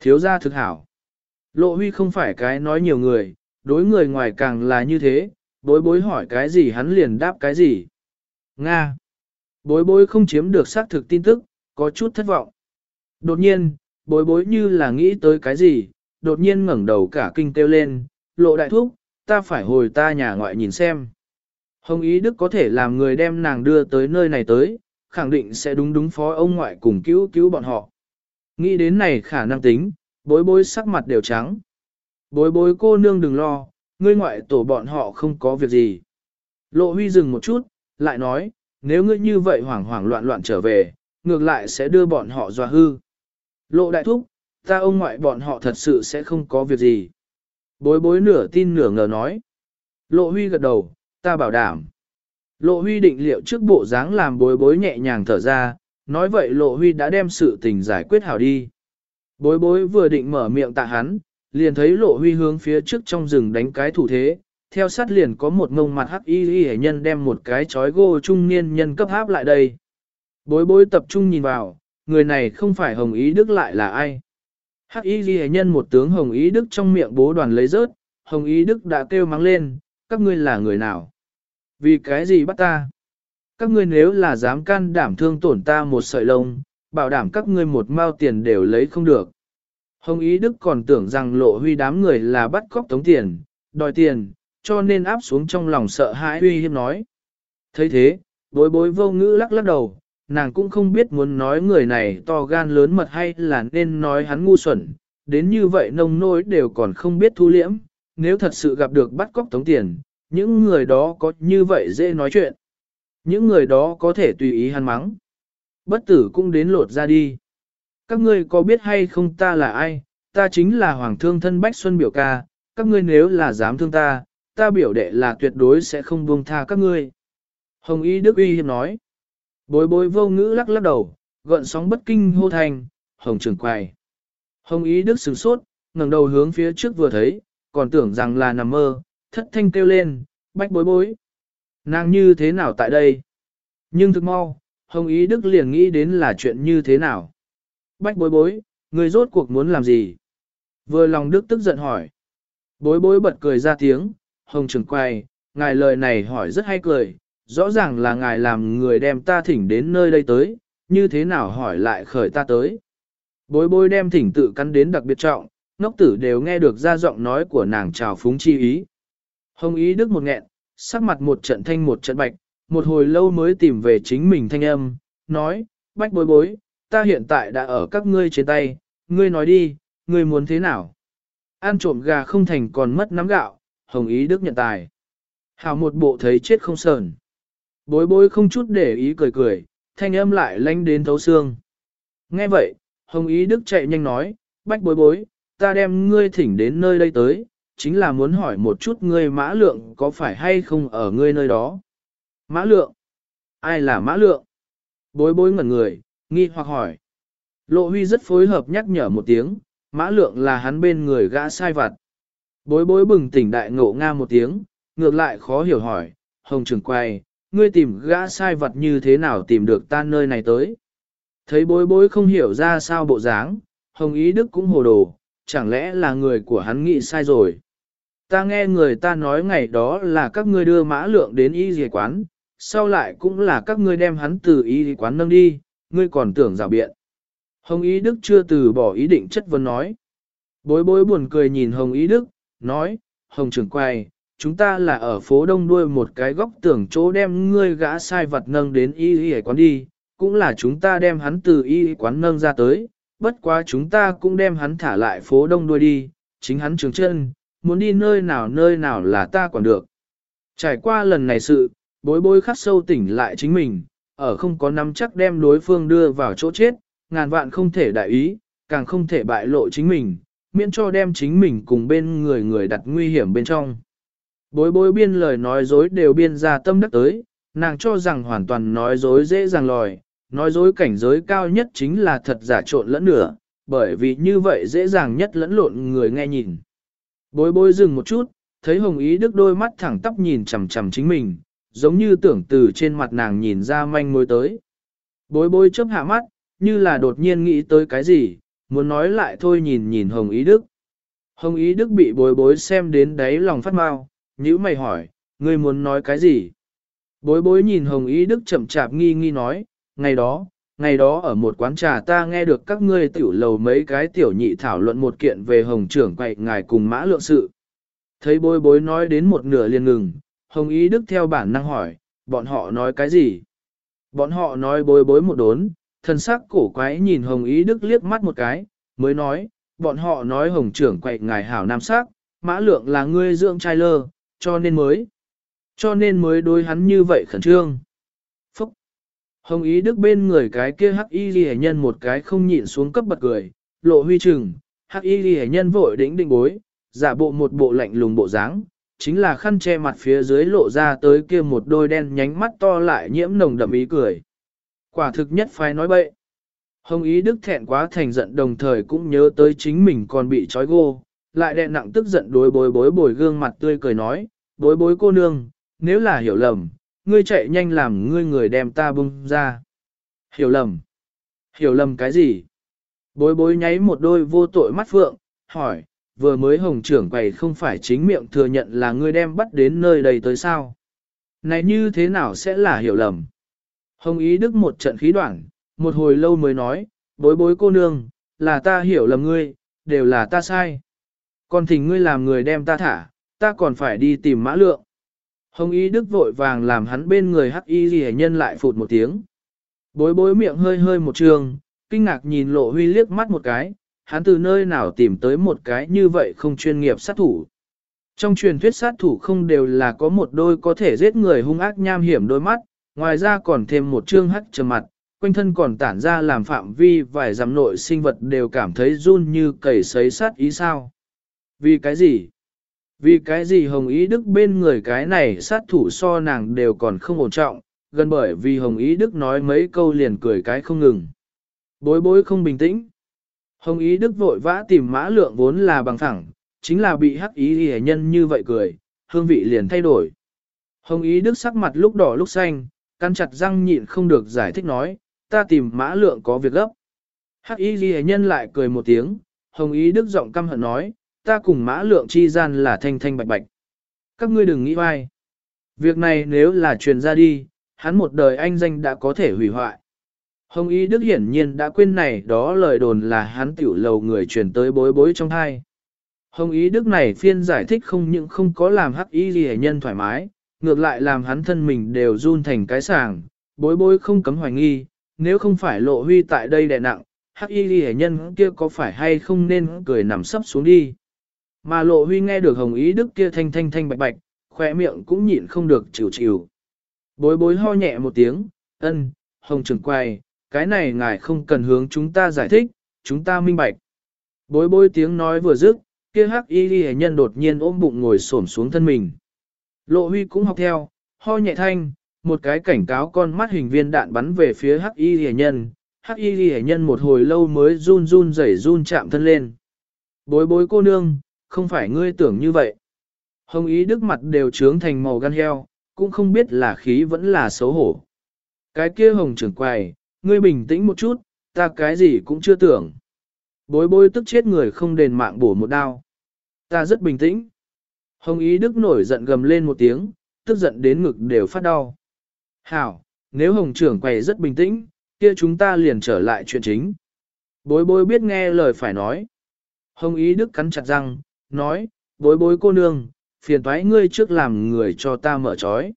Thiếu gia thực hảo. Lộ huy không phải cái nói nhiều người, đối người ngoài càng là như thế, bối bối hỏi cái gì hắn liền đáp cái gì. Nga. Bối bối không chiếm được xác thực tin tức, có chút thất vọng. Đột nhiên, bối bối như là nghĩ tới cái gì, đột nhiên ngẩng đầu cả kinh kêu lên, lộ đại thúc, ta phải hồi ta nhà ngoại nhìn xem. Hồng Ý Đức có thể làm người đem nàng đưa tới nơi này tới, khẳng định sẽ đúng đúng phó ông ngoại cùng cứu cứu bọn họ. Nghĩ đến này khả năng tính, bối bối sắc mặt đều trắng. Bối bối cô nương đừng lo, ngươi ngoại tổ bọn họ không có việc gì. Lộ huy dừng một chút, lại nói, nếu ngươi như vậy hoảng hoảng loạn loạn trở về, ngược lại sẽ đưa bọn họ dọa hư. Lộ đại thúc, ta ông ngoại bọn họ thật sự sẽ không có việc gì. Bối bối nửa tin nửa ngờ nói. Lộ huy gật đầu, ta bảo đảm. Lộ huy định liệu trước bộ dáng làm bối bối nhẹ nhàng thở ra, nói vậy lộ huy đã đem sự tình giải quyết hảo đi. Bối bối vừa định mở miệng tạ hắn, liền thấy lộ huy hướng phía trước trong rừng đánh cái thủ thế, theo sát liền có một ngông mặt hắc y y nhân đem một cái chói gô trung niên nhân cấp áp lại đây. Bối bối tập trung nhìn vào, người này không phải Hồng Ý Đức lại là ai. Hắc y ghi nhân một tướng Hồng Ý Đức trong miệng bố đoàn lấy rớt, Hồng Ý Đức đã kêu mắng lên, các ngươi là người nào? Vì cái gì bắt ta? Các ngươi nếu là dám can đảm thương tổn ta một sợi lông, bảo đảm các ngươi một mao tiền đều lấy không được. Hồng Ý Đức còn tưởng rằng lộ huy đám người là bắt cóc tống tiền, đòi tiền, cho nên áp xuống trong lòng sợ hãi huy hiếp nói. thấy thế, bối bối vô ngữ lắc lắc đầu, nàng cũng không biết muốn nói người này to gan lớn mật hay là nên nói hắn ngu xuẩn, đến như vậy nông nỗi đều còn không biết thu liễm, nếu thật sự gặp được bắt cóc tống tiền, những người đó có như vậy dễ nói chuyện. Những người đó có thể tùy ý hắn mắng. Bất tử cũng đến lột ra đi. Các ngươi có biết hay không ta là ai, ta chính là Hoàng thương thân Bách Xuân biểu ca, các ngươi nếu là dám thương ta, ta biểu đệ là tuyệt đối sẽ không buông tha các ngươi. Hồng Y Đức uy hiếp nói. Bối bối vô ngữ lắc lắc đầu, gợn sóng bất kinh hô thành, hồng trường quay. Hồng ý đức sửng sốt, ngẩng đầu hướng phía trước vừa thấy, còn tưởng rằng là nằm mơ, thất thanh kêu lên, bách bối bối. Nàng như thế nào tại đây? Nhưng thực mau, hồng ý đức liền nghĩ đến là chuyện như thế nào? Bách bối bối, người rốt cuộc muốn làm gì? Vừa lòng đức tức giận hỏi. Bối bối bật cười ra tiếng, hồng trưởng quay, ngài lời này hỏi rất hay cười, rõ ràng là ngài làm người đem ta thỉnh đến nơi đây tới, như thế nào hỏi lại khởi ta tới. Bối bối đem thỉnh tự cắn đến đặc biệt trọng, ngốc tử đều nghe được ra giọng nói của nàng chào phúng chi ý. Hồng ý đức một nghẹn, sắc mặt một trận thanh một trận bạch, một hồi lâu mới tìm về chính mình thanh âm, nói, bách bối bối, ta hiện tại đã ở các ngươi trên tay, ngươi nói đi, ngươi muốn thế nào? Ăn trộm gà không thành còn mất nắm gạo, hồng ý đức nhận tài. Hào một bộ thấy chết không sờn. Bối bối không chút để ý cười cười, thanh âm lại lanh đến thấu xương. Nghe vậy, Hồng Ý Đức chạy nhanh nói, bách bối bối, ta đem ngươi thỉnh đến nơi đây tới, chính là muốn hỏi một chút ngươi mã lượng có phải hay không ở ngươi nơi đó. Mã lượng? Ai là mã lượng? Bối bối ngẩn người, nghi hoặc hỏi. Lộ huy rất phối hợp nhắc nhở một tiếng, mã lượng là hắn bên người gã sai vặt. Bối bối bừng tỉnh đại ngộ nga một tiếng, ngược lại khó hiểu hỏi, hồng trường quay, ngươi tìm gã sai vật như thế nào tìm được ta nơi này tới. Thấy bối bối không hiểu ra sao bộ dáng, Hồng Ý Đức cũng hồ đồ, chẳng lẽ là người của hắn nghĩ sai rồi. Ta nghe người ta nói ngày đó là các ngươi đưa mã lượng đến y dì quán, sau lại cũng là các ngươi đem hắn từ y dì quán nâng đi, ngươi còn tưởng rào biện. Hồng Ý Đức chưa từ bỏ ý định chất vấn nói. Bối bối buồn cười nhìn Hồng Ý Đức, nói, Hồng trưởng quay, chúng ta là ở phố đông đuôi một cái góc tưởng chỗ đem ngươi gã sai vật nâng đến y y quán đi, cũng là chúng ta đem hắn từ y quán nâng ra tới, bất quá chúng ta cũng đem hắn thả lại phố đông đuôi đi, chính hắn trường chân, muốn đi nơi nào nơi nào là ta còn được. Trải qua lần này sự, bối bối khắc sâu tỉnh lại chính mình, ở không có nắm chắc đem đối phương đưa vào chỗ chết, ngàn vạn không thể đại ý, càng không thể bại lộ chính mình, miễn cho đem chính mình cùng bên người người đặt nguy hiểm bên trong. Bối bối biên lời nói dối đều biên ra tâm đắc tới, nàng cho rằng hoàn toàn nói dối dễ dàng lòi, nói dối cảnh giới cao nhất chính là thật giả trộn lẫn nửa, bởi vì như vậy dễ dàng nhất lẫn lộn người nghe nhìn. Bối bối dừng một chút, thấy Hồng Ý Đức đôi mắt thẳng tắp nhìn chằm chằm chính mình, giống như tưởng từ trên mặt nàng nhìn ra manh mối tới. Bối bối chớp hạ mắt, như là đột nhiên nghĩ tới cái gì, muốn nói lại thôi nhìn nhìn Hồng Ý Đức. Hồng Ý Đức bị bối bối xem đến đáy lòng phát mau, nhữ mày hỏi, ngươi muốn nói cái gì? Bối bối nhìn Hồng Ý Đức chậm chạp nghi nghi nói, ngày đó, ngày đó ở một quán trà ta nghe được các ngươi tiểu lầu mấy cái tiểu nhị thảo luận một kiện về Hồng trưởng quậy ngài cùng mã lượng sự. Thấy bối bối nói đến một nửa liền ngừng, Hồng Ý Đức theo bản năng hỏi, bọn họ nói cái gì? Bọn họ nói bối bối một đốn, thân sắc cổ quái nhìn Hồng Ý Đức liếc mắt một cái, mới nói, bọn họ nói Hồng trưởng quậy ngài hảo nam sắc, mã lượng là ngươi dưỡng trai lơ, cho nên mới. Cho nên mới đối hắn như vậy khẩn trương. Hồng Ý Đức bên người cái kia hắc y ghi nhân một cái không nhịn xuống cấp bật cười, lộ huy trừng, hắc y ghi nhân vội đĩnh định bối, giả bộ một bộ lạnh lùng bộ dáng, chính là khăn che mặt phía dưới lộ ra tới kia một đôi đen nhánh mắt to lại nhiễm nồng đậm ý cười. Quả thực nhất phái nói bậy. Hồng ý đức thẹn quá thành giận đồng thời cũng nhớ tới chính mình còn bị trói gô, lại đè nặng tức giận đối bối bối bồi gương mặt tươi cười nói, bối bối cô nương, nếu là hiểu lầm, ngươi chạy nhanh làm ngươi người đem ta bung ra. Hiểu lầm. Hiểu lầm cái gì? Bối bối nháy một đôi vô tội mắt phượng, hỏi, vừa mới hồng trưởng quầy không phải chính miệng thừa nhận là ngươi đem bắt đến nơi đây tới sao? Này như thế nào sẽ là hiểu lầm? Hồng ý đức một trận khí đoạn, một hồi lâu mới nói, bối bối cô nương, là ta hiểu lầm ngươi, đều là ta sai. Còn thỉnh ngươi làm người đem ta thả, ta còn phải đi tìm mã lượng. Hồng Y đức vội vàng làm hắn bên người hắc y ghi nhân lại phụt một tiếng. Bối bối miệng hơi hơi một trường, kinh ngạc nhìn lộ huy liếc mắt một cái, hắn từ nơi nào tìm tới một cái như vậy không chuyên nghiệp sát thủ. Trong truyền thuyết sát thủ không đều là có một đôi có thể giết người hung ác nham hiểm đôi mắt, ngoài ra còn thêm một trương hắc trầm mặt, quanh thân còn tản ra làm phạm vi vài dặm nội sinh vật đều cảm thấy run như cầy sấy sát ý sao. Vì cái gì? Vì cái gì Hồng Ý Đức bên người cái này sát thủ so nàng đều còn không ổn trọng, gần bởi vì Hồng Ý Đức nói mấy câu liền cười cái không ngừng. Bối bối không bình tĩnh. Hồng Ý Đức vội vã tìm mã lượng vốn là bằng thẳng, chính là bị hắc ý hề nhân như vậy cười, hương vị liền thay đổi. Hồng Ý Đức sắc mặt lúc đỏ lúc xanh, căn chặt răng nhịn không được giải thích nói, ta tìm mã lượng có việc gấp. Hắc ý hề nhân lại cười một tiếng, Hồng Ý Đức giọng căm hận nói, ta cùng mã lượng chi gian là thanh thanh bạch bạch. Các ngươi đừng nghĩ vai. Việc này nếu là truyền ra đi, hắn một đời anh danh đã có thể hủy hoại. Hồng Y Đức hiển nhiên đã quên này đó lời đồn là hắn tiểu lầu người truyền tới bối bối trong thai. Hồng Y Đức này phiên giải thích không những không có làm hắc y gì nhân thoải mái, ngược lại làm hắn thân mình đều run thành cái sàng, bối bối không cấm hoài nghi, nếu không phải lộ huy tại đây đè nặng, hắc y gì nhân kia có phải hay không nên cười nằm sấp xuống đi. Mà lộ huy nghe được hồng ý đức kia thanh thanh thanh bạch bạch, khỏe miệng cũng nhịn không được chịu chịu. Bối bối ho nhẹ một tiếng, ân, hồng trưởng quay, cái này ngài không cần hướng chúng ta giải thích, chúng ta minh bạch. Bối bối tiếng nói vừa dứt, kia hắc y ghi nhân đột nhiên ôm bụng ngồi xổm xuống thân mình. Lộ huy cũng học theo, ho nhẹ thanh, một cái cảnh cáo con mắt hình viên đạn bắn về phía hắc y ghi nhân. Hắc y ghi nhân một hồi lâu mới run run rẩy run chạm thân lên. Bối bối cô nương, không phải ngươi tưởng như vậy. Hồng ý đức mặt đều trướng thành màu gan heo, cũng không biết là khí vẫn là xấu hổ. Cái kia hồng trưởng quầy, ngươi bình tĩnh một chút, ta cái gì cũng chưa tưởng. Bối bối tức chết người không đền mạng bổ một đao. Ta rất bình tĩnh. Hồng ý đức nổi giận gầm lên một tiếng, tức giận đến ngực đều phát đau. Hảo, nếu hồng trưởng quầy rất bình tĩnh, kia chúng ta liền trở lại chuyện chính. Bối bối biết nghe lời phải nói. Hồng ý đức cắn chặt răng, nói, bối bối cô nương, phiền thoái ngươi trước làm người cho ta mở trói.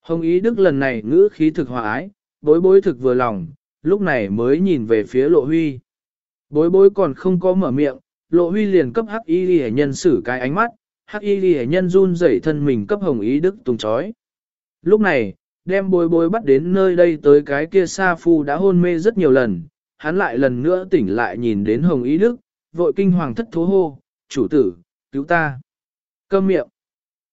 Hồng ý đức lần này ngữ khí thực hòa ái, bối bối thực vừa lòng, lúc này mới nhìn về phía lộ huy. Bối bối còn không có mở miệng, lộ huy liền cấp hắc y ghi nhân xử cái ánh mắt, hắc y ghi nhân run rẩy thân mình cấp hồng ý đức tùng trói. Lúc này, đem bối bối bắt đến nơi đây tới cái kia sa phu đã hôn mê rất nhiều lần, hắn lại lần nữa tỉnh lại nhìn đến hồng ý đức, vội kinh hoàng thất thố hô, chủ tử, cứu ta. Câm miệng.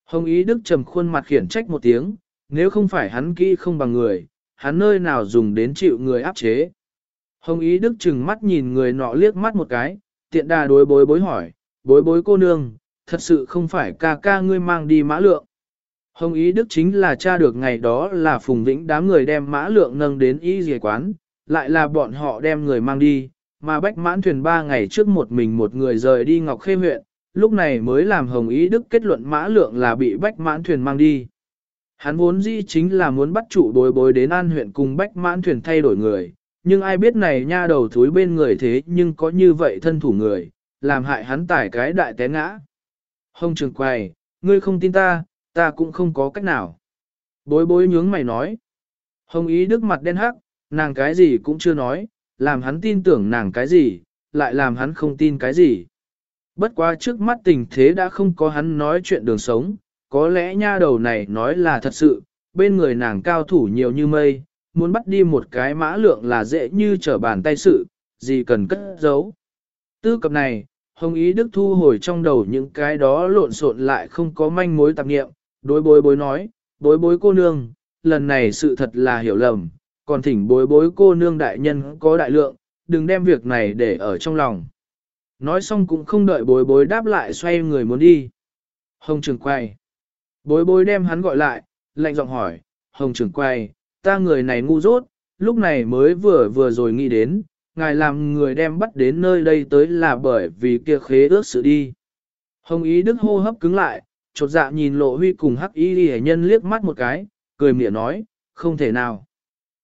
Hồng ý đức trầm khuôn mặt khiển trách một tiếng, nếu không phải hắn kỹ không bằng người, hắn nơi nào dùng đến chịu người áp chế. Hồng ý đức chừng mắt nhìn người nọ liếc mắt một cái, tiện đà đối bối bối hỏi, bối bối cô nương, thật sự không phải ca ca ngươi mang đi mã lượng. Hồng ý đức chính là cha được ngày đó là phùng vĩnh đám người đem mã lượng nâng đến y dề quán, lại là bọn họ đem người mang đi, mà bách mãn thuyền ba ngày trước một mình một người rời đi Ngọc Khê huyện, lúc này mới làm Hồng Ý Đức kết luận mã lượng là bị bách mãn thuyền mang đi. Hắn vốn dĩ chính là muốn bắt chủ bối bối đến an huyện cùng bách mãn thuyền thay đổi người, nhưng ai biết này nha đầu thúi bên người thế nhưng có như vậy thân thủ người, làm hại hắn tải cái đại té ngã. Hồng trường quầy, ngươi không tin ta, ta cũng không có cách nào. Bối bối nhướng mày nói. Hồng ý đức mặt đen hắc, nàng cái gì cũng chưa nói, làm hắn tin tưởng nàng cái gì, lại làm hắn không tin cái gì. Bất quá trước mắt tình thế đã không có hắn nói chuyện đường sống, có lẽ nha đầu này nói là thật sự, bên người nàng cao thủ nhiều như mây, muốn bắt đi một cái mã lượng là dễ như trở bàn tay sự, gì cần cất giấu. Tư cập này, Hồng Ý Đức thu hồi trong đầu những cái đó lộn xộn lại không có manh mối tạp nghiệm, đối bối bối nói, bối bối cô nương, lần này sự thật là hiểu lầm, còn thỉnh bối bối cô nương đại nhân có đại lượng, đừng đem việc này để ở trong lòng. Nói xong cũng không đợi bối bối đáp lại xoay người muốn đi. Hồng trưởng quay. Bối bối đem hắn gọi lại, lạnh giọng hỏi, Hồng trưởng quay, ta người này ngu dốt, lúc này mới vừa vừa rồi nghĩ đến, ngài làm người đem bắt đến nơi đây tới là bởi vì kia khế ước sự đi. Hồng ý đức hô hấp cứng lại, chột dạ nhìn lộ huy cùng hắc y đi nhân liếc mắt một cái, cười mỉa nói, không thể nào.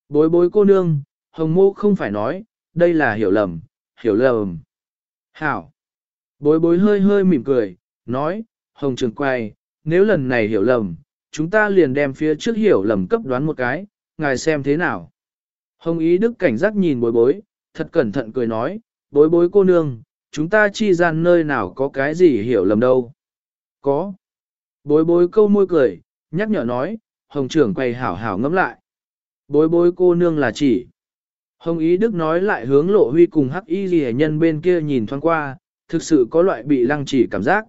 Bối bối cô nương, hồng mô không phải nói, đây là hiểu lầm, hiểu lầm. Hảo. Bối bối hơi hơi mỉm cười, nói, hồng trường quay, nếu lần này hiểu lầm, chúng ta liền đem phía trước hiểu lầm cấp đoán một cái, ngài xem thế nào. Hồng ý đức cảnh giác nhìn bối bối, thật cẩn thận cười nói, bối bối cô nương, chúng ta chi gian nơi nào có cái gì hiểu lầm đâu. Có. Bối bối câu môi cười, nhắc nhở nói, hồng trưởng quay hảo hảo ngẫm lại. Bối bối cô nương là chỉ. Hồng Ý Đức nói lại hướng lộ huy cùng hắc y ghi nhân bên kia nhìn thoáng qua, thực sự có loại bị lăng chỉ cảm giác.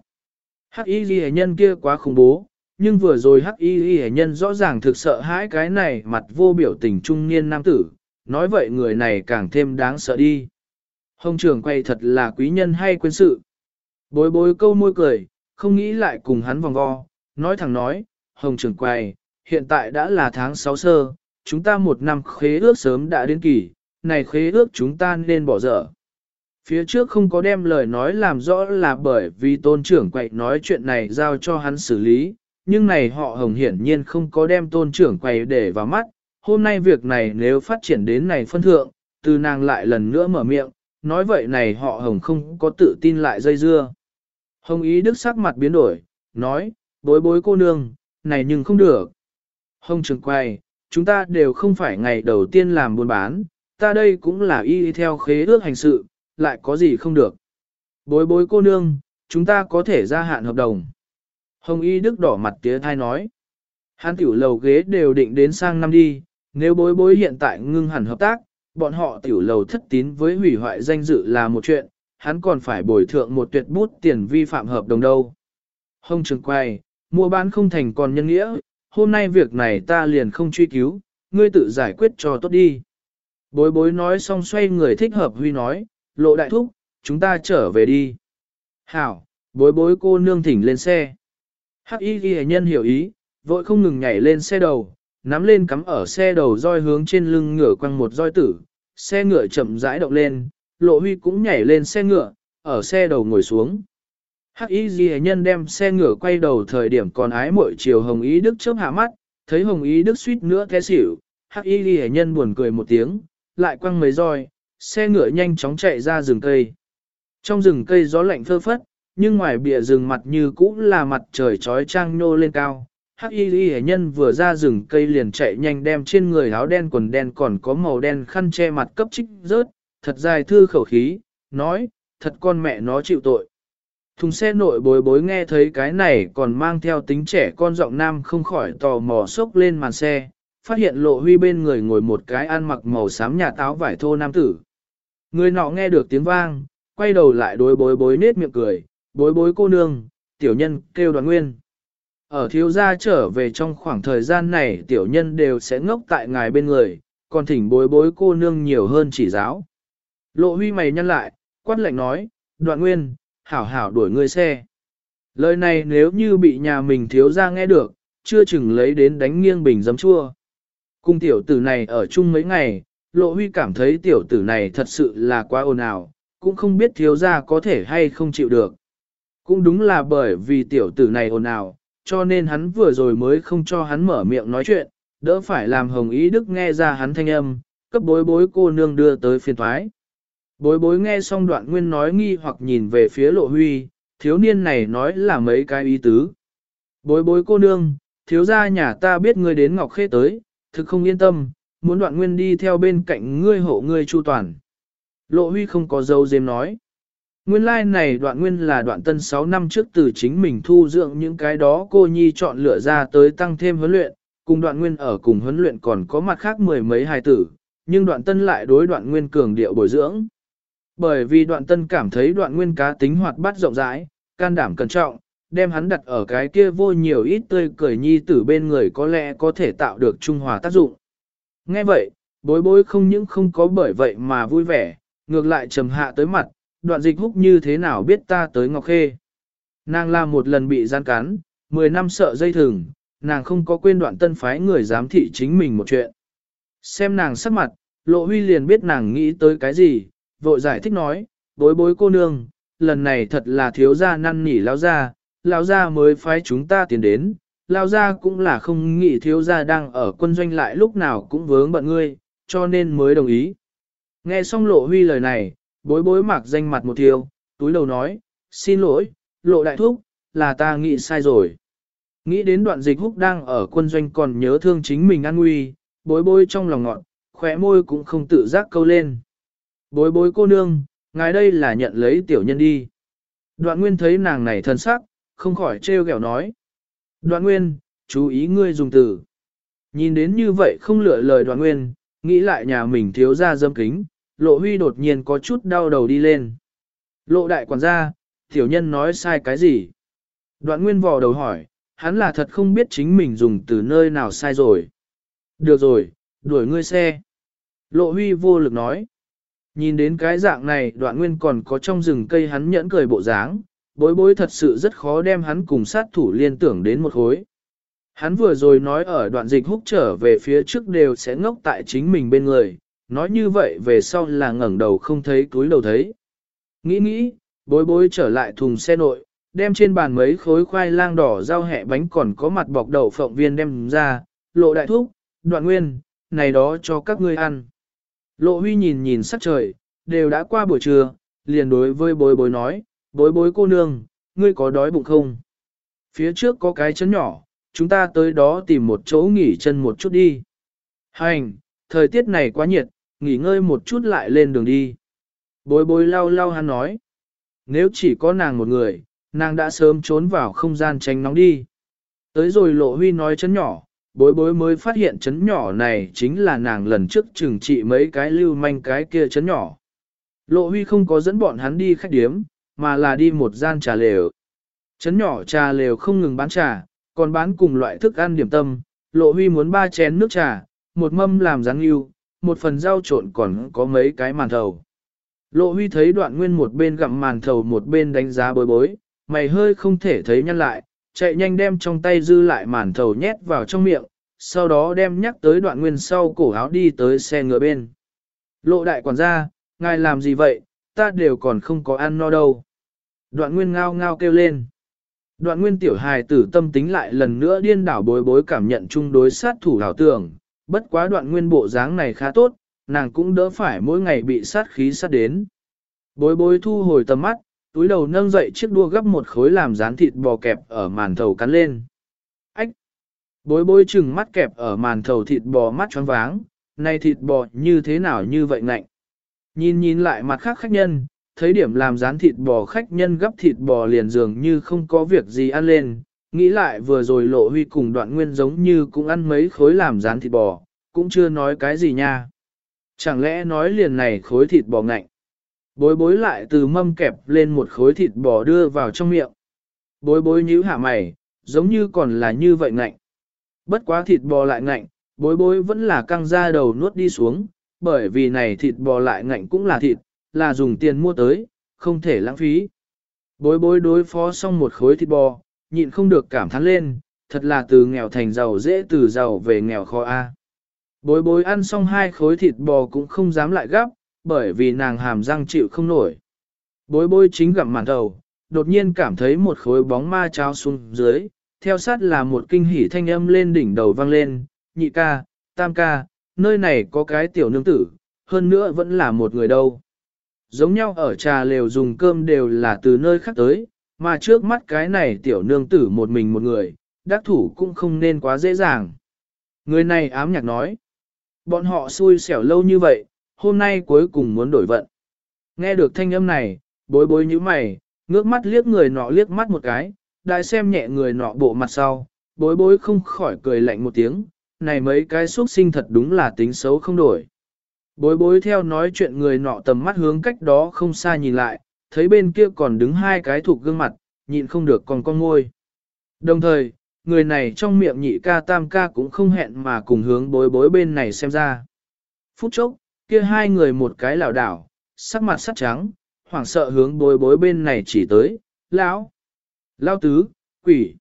Hắc y ghi nhân kia quá khủng bố, nhưng vừa rồi hắc y ghi nhân rõ ràng thực sợ hãi cái này mặt vô biểu tình trung niên nam tử, nói vậy người này càng thêm đáng sợ đi. Hồng trưởng quay thật là quý nhân hay quên sự. Bối bối câu môi cười, không nghĩ lại cùng hắn vòng vo, nói thẳng nói, Hồng trưởng quay, hiện tại đã là tháng 6 sơ, chúng ta một năm khế ước sớm đã đến kỳ, này khế ước chúng ta nên bỏ dở. Phía trước không có đem lời nói làm rõ là bởi vì tôn trưởng quậy nói chuyện này giao cho hắn xử lý, nhưng này họ hồng hiển nhiên không có đem tôn trưởng quậy để vào mắt. Hôm nay việc này nếu phát triển đến này phân thượng, từ nàng lại lần nữa mở miệng, nói vậy này họ hồng không có tự tin lại dây dưa. Hồng ý đức sắc mặt biến đổi, nói, bối bối cô nương, này nhưng không được. Hồng trưởng quay, chúng ta đều không phải ngày đầu tiên làm buôn bán, ta đây cũng là y theo khế ước hành sự, lại có gì không được. Bối bối cô nương, chúng ta có thể gia hạn hợp đồng. Hồng y đức đỏ mặt tía thai nói. Hán tiểu lầu ghế đều định đến sang năm đi, nếu bối bối hiện tại ngưng hẳn hợp tác, bọn họ tiểu lầu thất tín với hủy hoại danh dự là một chuyện, hắn còn phải bồi thượng một tuyệt bút tiền vi phạm hợp đồng đâu. Hồng trường quay, mua bán không thành còn nhân nghĩa, hôm nay việc này ta liền không truy cứu, ngươi tự giải quyết cho tốt đi. Bối bối nói xong xoay người thích hợp huy nói, lộ đại thúc, chúng ta trở về đi. Hảo, bối bối cô nương thỉnh lên xe. Hắc y ghi nhân hiểu ý, vội không ngừng nhảy lên xe đầu, nắm lên cắm ở xe đầu roi hướng trên lưng ngựa quăng một roi tử. Xe ngựa chậm rãi động lên, lộ huy cũng nhảy lên xe ngựa, ở xe đầu ngồi xuống. Hắc y ghi nhân đem xe ngựa quay đầu thời điểm còn ái mỗi chiều hồng ý đức chớp hạ mắt, thấy hồng ý đức suýt nữa té xỉu. Hắc y ghi nhân buồn cười một tiếng, lại quăng mấy roi, xe ngựa nhanh chóng chạy ra rừng cây. Trong rừng cây gió lạnh phơ phất, nhưng ngoài bìa rừng mặt như cũ là mặt trời trói trang nô lên cao. Hắc y ghi nhân vừa ra rừng cây liền chạy nhanh đem trên người áo đen quần đen còn có màu đen khăn che mặt cấp trích rớt, thật dài thư khẩu khí, nói, thật con mẹ nó chịu tội. Thùng xe nội bối bối nghe thấy cái này còn mang theo tính trẻ con giọng nam không khỏi tò mò sốc lên màn xe, phát hiện lộ huy bên người ngồi một cái ăn mặc màu xám nhà táo vải thô nam tử. Người nọ nghe được tiếng vang, quay đầu lại đối bối bối nết miệng cười, bối bối cô nương, tiểu nhân kêu đoàn nguyên. ở thiếu gia trở về trong khoảng thời gian này tiểu nhân đều sẽ ngốc tại ngài bên người, còn thỉnh bối bối cô nương nhiều hơn chỉ giáo. Lộ huy mày nhăn lại, quát lệnh nói, đoạn nguyên, hảo hảo đuổi ngươi xe. Lời này nếu như bị nhà mình thiếu gia nghe được, chưa chừng lấy đến đánh nghiêng bình giấm chua. Cung tiểu tử này ở chung mấy ngày, lộ huy cảm thấy tiểu tử này thật sự là quá ồn ào, cũng không biết thiếu gia có thể hay không chịu được. Cũng đúng là bởi vì tiểu tử này ồn ào, cho nên hắn vừa rồi mới không cho hắn mở miệng nói chuyện, đỡ phải làm hồng ý đức nghe ra hắn thanh âm, cấp bối bối cô nương đưa tới phiên thoái. Bối bối nghe xong đoạn nguyên nói nghi hoặc nhìn về phía lộ huy, thiếu niên này nói là mấy cái ý tứ. Bối bối cô nương, thiếu gia nhà ta biết ngươi đến Ngọc Khê tới, thực không yên tâm, muốn đoạn nguyên đi theo bên cạnh ngươi hộ ngươi chu toàn. Lộ huy không có dấu dếm nói. Nguyên lai like này đoạn nguyên là đoạn tân 6 năm trước từ chính mình thu dưỡng những cái đó cô nhi chọn lựa ra tới tăng thêm huấn luyện, cùng đoạn nguyên ở cùng huấn luyện còn có mặt khác mười mấy hài tử, nhưng đoạn tân lại đối đoạn nguyên cường điệu bồi dưỡng. Bởi vì đoạn tân cảm thấy đoạn nguyên cá tính hoạt bát rộng rãi, can đảm cẩn trọng, đem hắn đặt ở cái kia vô nhiều ít tươi cười nhi tử bên người có lẽ có thể tạo được trung hòa tác dụng. Nghe vậy, bối bối không những không có bởi vậy mà vui vẻ, ngược lại trầm hạ tới mặt, đoạn dịch húc như thế nào biết ta tới Ngọc Khê. Nàng là một lần bị gian cắn, 10 năm sợ dây thừng, nàng không có quên đoạn tân phái người giám thị chính mình một chuyện. Xem nàng sắc mặt, lộ huy liền biết nàng nghĩ tới cái gì, vội giải thích nói, bối bối cô nương, lần này thật là thiếu gia năn nỉ lao gia, lao gia mới phái chúng ta tiến đến, lao gia cũng là không nghĩ thiếu gia đang ở quân doanh lại lúc nào cũng vướng bận ngươi, cho nên mới đồng ý. Nghe xong lộ huy lời này, bối bối mặc danh mặt một thiêu, túi đầu nói, xin lỗi, lộ đại thúc, là ta nghĩ sai rồi. Nghĩ đến đoạn dịch húc đang ở quân doanh còn nhớ thương chính mình an nguy, bối bối trong lòng ngọn, khỏe môi cũng không tự giác câu lên. Bối bối cô nương, ngài đây là nhận lấy tiểu nhân đi. Đoạn nguyên thấy nàng này thân sắc, không khỏi trêu ghẹo nói. Đoạn nguyên, chú ý ngươi dùng từ. Nhìn đến như vậy không lựa lời đoạn nguyên, nghĩ lại nhà mình thiếu ra dâm kính, lộ huy đột nhiên có chút đau đầu đi lên. Lộ đại quản gia, tiểu nhân nói sai cái gì? Đoạn nguyên vò đầu hỏi, hắn là thật không biết chính mình dùng từ nơi nào sai rồi. Được rồi, đuổi ngươi xe. Lộ huy vô lực nói. Nhìn đến cái dạng này đoạn nguyên còn có trong rừng cây hắn nhẫn cười bộ dáng, bối bối thật sự rất khó đem hắn cùng sát thủ liên tưởng đến một khối. Hắn vừa rồi nói ở đoạn dịch húc trở về phía trước đều sẽ ngốc tại chính mình bên người, nói như vậy về sau là ngẩng đầu không thấy túi đầu thấy. Nghĩ nghĩ, bối bối trở lại thùng xe nội, đem trên bàn mấy khối khoai lang đỏ rau hẹ bánh còn có mặt bọc đậu phộng viên đem ra, lộ đại thúc, đoạn nguyên, này đó cho các ngươi ăn. Lộ huy nhìn nhìn sắc trời, đều đã qua buổi trưa, liền đối với bối bối nói, bối bối cô nương, ngươi có đói bụng không? Phía trước có cái chấn nhỏ, chúng ta tới đó tìm một chỗ nghỉ chân một chút đi. Hành, thời tiết này quá nhiệt, nghỉ ngơi một chút lại lên đường đi. Bối bối lau lau hắn nói, nếu chỉ có nàng một người, nàng đã sớm trốn vào không gian tránh nóng đi. Tới rồi lộ huy nói chấn nhỏ, bối bối mới phát hiện chấn nhỏ này chính là nàng lần trước trừng trị mấy cái lưu manh cái kia chấn nhỏ. Lộ huy không có dẫn bọn hắn đi khách điếm, mà là đi một gian trà lều. Chấn nhỏ trà lều không ngừng bán trà, còn bán cùng loại thức ăn điểm tâm, lộ huy muốn ba chén nước trà, một mâm làm ráng yêu, một phần rau trộn còn có mấy cái màn thầu. Lộ huy thấy đoạn nguyên một bên gặm màn thầu một bên đánh giá bối bối, mày hơi không thể thấy nhăn lại, chạy nhanh đem trong tay dư lại màn thầu nhét vào trong miệng, sau đó đem nhắc tới đoạn nguyên sau cổ áo đi tới xe ngựa bên. Lộ đại quản gia, ngài làm gì vậy, ta đều còn không có ăn no đâu. Đoạn nguyên ngao ngao kêu lên. Đoạn nguyên tiểu hài tử tâm tính lại lần nữa điên đảo bối bối cảm nhận chung đối sát thủ đảo tưởng, bất quá đoạn nguyên bộ dáng này khá tốt, nàng cũng đỡ phải mỗi ngày bị sát khí sát đến. Bối bối thu hồi tầm mắt, túi đầu nâng dậy chiếc đua gấp một khối làm rán thịt bò kẹp ở màn thầu cắn lên. Ách! Bối bối chừng mắt kẹp ở màn thầu thịt bò mắt choáng váng, này thịt bò như thế nào như vậy ngạnh. Nhìn nhìn lại mặt khác khách nhân, thấy điểm làm rán thịt bò khách nhân gấp thịt bò liền dường như không có việc gì ăn lên, nghĩ lại vừa rồi lộ huy cùng đoạn nguyên giống như cũng ăn mấy khối làm rán thịt bò, cũng chưa nói cái gì nha. Chẳng lẽ nói liền này khối thịt bò ngạnh. Bối bối lại từ mâm kẹp lên một khối thịt bò đưa vào trong miệng. Bối bối nhíu hạ mày, giống như còn là như vậy ngạnh. Bất quá thịt bò lại ngạnh, bối bối vẫn là căng ra đầu nuốt đi xuống, bởi vì này thịt bò lại ngạnh cũng là thịt, là dùng tiền mua tới, không thể lãng phí. Bối bối đối phó xong một khối thịt bò, nhịn không được cảm thán lên, thật là từ nghèo thành giàu dễ từ giàu về nghèo khó A. Bối bối ăn xong hai khối thịt bò cũng không dám lại gấp, bởi vì nàng hàm răng chịu không nổi. Bối bối chính gặm màn đầu, đột nhiên cảm thấy một khối bóng ma trao xuống dưới, theo sát là một kinh hỉ thanh âm lên đỉnh đầu vang lên, nhị ca, tam ca, nơi này có cái tiểu nương tử, hơn nữa vẫn là một người đâu. Giống nhau ở trà lều dùng cơm đều là từ nơi khác tới, mà trước mắt cái này tiểu nương tử một mình một người, đắc thủ cũng không nên quá dễ dàng. Người này ám nhạc nói, bọn họ xui xẻo lâu như vậy, hôm nay cuối cùng muốn đổi vận. Nghe được thanh âm này, bối bối như mày, ngước mắt liếc người nọ liếc mắt một cái, đại xem nhẹ người nọ bộ mặt sau, bối bối không khỏi cười lạnh một tiếng, này mấy cái xuất sinh thật đúng là tính xấu không đổi. Bối bối theo nói chuyện người nọ tầm mắt hướng cách đó không xa nhìn lại, thấy bên kia còn đứng hai cái thuộc gương mặt, nhịn không được còn con ngôi. Đồng thời, người này trong miệng nhị ca tam ca cũng không hẹn mà cùng hướng bối bối bên này xem ra. Phút chốc, kia hai người một cái lảo đảo, sắc mặt sắt trắng, hoảng sợ hướng bối bối bên này chỉ tới, lão, lão tứ, quỷ,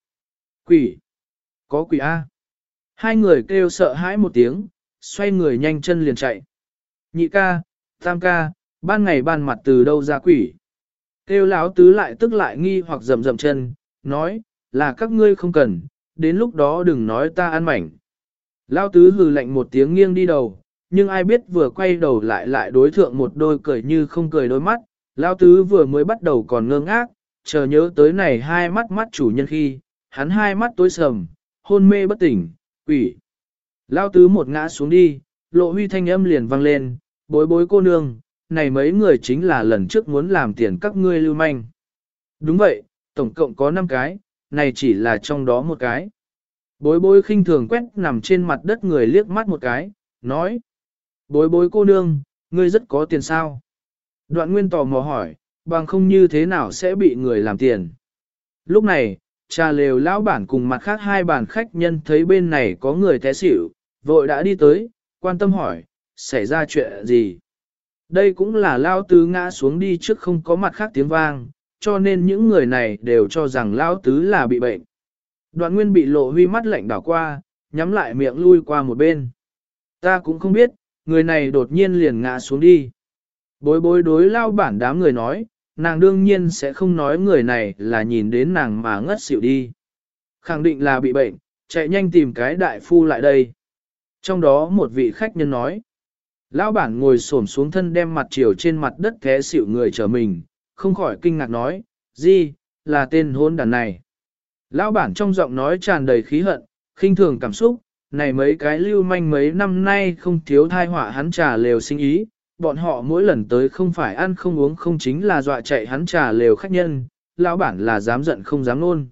quỷ, có quỷ A. Hai người kêu sợ hãi một tiếng, xoay người nhanh chân liền chạy. Nhị ca, tam ca, ban ngày ban mặt từ đâu ra quỷ. Kêu lão tứ lại tức lại nghi hoặc rầm rầm chân, nói, là các ngươi không cần, đến lúc đó đừng nói ta ăn mảnh. Lão tứ hừ lạnh một tiếng nghiêng đi đầu, nhưng ai biết vừa quay đầu lại lại đối thượng một đôi cười như không cười đôi mắt, Lão tứ vừa mới bắt đầu còn ngơ ngác, chờ nhớ tới này hai mắt mắt chủ nhân khi, hắn hai mắt tối sầm, hôn mê bất tỉnh, quỷ. Lão tứ một ngã xuống đi, lộ huy thanh âm liền vang lên, bối bối cô nương, này mấy người chính là lần trước muốn làm tiền các ngươi lưu manh. Đúng vậy, tổng cộng có 5 cái, này chỉ là trong đó một cái. Bối bối khinh thường quét nằm trên mặt đất người liếc mắt một cái, nói. Bối bối cô nương, ngươi rất có tiền sao? Đoạn nguyên tò mò hỏi, bằng không như thế nào sẽ bị người làm tiền? Lúc này, trà lều lão bản cùng mặt khác hai bản khách nhân thấy bên này có người té xỉu, vội đã đi tới, quan tâm hỏi, xảy ra chuyện gì? Đây cũng là lao tứ ngã xuống đi trước không có mặt khác tiếng vang, cho nên những người này đều cho rằng lao tứ là bị bệnh. Đoạn nguyên bị lộ huy mắt lạnh đảo qua, nhắm lại miệng lui qua một bên. Ta cũng không biết, người này đột nhiên liền ngã xuống đi. Bối bối đối lao bản đám người nói, nàng đương nhiên sẽ không nói người này là nhìn đến nàng mà ngất xỉu đi. Khẳng định là bị bệnh, chạy nhanh tìm cái đại phu lại đây. Trong đó một vị khách nhân nói, lão bản ngồi xổm xuống thân đem mặt chiều trên mặt đất té xỉu người trở mình, không khỏi kinh ngạc nói, gì, là tên hôn đàn này. Lão bản trong giọng nói tràn đầy khí hận, khinh thường cảm xúc, này mấy cái lưu manh mấy năm nay không thiếu thai họa hắn trà lều sinh ý, bọn họ mỗi lần tới không phải ăn không uống không chính là dọa chạy hắn trà lều khách nhân, lão bản là dám giận không dám luôn.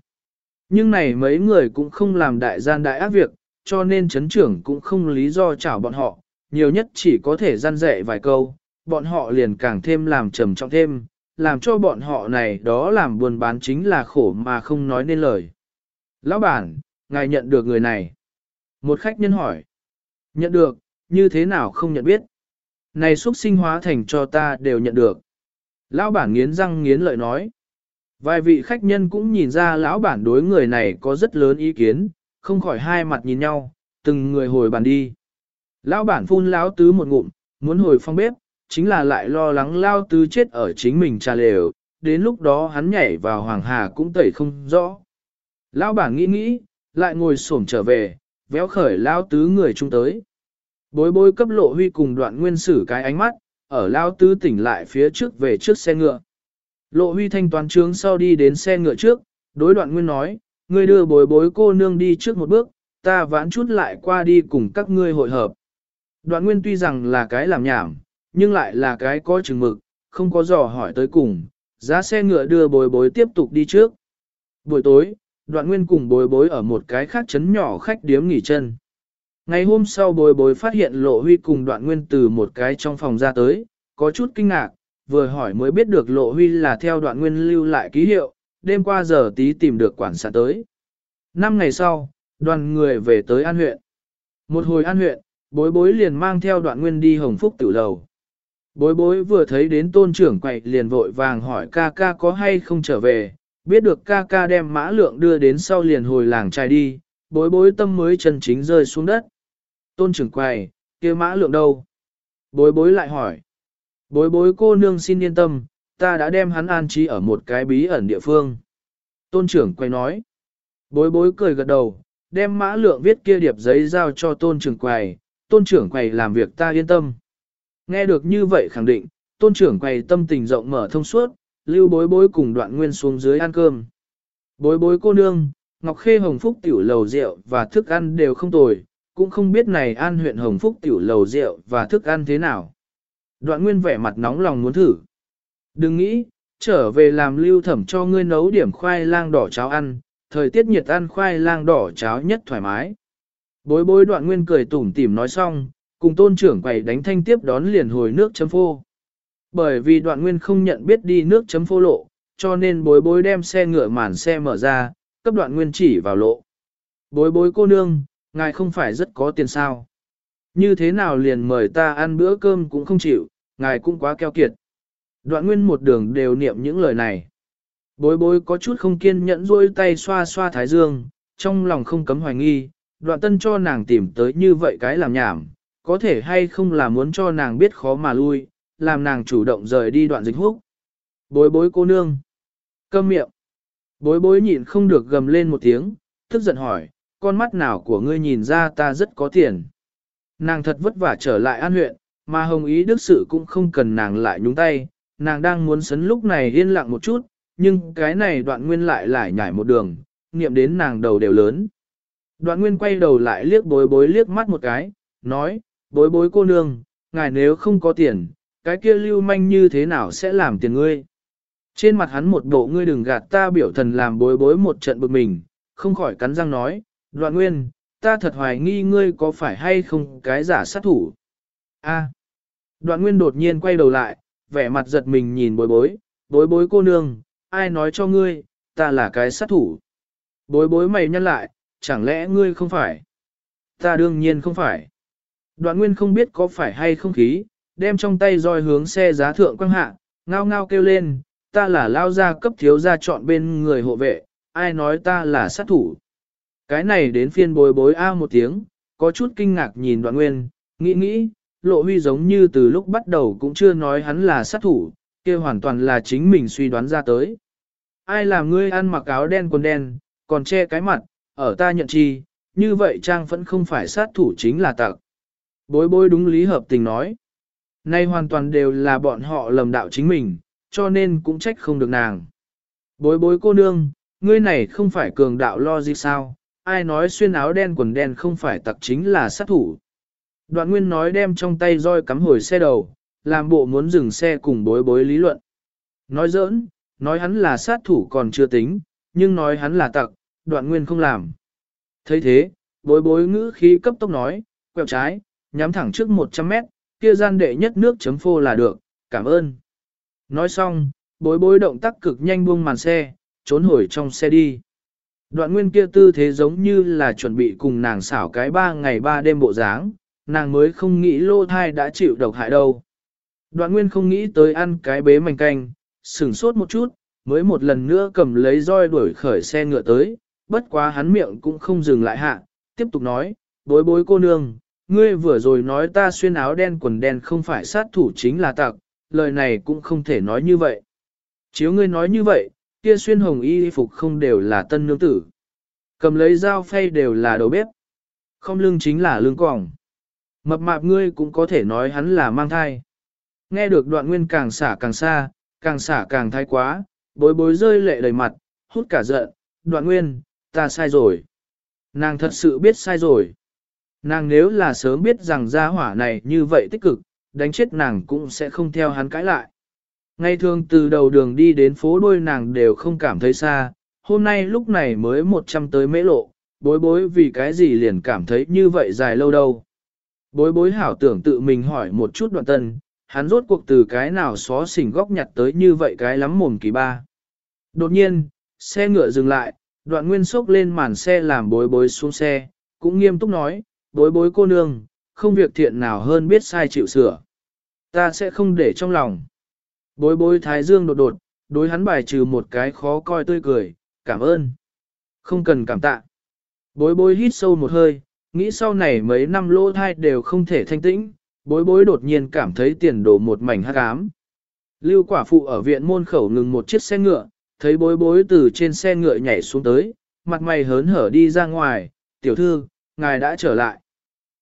Nhưng này mấy người cũng không làm đại gian đại ác việc, cho nên chấn trưởng cũng không lý do chảo bọn họ, nhiều nhất chỉ có thể gian dạy vài câu, bọn họ liền càng thêm làm trầm trọng thêm, làm cho bọn họ này đó làm buồn bán chính là khổ mà không nói nên lời. Lão bản, ngài nhận được người này. Một khách nhân hỏi. Nhận được, như thế nào không nhận biết? Này xuất sinh hóa thành cho ta đều nhận được. Lão bản nghiến răng nghiến lợi nói. Vài vị khách nhân cũng nhìn ra lão bản đối người này có rất lớn ý kiến, không khỏi hai mặt nhìn nhau, từng người hồi bàn đi. Lão bản phun lão tứ một ngụm, muốn hồi phong bếp, chính là lại lo lắng lao tứ chết ở chính mình trà lều, đến lúc đó hắn nhảy vào hoàng hà cũng tẩy không rõ. Lão bản nghĩ nghĩ, lại ngồi xổm trở về, véo khởi lao tứ người chung tới. Bối bối cấp lộ huy cùng đoạn nguyên sử cái ánh mắt, ở lao tứ tỉnh lại phía trước về trước xe ngựa. Lộ huy thanh toán trướng sau đi đến xe ngựa trước, đối đoạn nguyên nói, ngươi đưa bối bối cô nương đi trước một bước, ta vãn chút lại qua đi cùng các ngươi hội hợp. Đoạn nguyên tuy rằng là cái làm nhảm, nhưng lại là cái có chừng mực, không có dò hỏi tới cùng, giá xe ngựa đưa bối bối tiếp tục đi trước. Buổi tối, đoạn nguyên cùng bối bối ở một cái khác chấn nhỏ khách điếm nghỉ chân. Ngày hôm sau bối bối phát hiện lộ huy cùng đoạn nguyên từ một cái trong phòng ra tới, có chút kinh ngạc, vừa hỏi mới biết được lộ huy là theo đoạn nguyên lưu lại ký hiệu, đêm qua giờ tí tìm được quản sản tới. Năm ngày sau, đoàn người về tới An huyện. Một hồi An huyện, bối bối liền mang theo đoạn nguyên đi Hồng Phúc tử lầu. Bối bối vừa thấy đến tôn trưởng quậy liền vội vàng hỏi ca ca có hay không trở về, biết được ca ca đem mã lượng đưa đến sau liền hồi làng trai đi, bối bối tâm mới chân chính rơi xuống đất. Tôn trưởng quầy, kia mã lượng đâu? Bối bối lại hỏi. Bối bối cô nương xin yên tâm, ta đã đem hắn an trí ở một cái bí ẩn địa phương. Tôn trưởng quay nói. Bối bối cười gật đầu, đem mã lượng viết kia điệp giấy giao cho tôn trưởng quầy, tôn trưởng quầy làm việc ta yên tâm. Nghe được như vậy khẳng định, tôn trưởng quầy tâm tình rộng mở thông suốt, lưu bối bối cùng đoạn nguyên xuống dưới ăn cơm. Bối bối cô nương, Ngọc Khê Hồng Phúc tiểu lầu rượu và thức ăn đều không tồi, cũng không biết này an huyện Hồng Phúc tiểu lầu rượu và thức ăn thế nào. Đoạn nguyên vẻ mặt nóng lòng muốn thử. Đừng nghĩ, trở về làm lưu thẩm cho ngươi nấu điểm khoai lang đỏ cháo ăn, thời tiết nhiệt ăn khoai lang đỏ cháo nhất thoải mái. Bối bối đoạn nguyên cười tủm tỉm nói xong, cùng tôn trưởng quầy đánh thanh tiếp đón liền hồi nước chấm phô. Bởi vì đoạn nguyên không nhận biết đi nước chấm phô lộ, cho nên bối bối đem xe ngựa màn xe mở ra, cấp đoạn nguyên chỉ vào lộ. Bối bối cô nương, ngài không phải rất có tiền sao. Như thế nào liền mời ta ăn bữa cơm cũng không chịu, ngài cũng quá keo kiệt. Đoạn nguyên một đường đều niệm những lời này. Bối bối có chút không kiên nhẫn rôi tay xoa xoa thái dương, trong lòng không cấm hoài nghi, đoạn tân cho nàng tìm tới như vậy cái làm nhảm, có thể hay không là muốn cho nàng biết khó mà lui, làm nàng chủ động rời đi đoạn dịch húc. Bối bối cô nương. Câm miệng. Bối bối nhịn không được gầm lên một tiếng, tức giận hỏi, con mắt nào của ngươi nhìn ra ta rất có tiền. Nàng thật vất vả trở lại an huyện, mà hồng ý đức sự cũng không cần nàng lại nhúng tay, nàng đang muốn sấn lúc này yên lặng một chút, nhưng cái này đoạn nguyên lại lại nhảy một đường, niệm đến nàng đầu đều lớn. Đoạn nguyên quay đầu lại liếc bối bối liếc mắt một cái, nói, bối bối cô nương, ngài nếu không có tiền, cái kia lưu manh như thế nào sẽ làm tiền ngươi? Trên mặt hắn một bộ ngươi đừng gạt ta biểu thần làm bối bối một trận bực mình, không khỏi cắn răng nói, đoạn nguyên, ta thật hoài nghi ngươi có phải hay không cái giả sát thủ. A. Đoạn nguyên đột nhiên quay đầu lại, vẻ mặt giật mình nhìn bối bối, bối bối cô nương, ai nói cho ngươi, ta là cái sát thủ. Bối bối mày nhăn lại, chẳng lẽ ngươi không phải? Ta đương nhiên không phải. Đoạn nguyên không biết có phải hay không khí, đem trong tay roi hướng xe giá thượng quăng hạ, ngao ngao kêu lên, ta là lao gia cấp thiếu gia chọn bên người hộ vệ, ai nói ta là sát thủ. Cái này đến phiên bối bối a một tiếng, có chút kinh ngạc nhìn đoạn nguyên, nghĩ nghĩ, lộ huy giống như từ lúc bắt đầu cũng chưa nói hắn là sát thủ, kia hoàn toàn là chính mình suy đoán ra tới. Ai làm ngươi ăn mặc áo đen quần đen, còn che cái mặt, ở ta nhận chi, như vậy Trang vẫn không phải sát thủ chính là tặc. Bối bối đúng lý hợp tình nói. Nay hoàn toàn đều là bọn họ lầm đạo chính mình, cho nên cũng trách không được nàng. Bối bối cô nương, ngươi này không phải cường đạo lo gì sao, ai nói xuyên áo đen quần đen không phải tặc chính là sát thủ. Đoạn nguyên nói đem trong tay roi cắm hồi xe đầu, làm bộ muốn dừng xe cùng bối bối lý luận. Nói giỡn, nói hắn là sát thủ còn chưa tính, nhưng nói hắn là tặc, đoạn nguyên không làm. thấy thế, bối bối ngữ khí cấp tốc nói, quẹo trái, nhắm thẳng trước 100 mét, kia gian đệ nhất nước chấm phô là được, cảm ơn. Nói xong, bối bối động tác cực nhanh buông màn xe, trốn hồi trong xe đi. Đoạn nguyên kia tư thế giống như là chuẩn bị cùng nàng xảo cái ba ngày ba đêm bộ dáng, nàng mới không nghĩ lô thai đã chịu độc hại đâu. Đoạn nguyên không nghĩ tới ăn cái bế mảnh canh, sửng sốt một chút, mới một lần nữa cầm lấy roi đuổi khởi xe ngựa tới, bất quá hắn miệng cũng không dừng lại hạ, tiếp tục nói, bối bối cô nương, ngươi vừa rồi nói ta xuyên áo đen quần đen không phải sát thủ chính là tặc, lời này cũng không thể nói như vậy. Chiếu ngươi nói như vậy, kia xuyên hồng y phục không đều là tân nương tử. Cầm lấy dao phay đều là đầu bếp. Không lưng chính là lưng quỏng Mập mạp ngươi cũng có thể nói hắn là mang thai. Nghe được đoạn nguyên càng xả càng xa, càng xả càng thái quá, bối bối rơi lệ đầy mặt, hút cả giận, đoạn nguyên, ta sai rồi. Nàng thật sự biết sai rồi. Nàng nếu là sớm biết rằng gia hỏa này như vậy tích cực, đánh chết nàng cũng sẽ không theo hắn cãi lại. Ngày thường từ đầu đường đi đến phố đuôi nàng đều không cảm thấy xa, hôm nay lúc này mới 100 tới mễ lộ, bối bối vì cái gì liền cảm thấy như vậy dài lâu đâu. Bối bối hảo tưởng tự mình hỏi một chút đoạn tân, hắn rốt cuộc từ cái nào xó xỉnh góc nhặt tới như vậy cái lắm mồm kỳ ba. Đột nhiên, xe ngựa dừng lại, Đoạn nguyên sốc lên màn xe làm bối bối xuống xe, cũng nghiêm túc nói, bối bối cô nương, không việc thiện nào hơn biết sai chịu sửa. Ta sẽ không để trong lòng. Bối bối thái dương đột đột, đối hắn bài trừ một cái khó coi tươi cười, cảm ơn. Không cần cảm tạ. Bối bối hít sâu một hơi, nghĩ sau này mấy năm lỗ thai đều không thể thanh tĩnh, bối bối đột nhiên cảm thấy tiền đổ một mảnh hắc ám. Lưu quả phụ ở viện môn khẩu ngừng một chiếc xe ngựa, thấy bối bối từ trên xe ngựa nhảy xuống tới, mặt mày hớn hở đi ra ngoài, tiểu thư, ngài đã trở lại.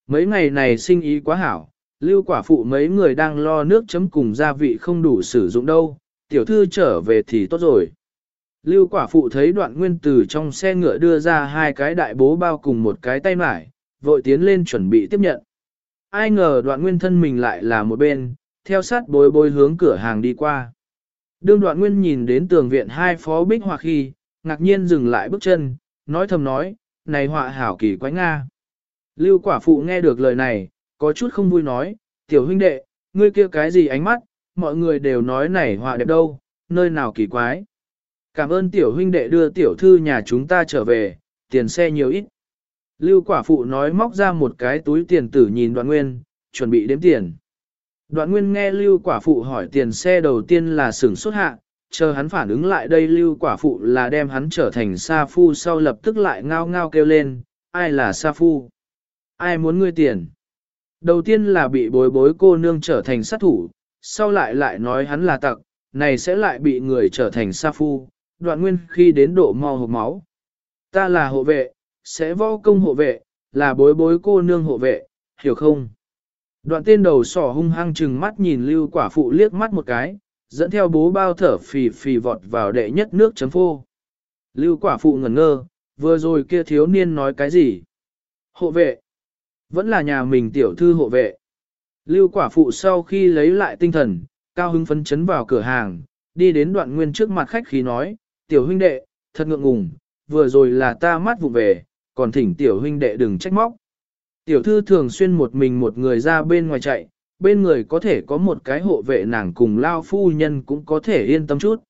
Mấy ngày này sinh ý quá hảo, lưu quả phụ mấy người đang lo nước chấm cùng gia vị không đủ sử dụng đâu, tiểu thư trở về thì tốt rồi. Lưu quả phụ thấy đoạn nguyên từ trong xe ngựa đưa ra hai cái đại bố bao cùng một cái tay mải, vội tiến lên chuẩn bị tiếp nhận. Ai ngờ đoạn nguyên thân mình lại là một bên, theo sát bối bối hướng cửa hàng đi qua. Đương đoạn nguyên nhìn đến tường viện hai phó bích họa khi, ngạc nhiên dừng lại bước chân, nói thầm nói, này họa hảo kỳ quái Nga. Lưu quả phụ nghe được lời này, có chút không vui nói, tiểu huynh đệ, ngươi kia cái gì ánh mắt, mọi người đều nói này họa đẹp đâu, nơi nào kỳ quái. Cảm ơn tiểu huynh đệ đưa tiểu thư nhà chúng ta trở về, tiền xe nhiều ít. Lưu quả phụ nói móc ra một cái túi tiền tử nhìn đoạn nguyên, chuẩn bị đếm tiền. Đoạn nguyên nghe lưu quả phụ hỏi tiền xe đầu tiên là sửng xuất hạ, chờ hắn phản ứng lại đây lưu quả phụ là đem hắn trở thành sa phu sau lập tức lại ngao ngao kêu lên, ai là sa phu? Ai muốn ngươi tiền? Đầu tiên là bị bối bối cô nương trở thành sát thủ, sau lại lại nói hắn là tặc, này sẽ lại bị người trở thành sa phu, đoạn nguyên khi đến độ mau hộp máu. Ta là hộ vệ, sẽ võ công hộ vệ, là bối bối cô nương hộ vệ, hiểu không? Đoạn tên đầu sỏ hung hăng chừng mắt nhìn lưu quả phụ liếc mắt một cái, dẫn theo bố bao thở phì phì vọt vào đệ nhất nước chấm phô. Lưu quả phụ ngẩn ngơ, vừa rồi kia thiếu niên nói cái gì? Hộ vệ. Vẫn là nhà mình tiểu thư hộ vệ. Lưu quả phụ sau khi lấy lại tinh thần, cao hứng phấn chấn vào cửa hàng, đi đến đoạn nguyên trước mặt khách khí nói, tiểu huynh đệ, thật ngượng ngùng, vừa rồi là ta mắt vụ về, còn thỉnh tiểu huynh đệ đừng trách móc. Tiểu thư thường xuyên một mình một người ra bên ngoài chạy, bên người có thể có một cái hộ vệ nàng cùng lao phu nhân cũng có thể yên tâm chút.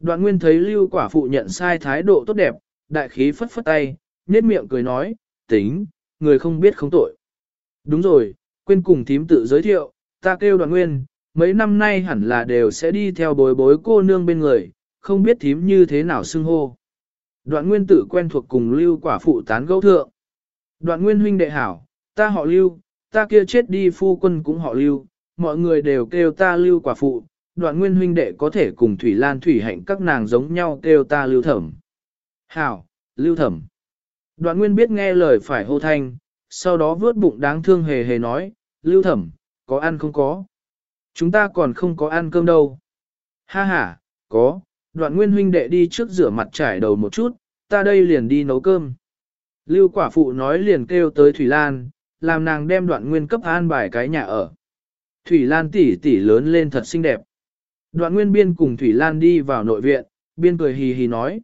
Đoạn nguyên thấy lưu quả phụ nhận sai thái độ tốt đẹp, đại khí phất phất tay, nhếch miệng cười nói, tính, người không biết không tội. Đúng rồi, quên cùng thím tự giới thiệu, ta kêu đoạn nguyên, mấy năm nay hẳn là đều sẽ đi theo bối bối cô nương bên người, không biết thím như thế nào xưng hô. Đoạn nguyên tự quen thuộc cùng lưu quả phụ tán gẫu thượng. Đoạn nguyên huynh đệ hảo, ta họ lưu, ta kia chết đi phu quân cũng họ lưu, mọi người đều kêu ta lưu quả phụ, đoạn nguyên huynh đệ có thể cùng Thủy Lan Thủy Hạnh các nàng giống nhau kêu ta lưu thẩm. Hảo, lưu thẩm. Đoạn nguyên biết nghe lời phải hô thanh, sau đó vớt bụng đáng thương hề hề nói, lưu thẩm, có ăn không có? Chúng ta còn không có ăn cơm đâu. Ha ha, có, đoạn nguyên huynh đệ đi trước rửa mặt trải đầu một chút, ta đây liền đi nấu cơm. Lưu quả phụ nói liền kêu tới Thủy Lan, làm nàng đem đoạn nguyên cấp an bài cái nhà ở. Thủy Lan tỷ tỷ lớn lên thật xinh đẹp. Đoạn nguyên biên cùng Thủy Lan đi vào nội viện, biên cười hì hì nói.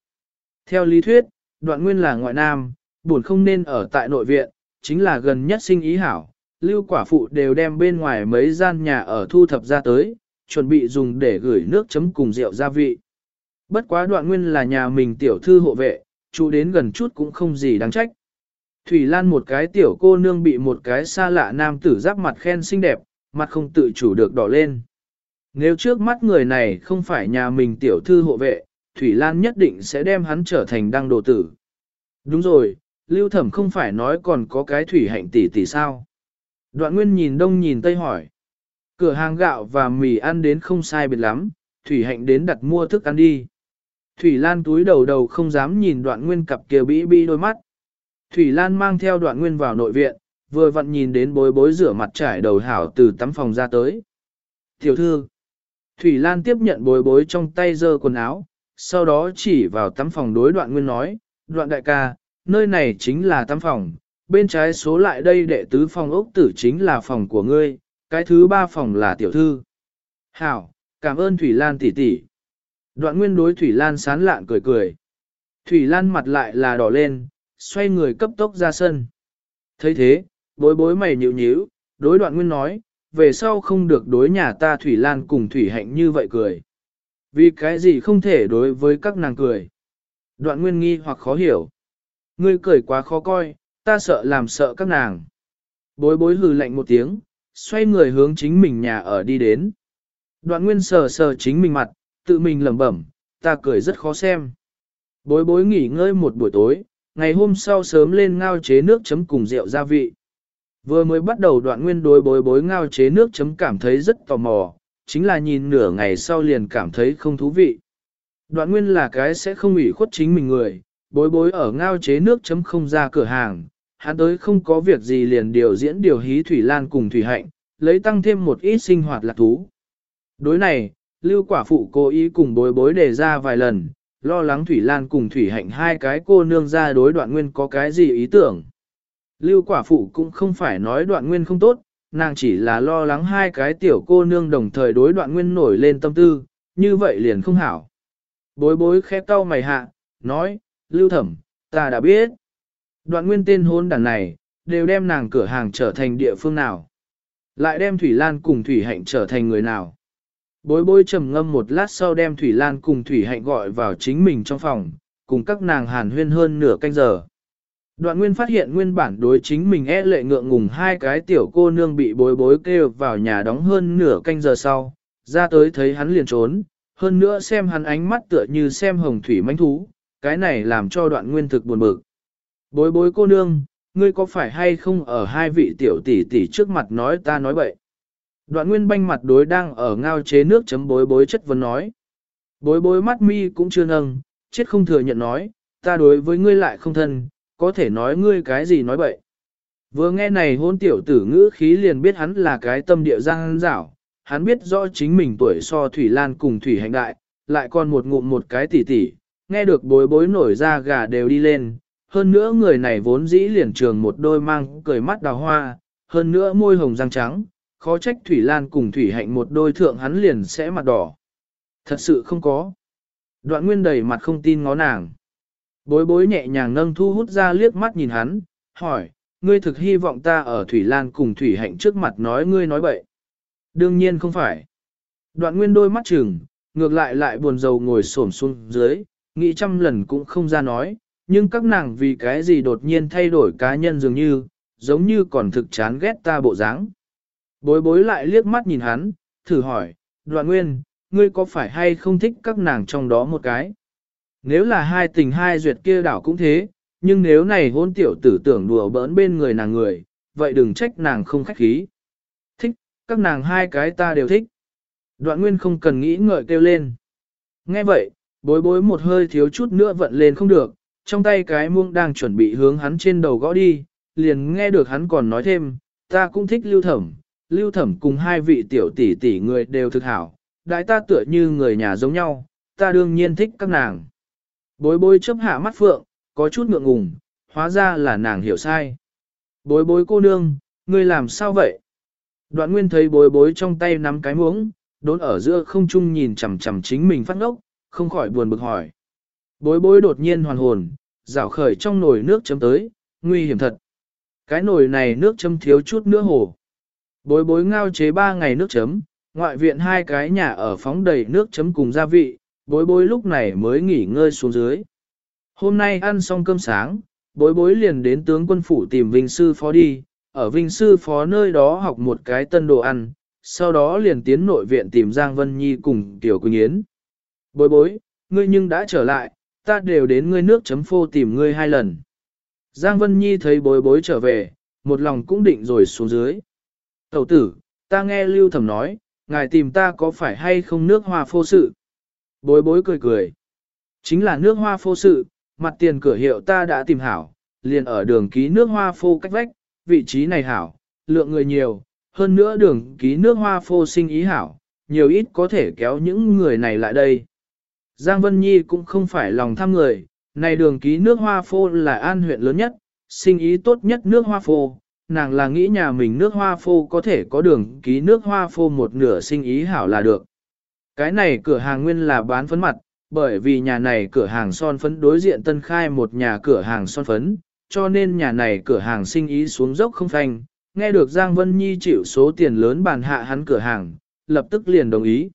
Theo lý thuyết, đoạn nguyên là ngoại nam, buồn không nên ở tại nội viện, chính là gần nhất sinh ý hảo. Lưu quả phụ đều đem bên ngoài mấy gian nhà ở thu thập ra tới, chuẩn bị dùng để gửi nước chấm cùng rượu gia vị. Bất quá đoạn nguyên là nhà mình tiểu thư hộ vệ, trụ đến gần chút cũng không gì đáng trách. Thủy Lan một cái tiểu cô nương bị một cái xa lạ nam tử giáp mặt khen xinh đẹp, mặt không tự chủ được đỏ lên. Nếu trước mắt người này không phải nhà mình tiểu thư hộ vệ, Thủy Lan nhất định sẽ đem hắn trở thành đăng đồ tử. Đúng rồi, Lưu Thẩm không phải nói còn có cái Thủy Hạnh tỷ tỷ sao. Đoạn Nguyên nhìn đông nhìn tây hỏi. Cửa hàng gạo và mì ăn đến không sai biệt lắm, Thủy Hạnh đến đặt mua thức ăn đi. Thủy Lan túi đầu đầu không dám nhìn đoạn nguyên cặp kia bĩ bĩ đôi mắt. Thủy Lan mang theo đoạn nguyên vào nội viện, vừa vặn nhìn đến bối bối rửa mặt trải đầu hảo từ tắm phòng ra tới. Tiểu thư, Thủy Lan tiếp nhận bối bối trong tay dơ quần áo, sau đó chỉ vào tắm phòng đối đoạn nguyên nói, đoạn đại ca, nơi này chính là tắm phòng, bên trái số lại đây đệ tứ phòng ốc tử chính là phòng của ngươi, cái thứ ba phòng là tiểu thư. Hảo, cảm ơn Thủy Lan tỷ tỷ. Đoạn nguyên đối Thủy Lan sán lạn cười cười. Thủy Lan mặt lại là đỏ lên, xoay người cấp tốc ra sân. thấy thế, bối bối mày nhịu nhíu, đối đoạn nguyên nói, về sau không được đối nhà ta Thủy Lan cùng Thủy Hạnh như vậy cười. Vì cái gì không thể đối với các nàng cười. Đoạn nguyên nghi hoặc khó hiểu. Ngươi cười quá khó coi, ta sợ làm sợ các nàng. Bối bối hừ lạnh một tiếng, xoay người hướng chính mình nhà ở đi đến. Đoạn nguyên sờ sờ chính mình mặt, tự mình lẩm bẩm, ta cười rất khó xem. Bối bối nghỉ ngơi một buổi tối, ngày hôm sau sớm lên ngao chế nước chấm cùng rượu gia vị. Vừa mới bắt đầu đoạn nguyên đối bối bối ngao chế nước chấm cảm thấy rất tò mò, chính là nhìn nửa ngày sau liền cảm thấy không thú vị. Đoạn nguyên là cái sẽ không ủy khuất chính mình người, bối bối ở ngao chế nước chấm không ra cửa hàng, hắn tới không có việc gì liền điều diễn điều hí Thủy Lan cùng Thủy Hạnh, lấy tăng thêm một ít sinh hoạt lạc thú. Đối này, Lưu Quả Phụ cố ý cùng bối bối đề ra vài lần, lo lắng Thủy Lan cùng Thủy Hạnh hai cái cô nương ra đối đoạn nguyên có cái gì ý tưởng. Lưu Quả Phụ cũng không phải nói đoạn nguyên không tốt, nàng chỉ là lo lắng hai cái tiểu cô nương đồng thời đối đoạn nguyên nổi lên tâm tư, như vậy liền không hảo. Bối bối khép cau mày hạ, nói, Lưu Thẩm, ta đã biết. Đoạn nguyên tên hôn đàn này, đều đem nàng cửa hàng trở thành địa phương nào. Lại đem Thủy Lan cùng Thủy Hạnh trở thành người nào. Bối bối trầm ngâm một lát sau đem Thủy Lan cùng Thủy Hạnh gọi vào chính mình trong phòng, cùng các nàng hàn huyên hơn nửa canh giờ. Đoạn nguyên phát hiện nguyên bản đối chính mình e lệ ngượng ngùng hai cái tiểu cô nương bị bối bối kêu vào nhà đóng hơn nửa canh giờ sau, ra tới thấy hắn liền trốn, hơn nữa xem hắn ánh mắt tựa như xem hồng thủy manh thú, cái này làm cho đoạn nguyên thực buồn bực. Bối bối cô nương, ngươi có phải hay không ở hai vị tiểu tỷ tỷ trước mặt nói ta nói bậy? Đoạn nguyên banh mặt đối đang ở ngao chế nước chấm bối bối chất vấn nói. Bối bối mắt mi cũng chưa nâng, chết không thừa nhận nói, ta đối với ngươi lại không thân, có thể nói ngươi cái gì nói bậy. Vừa nghe này hôn tiểu tử ngữ khí liền biết hắn là cái tâm địa giang dảo, hắn biết rõ chính mình tuổi so Thủy Lan cùng Thủy Hành Đại, lại còn một ngụm một cái tỉ tỉ, nghe được bối bối nổi ra gà đều đi lên, hơn nữa người này vốn dĩ liền trường một đôi mang cười mắt đào hoa, hơn nữa môi hồng răng trắng, khó trách Thủy Lan cùng Thủy Hạnh một đôi thượng hắn liền sẽ mặt đỏ. Thật sự không có. Đoạn nguyên đầy mặt không tin ngó nàng. Bối bối nhẹ nhàng nâng thu hút ra liếc mắt nhìn hắn, hỏi, ngươi thực hy vọng ta ở Thủy Lan cùng Thủy Hạnh trước mặt nói ngươi nói bậy. Đương nhiên không phải. Đoạn nguyên đôi mắt chừng, ngược lại lại buồn rầu ngồi xổm xuống dưới, nghĩ trăm lần cũng không ra nói, nhưng các nàng vì cái gì đột nhiên thay đổi cá nhân dường như, giống như còn thực chán ghét ta bộ dáng. Bối bối lại liếc mắt nhìn hắn, thử hỏi, đoạn nguyên, ngươi có phải hay không thích các nàng trong đó một cái? Nếu là hai tình hai duyệt kia đảo cũng thế, nhưng nếu này hôn tiểu tử tưởng đùa bỡn bên người nàng người, vậy đừng trách nàng không khách khí. Thích, các nàng hai cái ta đều thích. Đoạn nguyên không cần nghĩ ngợi kêu lên. Nghe vậy, bối bối một hơi thiếu chút nữa vận lên không được, trong tay cái muông đang chuẩn bị hướng hắn trên đầu gõ đi, liền nghe được hắn còn nói thêm, ta cũng thích lưu thẩm, lưu thẩm cùng hai vị tiểu tỷ tỷ người đều thực hảo, đại ta tựa như người nhà giống nhau, ta đương nhiên thích các nàng. Bối bối chấp hạ mắt phượng, có chút ngượng ngùng, hóa ra là nàng hiểu sai. Bối bối cô nương, ngươi làm sao vậy? Đoạn nguyên thấy bối bối trong tay nắm cái muỗng, đốn ở giữa không trung nhìn chằm chằm chính mình phát ngốc, không khỏi buồn bực hỏi. Bối bối đột nhiên hoàn hồn, rảo khởi trong nồi nước chấm tới, nguy hiểm thật. Cái nồi này nước chấm thiếu chút nữa hồ. Bối bối ngao chế ba ngày nước chấm, ngoại viện hai cái nhà ở phóng đầy nước chấm cùng gia vị, bối bối lúc này mới nghỉ ngơi xuống dưới. Hôm nay ăn xong cơm sáng, bối bối liền đến tướng quân phủ tìm Vinh Sư Phó đi, ở Vinh Sư Phó nơi đó học một cái tân đồ ăn, sau đó liền tiến nội viện tìm Giang Vân Nhi cùng Tiểu Quỳnh Yến. Bối bối, ngươi nhưng đã trở lại, ta đều đến ngươi nước chấm phô tìm ngươi hai lần. Giang Vân Nhi thấy bối bối trở về, một lòng cũng định rồi xuống dưới. Tẩu tử, ta nghe lưu thẩm nói, ngài tìm ta có phải hay không nước hoa phô sự? Bối bối cười cười. Chính là nước hoa phô sự, mặt tiền cửa hiệu ta đã tìm hảo, liền ở đường ký nước hoa phô cách vách, vị trí này hảo, lượng người nhiều, hơn nữa đường ký nước hoa phô sinh ý hảo, nhiều ít có thể kéo những người này lại đây. Giang Vân Nhi cũng không phải lòng tham người, này đường ký nước hoa phô là an huyện lớn nhất, sinh ý tốt nhất nước hoa phô, nàng là nghĩ nhà mình nước hoa phô có thể có đường ký nước hoa phô một nửa sinh ý hảo là được. Cái này cửa hàng nguyên là bán phấn mặt, bởi vì nhà này cửa hàng son phấn đối diện tân khai một nhà cửa hàng son phấn, cho nên nhà này cửa hàng sinh ý xuống dốc không phanh. Nghe được Giang Vân Nhi chịu số tiền lớn bàn hạ hắn cửa hàng, lập tức liền đồng ý.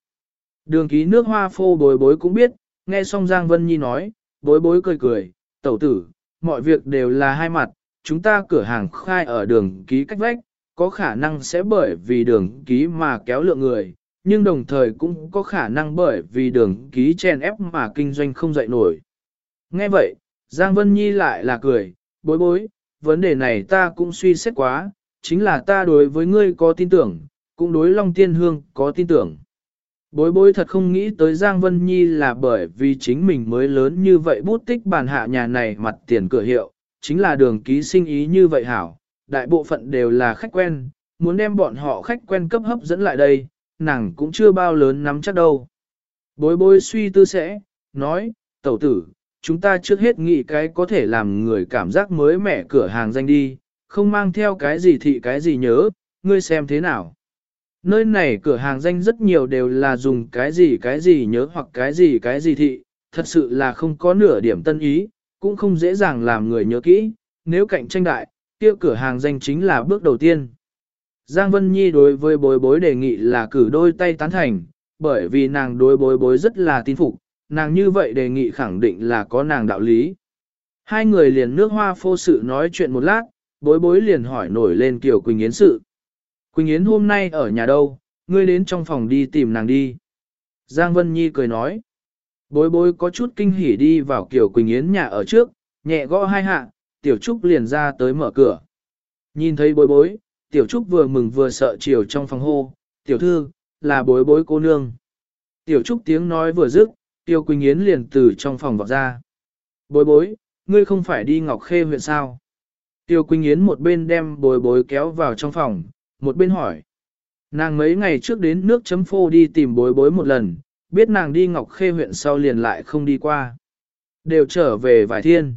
Đường ký nước hoa phô bối bối cũng biết, nghe xong Giang Vân Nhi nói, Bối bối cười cười, tẩu tử, mọi việc đều là hai mặt, chúng ta cửa hàng khai ở đường ký cách vách, có khả năng sẽ bởi vì đường ký mà kéo lượng người, nhưng đồng thời cũng có khả năng bởi vì đường ký chen ép mà kinh doanh không dậy nổi. Nghe vậy, Giang Vân Nhi lại là cười, bối bối, vấn đề này ta cũng suy xét quá, chính là ta đối với ngươi có tin tưởng, cũng đối Long Tiên Hương có tin tưởng. Bối bối thật không nghĩ tới Giang Vân Nhi là bởi vì chính mình mới lớn như vậy bút tích bàn hạ nhà này mặt tiền cửa hiệu, chính là đường ký sinh ý như vậy hảo, đại bộ phận đều là khách quen, muốn đem bọn họ khách quen cấp hấp dẫn lại đây, nàng cũng chưa bao lớn nắm chắc đâu. Bối bối suy tư sẽ, nói, tẩu tử, chúng ta trước hết nghĩ cái có thể làm người cảm giác mới mẻ cửa hàng danh đi, không mang theo cái gì thị cái gì nhớ, ngươi xem thế nào. Nơi này cửa hàng danh rất nhiều đều là dùng cái gì cái gì nhớ hoặc cái gì cái gì thị, thật sự là không có nửa điểm tân ý, cũng không dễ dàng làm người nhớ kỹ, nếu cạnh tranh đại, kia cửa hàng danh chính là bước đầu tiên. Giang Vân Nhi đối với bối bối đề nghị là cử đôi tay tán thành, bởi vì nàng đối bối bối rất là tin phục, nàng như vậy đề nghị khẳng định là có nàng đạo lý. Hai người liền nước hoa phô sự nói chuyện một lát, bối bối liền hỏi nổi lên Kiều Quỳnh Yến sự. Quỳnh Yến hôm nay ở nhà đâu, ngươi đến trong phòng đi tìm nàng đi. Giang Vân Nhi cười nói. Bối bối có chút kinh hỉ đi vào Kiều Quỳnh Yến nhà ở trước, nhẹ gõ hai hạ, Tiểu Trúc liền ra tới mở cửa. Nhìn thấy bối bối, Tiểu Trúc vừa mừng vừa sợ chiều trong phòng hô, Tiểu Thư, là bối bối cô nương. Tiểu Trúc tiếng nói vừa dứt, Tiêu Quỳnh Yến liền từ trong phòng vọt ra. Bối bối, ngươi không phải đi Ngọc Khê huyện sao? Tiêu Quỳnh Yến một bên đem bối bối kéo vào trong phòng, một bên hỏi. Nàng mấy ngày trước đến nước chấm phô đi tìm bối bối một lần, biết nàng đi Ngọc Khê huyện sau liền lại không đi qua. Đều trở về vài thiên.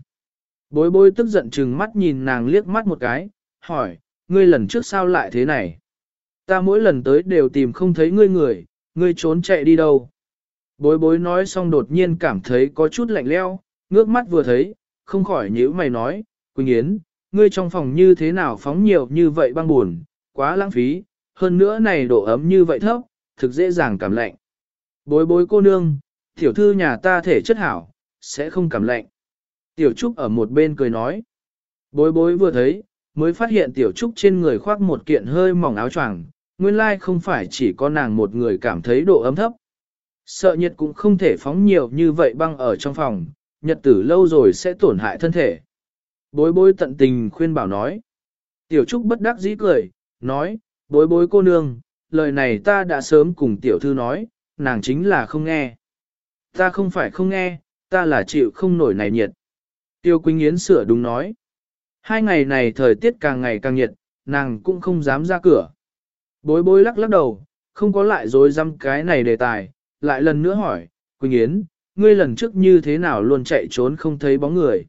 Bối bối tức giận chừng mắt nhìn nàng liếc mắt một cái, hỏi, ngươi lần trước sao lại thế này? Ta mỗi lần tới đều tìm không thấy ngươi người, ngươi trốn chạy đi đâu? Bối bối nói xong đột nhiên cảm thấy có chút lạnh leo, ngước mắt vừa thấy, không khỏi nhíu mày nói, Quỳnh Yến, ngươi trong phòng như thế nào phóng nhiều như vậy băng buồn, quá lãng phí, hơn nữa này độ ấm như vậy thấp, thực dễ dàng cảm lạnh. Bối bối cô nương, tiểu thư nhà ta thể chất hảo, sẽ không cảm lạnh. Tiểu Trúc ở một bên cười nói. Bối bối vừa thấy, mới phát hiện Tiểu Trúc trên người khoác một kiện hơi mỏng áo choàng, nguyên lai không phải chỉ có nàng một người cảm thấy độ ấm thấp. Sợ nhiệt cũng không thể phóng nhiều như vậy băng ở trong phòng, nhật tử lâu rồi sẽ tổn hại thân thể. Bối bối tận tình khuyên bảo nói. Tiểu Trúc bất đắc dĩ cười, nói, bối bối cô nương, lời này ta đã sớm cùng tiểu thư nói, nàng chính là không nghe. Ta không phải không nghe, ta là chịu không nổi này nhiệt. Tiêu Quỳnh Yến sửa đúng nói. Hai ngày này thời tiết càng ngày càng nhiệt, nàng cũng không dám ra cửa. Bối bối lắc lắc đầu, không có lại dối dăm cái này đề tài, lại lần nữa hỏi, Quỳnh Yến, ngươi lần trước như thế nào luôn chạy trốn không thấy bóng người.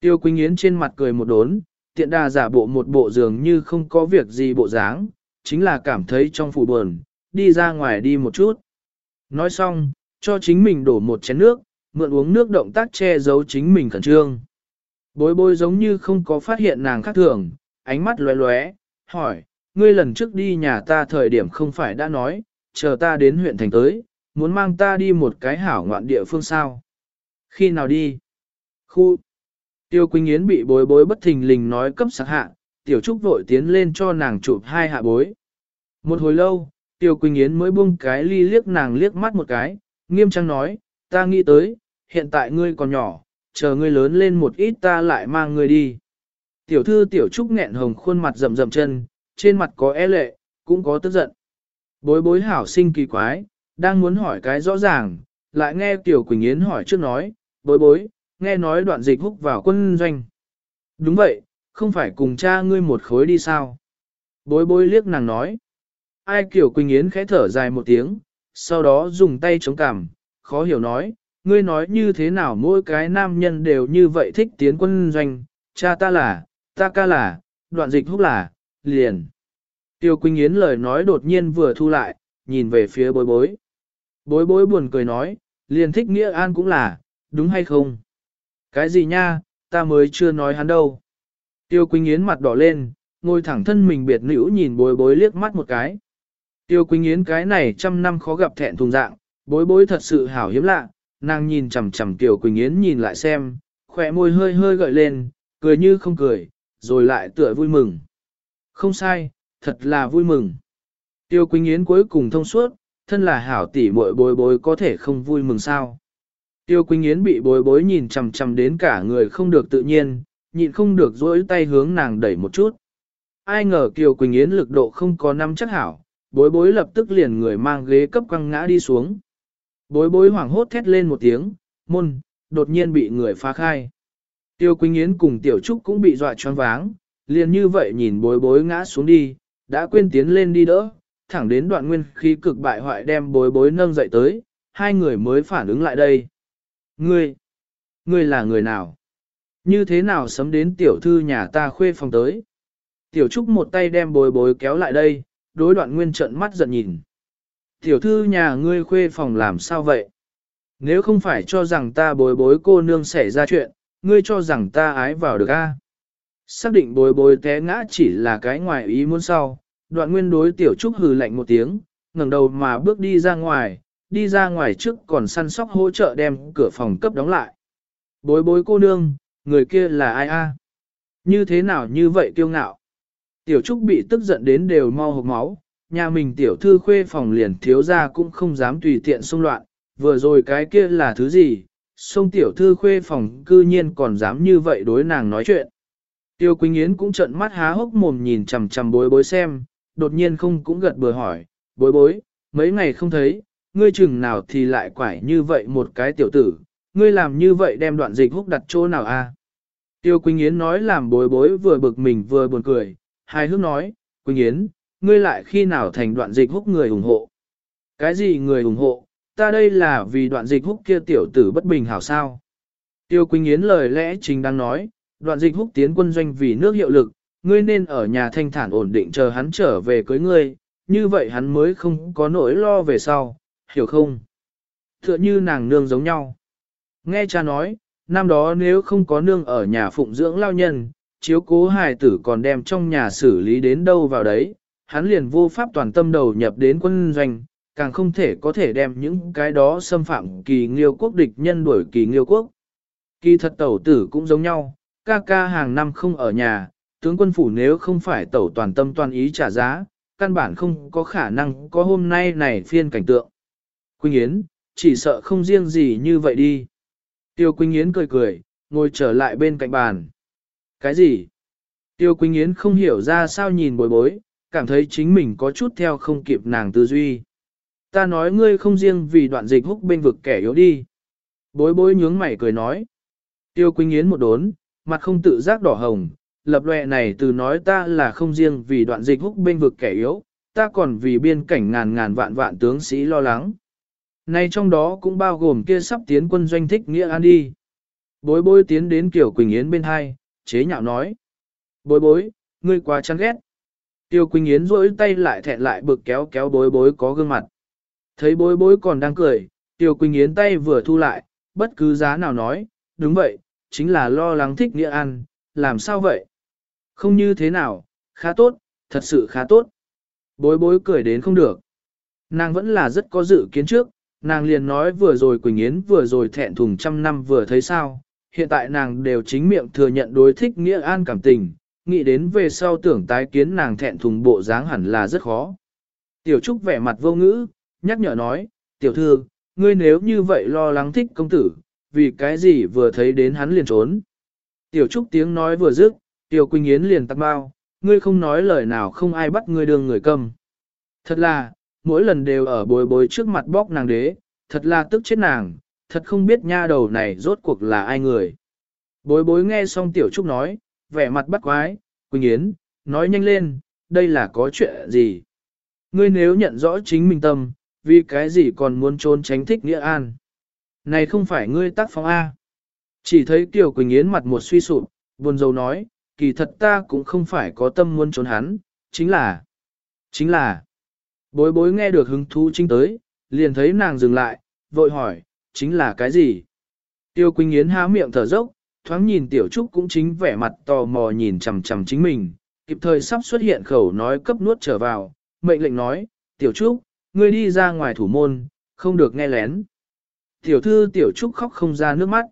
Tiêu Quỳnh Yến trên mặt cười một đốn, tiện đà giả bộ một bộ giường như không có việc gì bộ dáng, chính là cảm thấy trong phủ buồn, đi ra ngoài đi một chút. Nói xong, cho chính mình đổ một chén nước, mượn uống nước động tác che giấu chính mình khẩn trương. Bối bối giống như không có phát hiện nàng khác thường, ánh mắt lóe lóe, hỏi, ngươi lần trước đi nhà ta thời điểm không phải đã nói, chờ ta đến huyện thành tới, muốn mang ta đi một cái hảo ngoạn địa phương sao? Khi nào đi? Khu. Tiêu Quỳnh Yến bị bối bối bất thình lình nói cấp sạc hạ, Tiểu Trúc vội tiến lên cho nàng chụp hai hạ bối. Một hồi lâu, Tiêu Quỳnh Yến mới buông cái ly liếc nàng liếc mắt một cái, nghiêm trang nói, ta nghĩ tới, hiện tại ngươi còn nhỏ, chờ ngươi lớn lên một ít ta lại mang ngươi đi. Tiểu thư Tiểu Trúc nghẹn hồng khuôn mặt rậm rậm chân, trên mặt có e lệ, cũng có tức giận. Bối bối hảo sinh kỳ quái, đang muốn hỏi cái rõ ràng, lại nghe Tiểu Quỳnh Yến hỏi trước nói, bối bối, nghe nói đoạn dịch húc vào quân doanh. Đúng vậy, không phải cùng cha ngươi một khối đi sao? Bối bối liếc nàng nói. Ai kiểu Quỳnh Yến khẽ thở dài một tiếng, sau đó dùng tay chống cằm, khó hiểu nói, ngươi nói như thế nào mỗi cái nam nhân đều như vậy thích tiến quân doanh, cha ta là, ta ca là, đoạn dịch húc là, liền. Tiêu Quỳnh Yến lời nói đột nhiên vừa thu lại, nhìn về phía bối bối. Bối bối buồn cười nói, liền thích nghĩa an cũng là, đúng hay không? Cái gì nha, ta mới chưa nói hắn đâu. Tiêu Quỳnh Yến mặt đỏ lên, ngồi thẳng thân mình biệt nữ nhìn bối bối liếc mắt một cái. Tiêu Quỳnh Yến cái này trăm năm khó gặp thẹn thùng dạng, bối bối thật sự hảo hiếm lạ, nàng nhìn chằm chằm Tiêu Quỳnh Yến nhìn lại xem, khỏe môi hơi hơi gợi lên, cười như không cười, rồi lại tựa vui mừng. Không sai, thật là vui mừng. Tiêu Quỳnh Yến cuối cùng thông suốt, thân là hảo tỷ muội bối bối có thể không vui mừng sao. Tiêu Quỳnh Yến bị bối bối nhìn chằm chằm đến cả người không được tự nhiên, nhịn không được dỗi tay hướng nàng đẩy một chút. Ai ngờ Kiều Quỳnh Yến lực độ không có năm chắc hảo, bối bối lập tức liền người mang ghế cấp quăng ngã đi xuống. Bối bối hoảng hốt thét lên một tiếng, môn, đột nhiên bị người phá khai. Tiêu Quỳnh Yến cùng Tiểu Trúc cũng bị dọa choáng váng, liền như vậy nhìn bối bối ngã xuống đi, đã quên tiến lên đi đỡ, thẳng đến đoạn nguyên khí cực bại hoại đem bối bối nâng dậy tới, hai người mới phản ứng lại đây. Ngươi, ngươi là người nào? Như thế nào sấm đến tiểu thư nhà ta khuê phòng tới? Tiểu Trúc một tay đem bối bối kéo lại đây, đối đoạn nguyên trận mắt giận nhìn. Tiểu thư nhà ngươi khuê phòng làm sao vậy? Nếu không phải cho rằng ta bối bối cô nương xảy ra chuyện, ngươi cho rằng ta ái vào được a? Xác định bối bối té ngã chỉ là cái ngoài ý muốn sau, đoạn nguyên đối tiểu trúc hừ lạnh một tiếng, ngẩng đầu mà bước đi ra ngoài, đi ra ngoài trước còn săn sóc hỗ trợ đem cửa phòng cấp đóng lại. Bối bối cô nương, người kia là ai a? Như thế nào như vậy kiêu ngạo? Tiểu trúc bị tức giận đến đều mau hộc máu, nhà mình tiểu thư khuê phòng liền thiếu ra cũng không dám tùy tiện xung loạn, vừa rồi cái kia là thứ gì, xông tiểu thư khuê phòng cư nhiên còn dám như vậy đối nàng nói chuyện. Tiêu Quỳnh Yến cũng trợn mắt há hốc mồm nhìn chằm chằm bối bối xem, đột nhiên không cũng gật bừa hỏi, bối bối, mấy ngày không thấy, ngươi chừng nào thì lại quải như vậy một cái tiểu tử, ngươi làm như vậy đem đoạn dịch húc đặt chỗ nào a? Tiêu Quỳnh Yến nói làm bối bối vừa bực mình vừa buồn cười, hai hước nói, Quỳnh Yến, ngươi lại khi nào thành đoạn dịch húc người ủng hộ? Cái gì người ủng hộ? Ta đây là vì đoạn dịch húc kia tiểu tử bất bình hảo sao? Tiêu Quỳnh Yến lời lẽ chính đang nói, đoạn dịch húc tiến quân doanh vì nước hiệu lực, ngươi nên ở nhà thanh thản ổn định chờ hắn trở về cưới ngươi, như vậy hắn mới không có nỗi lo về sau, hiểu không? Tựa như nàng nương giống nhau. Nghe cha nói, năm đó nếu không có nương ở nhà phụng dưỡng lao nhân, chiếu cố hài tử còn đem trong nhà xử lý đến đâu vào đấy, hắn liền vô pháp toàn tâm đầu nhập đến quân doanh, càng không thể có thể đem những cái đó xâm phạm kỳ nghiêu quốc địch nhân đuổi kỳ nghiêu quốc. Kỳ thật tẩu tử cũng giống nhau, ca ca hàng năm không ở nhà, tướng quân phủ nếu không phải tẩu toàn tâm toàn ý trả giá, căn bản không có khả năng có hôm nay này phiên cảnh tượng. Quỳnh Yến, chỉ sợ không riêng gì như vậy đi. Tiêu Quỳnh Yến cười cười, ngồi trở lại bên cạnh bàn. Cái gì? Tiêu Quỳnh Yến không hiểu ra sao nhìn bối bối, cảm thấy chính mình có chút theo không kịp nàng tư duy. Ta nói ngươi không riêng vì đoạn dịch húc bên vực kẻ yếu đi. Bối bối nhướng mày cười nói. Tiêu Quỳnh Yến một đốn, mặt không tự giác đỏ hồng, lập lệ này từ nói ta là không riêng vì đoạn dịch húc bên vực kẻ yếu, ta còn vì biên cảnh ngàn ngàn vạn vạn tướng sĩ lo lắng. Nay trong đó cũng bao gồm kia sắp tiến quân doanh thích nghĩa an đi. Bối bối tiến đến kiều Quỳnh Yến bên hai, chế nhạo nói. Bối bối, ngươi quá chán ghét. Tiêu Quỳnh Yến rỗi tay lại thẹn lại bực kéo kéo bối bối có gương mặt. Thấy bối bối còn đang cười, Tiêu Quỳnh Yến tay vừa thu lại, bất cứ giá nào nói, đúng vậy, chính là lo lắng thích nghĩa ăn, làm sao vậy? Không như thế nào, khá tốt, thật sự khá tốt. Bối bối cười đến không được. Nàng vẫn là rất có dự kiến trước, nàng liền nói vừa rồi Quỳnh Yến vừa rồi thẹn thùng trăm năm vừa thấy sao, hiện tại nàng đều chính miệng thừa nhận đối thích nghĩa an cảm tình, nghĩ đến về sau tưởng tái kiến nàng thẹn thùng bộ dáng hẳn là rất khó. Tiểu Trúc vẻ mặt vô ngữ, nhắc nhở nói, tiểu thư, ngươi nếu như vậy lo lắng thích công tử, vì cái gì vừa thấy đến hắn liền trốn. Tiểu Trúc tiếng nói vừa dứt, Tiểu Quỳnh Yến liền tắt bao, ngươi không nói lời nào không ai bắt ngươi đường người cầm. Thật là, mỗi lần đều ở bồi bồi trước mặt bóc nàng đế, thật là tức chết nàng, thật không biết nha đầu này rốt cuộc là ai người. Bối bối nghe xong Tiểu Trúc nói, vẻ mặt bắt quái, Quỳnh Yến, nói nhanh lên, đây là có chuyện gì? Ngươi nếu nhận rõ chính mình tâm, vì cái gì còn muốn trốn tránh thích nghĩa an? Này không phải ngươi tác phong A. Chỉ thấy Tiểu Quỳnh Yến mặt một suy sụp, buồn rầu nói, kỳ thật ta cũng không phải có tâm muốn trốn hắn, chính là, chính là, bối bối nghe được hứng thú chính tới, liền thấy nàng dừng lại, vội hỏi, chính là cái gì? Tiêu Quỳnh Yến há miệng thở dốc, thoáng nhìn Tiểu Trúc cũng chính vẻ mặt tò mò nhìn chằm chằm chính mình, kịp thời sắp xuất hiện khẩu nói cấp nuốt trở vào, mệnh lệnh nói, Tiểu Trúc, ngươi đi ra ngoài thủ môn, không được nghe lén. Tiểu thư tiểu trúc khóc không ra nước mắt.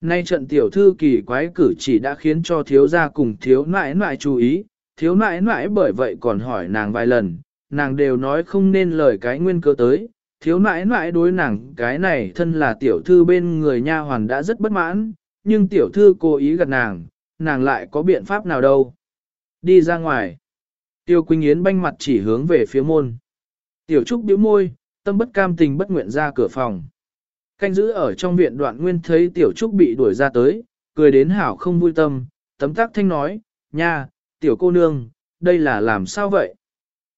Nay trận tiểu thư kỳ quái cử chỉ đã khiến cho thiếu gia cùng thiếu nãi nãi chú ý, thiếu nãi nãi bởi vậy còn hỏi nàng vài lần, nàng đều nói không nên lời cái nguyên cơ tới, thiếu nãi nãi đối nàng cái này thân là tiểu thư bên người nha hoàn đã rất bất mãn, nhưng tiểu thư cố ý gật nàng, nàng lại có biện pháp nào đâu. Đi ra ngoài. Tiêu Quỳnh Yến banh mặt chỉ hướng về phía môn. Tiểu Trúc bĩu môi, tâm bất cam tình bất nguyện ra cửa phòng. Canh giữ ở trong viện đoạn nguyên thấy Tiểu Trúc bị đuổi ra tới, cười đến hảo không vui tâm, tấm tắc thanh nói, nha, tiểu cô nương, đây là làm sao vậy?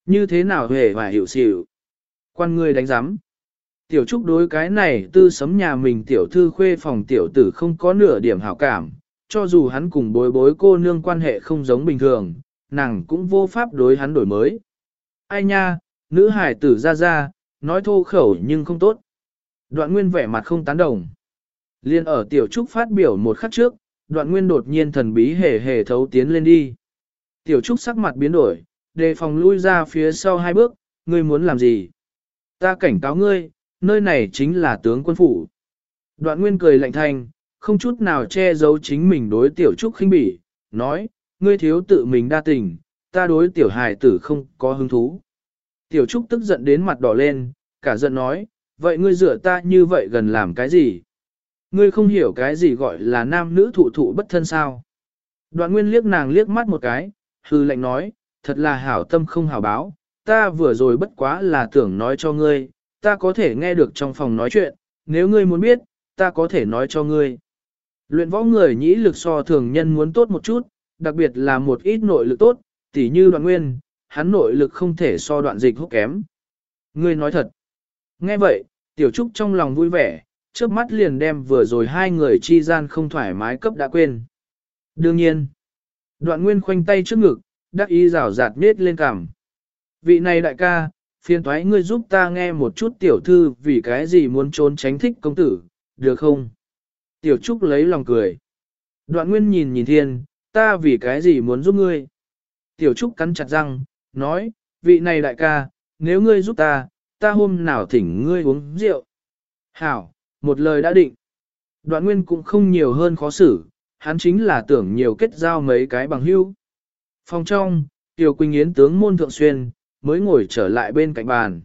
Như thế nào hề và hiểu xỉu? Quan ngươi đánh giám. Tiểu Trúc đối cái này tư sấm nhà mình tiểu thư khuê phòng tiểu tử không có nửa điểm hảo cảm, cho dù hắn cùng bối bối cô nương quan hệ không giống bình thường, nàng cũng vô pháp đối hắn đổi mới. Ai nha, nữ hải tử ra ra, nói thô khẩu nhưng không tốt. Đoạn nguyên vẻ mặt không tán đồng. Liên ở tiểu trúc phát biểu một khắc trước, đoạn nguyên đột nhiên thần bí hề hề thấu tiến lên đi. Tiểu trúc sắc mặt biến đổi, đề phòng lui ra phía sau hai bước, ngươi muốn làm gì? Ta cảnh cáo ngươi, nơi này chính là tướng quân phủ. Đoạn nguyên cười lạnh thanh, không chút nào che giấu chính mình đối tiểu trúc khinh bỉ, nói, ngươi thiếu tự mình đa tình, ta đối tiểu hài tử không có hứng thú. Tiểu trúc tức giận đến mặt đỏ lên, cả giận nói, vậy ngươi rửa ta như vậy gần làm cái gì? Ngươi không hiểu cái gì gọi là nam nữ thụ thụ bất thân sao? Đoạn nguyên liếc nàng liếc mắt một cái, hư lệnh nói, thật là hảo tâm không hảo báo, ta vừa rồi bất quá là tưởng nói cho ngươi, ta có thể nghe được trong phòng nói chuyện, nếu ngươi muốn biết, ta có thể nói cho ngươi. Luyện võ người nhĩ lực so thường nhân muốn tốt một chút, đặc biệt là một ít nội lực tốt, tỉ như đoạn nguyên, hắn nội lực không thể so đoạn dịch hút kém. Ngươi nói thật. Nghe vậy, tiểu trúc trong lòng vui vẻ, trước mắt liền đem vừa rồi hai người chi gian không thoải mái cấp đã quên. Đương nhiên, đoạn nguyên khoanh tay trước ngực, đắc ý rào rạt nết lên cằm. Vị này đại ca, phiền thoái ngươi giúp ta nghe một chút tiểu thư vì cái gì muốn trốn tránh thích công tử, được không? Tiểu Trúc lấy lòng cười. Đoạn nguyên nhìn nhìn thiên, ta vì cái gì muốn giúp ngươi? Tiểu Trúc cắn chặt răng, nói, vị này đại ca, nếu ngươi giúp ta, ta hôm nào thỉnh ngươi uống rượu. Hảo, một lời đã định. Đoạn nguyên cũng không nhiều hơn khó xử, hắn chính là tưởng nhiều kết giao mấy cái bằng hữu. Phòng trong, Tiểu Quỳnh Yến tướng môn thượng xuyên, mới ngồi trở lại bên cạnh bàn.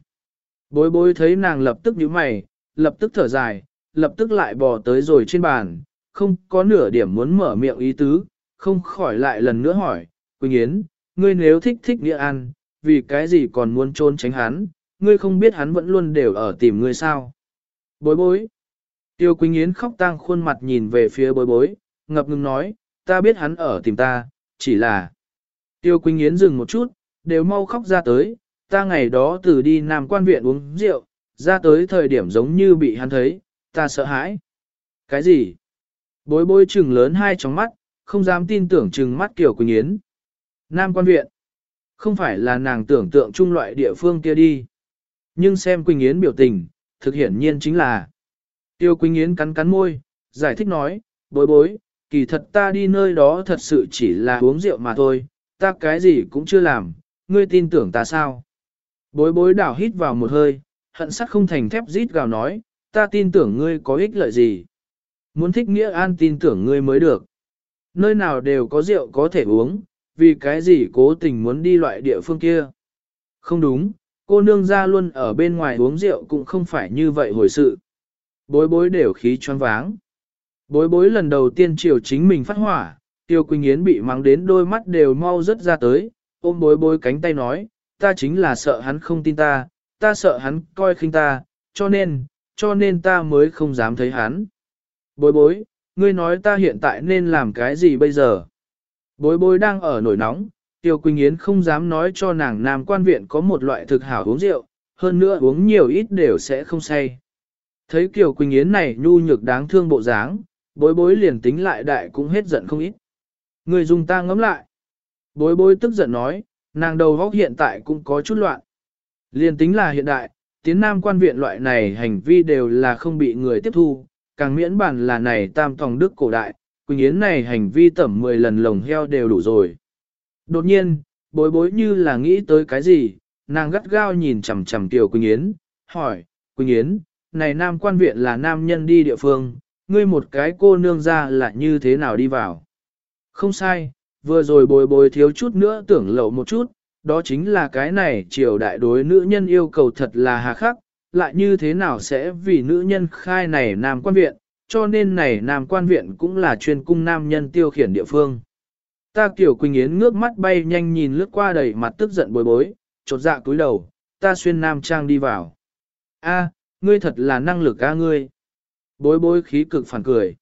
Bối bối thấy nàng lập tức nhíu mày, lập tức thở dài, lập tức lại bò tới rồi trên bàn, không có nửa điểm muốn mở miệng ý tứ, không khỏi lại lần nữa hỏi, Quỳnh Yến, ngươi nếu thích thích nghĩa ăn, vì cái gì còn muốn trôn tránh hắn, ngươi không biết hắn vẫn luôn đều ở tìm ngươi sao. Bối bối. Tiêu Quỳnh Yến khóc tang khuôn mặt nhìn về phía bối bối, ngập ngừng nói, ta biết hắn ở tìm ta, chỉ là... Tiêu Quỳnh Yến dừng một chút, đều mau khóc ra tới, ta ngày đó từ đi Nam quan viện uống rượu, ra tới thời điểm giống như bị hắn thấy, ta sợ hãi. Cái gì? Bối bối trừng lớn hai tròng mắt, không dám tin tưởng trừng mắt Kiều Quỳnh Yến. Nam quan viện. Không phải là nàng tưởng tượng chung loại địa phương kia đi. Nhưng xem Quỳnh Yến biểu tình, thực hiển nhiên chính là. Tiêu Quỳnh Yến cắn cắn môi, giải thích nói, bối bối, kỳ thật ta đi nơi đó thật sự chỉ là uống rượu mà thôi, ta cái gì cũng chưa làm, ngươi tin tưởng ta sao? Bối bối đảo hít vào một hơi, hận sắt không thành thép rít gào nói, ta tin tưởng ngươi có ích lợi gì. Muốn thích nghĩa an tin tưởng ngươi mới được. Nơi nào đều có rượu có thể uống, vì cái gì cố tình muốn đi loại địa phương kia. Không đúng, cô nương ra luôn ở bên ngoài uống rượu cũng không phải như vậy hồi sự. Bối bối đều khí choáng váng. Bối bối lần đầu tiên chiều chính mình phát hỏa, Tiêu Quỳnh Yến bị mắng đến đôi mắt đều mau rớt ra tới, ôm bối bối cánh tay nói, ta chính là sợ hắn không tin ta, ta sợ hắn coi khinh ta, cho nên, cho nên ta mới không dám thấy hắn. Bối bối, ngươi nói ta hiện tại nên làm cái gì bây giờ? Bối bối đang ở nổi nóng, Tiêu Quỳnh Yến không dám nói cho nàng nam quan viện có một loại thực hảo uống rượu, hơn nữa uống nhiều ít đều sẽ không say. Thấy Kiều Quỳnh Yến này nhu nhược đáng thương bộ dáng, bối bối liền tính lại đại cũng hết giận không ít. Người dùng ta ngấm lại. Bối bối tức giận nói, nàng đầu góc hiện tại cũng có chút loạn. Liền tính là hiện đại, tiến nam quan viện loại này hành vi đều là không bị người tiếp thu, càng miễn bản là này tam tòng đức cổ đại, Quỳnh Yến này hành vi tẩm 10 lần lồng heo đều đủ rồi. Đột nhiên, bối bối như là nghĩ tới cái gì, nàng gắt gao nhìn chằm chằm Tiểu Quỳnh Yến, hỏi, Quỳnh Yến, này nam quan viện là nam nhân đi địa phương, ngươi một cái cô nương ra là như thế nào đi vào. Không sai, vừa rồi bồi bồi thiếu chút nữa tưởng lậu một chút, đó chính là cái này triều đại đối nữ nhân yêu cầu thật là hà khắc, lại như thế nào sẽ vì nữ nhân khai này nam quan viện, cho nên này nam quan viện cũng là chuyên cung nam nhân tiêu khiển địa phương. Ta kiểu Quỳnh Yến ngước mắt bay nhanh nhìn lướt qua đầy mặt tức giận bối bối, chột dạ cúi đầu, ta xuyên nam trang đi vào. A, ngươi thật là năng lực a ngươi. Bối bối khí cực phản cười.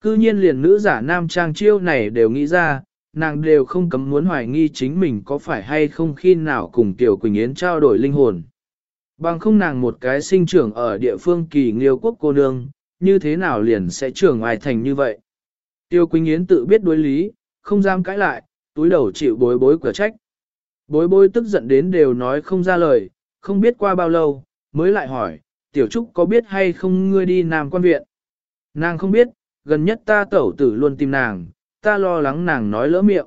Cư nhiên liền nữ giả nam trang chiêu này đều nghĩ ra, nàng đều không cấm muốn hoài nghi chính mình có phải hay không khi nào cùng Tiểu Quỳnh Yến trao đổi linh hồn. Bằng không nàng một cái sinh trưởng ở địa phương kỳ nghiêu quốc cô nương, như thế nào liền sẽ trưởng ai thành như vậy. Tiêu Quỳnh Yến tự biết đối lý, không dám cãi lại, túi đầu chịu bối bối cửa trách. Bối bối tức giận đến đều nói không ra lời, không biết qua bao lâu, mới lại hỏi, tiểu trúc có biết hay không ngươi đi Nam quan viện? Nàng không biết, gần nhất ta tẩu tử luôn tìm nàng, ta lo lắng nàng nói lỡ miệng.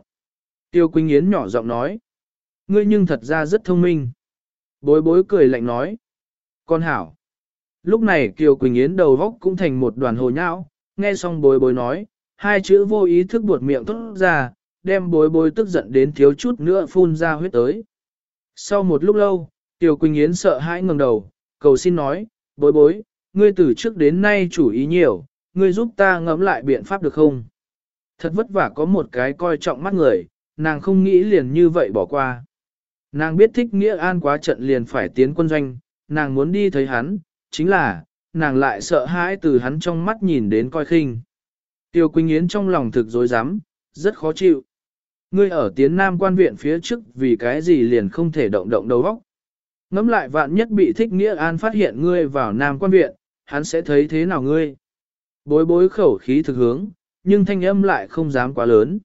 Tiêu Quỳnh Yến nhỏ giọng nói, ngươi nhưng thật ra rất thông minh. Bối bối cười lạnh nói, con hảo. Lúc này Kiều Quỳnh Yến đầu vóc cũng thành một đoàn hồ nhão, nghe xong bối bối nói, hai chữ vô ý thức buột miệng tốt ra, đem bối bối tức giận đến thiếu chút nữa phun ra huyết tới. Sau một lúc lâu, Tiểu Quỳnh Yến sợ hãi ngẩng đầu, cầu xin nói, bối bối, ngươi từ trước đến nay chủ ý nhiều, ngươi giúp ta ngẫm lại biện pháp được không? Thật vất vả có một cái coi trọng mắt người, nàng không nghĩ liền như vậy bỏ qua. Nàng biết thích nghĩa an quá trận liền phải tiến quân doanh, nàng muốn đi thấy hắn, chính là, nàng lại sợ hãi từ hắn trong mắt nhìn đến coi khinh. Tiêu Quỳnh Yến trong lòng thực dối rắm rất khó chịu. Ngươi ở tiến nam quan viện phía trước vì cái gì liền không thể động động đầu óc. Ngắm lại vạn nhất bị thích nghĩa an phát hiện ngươi vào nam quan viện, hắn sẽ thấy thế nào ngươi. Bối bối khẩu khí thực hướng, nhưng thanh âm lại không dám quá lớn.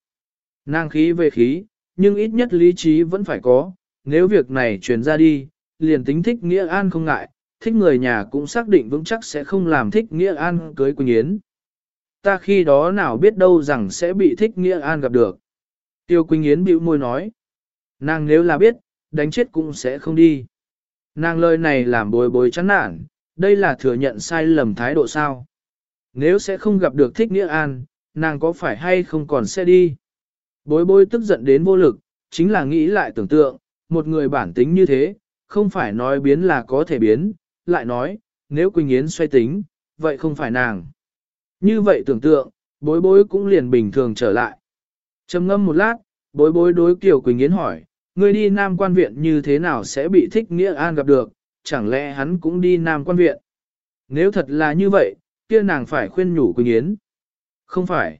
Nàng khí về khí, nhưng ít nhất lý trí vẫn phải có, nếu việc này truyền ra đi, liền tính thích nghĩa an không ngại, thích người nhà cũng xác định vững chắc sẽ không làm thích nghĩa an cưới Quỳnh Yến. Ta khi đó nào biết đâu rằng sẽ bị thích nghĩa an gặp được. Tiêu Quỳnh Yến bĩu môi nói. Nàng nếu là biết, đánh chết cũng sẽ không đi. Nàng lời này làm bồi bồi chán nản, đây là thừa nhận sai lầm thái độ sao. Nếu sẽ không gặp được thích nghĩa an, nàng có phải hay không còn sẽ đi. Bối bối tức giận đến vô lực, chính là nghĩ lại tưởng tượng, một người bản tính như thế, không phải nói biến là có thể biến, lại nói, nếu Quỳnh Yến xoay tính, vậy không phải nàng. Như vậy tưởng tượng, bối bối cũng liền bình thường trở lại. trầm ngâm một lát, bối bối đối Kiều Quỳnh Yến hỏi, người đi Nam quan viện như thế nào sẽ bị thích Nghĩa An gặp được, chẳng lẽ hắn cũng đi Nam quan viện? Nếu thật là như vậy, kia nàng phải khuyên nhủ Quỳnh Yến. Không phải.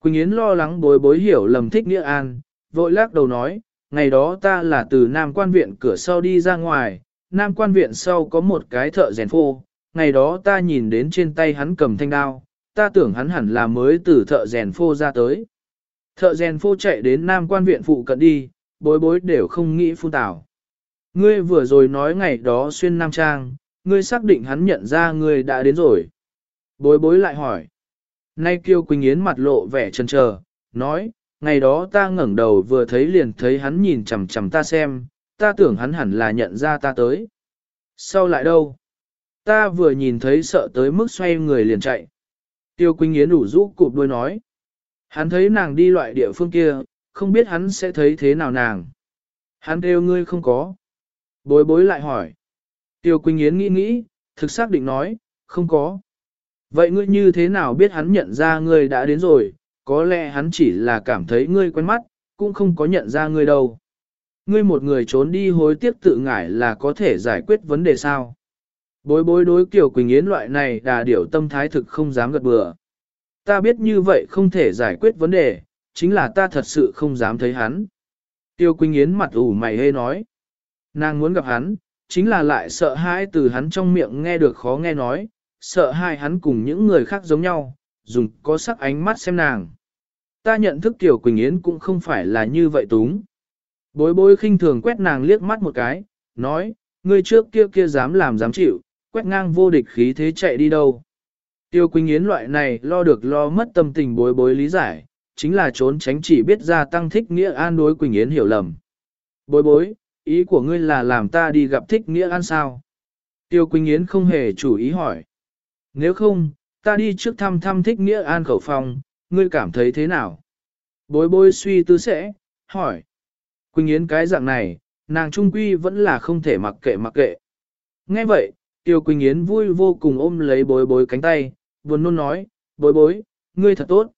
Quỳnh Yến lo lắng bối bối hiểu lầm thích Nghĩa An, vội lắc đầu nói, ngày đó ta là từ Nam quan viện cửa sau đi ra ngoài, Nam quan viện sau có một cái thợ rèn phô, ngày đó ta nhìn đến trên tay hắn cầm thanh đao, ta tưởng hắn hẳn là mới từ thợ rèn phô ra tới. Thợ rèn phô chạy đến Nam quan viện phụ cận đi, bối bối đều không nghĩ phun tảo. Ngươi vừa rồi nói ngày đó xuyên Nam Trang, ngươi xác định hắn nhận ra ngươi đã đến rồi. Bối bối lại hỏi. Nay kêu Quỳnh Yến mặt lộ vẻ chần chờ, nói, ngày đó ta ngẩng đầu vừa thấy liền thấy hắn nhìn chằm chằm ta xem, ta tưởng hắn hẳn là nhận ra ta tới. Sau lại đâu? Ta vừa nhìn thấy sợ tới mức xoay người liền chạy. Tiêu Quỳnh Yến đủ rũ cụp đuôi nói. Hắn thấy nàng đi loại địa phương kia, không biết hắn sẽ thấy thế nào nàng. Hắn kêu ngươi không có. Bối bối lại hỏi. Tiêu Quỳnh Yến nghĩ nghĩ, thực xác định nói, không có. Vậy ngươi như thế nào biết hắn nhận ra ngươi đã đến rồi, có lẽ hắn chỉ là cảm thấy ngươi quen mắt, cũng không có nhận ra ngươi đâu. Ngươi một người trốn đi hối tiếc tự ngải là có thể giải quyết vấn đề sao? Bối bối đối kiểu Quỳnh Yến loại này đà điểu tâm thái thực không dám gật bừa. Ta biết như vậy không thể giải quyết vấn đề, chính là ta thật sự không dám thấy hắn. Tiêu Quỳnh Yến mặt ủ mày hê nói. Nàng muốn gặp hắn, chính là lại sợ hãi từ hắn trong miệng nghe được khó nghe nói, sợ hai hắn cùng những người khác giống nhau, dùng có sắc ánh mắt xem nàng. Ta nhận thức Tiểu Quỳnh Yến cũng không phải là như vậy túng. Bối bối khinh thường quét nàng liếc mắt một cái, nói, ngươi trước kia kia dám làm dám chịu, quét ngang vô địch khí thế chạy đi đâu. Tiêu Quỳnh Yến loại này lo được lo mất tâm tình bối bối lý giải, chính là trốn tránh chỉ biết ra tăng thích nghĩa an đối Quỳnh Yến hiểu lầm. Bối bối, ý của ngươi là làm ta đi gặp thích nghĩa an sao? Tiêu Quỳnh Yến không hề chủ ý hỏi. Nếu không, ta đi trước thăm thăm thích nghĩa an khẩu phòng, ngươi cảm thấy thế nào? Bối bối suy tư sẽ, hỏi. Quỳnh Yến cái dạng này, nàng trung quy vẫn là không thể mặc kệ mặc kệ. Nghe vậy, Tiêu Quỳnh Yến vui vô cùng ôm lấy bối bối cánh tay, buồn nôn nói, bối bối, ngươi thật tốt.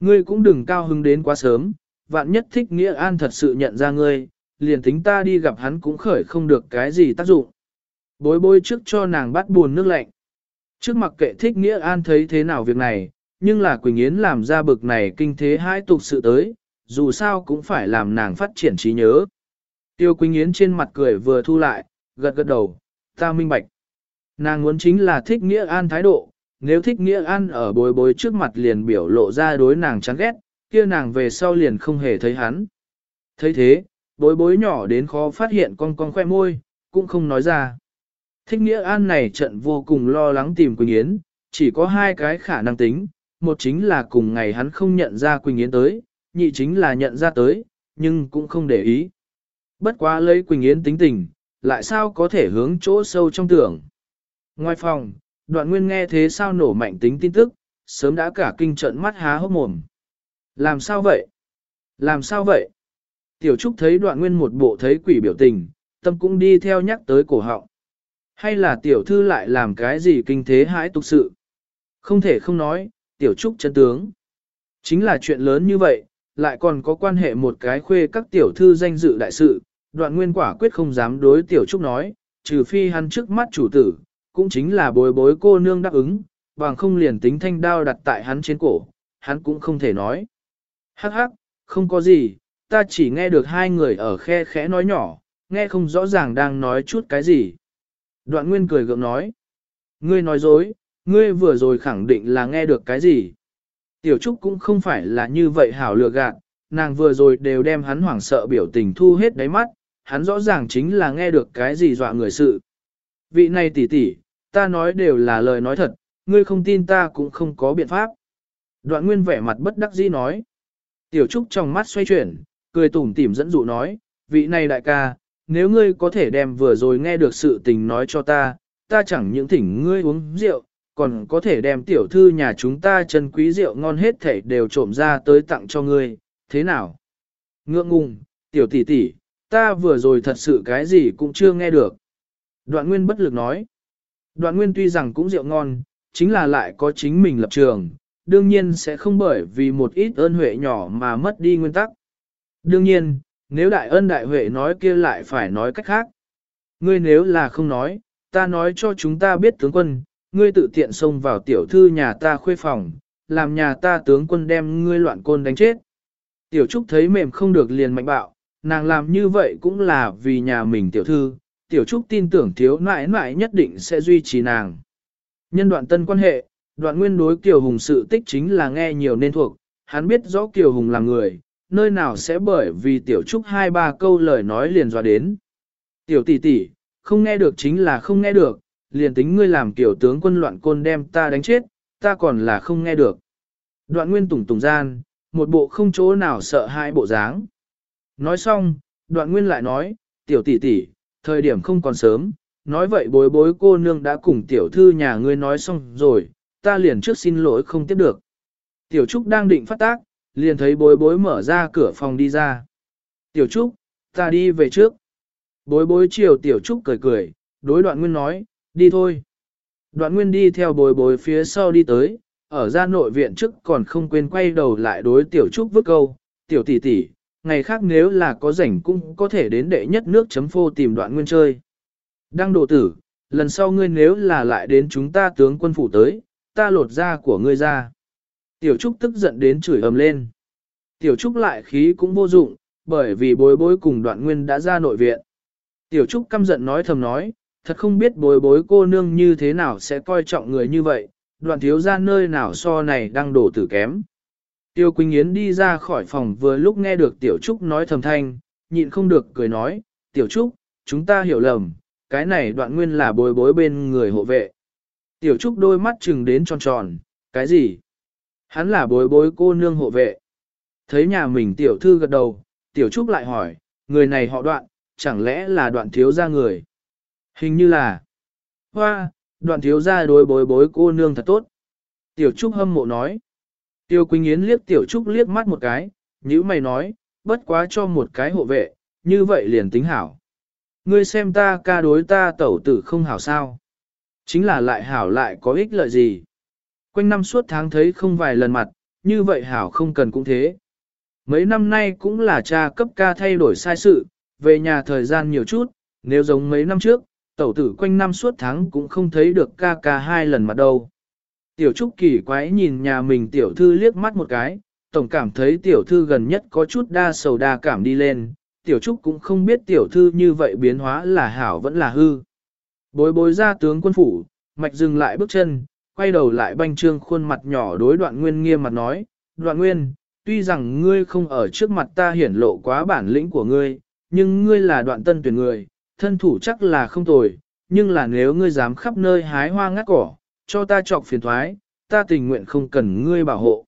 Ngươi cũng đừng cao hứng đến quá sớm, vạn nhất thích nghĩa an thật sự nhận ra ngươi, liền tính ta đi gặp hắn cũng khởi không được cái gì tác dụng. Bối bối trước cho nàng bắt buồn nước lạnh. Trước mặc kệ thích nghĩa an thấy thế nào việc này, nhưng là Quỳnh Yến làm ra bực này kinh thế hai tục sự tới, dù sao cũng phải làm nàng phát triển trí nhớ. Tiêu Quỳnh Yến trên mặt cười vừa thu lại, gật gật đầu, ta minh bạch. Nàng muốn chính là thích nghĩa an thái độ, nếu thích nghĩa an ở bối bối trước mặt liền biểu lộ ra đối nàng chán ghét, kia nàng về sau liền không hề thấy hắn. thấy thế, bối bối nhỏ đến khó phát hiện con con khoe môi, cũng không nói ra. Thích nghĩa an này trận vô cùng lo lắng tìm Quỳnh Yến, chỉ có hai cái khả năng tính, một chính là cùng ngày hắn không nhận ra Quỳnh Yến tới, nhị chính là nhận ra tới, nhưng cũng không để ý. Bất quá lấy Quỳnh Yến tính tình, lại sao có thể hướng chỗ sâu trong tưởng. Ngoài phòng, đoạn nguyên nghe thế sao nổ mạnh tính tin tức, sớm đã cả kinh trận mắt há hốc mồm. Làm sao vậy? Làm sao vậy? Tiểu Trúc thấy đoạn nguyên một bộ thấy quỷ biểu tình, tâm cũng đi theo nhắc tới cổ họng. Hay là tiểu thư lại làm cái gì kinh thế hãi tục sự? Không thể không nói, tiểu Trúc chân tướng. Chính là chuyện lớn như vậy, lại còn có quan hệ một cái khuê các tiểu thư danh dự đại sự, đoạn nguyên quả quyết không dám đối tiểu Trúc nói, trừ phi hắn trước mắt chủ tử, cũng chính là bối bối cô nương đáp ứng, bằng không liền tính thanh đao đặt tại hắn trên cổ, hắn cũng không thể nói. Hắc hắc, không có gì, ta chỉ nghe được hai người ở khe khẽ nói nhỏ, nghe không rõ ràng đang nói chút cái gì. Đoạn nguyên cười gượng nói. Ngươi nói dối, ngươi vừa rồi khẳng định là nghe được cái gì. Tiểu Trúc cũng không phải là như vậy hảo lựa gạt, nàng vừa rồi đều đem hắn hoảng sợ biểu tình thu hết đáy mắt, hắn rõ ràng chính là nghe được cái gì dọa người sự. Vị này tỷ tỷ, ta nói đều là lời nói thật, ngươi không tin ta cũng không có biện pháp. Đoạn nguyên vẻ mặt bất đắc dĩ nói. Tiểu Trúc trong mắt xoay chuyển, cười tủm tỉm dẫn dụ nói, vị này đại ca, nếu ngươi có thể đem vừa rồi nghe được sự tình nói cho ta, ta chẳng những thỉnh ngươi uống rượu, còn có thể đem tiểu thư nhà chúng ta chân quý rượu ngon hết thảy đều trộm ra tới tặng cho ngươi, thế nào? Ngượng ngùng, tiểu tỷ tỷ, ta vừa rồi thật sự cái gì cũng chưa nghe được. Đoạn nguyên bất lực nói. Đoạn nguyên tuy rằng cũng rượu ngon, chính là lại có chính mình lập trường, đương nhiên sẽ không bởi vì một ít ơn huệ nhỏ mà mất đi nguyên tắc. Đương nhiên, nếu đại ân đại huệ nói kia lại phải nói cách khác. Ngươi nếu là không nói, ta nói cho chúng ta biết tướng quân, ngươi tự tiện xông vào tiểu thư nhà ta khuê phòng, làm nhà ta tướng quân đem ngươi loạn côn đánh chết. Tiểu Trúc thấy mềm không được liền mạnh bạo, nàng làm như vậy cũng là vì nhà mình tiểu thư, tiểu Trúc tin tưởng thiếu nãi nãi nhất định sẽ duy trì nàng. Nhân đoạn tân quan hệ, đoạn nguyên đối Kiều Hùng sự tích chính là nghe nhiều nên thuộc, hắn biết rõ Kiều Hùng là người, nơi nào sẽ bởi vì tiểu trúc hai ba câu lời nói liền dọa đến. Tiểu tỷ tỷ, không nghe được chính là không nghe được, liền tính ngươi làm kiểu tướng quân loạn côn đem ta đánh chết, ta còn là không nghe được. Đoạn nguyên tùng tùng gian, một bộ không chỗ nào sợ hai bộ dáng. Nói xong, đoạn nguyên lại nói, tiểu tỷ tỷ, thời điểm không còn sớm, nói vậy bối bối cô nương đã cùng tiểu thư nhà ngươi nói xong rồi, ta liền trước xin lỗi không tiếp được. Tiểu Trúc đang định phát tác, liền thấy bối bối mở ra cửa phòng đi ra. Tiểu Trúc, ta đi về trước. Bối bối chiều Tiểu Trúc cười cười, đối đoạn nguyên nói, đi thôi. Đoạn nguyên đi theo bối bối phía sau đi tới, ở ra nội viện trước còn không quên quay đầu lại đối Tiểu Trúc vứt câu, Tiểu tỷ tỷ, ngày khác nếu là có rảnh cũng có thể đến đệ nhất nước chấm phô tìm đoạn nguyên chơi. Đăng đồ tử, lần sau ngươi nếu là lại đến chúng ta tướng quân phủ tới, ta lột da của ngươi ra. Tiểu Trúc tức giận đến chửi ầm lên. Tiểu Trúc lại khí cũng vô dụng, bởi vì bối bối cùng đoạn nguyên đã ra nội viện. Tiểu Trúc căm giận nói thầm nói, thật không biết bối bối cô nương như thế nào sẽ coi trọng người như vậy, đoạn thiếu ra nơi nào so này đang đổ tử kém. Tiêu Quỳnh Yến đi ra khỏi phòng vừa lúc nghe được Tiểu Trúc nói thầm thanh, nhịn không được cười nói, Tiểu Trúc, chúng ta hiểu lầm, cái này đoạn nguyên là bối bối bên người hộ vệ. Tiểu Trúc đôi mắt chừng đến tròn tròn, cái gì? Hắn là bối bối cô nương hộ vệ. Thấy nhà mình tiểu thư gật đầu, tiểu trúc lại hỏi, người này họ đoạn, chẳng lẽ là đoạn thiếu ra người? Hình như là. Hoa, đoạn thiếu ra đối bối bối cô nương thật tốt. Tiểu Trúc hâm mộ nói. Tiêu Quỳnh Yến liếc Tiểu Trúc liếc mắt một cái, nhữ mày nói, bất quá cho một cái hộ vệ, như vậy liền tính hảo. Ngươi xem ta ca đối ta tẩu tử không hảo sao. Chính là lại hảo lại có ích lợi gì. Quanh năm suốt tháng thấy không vài lần mặt, như vậy hảo không cần cũng thế. Mấy năm nay cũng là cha cấp ca thay đổi sai sự, về nhà thời gian nhiều chút, nếu giống mấy năm trước, tẩu tử quanh năm suốt tháng cũng không thấy được ca ca hai lần mặt đâu. Tiểu Trúc kỳ quái nhìn nhà mình tiểu thư liếc mắt một cái, tổng cảm thấy tiểu thư gần nhất có chút đa sầu đa cảm đi lên, tiểu Trúc cũng không biết tiểu thư như vậy biến hóa là hảo vẫn là hư. Bối bối ra tướng quân phủ, mạch dừng lại bước chân, quay đầu lại banh trương khuôn mặt nhỏ đối đoạn nguyên nghiêm mặt nói, đoạn nguyên, tuy rằng ngươi không ở trước mặt ta hiển lộ quá bản lĩnh của ngươi, nhưng ngươi là đoạn tân tuyển người, thân thủ chắc là không tồi, nhưng là nếu ngươi dám khắp nơi hái hoa ngắt cỏ, cho ta chọc phiền thoái, ta tình nguyện không cần ngươi bảo hộ.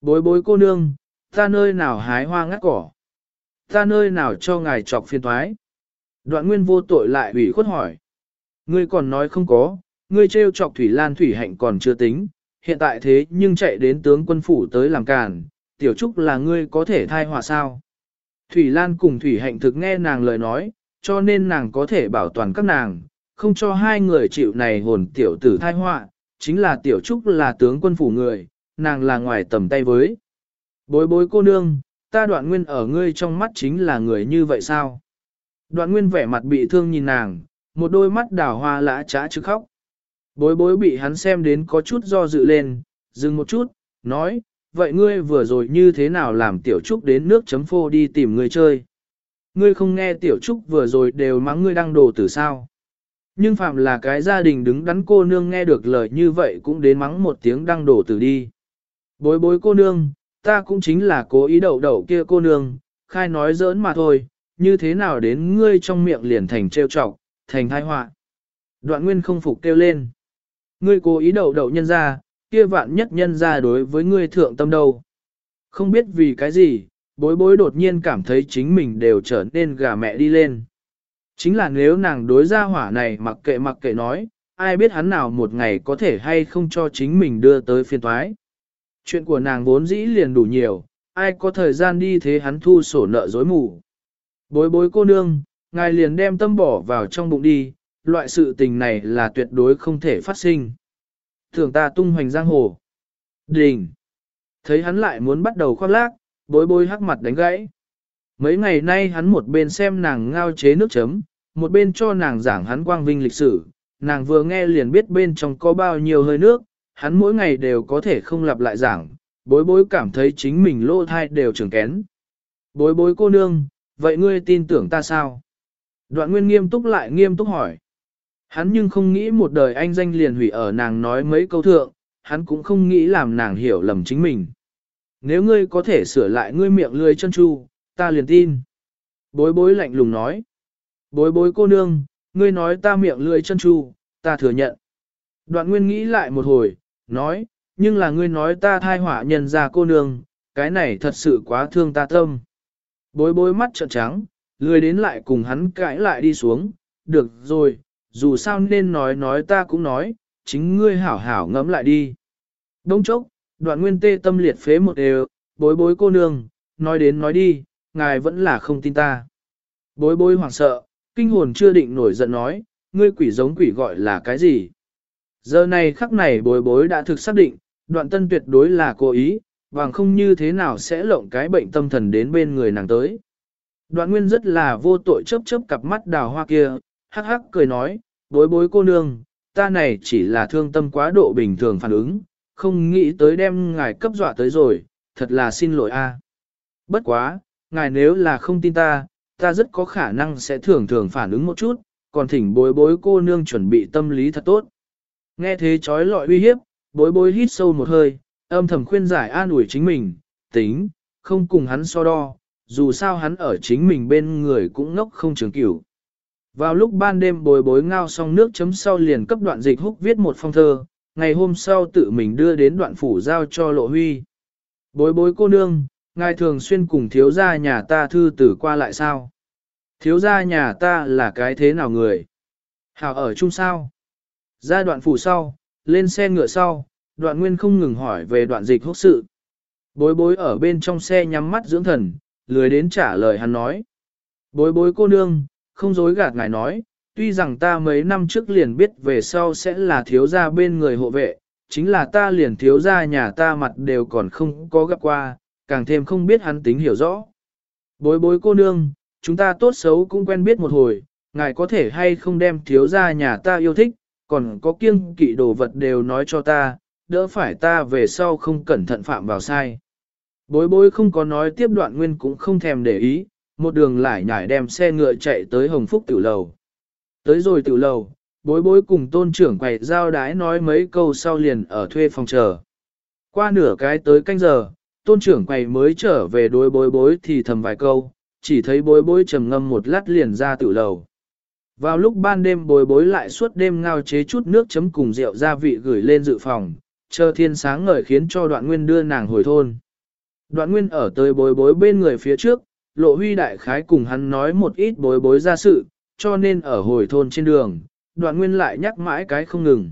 Bối bối cô nương, ta nơi nào hái hoa ngắt cỏ, ta nơi nào cho ngài chọc phiền thoái. Đoạn nguyên vô tội lại ủy khuất hỏi. Ngươi còn nói không có, ngươi trêu chọc Thủy Lan Thủy Hạnh còn chưa tính, hiện tại thế nhưng chạy đến tướng quân phủ tới làm càn, tiểu trúc là ngươi có thể thai hòa sao. Thủy Lan cùng Thủy Hạnh thực nghe nàng lời nói, cho nên nàng có thể bảo toàn các nàng, không cho hai người chịu này hồn tiểu tử thai họa, chính là tiểu trúc là tướng quân phủ người, nàng là ngoài tầm tay với. Bối bối cô nương, ta đoạn nguyên ở ngươi trong mắt chính là người như vậy sao? Đoạn nguyên vẻ mặt bị thương nhìn nàng, một đôi mắt đào hoa lã trá chứ khóc. Bối bối bị hắn xem đến có chút do dự lên, dừng một chút, nói, vậy ngươi vừa rồi như thế nào làm tiểu trúc đến nước chấm phô đi tìm ngươi chơi? Ngươi không nghe tiểu trúc vừa rồi đều mắng ngươi đang đồ tử sao? Nhưng phạm là cái gia đình đứng đắn cô nương nghe được lời như vậy cũng đến mắng một tiếng đăng đổ tử đi. Bối bối cô nương, ta cũng chính là cố ý đậu đậu kia cô nương, khai nói giỡn mà thôi, như thế nào đến ngươi trong miệng liền thành trêu chọc, thành thai họa. Đoạn nguyên không phục kêu lên. Ngươi cố ý đậu đậu nhân ra, kia vạn nhất nhân ra đối với ngươi thượng tâm đâu. Không biết vì cái gì, bối bối đột nhiên cảm thấy chính mình đều trở nên gà mẹ đi lên. Chính là nếu nàng đối ra hỏa này mặc kệ mặc kệ nói, ai biết hắn nào một ngày có thể hay không cho chính mình đưa tới phiên thoái. Chuyện của nàng vốn dĩ liền đủ nhiều, ai có thời gian đi thế hắn thu sổ nợ dối mù. Bối bối cô nương, ngài liền đem tâm bỏ vào trong bụng đi, loại sự tình này là tuyệt đối không thể phát sinh. Thường ta tung hoành giang hồ. Đình! Thấy hắn lại muốn bắt đầu khoác lác, bối bối hắc mặt đánh gãy. Mấy ngày nay hắn một bên xem nàng ngao chế nước chấm, một bên cho nàng giảng hắn quang vinh lịch sử, nàng vừa nghe liền biết bên trong có bao nhiêu hơi nước, hắn mỗi ngày đều có thể không lặp lại giảng, bối bối cảm thấy chính mình lô thai đều trưởng kén. Bối bối cô nương, vậy ngươi tin tưởng ta sao? Đoạn nguyên nghiêm túc lại nghiêm túc hỏi. Hắn nhưng không nghĩ một đời anh danh liền hủy ở nàng nói mấy câu thượng, hắn cũng không nghĩ làm nàng hiểu lầm chính mình. Nếu ngươi có thể sửa lại ngươi miệng lươi chân chu, ta liền tin. Bối bối lạnh lùng nói. Bối bối cô nương, ngươi nói ta miệng lươi chân chu, ta thừa nhận. Đoạn nguyên nghĩ lại một hồi, nói, nhưng là ngươi nói ta thai họa nhân ra cô nương, cái này thật sự quá thương ta tâm. Bối bối mắt trợn trắng, lười đến lại cùng hắn cãi lại đi xuống, được rồi, dù sao nên nói nói ta cũng nói, chính ngươi hảo hảo ngẫm lại đi. Đông chốc, đoạn nguyên tê tâm liệt phế một đều, bối bối cô nương, nói đến nói đi, ngài vẫn là không tin ta. Bối bối hoảng sợ, kinh hồn chưa định nổi giận nói, ngươi quỷ giống quỷ gọi là cái gì. Giờ này khắc này bối bối đã thực xác định, đoạn tân tuyệt đối là cố ý, bằng không như thế nào sẽ lộng cái bệnh tâm thần đến bên người nàng tới. Đoạn nguyên rất là vô tội chớp chớp cặp mắt đào hoa kia, hắc hắc cười nói, bối bối cô nương, ta này chỉ là thương tâm quá độ bình thường phản ứng, không nghĩ tới đem ngài cấp dọa tới rồi, thật là xin lỗi a. Bất quá, ngài nếu là không tin ta, ta rất có khả năng sẽ thường thường phản ứng một chút, còn thỉnh bối bối cô nương chuẩn bị tâm lý thật tốt. Nghe thế chói lọi uy hiếp, bối bối hít sâu một hơi, âm thầm khuyên giải an ủi chính mình, tính, không cùng hắn so đo, dù sao hắn ở chính mình bên người cũng ngốc không trường cửu. Vào lúc ban đêm bồi bối ngao xong nước chấm sau liền cấp đoạn dịch húc viết một phong thơ, ngày hôm sau tự mình đưa đến đoạn phủ giao cho lộ huy. Bối bối cô nương, ngài thường xuyên cùng thiếu gia nhà ta thư tử qua lại sao? Thiếu gia nhà ta là cái thế nào người? Hảo ở chung sao? Ra đoạn phủ sau, lên xe ngựa sau, đoạn nguyên không ngừng hỏi về đoạn dịch húc sự. Bối bối ở bên trong xe nhắm mắt dưỡng thần, lười đến trả lời hắn nói. Bối bối cô nương, không dối gạt ngài nói, tuy rằng ta mấy năm trước liền biết về sau sẽ là thiếu gia bên người hộ vệ, chính là ta liền thiếu gia nhà ta mặt đều còn không có gặp qua, càng thêm không biết hắn tính hiểu rõ. Bối bối cô nương, chúng ta tốt xấu cũng quen biết một hồi, ngài có thể hay không đem thiếu gia nhà ta yêu thích, còn có kiêng kỵ đồ vật đều nói cho ta, đỡ phải ta về sau không cẩn thận phạm vào sai. Bối bối không có nói tiếp đoạn nguyên cũng không thèm để ý, một đường lại nhảy đem xe ngựa chạy tới Hồng Phúc tiểu lầu. Tới rồi tiểu lầu, bối bối cùng tôn trưởng quầy giao đái nói mấy câu sau liền ở thuê phòng chờ. Qua nửa cái tới canh giờ, tôn trưởng quầy mới trở về đối bối bối thì thầm vài câu, chỉ thấy bối bối trầm ngâm một lát liền ra tiểu lầu. Vào lúc ban đêm bối bối lại suốt đêm ngao chế chút nước chấm cùng rượu gia vị gửi lên dự phòng, chờ thiên sáng ngời khiến cho đoạn nguyên đưa nàng hồi thôn. Đoạn nguyên ở tới bối bối bên người phía trước, lộ huy đại khái cùng hắn nói một ít bối bối ra sự, cho nên ở hồi thôn trên đường, đoạn nguyên lại nhắc mãi cái không ngừng.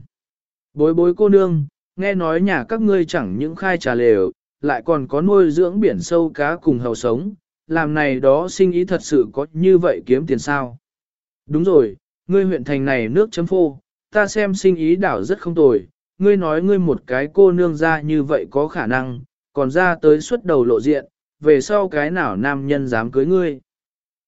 Bối bối cô nương, nghe nói nhà các ngươi chẳng những khai trà lều, lại còn có nuôi dưỡng biển sâu cá cùng hầu sống, làm này đó sinh ý thật sự có như vậy kiếm tiền sao. Đúng rồi, ngươi huyện thành này nước chấm phô, ta xem sinh ý đảo rất không tồi, ngươi nói ngươi một cái cô nương ra như vậy có khả năng, còn ra tới suốt đầu lộ diện, về sau cái nào nam nhân dám cưới ngươi.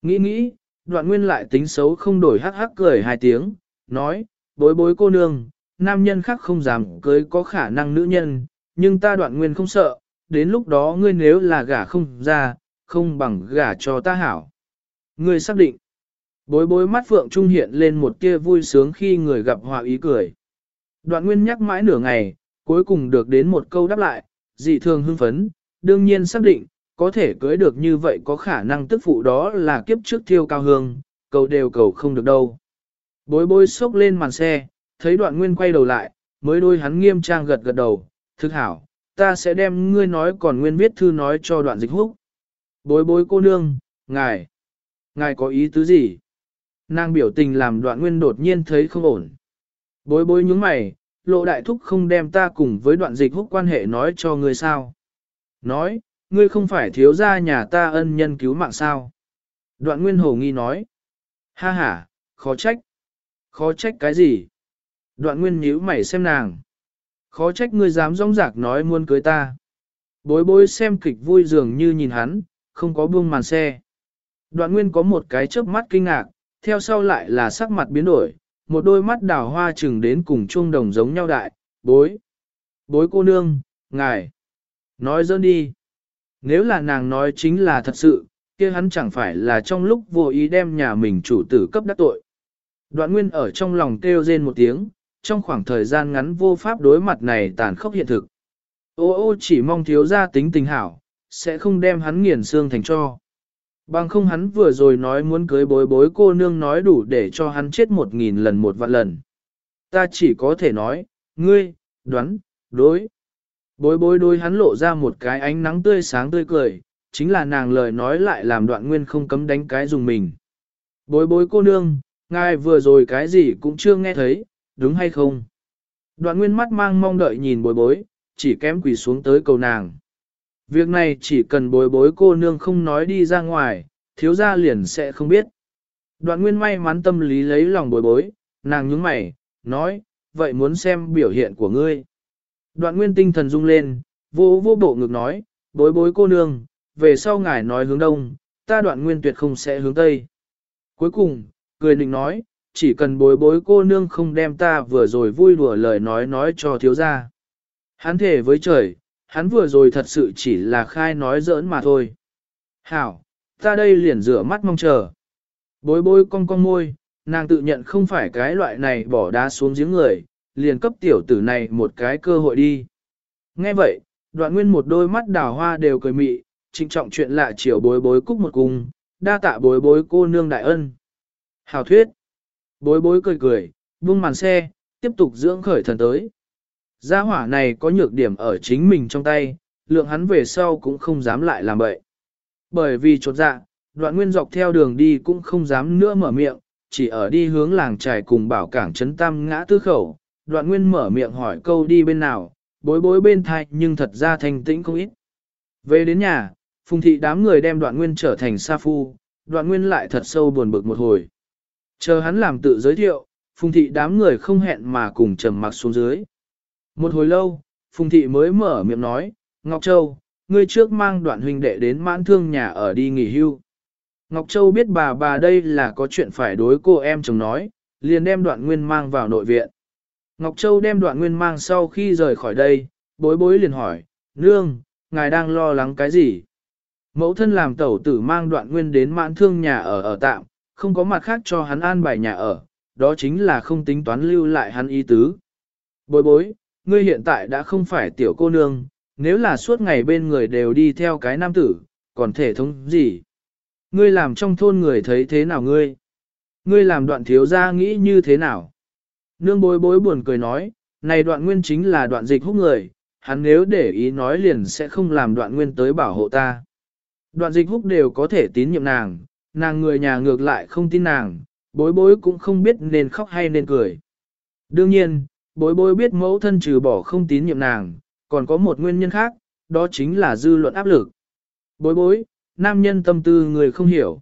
Nghĩ nghĩ, đoạn nguyên lại tính xấu không đổi hắc hắc cười hai tiếng, nói, bối bối cô nương, nam nhân khác không dám cưới có khả năng nữ nhân, nhưng ta đoạn nguyên không sợ, đến lúc đó ngươi nếu là gả không ra, không bằng gả cho ta hảo. Ngươi xác định, bối bối mắt phượng trung hiện lên một tia vui sướng khi người gặp họa ý cười. Đoạn nguyên nhắc mãi nửa ngày, cuối cùng được đến một câu đáp lại, dị thường hưng phấn, đương nhiên xác định, có thể cưới được như vậy có khả năng tức phụ đó là kiếp trước thiêu cao hương, cầu đều cầu không được đâu. Bối bối sốc lên màn xe, thấy đoạn nguyên quay đầu lại, mới đôi hắn nghiêm trang gật gật đầu, thức hảo, ta sẽ đem ngươi nói còn nguyên viết thư nói cho đoạn dịch húc. Bối bối cô nương, ngài, ngài có ý tứ gì? Nàng biểu tình làm đoạn nguyên đột nhiên thấy không ổn. Bối bối nhúng mày, lộ đại thúc không đem ta cùng với đoạn dịch húc quan hệ nói cho ngươi sao. Nói, ngươi không phải thiếu gia nhà ta ân nhân cứu mạng sao. Đoạn nguyên hồ nghi nói. Ha ha, khó trách. Khó trách cái gì? Đoạn nguyên nhíu mày xem nàng. Khó trách ngươi dám rong rạc nói muốn cưới ta. Bối bối xem kịch vui dường như nhìn hắn, không có buông màn xe. Đoạn nguyên có một cái chớp mắt kinh ngạc, theo sau lại là sắc mặt biến đổi, một đôi mắt đào hoa chừng đến cùng chuông đồng giống nhau đại, bối. Bối cô nương, ngài. Nói dơn đi. Nếu là nàng nói chính là thật sự, kia hắn chẳng phải là trong lúc vô ý đem nhà mình chủ tử cấp đắc tội. Đoạn nguyên ở trong lòng kêu rên một tiếng, trong khoảng thời gian ngắn vô pháp đối mặt này tàn khốc hiện thực. Ô ô chỉ mong thiếu gia tính tình hảo, sẽ không đem hắn nghiền xương thành cho. Bằng không hắn vừa rồi nói muốn cưới bối bối cô nương nói đủ để cho hắn chết một nghìn lần một vạn lần. Ta chỉ có thể nói, ngươi, đoán, đối. Bối bối đôi hắn lộ ra một cái ánh nắng tươi sáng tươi cười, chính là nàng lời nói lại làm đoạn nguyên không cấm đánh cái dùng mình. Bối bối cô nương, ngài vừa rồi cái gì cũng chưa nghe thấy, đúng hay không? Đoạn nguyên mắt mang mong đợi nhìn bối bối, chỉ kém quỳ xuống tới cầu nàng. Việc này chỉ cần bối bối cô nương không nói đi ra ngoài, thiếu gia liền sẽ không biết. Đoạn nguyên may mắn tâm lý lấy lòng bối bối, nàng nhướng mày, nói, vậy muốn xem biểu hiện của ngươi. Đoạn nguyên tinh thần rung lên, vô vô bộ ngực nói, bối bối cô nương, về sau ngài nói hướng đông, ta đoạn nguyên tuyệt không sẽ hướng tây. Cuối cùng, cười định nói, chỉ cần bối bối cô nương không đem ta vừa rồi vui đùa lời nói nói cho thiếu gia. Hắn thể với trời, hắn vừa rồi thật sự chỉ là khai nói giỡn mà thôi. Hảo, ta đây liền rửa mắt mong chờ. Bối bối cong cong môi, nàng tự nhận không phải cái loại này bỏ đá xuống giếng người, liền cấp tiểu tử này một cái cơ hội đi. Nghe vậy, đoạn nguyên một đôi mắt đào hoa đều cười mị, trịnh trọng chuyện lạ chiều bối bối cúc một cung, đa tạ bối bối cô nương đại ân. Hào thuyết. Bối bối cười cười, buông màn xe, tiếp tục dưỡng khởi thần tới. Gia hỏa này có nhược điểm ở chính mình trong tay, lượng hắn về sau cũng không dám lại làm bậy. Bởi vì chột dạ, đoạn nguyên dọc theo đường đi cũng không dám nữa mở miệng, chỉ ở đi hướng làng trài cùng bảo cảng trấn tam ngã tư khẩu, đoạn nguyên mở miệng hỏi câu đi bên nào, bối bối bên thai nhưng thật ra thành tĩnh không ít. Về đến nhà, phùng thị đám người đem đoạn nguyên trở thành sa phu, đoạn nguyên lại thật sâu buồn bực một hồi. Chờ hắn làm tự giới thiệu, phùng thị đám người không hẹn mà cùng trầm mặc xuống dưới. Một hồi lâu, phùng thị mới mở miệng nói, Ngọc Châu, ngươi trước mang đoạn huynh đệ đến mãn thương nhà ở đi nghỉ hưu. Ngọc Châu biết bà bà đây là có chuyện phải đối cô em chồng nói, liền đem đoạn nguyên mang vào nội viện. Ngọc Châu đem đoạn nguyên mang sau khi rời khỏi đây, bối bối liền hỏi, Nương, ngài đang lo lắng cái gì? Mẫu thân làm tẩu tử mang đoạn nguyên đến mãn thương nhà ở ở tạm, không có mặt khác cho hắn an bài nhà ở, đó chính là không tính toán lưu lại hắn ý tứ. Bối bối, ngươi hiện tại đã không phải tiểu cô nương, nếu là suốt ngày bên người đều đi theo cái nam tử, còn thể thống gì? Ngươi làm trong thôn người thấy thế nào ngươi? Ngươi làm đoạn thiếu gia nghĩ như thế nào? Nương bối bối buồn cười nói, này đoạn nguyên chính là đoạn dịch hút người, hắn nếu để ý nói liền sẽ không làm đoạn nguyên tới bảo hộ ta. Đoạn dịch húc đều có thể tín nhiệm nàng, nàng người nhà ngược lại không tin nàng, bối bối cũng không biết nên khóc hay nên cười. Đương nhiên, bối bối biết mẫu thân trừ bỏ không tín nhiệm nàng, còn có một nguyên nhân khác, đó chính là dư luận áp lực. Bối bối, nam nhân tâm tư người không hiểu.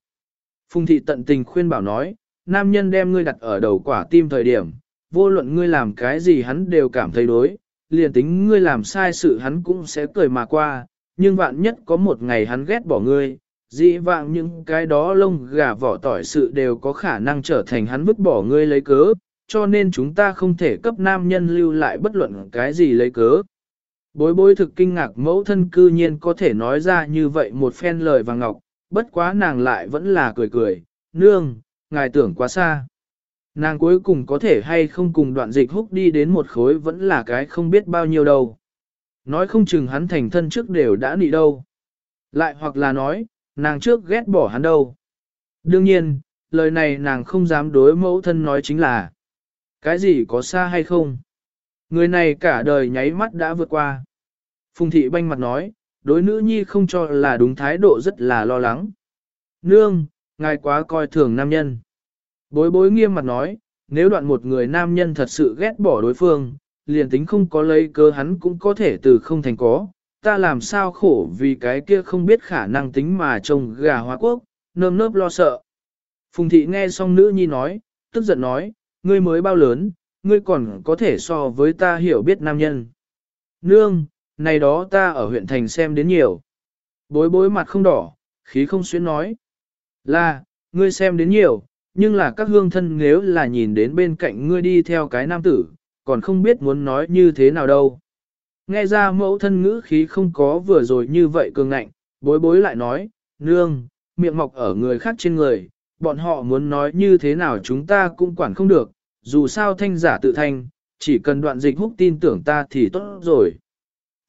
Phùng thị tận tình khuyên bảo nói, nam nhân đem ngươi đặt ở đầu quả tim thời điểm, vô luận ngươi làm cái gì hắn đều cảm thấy đối, liền tính ngươi làm sai sự hắn cũng sẽ cười mà qua, nhưng vạn nhất có một ngày hắn ghét bỏ ngươi, dĩ vạng những cái đó lông gà vỏ tỏi sự đều có khả năng trở thành hắn vứt bỏ ngươi lấy cớ, cho nên chúng ta không thể cấp nam nhân lưu lại bất luận cái gì lấy cớ. Bối bối thực kinh ngạc mẫu thân cư nhiên có thể nói ra như vậy một phen lời vàng ngọc, bất quá nàng lại vẫn là cười cười, nương, ngài tưởng quá xa. Nàng cuối cùng có thể hay không cùng đoạn dịch húc đi đến một khối vẫn là cái không biết bao nhiêu đâu. Nói không chừng hắn thành thân trước đều đã nị đâu. Lại hoặc là nói, nàng trước ghét bỏ hắn đâu. Đương nhiên, lời này nàng không dám đối mẫu thân nói chính là Cái gì có xa hay không? Người này cả đời nháy mắt đã vượt qua. Phùng thị banh mặt nói, đối nữ nhi không cho là đúng thái độ rất là lo lắng. Nương, ngài quá coi thường nam nhân. Bối bối nghiêm mặt nói, nếu đoạn một người nam nhân thật sự ghét bỏ đối phương, liền tính không có lấy cơ hắn cũng có thể từ không thành có, ta làm sao khổ vì cái kia không biết khả năng tính mà trông gà hoa quốc, nơm nớp lo sợ. Phùng thị nghe xong nữ nhi nói, tức giận nói, ngươi mới bao lớn, ngươi còn có thể so với ta hiểu biết nam nhân. Nương, này đó ta ở huyện thành xem đến nhiều. Bối bối mặt không đỏ, khí không xuyến nói. Là, ngươi xem đến nhiều, nhưng là các hương thân nếu là nhìn đến bên cạnh ngươi đi theo cái nam tử, còn không biết muốn nói như thế nào đâu. Nghe ra mẫu thân ngữ khí không có vừa rồi như vậy cường ngạnh, bối bối lại nói, nương, miệng mọc ở người khác trên người, bọn họ muốn nói như thế nào chúng ta cũng quản không được, dù sao thanh giả tự thanh, chỉ cần đoạn dịch húc tin tưởng ta thì tốt rồi.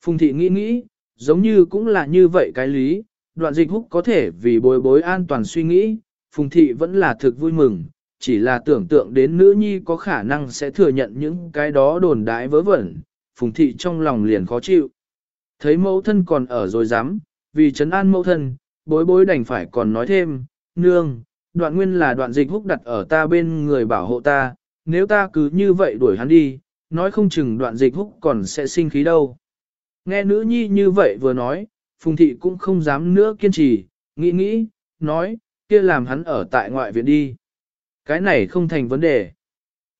Phùng thị nghĩ nghĩ, giống như cũng là như vậy cái lý, đoạn dịch húc có thể vì bối bối an toàn suy nghĩ, Phùng thị vẫn là thực vui mừng, chỉ là tưởng tượng đến nữ nhi có khả năng sẽ thừa nhận những cái đó đồn đãi vớ vẩn, phùng thị trong lòng liền khó chịu. Thấy mẫu thân còn ở rồi dám, vì trấn an mẫu thân, bối bối đành phải còn nói thêm, nương, đoạn nguyên là đoạn dịch húc đặt ở ta bên người bảo hộ ta, nếu ta cứ như vậy đuổi hắn đi, nói không chừng đoạn dịch húc còn sẽ sinh khí đâu. Nghe nữ nhi như vậy vừa nói, phùng thị cũng không dám nữa kiên trì, nghĩ nghĩ, nói, kia làm hắn ở tại ngoại viện đi. Cái này không thành vấn đề.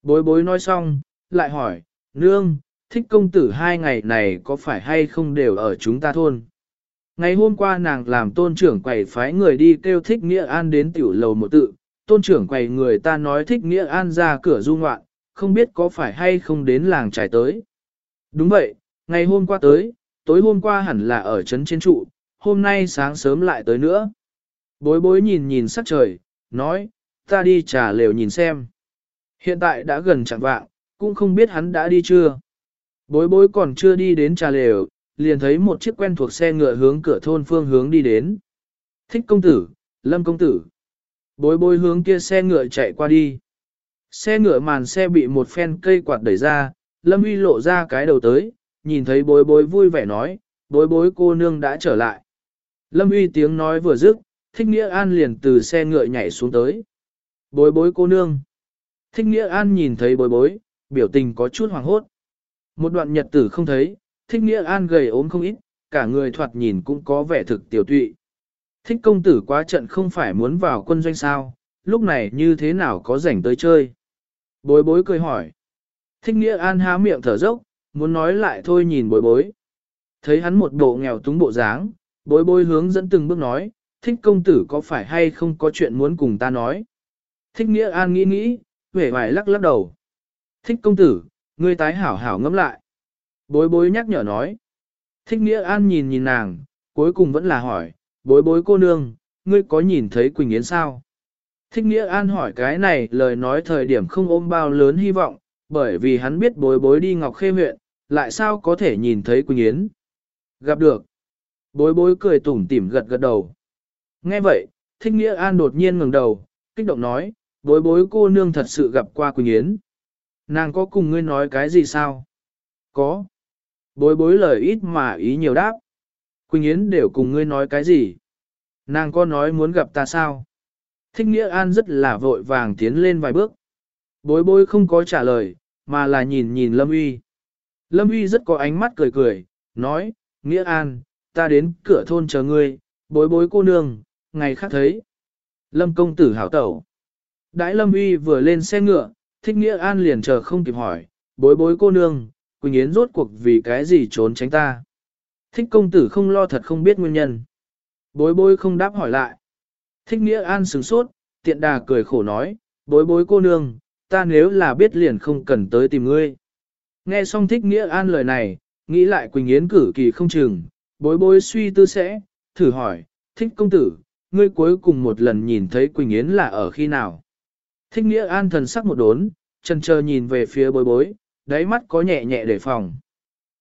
Bối bối nói xong, lại hỏi, nương, thích công tử hai ngày này có phải hay không đều ở chúng ta thôn. Ngày hôm qua nàng làm tôn trưởng quầy phái người đi kêu thích nghĩa an đến tiểu lầu một tự, tôn trưởng quầy người ta nói thích nghĩa an ra cửa du ngoạn, không biết có phải hay không đến làng trải tới. Đúng vậy, ngày hôm qua tới, tối hôm qua hẳn là ở trấn trên trụ, hôm nay sáng sớm lại tới nữa. Bối bối nhìn nhìn sắc trời, nói, ta đi trà lều nhìn xem. Hiện tại đã gần chẳng vạng, cũng không biết hắn đã đi chưa. Bối bối còn chưa đi đến trà lều, liền thấy một chiếc quen thuộc xe ngựa hướng cửa thôn phương hướng đi đến. Thích công tử, lâm công tử. Bối bối hướng kia xe ngựa chạy qua đi. Xe ngựa màn xe bị một phen cây quạt đẩy ra, lâm uy lộ ra cái đầu tới, nhìn thấy bối bối vui vẻ nói, bối bối cô nương đã trở lại. Lâm uy tiếng nói vừa dứt, thích nghĩa an liền từ xe ngựa nhảy xuống tới. Bối bối cô nương. Thích nghĩa an nhìn thấy bối bối, biểu tình có chút hoàng hốt. Một đoạn nhật tử không thấy, thích nghĩa an gầy ốm không ít, cả người thoạt nhìn cũng có vẻ thực tiểu tụy. Thích công tử quá trận không phải muốn vào quân doanh sao, lúc này như thế nào có rảnh tới chơi. Bối bối cười hỏi. Thích nghĩa an há miệng thở dốc, muốn nói lại thôi nhìn bối bối. Thấy hắn một bộ nghèo túng bộ dáng, bối bối hướng dẫn từng bước nói, thích công tử có phải hay không có chuyện muốn cùng ta nói. Thích nghĩa an nghĩ nghĩ, vẻ vải lắc lắc đầu. Thích công tử, ngươi tái hảo hảo ngẫm lại. Bối bối nhắc nhở nói. Thích nghĩa an nhìn nhìn nàng, cuối cùng vẫn là hỏi, bối bối cô nương, ngươi có nhìn thấy Quỳnh Yến sao? Thích nghĩa an hỏi cái này lời nói thời điểm không ôm bao lớn hy vọng, bởi vì hắn biết bối bối đi Ngọc Khê huyện, lại sao có thể nhìn thấy Quỳnh Yến. Gặp được. Bối bối cười tủm tỉm gật gật đầu. Nghe vậy, thích nghĩa an đột nhiên ngẩng đầu, kích động nói, bối bối cô nương thật sự gặp qua Quỳnh Yến. Nàng có cùng ngươi nói cái gì sao? Có. Bối bối lời ít mà ý nhiều đáp. Quỳnh Yến đều cùng ngươi nói cái gì? Nàng có nói muốn gặp ta sao? Thích Nghĩa An rất là vội vàng tiến lên vài bước. Bối bối không có trả lời, mà là nhìn nhìn Lâm Uy. Lâm Uy rất có ánh mắt cười cười, nói, Nghĩa An, ta đến cửa thôn chờ ngươi, bối bối cô nương, ngày khác thấy. Lâm công tử hảo tẩu. Đãi Lâm Uy vừa lên xe ngựa, thích Nghĩa An liền chờ không kịp hỏi, bối bối cô nương, Quỳnh Yến rốt cuộc vì cái gì trốn tránh ta. Thích công tử không lo thật không biết nguyên nhân. Bối bối không đáp hỏi lại. Thích Nghĩa An sửng sốt, tiện đà cười khổ nói, bối bối cô nương, ta nếu là biết liền không cần tới tìm ngươi. Nghe xong Thích Nghĩa An lời này, nghĩ lại Quỳnh Yến cử kỳ không chừng, bối bối suy tư sẽ, thử hỏi, Thích công tử, ngươi cuối cùng một lần nhìn thấy Quỳnh Yến là ở khi nào? Thích Nghĩa An thần sắc một đốn, chân chờ nhìn về phía bối bối, đáy mắt có nhẹ nhẹ đề phòng.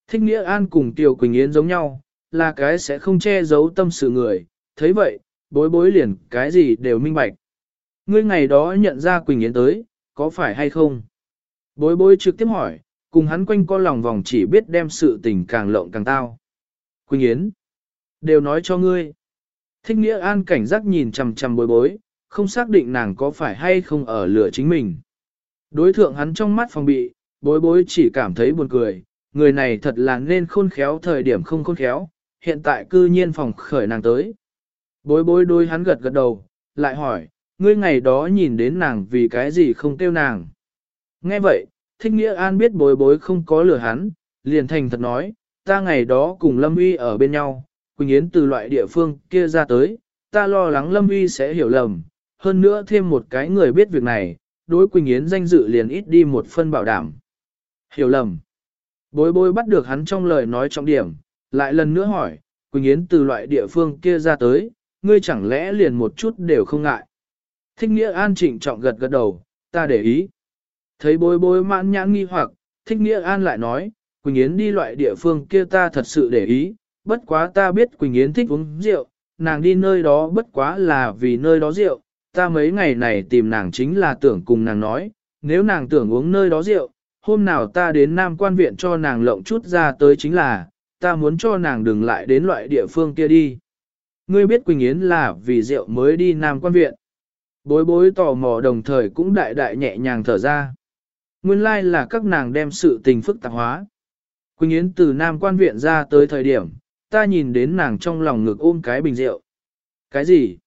Thích Nghĩa An cùng Tiểu Quỳnh Yến giống nhau, là cái sẽ không che giấu tâm sự người, thấy vậy, bối bối liền cái gì đều minh bạch. Ngươi ngày đó nhận ra Quỳnh Yến tới, có phải hay không? Bối bối trực tiếp hỏi, cùng hắn quanh co lòng vòng chỉ biết đem sự tình càng lộng càng tao. Quỳnh Yến, đều nói cho ngươi. Thích Nghĩa An cảnh giác nhìn chằm chằm bối bối, không xác định nàng có phải hay không ở lửa chính mình. Đối thượng hắn trong mắt phòng bị, bối bối chỉ cảm thấy buồn cười, người này thật là nên khôn khéo thời điểm không khôn khéo, hiện tại cư nhiên phòng khởi nàng tới. Bối bối đôi hắn gật gật đầu, lại hỏi, ngươi ngày đó nhìn đến nàng vì cái gì không tiêu nàng. Nghe vậy, thích nghĩa an biết bối bối không có lừa hắn, liền thành thật nói, ta ngày đó cùng Lâm Uy ở bên nhau, Quỳnh Yến từ loại địa phương kia ra tới, ta lo lắng Lâm Uy sẽ hiểu lầm, hơn nữa thêm một cái người biết việc này, đối Quỳnh Yến danh dự liền ít đi một phân bảo đảm. Hiểu lầm. Bối bối bắt được hắn trong lời nói trọng điểm, lại lần nữa hỏi, Quỳnh Yến từ loại địa phương kia ra tới, ngươi chẳng lẽ liền một chút đều không ngại. Thích nghĩa an trịnh trọng gật gật đầu, ta để ý. Thấy bối bối mãn nhãn nghi hoặc, thích nghĩa an lại nói, Quỳnh Yến đi loại địa phương kia ta thật sự để ý, bất quá ta biết Quỳnh Yến thích uống rượu, nàng đi nơi đó bất quá là vì nơi đó rượu, ta mấy ngày này tìm nàng chính là tưởng cùng nàng nói, nếu nàng tưởng uống nơi đó rượu, hôm nào ta đến Nam quan viện cho nàng lộng chút ra tới chính là, ta muốn cho nàng đừng lại đến loại địa phương kia đi. Ngươi biết Quỳnh Yến là vì rượu mới đi Nam quan viện. Bối bối tò mò đồng thời cũng đại đại nhẹ nhàng thở ra. Nguyên lai like là các nàng đem sự tình phức tạp hóa. Quỳnh Yến từ Nam quan viện ra tới thời điểm, ta nhìn đến nàng trong lòng ngực ôm cái bình rượu. Cái gì?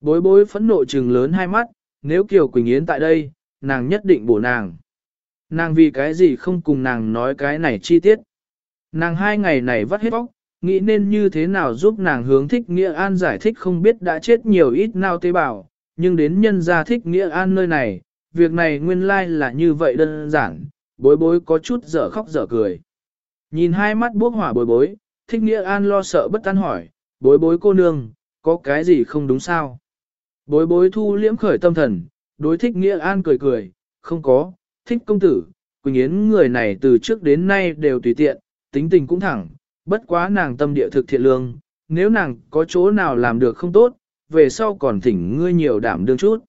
Bối bối phẫn nộ trừng lớn hai mắt, nếu Kiều Quỳnh Yến tại đây, nàng nhất định bổ nàng. Nàng vì cái gì không cùng nàng nói cái này chi tiết. Nàng hai ngày này vắt hết bóc, nghĩ nên như thế nào giúp nàng hướng thích nghĩa an giải thích không biết đã chết nhiều ít nào tế bào, nhưng đến nhân gia thích nghĩa an nơi này, việc này nguyên lai là như vậy đơn giản, bối bối có chút dở khóc dở cười. Nhìn hai mắt bốc hỏa bối bối, thích nghĩa an lo sợ bất an hỏi, bối bối cô nương, có cái gì không đúng sao? Bối bối thu liễm khởi tâm thần, đối thích nghĩa an cười cười, không có, thích công tử, Quỳnh Yến người này từ trước đến nay đều tùy tiện, tính tình cũng thẳng, bất quá nàng tâm địa thực thiện lương, nếu nàng có chỗ nào làm được không tốt, về sau còn thỉnh ngươi nhiều đảm đương chút.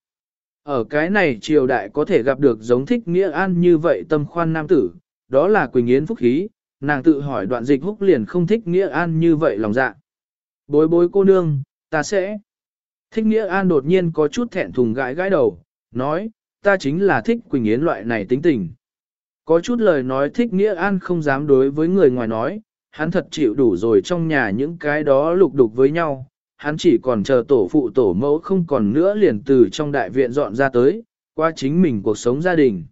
Ở cái này triều đại có thể gặp được giống thích nghĩa an như vậy tâm khoan nam tử, đó là Quỳnh Yến phúc khí, nàng tự hỏi đoạn dịch húc liền không thích nghĩa an như vậy lòng dạ. Bối bối cô nương, ta sẽ. Thích nghĩa an đột nhiên có chút thẹn thùng gãi gãi đầu, nói, ta chính là thích Quỳnh Yến loại này tính tình. Có chút lời nói thích nghĩa an không dám đối với người ngoài nói, hắn thật chịu đủ rồi trong nhà những cái đó lục đục với nhau, hắn chỉ còn chờ tổ phụ tổ mẫu không còn nữa liền từ trong đại viện dọn ra tới, qua chính mình cuộc sống gia đình.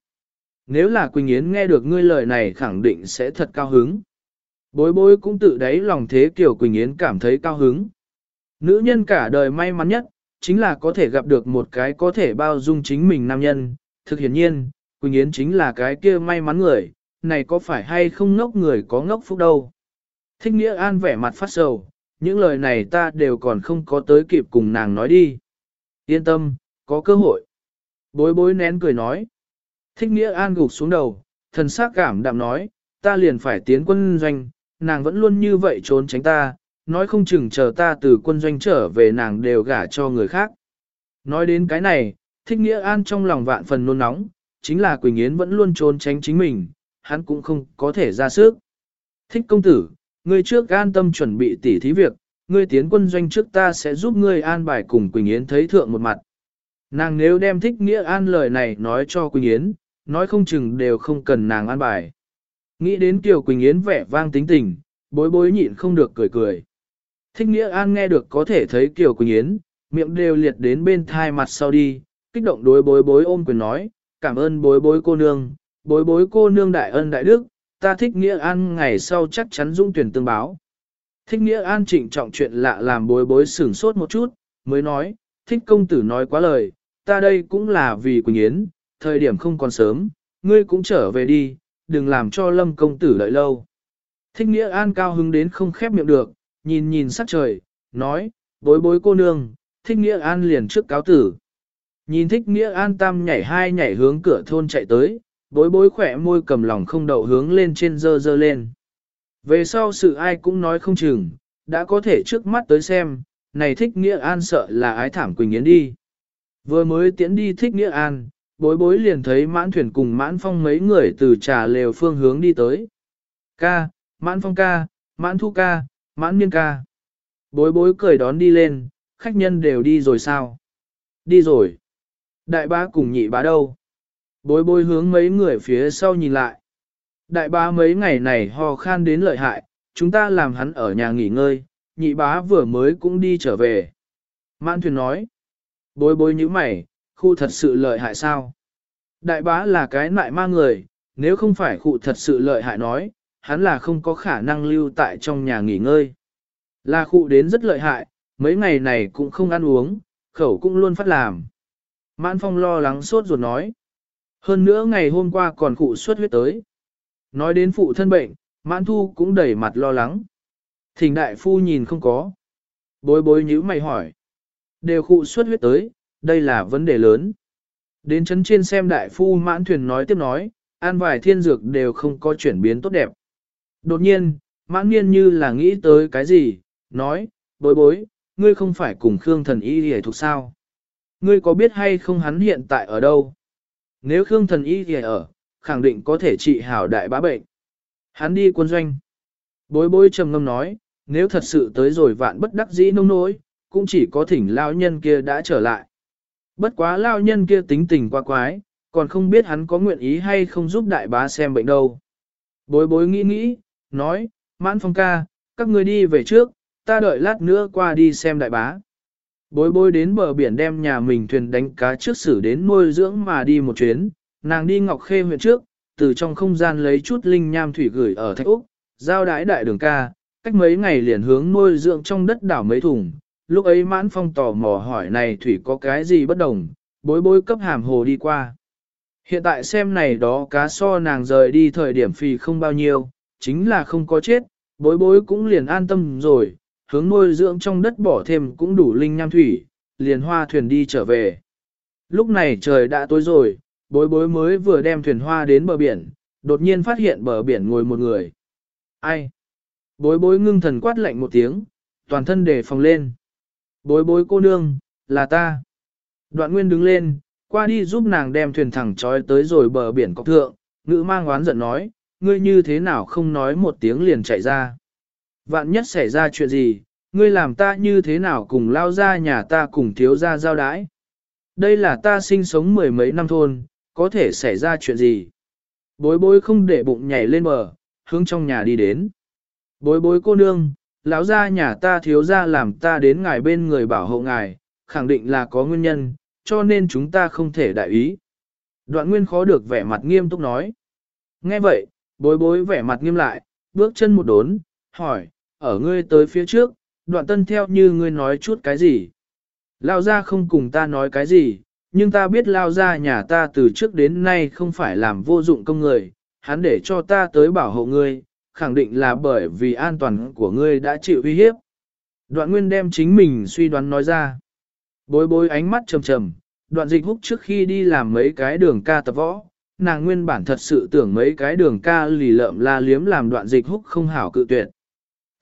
Nếu là Quỳnh Yến nghe được ngươi lời này khẳng định sẽ thật cao hứng. Bối bối cũng tự đáy lòng thế kiểu Quỳnh Yến cảm thấy cao hứng. Nữ nhân cả đời may mắn nhất, chính là có thể gặp được một cái có thể bao dung chính mình nam nhân. Thực hiển nhiên, Quỳnh Yến chính là cái kia may mắn người, này có phải hay không ngốc người có ngốc phúc đâu. Thích Nghĩa An vẻ mặt phát sầu, những lời này ta đều còn không có tới kịp cùng nàng nói đi. Yên tâm, có cơ hội. Bối bối nén cười nói. Thích Nghĩa An gục xuống đầu, thần sắc cảm đạm nói, ta liền phải tiến quân doanh, nàng vẫn luôn như vậy trốn tránh ta, nói không chừng chờ ta từ quân doanh trở về nàng đều gả cho người khác. Nói đến cái này, Thích Nghĩa An trong lòng vạn phần nôn nóng, chính là Quỳnh Yến vẫn luôn trốn tránh chính mình, hắn cũng không có thể ra sức. Thích công tử, ngươi trước an tâm chuẩn bị tỉ thí việc, ngươi tiến quân doanh trước ta sẽ giúp ngươi an bài cùng Quỳnh Yến thấy thượng một mặt. Nàng nếu đem thích nghĩa an lời này nói cho Quỳnh Yến, nói không chừng đều không cần nàng an bài. Nghĩ đến Kiều Quỳnh Yến vẻ vang tính tình, bối bối nhịn không được cười cười. Thích nghĩa an nghe được có thể thấy Kiều Quỳnh Yến, miệng đều liệt đến bên thai mặt sau đi, kích động đối bối bối ôm quyền nói, cảm ơn bối bối cô nương, bối bối cô nương đại ân đại đức, ta thích nghĩa an ngày sau chắc chắn dung tuyển tương báo. Thích nghĩa an trịnh trọng chuyện lạ làm bối bối sửng sốt một chút, mới nói, thích công tử nói quá lời, ta đây cũng là vì Quỳnh Yến, thời điểm không còn sớm, ngươi cũng trở về đi, đừng làm cho lâm công tử đợi lâu. Thích nghĩa an cao hứng đến không khép miệng được, nhìn nhìn sắc trời, nói, bối bối cô nương, thích nghĩa an liền trước cáo tử. Nhìn thích nghĩa an tam nhảy hai nhảy hướng cửa thôn chạy tới, bối bối khỏe môi cầm lòng không đậu hướng lên trên dơ dơ lên. Về sau sự ai cũng nói không chừng, đã có thể trước mắt tới xem, này thích nghĩa an sợ là ái thảm Quỳnh Yến đi. Vừa mới tiến đi thích nghĩa an, bối bối liền thấy mãn thuyền cùng mãn phong mấy người từ trà lều phương hướng đi tới. Ca, mãn phong ca, mãn thu ca, mãn miên ca. Bối bối cười đón đi lên, khách nhân đều đi rồi sao? Đi rồi. Đại bá cùng nhị bá đâu? Bối bối hướng mấy người phía sau nhìn lại. Đại bá mấy ngày này ho khan đến lợi hại, chúng ta làm hắn ở nhà nghỉ ngơi, nhị bá vừa mới cũng đi trở về. Mãn thuyền nói. Bối bối như mày, khu thật sự lợi hại sao? Đại bá là cái nại ma người, nếu không phải khu thật sự lợi hại nói, hắn là không có khả năng lưu tại trong nhà nghỉ ngơi. Là khu đến rất lợi hại, mấy ngày này cũng không ăn uống, khẩu cũng luôn phát làm. Mãn phong lo lắng sốt ruột nói. Hơn nữa ngày hôm qua còn cụ xuất huyết tới. Nói đến phụ thân bệnh, mãn thu cũng đẩy mặt lo lắng. Thỉnh đại phu nhìn không có. Bối bối nhíu mày hỏi. Đều cụ xuất huyết tới, đây là vấn đề lớn. Đến chấn trên xem đại phu mãn thuyền nói tiếp nói, an vài thiên dược đều không có chuyển biến tốt đẹp. Đột nhiên, mãn niên như là nghĩ tới cái gì, nói, bối bối, ngươi không phải cùng Khương thần y hề thuộc sao. Ngươi có biết hay không hắn hiện tại ở đâu? Nếu Khương thần y hề ở, khẳng định có thể trị hảo đại bá bệnh. Hắn đi quân doanh. Bối bối trầm ngâm nói, nếu thật sự tới rồi vạn bất đắc dĩ nông nỗi, cũng chỉ có thỉnh lao nhân kia đã trở lại. Bất quá lao nhân kia tính tình quá quái, còn không biết hắn có nguyện ý hay không giúp đại bá xem bệnh đâu. Bối bối nghĩ nghĩ, nói, mãn phong ca, các người đi về trước, ta đợi lát nữa qua đi xem đại bá. Bối bối đến bờ biển đem nhà mình thuyền đánh cá trước xử đến nuôi dưỡng mà đi một chuyến, nàng đi Ngọc Khê huyện trước, từ trong không gian lấy chút linh nham thủy gửi ở Thạch Úc, giao đái đại đường ca, cách mấy ngày liền hướng nuôi dưỡng trong đất đảo mấy thùng. Lúc ấy mãn phong tò mò hỏi này thủy có cái gì bất đồng, bối bối cấp hàm hồ đi qua. Hiện tại xem này đó cá so nàng rời đi thời điểm phì không bao nhiêu, chính là không có chết, bối bối cũng liền an tâm rồi, hướng nuôi dưỡng trong đất bỏ thêm cũng đủ linh nham thủy, liền hoa thuyền đi trở về. Lúc này trời đã tối rồi, bối bối mới vừa đem thuyền hoa đến bờ biển, đột nhiên phát hiện bờ biển ngồi một người. Ai? Bối bối ngưng thần quát lạnh một tiếng, toàn thân đề phòng lên. Bối bối cô nương, là ta. Đoạn nguyên đứng lên, qua đi giúp nàng đem thuyền thẳng trói tới rồi bờ biển cọc thượng, ngữ mang oán giận nói, ngươi như thế nào không nói một tiếng liền chạy ra. Vạn nhất xảy ra chuyện gì, ngươi làm ta như thế nào cùng lao ra nhà ta cùng thiếu ra giao đái. Đây là ta sinh sống mười mấy năm thôn, có thể xảy ra chuyện gì. Bối bối không để bụng nhảy lên bờ, hướng trong nhà đi đến. Bối bối cô nương, lão gia nhà ta thiếu gia làm ta đến ngài bên người bảo hộ ngài, khẳng định là có nguyên nhân, cho nên chúng ta không thể đại ý. Đoạn nguyên khó được vẻ mặt nghiêm túc nói. Nghe vậy, bối bối vẻ mặt nghiêm lại, bước chân một đốn, hỏi, ở ngươi tới phía trước, đoạn tân theo như ngươi nói chút cái gì. Lao ra không cùng ta nói cái gì, nhưng ta biết lao ra nhà ta từ trước đến nay không phải làm vô dụng công người, hắn để cho ta tới bảo hộ ngươi, khẳng định là bởi vì an toàn của ngươi đã chịu uy hiếp. Đoạn nguyên đem chính mình suy đoán nói ra. Bối bối ánh mắt trầm trầm, đoạn dịch húc trước khi đi làm mấy cái đường ca tập võ, nàng nguyên bản thật sự tưởng mấy cái đường ca lì lợm la liếm làm đoạn dịch húc không hảo cự tuyệt.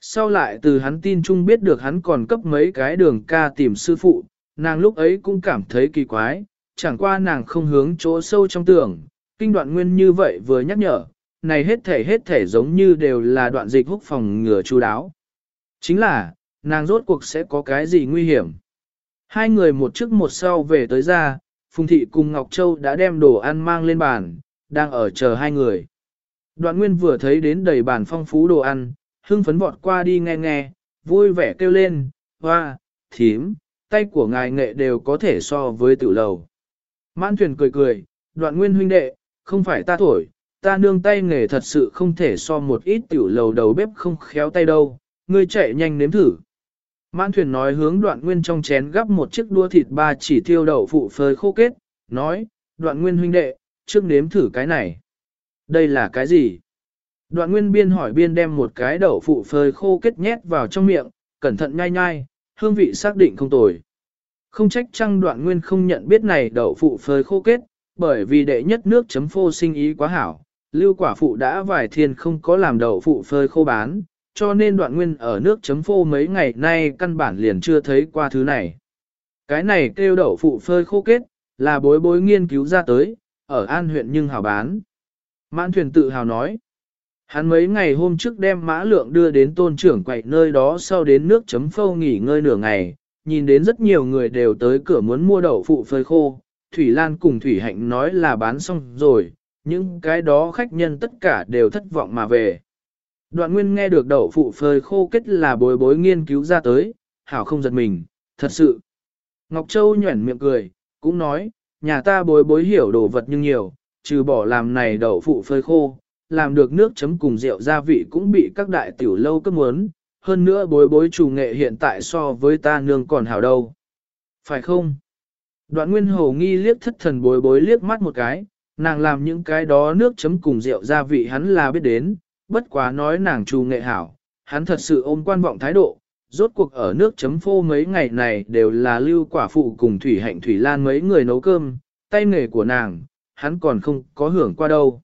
Sau lại từ hắn tin chung biết được hắn còn cấp mấy cái đường ca tìm sư phụ, nàng lúc ấy cũng cảm thấy kỳ quái, chẳng qua nàng không hướng chỗ sâu trong tưởng, kinh đoạn nguyên như vậy vừa nhắc nhở, này hết thể hết thể giống như đều là đoạn dịch húc phòng ngừa chú đáo. Chính là, nàng rốt cuộc sẽ có cái gì nguy hiểm. Hai người một trước một sau về tới ra, Phùng Thị cùng Ngọc Châu đã đem đồ ăn mang lên bàn, đang ở chờ hai người. Đoạn Nguyên vừa thấy đến đầy bàn phong phú đồ ăn, hưng phấn vọt qua đi nghe nghe, vui vẻ kêu lên, hoa, thím, tay của ngài nghệ đều có thể so với tử lầu. Mãn thuyền cười cười, đoạn nguyên huynh đệ, không phải ta thổi, ta nương tay nghề thật sự không thể so một ít tiểu lầu đầu bếp không khéo tay đâu, ngươi chạy nhanh nếm thử. Mãn thuyền nói hướng đoạn nguyên trong chén gắp một chiếc đua thịt ba chỉ thiêu đậu phụ phơi khô kết, nói, đoạn nguyên huynh đệ, trước nếm thử cái này. Đây là cái gì? Đoạn nguyên biên hỏi biên đem một cái đậu phụ phơi khô kết nhét vào trong miệng, cẩn thận nhai nhai, hương vị xác định không tồi. Không trách chăng đoạn nguyên không nhận biết này đậu phụ phơi khô kết, bởi vì đệ nhất nước chấm phô sinh ý quá hảo, lưu quả phụ đã vài thiên không có làm đậu phụ phơi khô bán, cho nên đoạn nguyên ở nước chấm phô mấy ngày nay căn bản liền chưa thấy qua thứ này. Cái này kêu đậu phụ phơi khô kết, là bối bối nghiên cứu ra tới, ở An huyện nhưng hào bán. Mãn thuyền tự hào nói, hắn mấy ngày hôm trước đem mã lượng đưa đến tôn trưởng quậy nơi đó sau đến nước chấm phô nghỉ ngơi nửa ngày, nhìn đến rất nhiều người đều tới cửa muốn mua đậu phụ phơi khô, Thủy Lan cùng Thủy Hạnh nói là bán xong rồi, những cái đó khách nhân tất cả đều thất vọng mà về. Đoạn nguyên nghe được đậu phụ phơi khô kết là bối bối nghiên cứu ra tới, hảo không giật mình, thật sự. Ngọc Châu nhuẩn miệng cười, cũng nói, nhà ta bối bối hiểu đồ vật nhưng nhiều, trừ bỏ làm này đậu phụ phơi khô, làm được nước chấm cùng rượu gia vị cũng bị các đại tiểu lâu cấp muốn, hơn nữa bối bối chủ nghệ hiện tại so với ta nương còn hảo đâu. Phải không? Đoạn nguyên hồ nghi liếc thất thần bối bối liếc mắt một cái, nàng làm những cái đó nước chấm cùng rượu gia vị hắn là biết đến, bất quá nói nàng trù nghệ hảo, hắn thật sự ôm quan vọng thái độ, rốt cuộc ở nước chấm phô mấy ngày này đều là lưu quả phụ cùng thủy hạnh thủy lan mấy người nấu cơm, tay nghề của nàng, hắn còn không có hưởng qua đâu.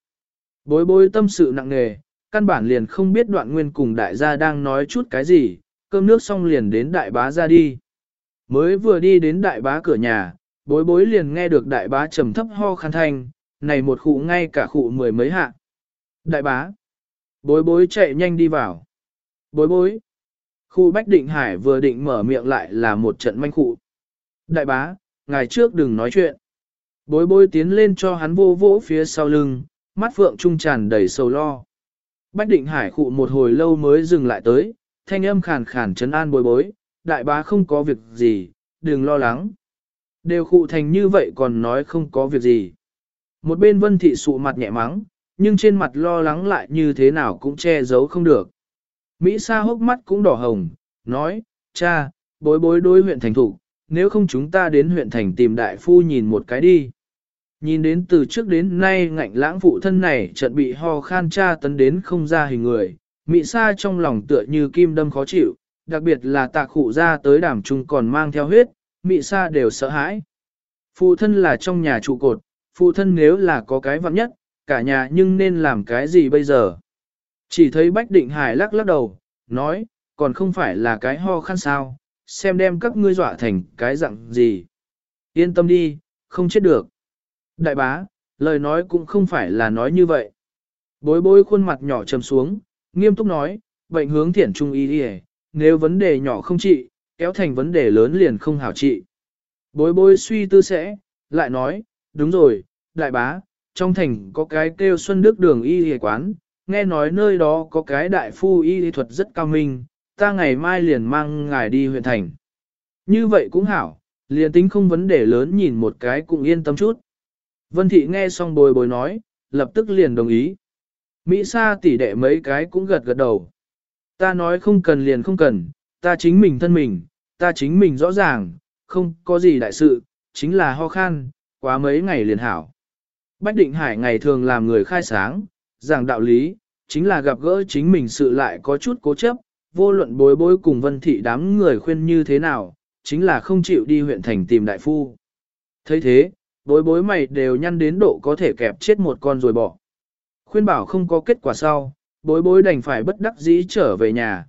Bối bối tâm sự nặng nề, căn bản liền không biết đoạn nguyên cùng đại gia đang nói chút cái gì, cơm nước xong liền đến đại bá ra đi. Mới vừa đi đến đại bá cửa nhà, bối bối liền nghe được đại bá trầm thấp ho khăn thanh, này một khụ ngay cả khụ mười mấy hạ. Đại bá, bối bối chạy nhanh đi vào. Bối bối, khu Bách Định Hải vừa định mở miệng lại là một trận manh khụ. Đại bá, ngài trước đừng nói chuyện. Bối bối tiến lên cho hắn vô vỗ phía sau lưng, mắt phượng trung tràn đầy sầu lo. Bách Định Hải khụ một hồi lâu mới dừng lại tới, thanh âm khàn khàn trấn an bối bối, đại bá không có việc gì, đừng lo lắng. Đều khụ thành như vậy còn nói không có việc gì. Một bên vân thị sụ mặt nhẹ mắng, nhưng trên mặt lo lắng lại như thế nào cũng che giấu không được. Mỹ Sa hốc mắt cũng đỏ hồng, nói, cha, bối bối đối huyện thành thủ, nếu không chúng ta đến huyện thành tìm đại phu nhìn một cái đi. Nhìn đến từ trước đến nay ngạnh lãng phụ thân này trận bị ho khan cha tấn đến không ra hình người, Mỹ Sa trong lòng tựa như kim đâm khó chịu, đặc biệt là tạc khụ ra tới đàm trung còn mang theo huyết, Mỹ Sa đều sợ hãi. Phụ thân là trong nhà trụ cột, phụ thân nếu là có cái vặn nhất, cả nhà nhưng nên làm cái gì bây giờ? Chỉ thấy Bách Định Hải lắc lắc đầu, nói, còn không phải là cái ho khăn sao, xem đem các ngươi dọa thành cái dạng gì. Yên tâm đi, không chết được. Đại bá, lời nói cũng không phải là nói như vậy. Bối bối khuôn mặt nhỏ trầm xuống, nghiêm túc nói, bệnh hướng thiển trung y đi nếu vấn đề nhỏ không trị, kéo thành vấn đề lớn liền không hảo trị. Bối bối suy tư sẽ, lại nói, đúng rồi, đại bá, trong thành có cái kêu Xuân Đức đường y y quán, nghe nói nơi đó có cái đại phu y y thuật rất cao minh, ta ngày mai liền mang ngài đi huyện thành. Như vậy cũng hảo, liền tính không vấn đề lớn nhìn một cái cũng yên tâm chút. Vân Thị nghe xong bồi bồi nói, lập tức liền đồng ý. Mỹ Sa tỷ đệ mấy cái cũng gật gật đầu. Ta nói không cần liền không cần, ta chính mình thân mình, ta chính mình rõ ràng, không có gì đại sự, chính là ho khan, quá mấy ngày liền hảo. Bách Định Hải ngày thường làm người khai sáng, giảng đạo lý, chính là gặp gỡ chính mình sự lại có chút cố chấp, vô luận bối bối cùng vân thị đám người khuyên như thế nào, chính là không chịu đi huyện thành tìm đại phu. thấy thế, bối bối mày đều nhăn đến độ có thể kẹp chết một con rồi bỏ. Khuyên bảo không có kết quả sau, bối bối đành phải bất đắc dĩ trở về nhà.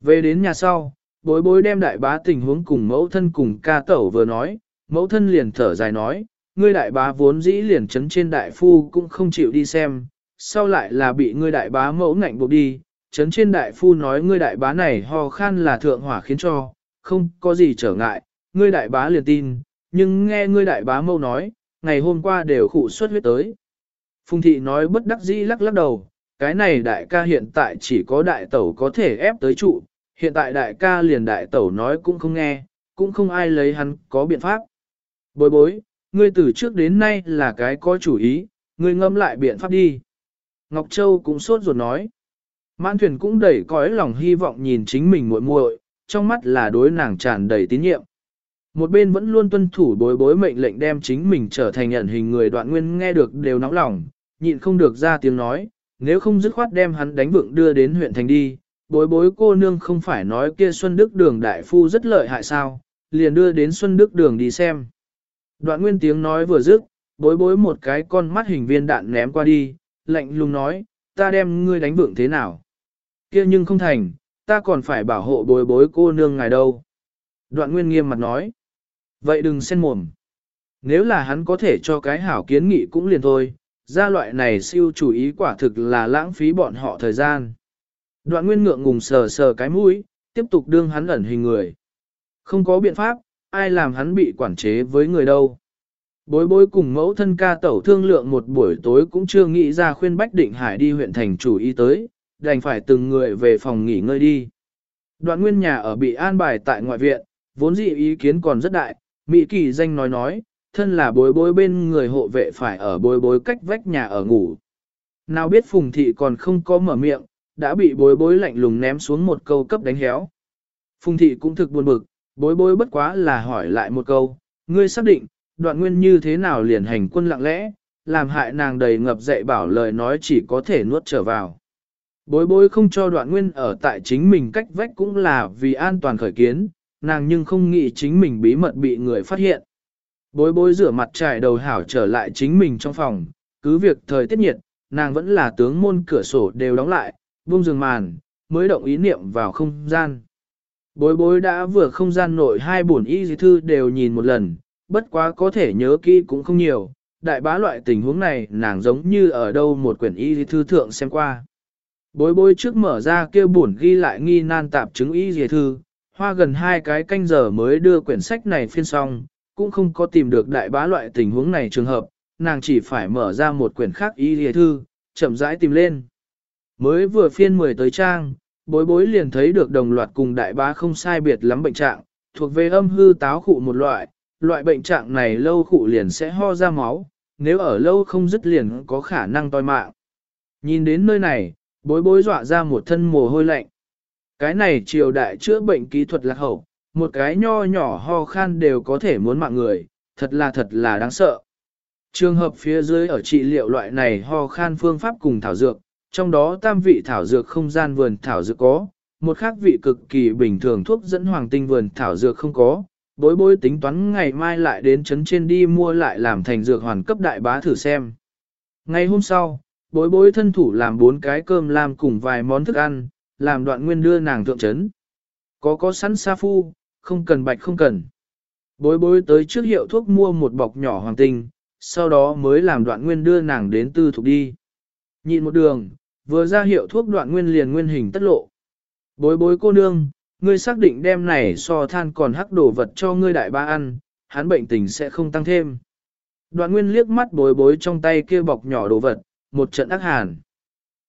Về đến nhà sau, bối bối đem đại bá tình huống cùng mẫu thân cùng ca tẩu vừa nói, mẫu thân liền thở dài nói, ngươi đại bá vốn dĩ liền chấn trên đại phu cũng không chịu đi xem, sau lại là bị ngươi đại bá mẫu ngạnh buộc đi, chấn trên đại phu nói ngươi đại bá này ho khan là thượng hỏa khiến cho, không có gì trở ngại, ngươi đại bá liền tin, nhưng nghe ngươi đại bá mẫu nói, ngày hôm qua đều khụ xuất huyết tới. Phùng thị nói bất đắc dĩ lắc lắc đầu, cái này đại ca hiện tại chỉ có đại tẩu có thể ép tới trụ, hiện tại đại ca liền đại tẩu nói cũng không nghe, cũng không ai lấy hắn có biện pháp. Bối bối, ngươi từ trước đến nay là cái có chủ ý, ngươi ngâm lại biện pháp đi. Ngọc Châu cũng sốt ruột nói. Mãn thuyền cũng đầy cõi lòng hy vọng nhìn chính mình muội muội, trong mắt là đối nàng tràn đầy tín nhiệm. Một bên vẫn luôn tuân thủ bối bối mệnh lệnh đem chính mình trở thành nhận hình người đoạn nguyên nghe được đều nóng lòng, nhịn không được ra tiếng nói, nếu không dứt khoát đem hắn đánh vượng đưa đến huyện thành đi, bối bối cô nương không phải nói kia Xuân Đức Đường đại phu rất lợi hại sao, liền đưa đến Xuân Đức Đường đi xem. Đoạn nguyên tiếng nói vừa dứt, bối bối một cái con mắt hình viên đạn ném qua đi, lạnh lùng nói, ta đem ngươi đánh vượng thế nào. kia nhưng không thành, ta còn phải bảo hộ bối bối cô nương ngài đâu. Đoạn nguyên nghiêm mặt nói, vậy đừng xen mồm. Nếu là hắn có thể cho cái hảo kiến nghị cũng liền thôi, ra loại này siêu chủ ý quả thực là lãng phí bọn họ thời gian. Đoạn nguyên ngượng ngùng sờ sờ cái mũi, tiếp tục đương hắn ẩn hình người. Không có biện pháp, ai làm hắn bị quản chế với người đâu. Bối bối cùng mẫu thân ca tẩu thương lượng một buổi tối cũng chưa nghĩ ra khuyên Bách Định Hải đi huyện thành chủ y tới, đành phải từng người về phòng nghỉ ngơi đi. Đoạn nguyên nhà ở bị an bài tại ngoại viện, vốn dị ý kiến còn rất đại, Mỹ kỳ danh nói nói, thân là bối bối bên người hộ vệ phải ở bối bối cách vách nhà ở ngủ. Nào biết phùng thị còn không có mở miệng, đã bị bối bối lạnh lùng ném xuống một câu cấp đánh héo. Phùng thị cũng thực buồn bực, bối bối bất quá là hỏi lại một câu, ngươi xác định, đoạn nguyên như thế nào liền hành quân lặng lẽ, làm hại nàng đầy ngập dạy bảo lời nói chỉ có thể nuốt trở vào. Bối bối không cho đoạn nguyên ở tại chính mình cách vách cũng là vì an toàn khởi kiến, nàng nhưng không nghĩ chính mình bí mật bị người phát hiện. Bối bối rửa mặt trải đầu hảo trở lại chính mình trong phòng, cứ việc thời tiết nhiệt, nàng vẫn là tướng môn cửa sổ đều đóng lại, buông giường màn, mới động ý niệm vào không gian. Bối bối đã vừa không gian nội hai bổn y dì thư đều nhìn một lần, bất quá có thể nhớ kỹ cũng không nhiều, đại bá loại tình huống này nàng giống như ở đâu một quyển y dì thư thượng xem qua. Bối bối trước mở ra kêu bổn ghi lại nghi nan tạp chứng y dì thư, hoa gần hai cái canh giờ mới đưa quyển sách này phiên xong, cũng không có tìm được đại bá loại tình huống này trường hợp, nàng chỉ phải mở ra một quyển khác y dì thư, chậm rãi tìm lên. Mới vừa phiên 10 tới trang, bối bối liền thấy được đồng loạt cùng đại bá không sai biệt lắm bệnh trạng, thuộc về âm hư táo khụ một loại, loại bệnh trạng này lâu khụ liền sẽ ho ra máu, nếu ở lâu không dứt liền có khả năng toi mạng. Nhìn đến nơi này, bối bối dọa ra một thân mồ hôi lạnh. Cái này triều đại chữa bệnh kỹ thuật lạc hậu, một cái nho nhỏ ho khan đều có thể muốn mạng người, thật là thật là đáng sợ. Trường hợp phía dưới ở trị liệu loại này ho khan phương pháp cùng thảo dược, trong đó tam vị thảo dược không gian vườn thảo dược có, một khác vị cực kỳ bình thường thuốc dẫn hoàng tinh vườn thảo dược không có, bối bối tính toán ngày mai lại đến chấn trên đi mua lại làm thành dược hoàn cấp đại bá thử xem. Ngày hôm sau, bối bối thân thủ làm bốn cái cơm làm cùng vài món thức ăn, làm đoạn nguyên đưa nàng thượng chấn. Có có sẵn sa phu, không cần bạch không cần. Bối bối tới trước hiệu thuốc mua một bọc nhỏ hoàng tinh, sau đó mới làm đoạn nguyên đưa nàng đến tư thục đi. Nhịn một đường, vừa ra hiệu thuốc đoạn nguyên liền nguyên hình tất lộ. Bối bối cô nương, ngươi xác định đem này so than còn hắc đổ vật cho ngươi đại ba ăn, hắn bệnh tình sẽ không tăng thêm. Đoạn nguyên liếc mắt bối bối trong tay kia bọc nhỏ đồ vật, một trận ác hàn.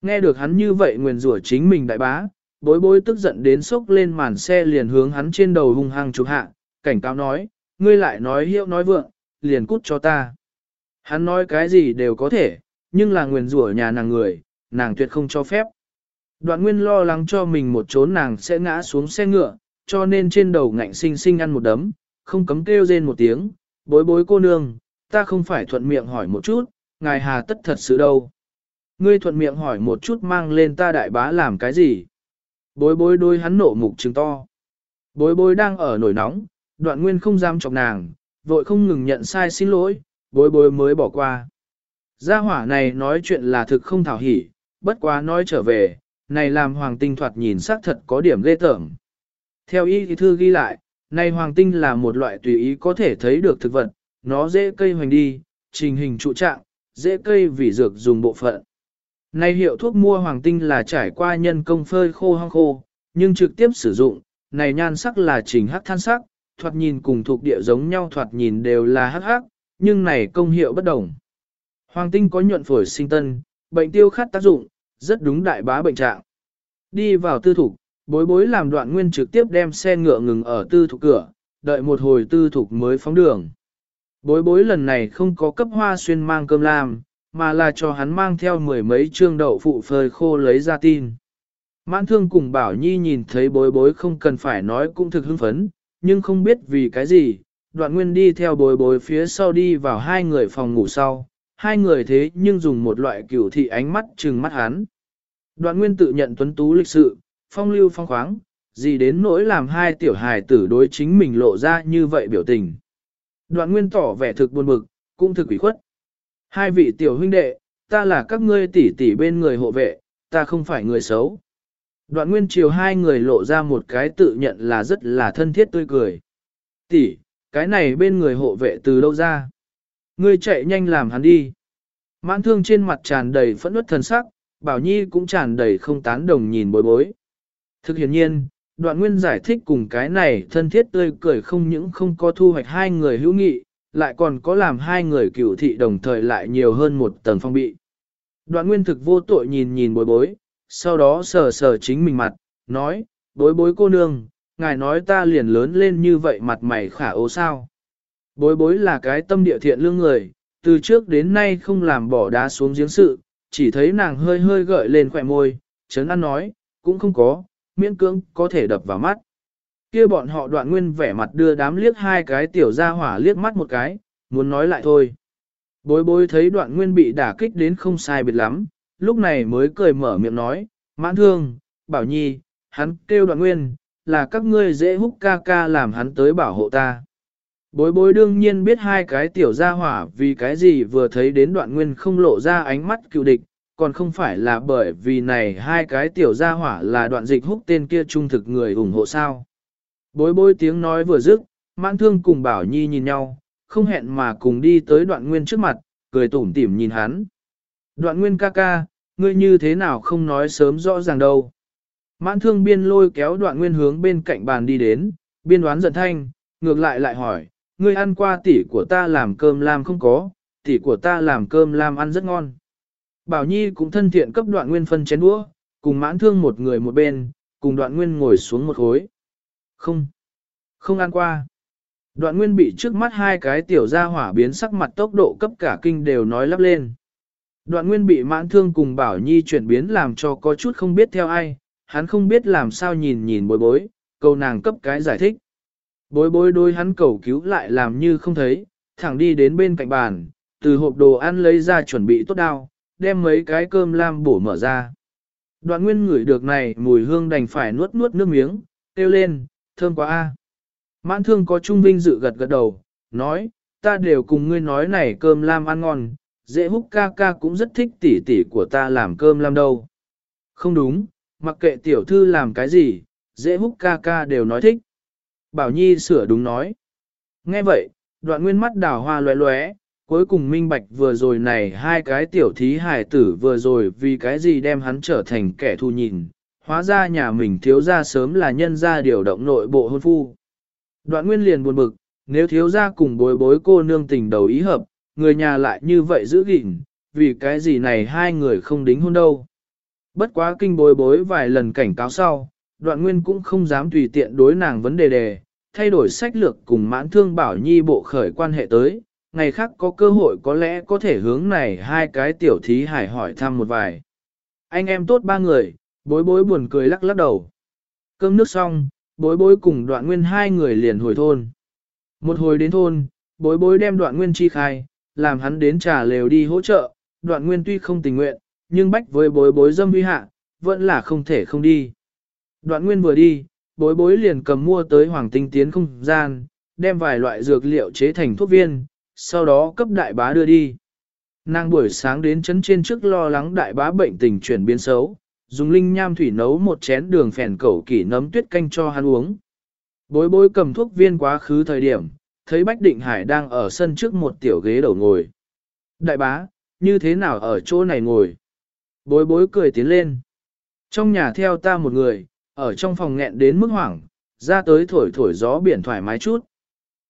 Nghe được hắn như vậy nguyền rủa chính mình đại bá, bối bối tức giận đến sốc lên màn xe liền hướng hắn trên đầu hung hăng chụp hạ, cảnh cáo nói, ngươi lại nói hiệu nói vượng, liền cút cho ta. Hắn nói cái gì đều có thể, nhưng là nguyền rủa nhà nàng người, nàng tuyệt không cho phép. Đoạn nguyên lo lắng cho mình một chốn nàng sẽ ngã xuống xe ngựa, cho nên trên đầu ngạnh sinh sinh ăn một đấm, không cấm kêu rên một tiếng, bối bối cô nương, ta không phải thuận miệng hỏi một chút, ngài hà tất thật sự đâu. Ngươi thuận miệng hỏi một chút mang lên ta đại bá làm cái gì? Bối bối đôi hắn nộ mục trừng to. Bối bối đang ở nổi nóng, đoạn nguyên không dám chọc nàng, vội không ngừng nhận sai xin lỗi, bối bối mới bỏ qua. Gia hỏa này nói chuyện là thực không thảo hỉ, bất quá nói trở về, này làm hoàng tinh thoạt nhìn xác thật có điểm ghê tởm. Theo y thư ghi lại, này hoàng tinh là một loại tùy ý có thể thấy được thực vật, nó dễ cây hoành đi, trình hình trụ trạng, dễ cây vì dược dùng bộ phận. Này hiệu thuốc mua hoàng tinh là trải qua nhân công phơi khô hong khô, nhưng trực tiếp sử dụng, này nhan sắc là trình hắc than sắc, thoạt nhìn cùng thuộc địa giống nhau thoạt nhìn đều là hắc hắc, nhưng này công hiệu bất đồng. Hoàng tinh có nhuận phổi sinh tân, bệnh tiêu khát tác dụng, rất đúng đại bá bệnh trạng. Đi vào tư thục, bối bối làm đoạn nguyên trực tiếp đem xe ngựa ngừng ở tư thục cửa, đợi một hồi tư thục mới phóng đường. Bối bối lần này không có cấp hoa xuyên mang cơm làm, mà là cho hắn mang theo mười mấy trương đậu phụ phơi khô lấy ra tin. Mãn thương cùng Bảo Nhi nhìn thấy bối bối không cần phải nói cũng thực hưng phấn, nhưng không biết vì cái gì, đoạn nguyên đi theo bối bối phía sau đi vào hai người phòng ngủ sau, hai người thế nhưng dùng một loại cửu thị ánh mắt trừng mắt hắn. Đoạn nguyên tự nhận tuấn tú lịch sự, phong lưu phong khoáng, gì đến nỗi làm hai tiểu hài tử đối chính mình lộ ra như vậy biểu tình. Đoạn nguyên tỏ vẻ thực buồn bực, cũng thực quỷ khuất. Hai vị tiểu huynh đệ, ta là các ngươi tỷ tỷ bên người hộ vệ, ta không phải người xấu. Đoạn nguyên chiều hai người lộ ra một cái tự nhận là rất là thân thiết tươi cười. Tỷ, cái này bên người hộ vệ từ đâu ra? Ngươi chạy nhanh làm hắn đi. Mãn thương trên mặt tràn đầy phẫn nứt thần sắc, Bảo Nhi cũng tràn đầy không tán đồng nhìn bối bối. Thực hiện nhiên, đoạn nguyên giải thích cùng cái này thân thiết tươi cười không những không có thu hoạch hai người hữu nghị, lại còn có làm hai người cựu thị đồng thời lại nhiều hơn một tầng phong bị. Đoạn nguyên thực vô tội nhìn nhìn bối bối, sau đó sờ sờ chính mình mặt, nói, bối bối cô nương, ngài nói ta liền lớn lên như vậy mặt mày khả ố sao. Bối bối là cái tâm địa thiện lương người, từ trước đến nay không làm bỏ đá xuống giếng sự, chỉ thấy nàng hơi hơi gợi lên khỏe môi, chấn ăn nói, cũng không có, miễn cưỡng có thể đập vào mắt. Kia bọn họ đoạn nguyên vẻ mặt đưa đám liếc hai cái tiểu ra hỏa liếc mắt một cái, muốn nói lại thôi. Bối bối thấy đoạn nguyên bị đả kích đến không sai biệt lắm, lúc này mới cười mở miệng nói, mãn thương, bảo nhi, hắn kêu đoạn nguyên, là các ngươi dễ húc ca ca làm hắn tới bảo hộ ta. Bối bối đương nhiên biết hai cái tiểu gia hỏa vì cái gì vừa thấy đến đoạn nguyên không lộ ra ánh mắt cựu địch, còn không phải là bởi vì này hai cái tiểu gia hỏa là đoạn dịch húc tên kia trung thực người ủng hộ sao. Bối bối tiếng nói vừa dứt, mãn thương cùng bảo nhi nhìn nhau, không hẹn mà cùng đi tới đoạn nguyên trước mặt, cười tủm tỉm nhìn hắn. Đoạn nguyên ca ca, ngươi như thế nào không nói sớm rõ ràng đâu. Mãn thương biên lôi kéo đoạn nguyên hướng bên cạnh bàn đi đến, biên đoán giận thanh, ngược lại lại hỏi, ngươi ăn qua tỷ của ta làm cơm lam không có, tỷ của ta làm cơm lam ăn rất ngon. Bảo Nhi cũng thân thiện cấp đoạn nguyên phân chén đũa, cùng mãn thương một người một bên, cùng đoạn nguyên ngồi xuống một khối. Không, không ăn qua. Đoạn nguyên bị trước mắt hai cái tiểu gia hỏa biến sắc mặt tốc độ cấp cả kinh đều nói lắp lên. Đoạn nguyên bị mãn thương cùng Bảo Nhi chuyển biến làm cho có chút không biết theo ai, hắn không biết làm sao nhìn nhìn bối bối, câu nàng cấp cái giải thích. Bối bối đôi hắn cầu cứu lại làm như không thấy, thẳng đi đến bên cạnh bàn, từ hộp đồ ăn lấy ra chuẩn bị tốt đao, đem mấy cái cơm lam bổ mở ra. Đoạn nguyên ngửi được này mùi hương đành phải nuốt nuốt nước miếng, kêu lên, thơm quá a. Mãn thương có trung vinh dự gật gật đầu, nói, ta đều cùng ngươi nói này cơm lam ăn ngon, dễ húc ca ca cũng rất thích tỉ tỉ của ta làm cơm lam đâu. Không đúng, mặc kệ tiểu thư làm cái gì, dễ húc ca ca đều nói thích. Bảo Nhi sửa đúng nói. Nghe vậy, đoạn nguyên mắt đào hoa lóe lóe, cuối cùng minh bạch vừa rồi này hai cái tiểu thí hài tử vừa rồi vì cái gì đem hắn trở thành kẻ thù nhìn, hóa ra nhà mình thiếu ra sớm là nhân ra điều động nội bộ hôn phu. Đoạn nguyên liền buồn bực, nếu thiếu ra cùng bối bối cô nương tình đầu ý hợp, người nhà lại như vậy giữ gìn, vì cái gì này hai người không đính hôn đâu. Bất quá kinh bối bối vài lần cảnh cáo sau, đoạn nguyên cũng không dám tùy tiện đối nàng vấn đề đề, thay đổi sách lược cùng mãn thương bảo nhi bộ khởi quan hệ tới, ngày khác có cơ hội có lẽ có thể hướng này hai cái tiểu thí hải hỏi thăm một vài. Anh em tốt ba người, bối bối buồn cười lắc lắc đầu. Cơm nước xong, bối bối cùng đoạn nguyên hai người liền hồi thôn. Một hồi đến thôn, bối bối đem đoạn nguyên chi khai, làm hắn đến trà lều đi hỗ trợ, đoạn nguyên tuy không tình nguyện, nhưng bách với bối bối dâm huy hạ, vẫn là không thể không đi. Đoạn nguyên vừa đi, bối bối liền cầm mua tới hoàng tinh tiến không gian, đem vài loại dược liệu chế thành thuốc viên, sau đó cấp đại bá đưa đi. Nàng buổi sáng đến chấn trên trước lo lắng đại bá bệnh tình chuyển biến xấu, dùng linh nham thủy nấu một chén đường phèn cẩu kỷ nấm tuyết canh cho hắn uống. Bối bối cầm thuốc viên quá khứ thời điểm, thấy Bách Định Hải đang ở sân trước một tiểu ghế đầu ngồi. Đại bá, như thế nào ở chỗ này ngồi? Bối bối cười tiến lên. Trong nhà theo ta một người, ở trong phòng nghẹn đến mức hoảng, ra tới thổi thổi gió biển thoải mái chút.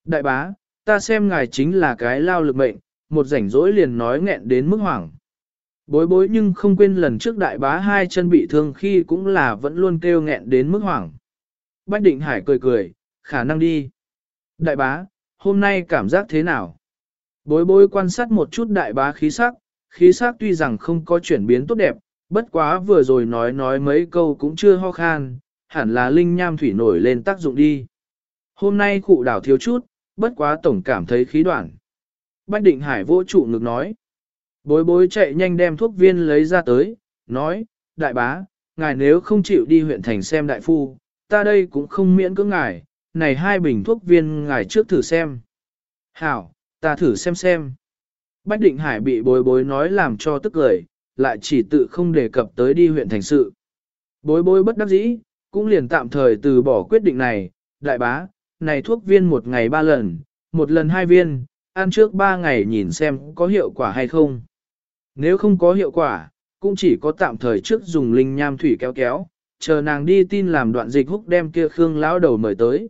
Đại bá, ta xem ngài chính là cái lao lực mệnh, một rảnh rỗi liền nói nghẹn đến mức hoảng. Bối bối nhưng không quên lần trước đại bá hai chân bị thương khi cũng là vẫn luôn kêu nghẹn đến mức hoảng. Bách định hải cười cười, khả năng đi. Đại bá, hôm nay cảm giác thế nào? Bối bối quan sát một chút đại bá khí sắc, khí sắc tuy rằng không có chuyển biến tốt đẹp, bất quá vừa rồi nói nói mấy câu cũng chưa ho khan, hẳn là linh nham thủy nổi lên tác dụng đi. Hôm nay cụ đảo thiếu chút, bất quá tổng cảm thấy khí đoạn. Bách định hải vô trụ ngực nói. Bối bối chạy nhanh đem thuốc viên lấy ra tới, nói, đại bá, ngài nếu không chịu đi huyện thành xem đại phu, ta đây cũng không miễn cưỡng ngài, này hai bình thuốc viên ngài trước thử xem. Hảo, ta thử xem xem. Bách định hải bị bối bối nói làm cho tức cười, lại chỉ tự không đề cập tới đi huyện thành sự. Bối bối bất đắc dĩ, cũng liền tạm thời từ bỏ quyết định này, đại bá, này thuốc viên một ngày ba lần, một lần hai viên, ăn trước ba ngày nhìn xem có hiệu quả hay không. Nếu không có hiệu quả, cũng chỉ có tạm thời trước dùng linh nham thủy kéo kéo, chờ nàng đi tin làm đoạn dịch húc đem kia Khương lão đầu mời tới.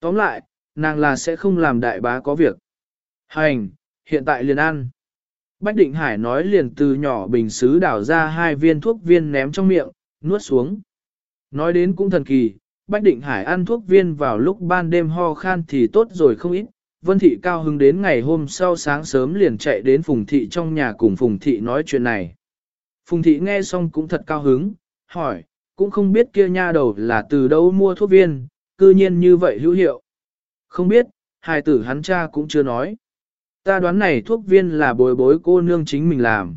Tóm lại, nàng là sẽ không làm đại bá có việc. Hành, hiện tại liền ăn. Bách Định Hải nói liền từ nhỏ bình xứ đảo ra hai viên thuốc viên ném trong miệng, nuốt xuống. Nói đến cũng thần kỳ, Bách Định Hải ăn thuốc viên vào lúc ban đêm ho khan thì tốt rồi không ít. Vân Thị cao hứng đến ngày hôm sau sáng sớm liền chạy đến Phùng Thị trong nhà cùng Phùng Thị nói chuyện này. Phùng Thị nghe xong cũng thật cao hứng, hỏi, cũng không biết kia nha đầu là từ đâu mua thuốc viên, cư nhiên như vậy hữu hiệu. Không biết, hài tử hắn cha cũng chưa nói. Ta đoán này thuốc viên là bồi bối cô nương chính mình làm.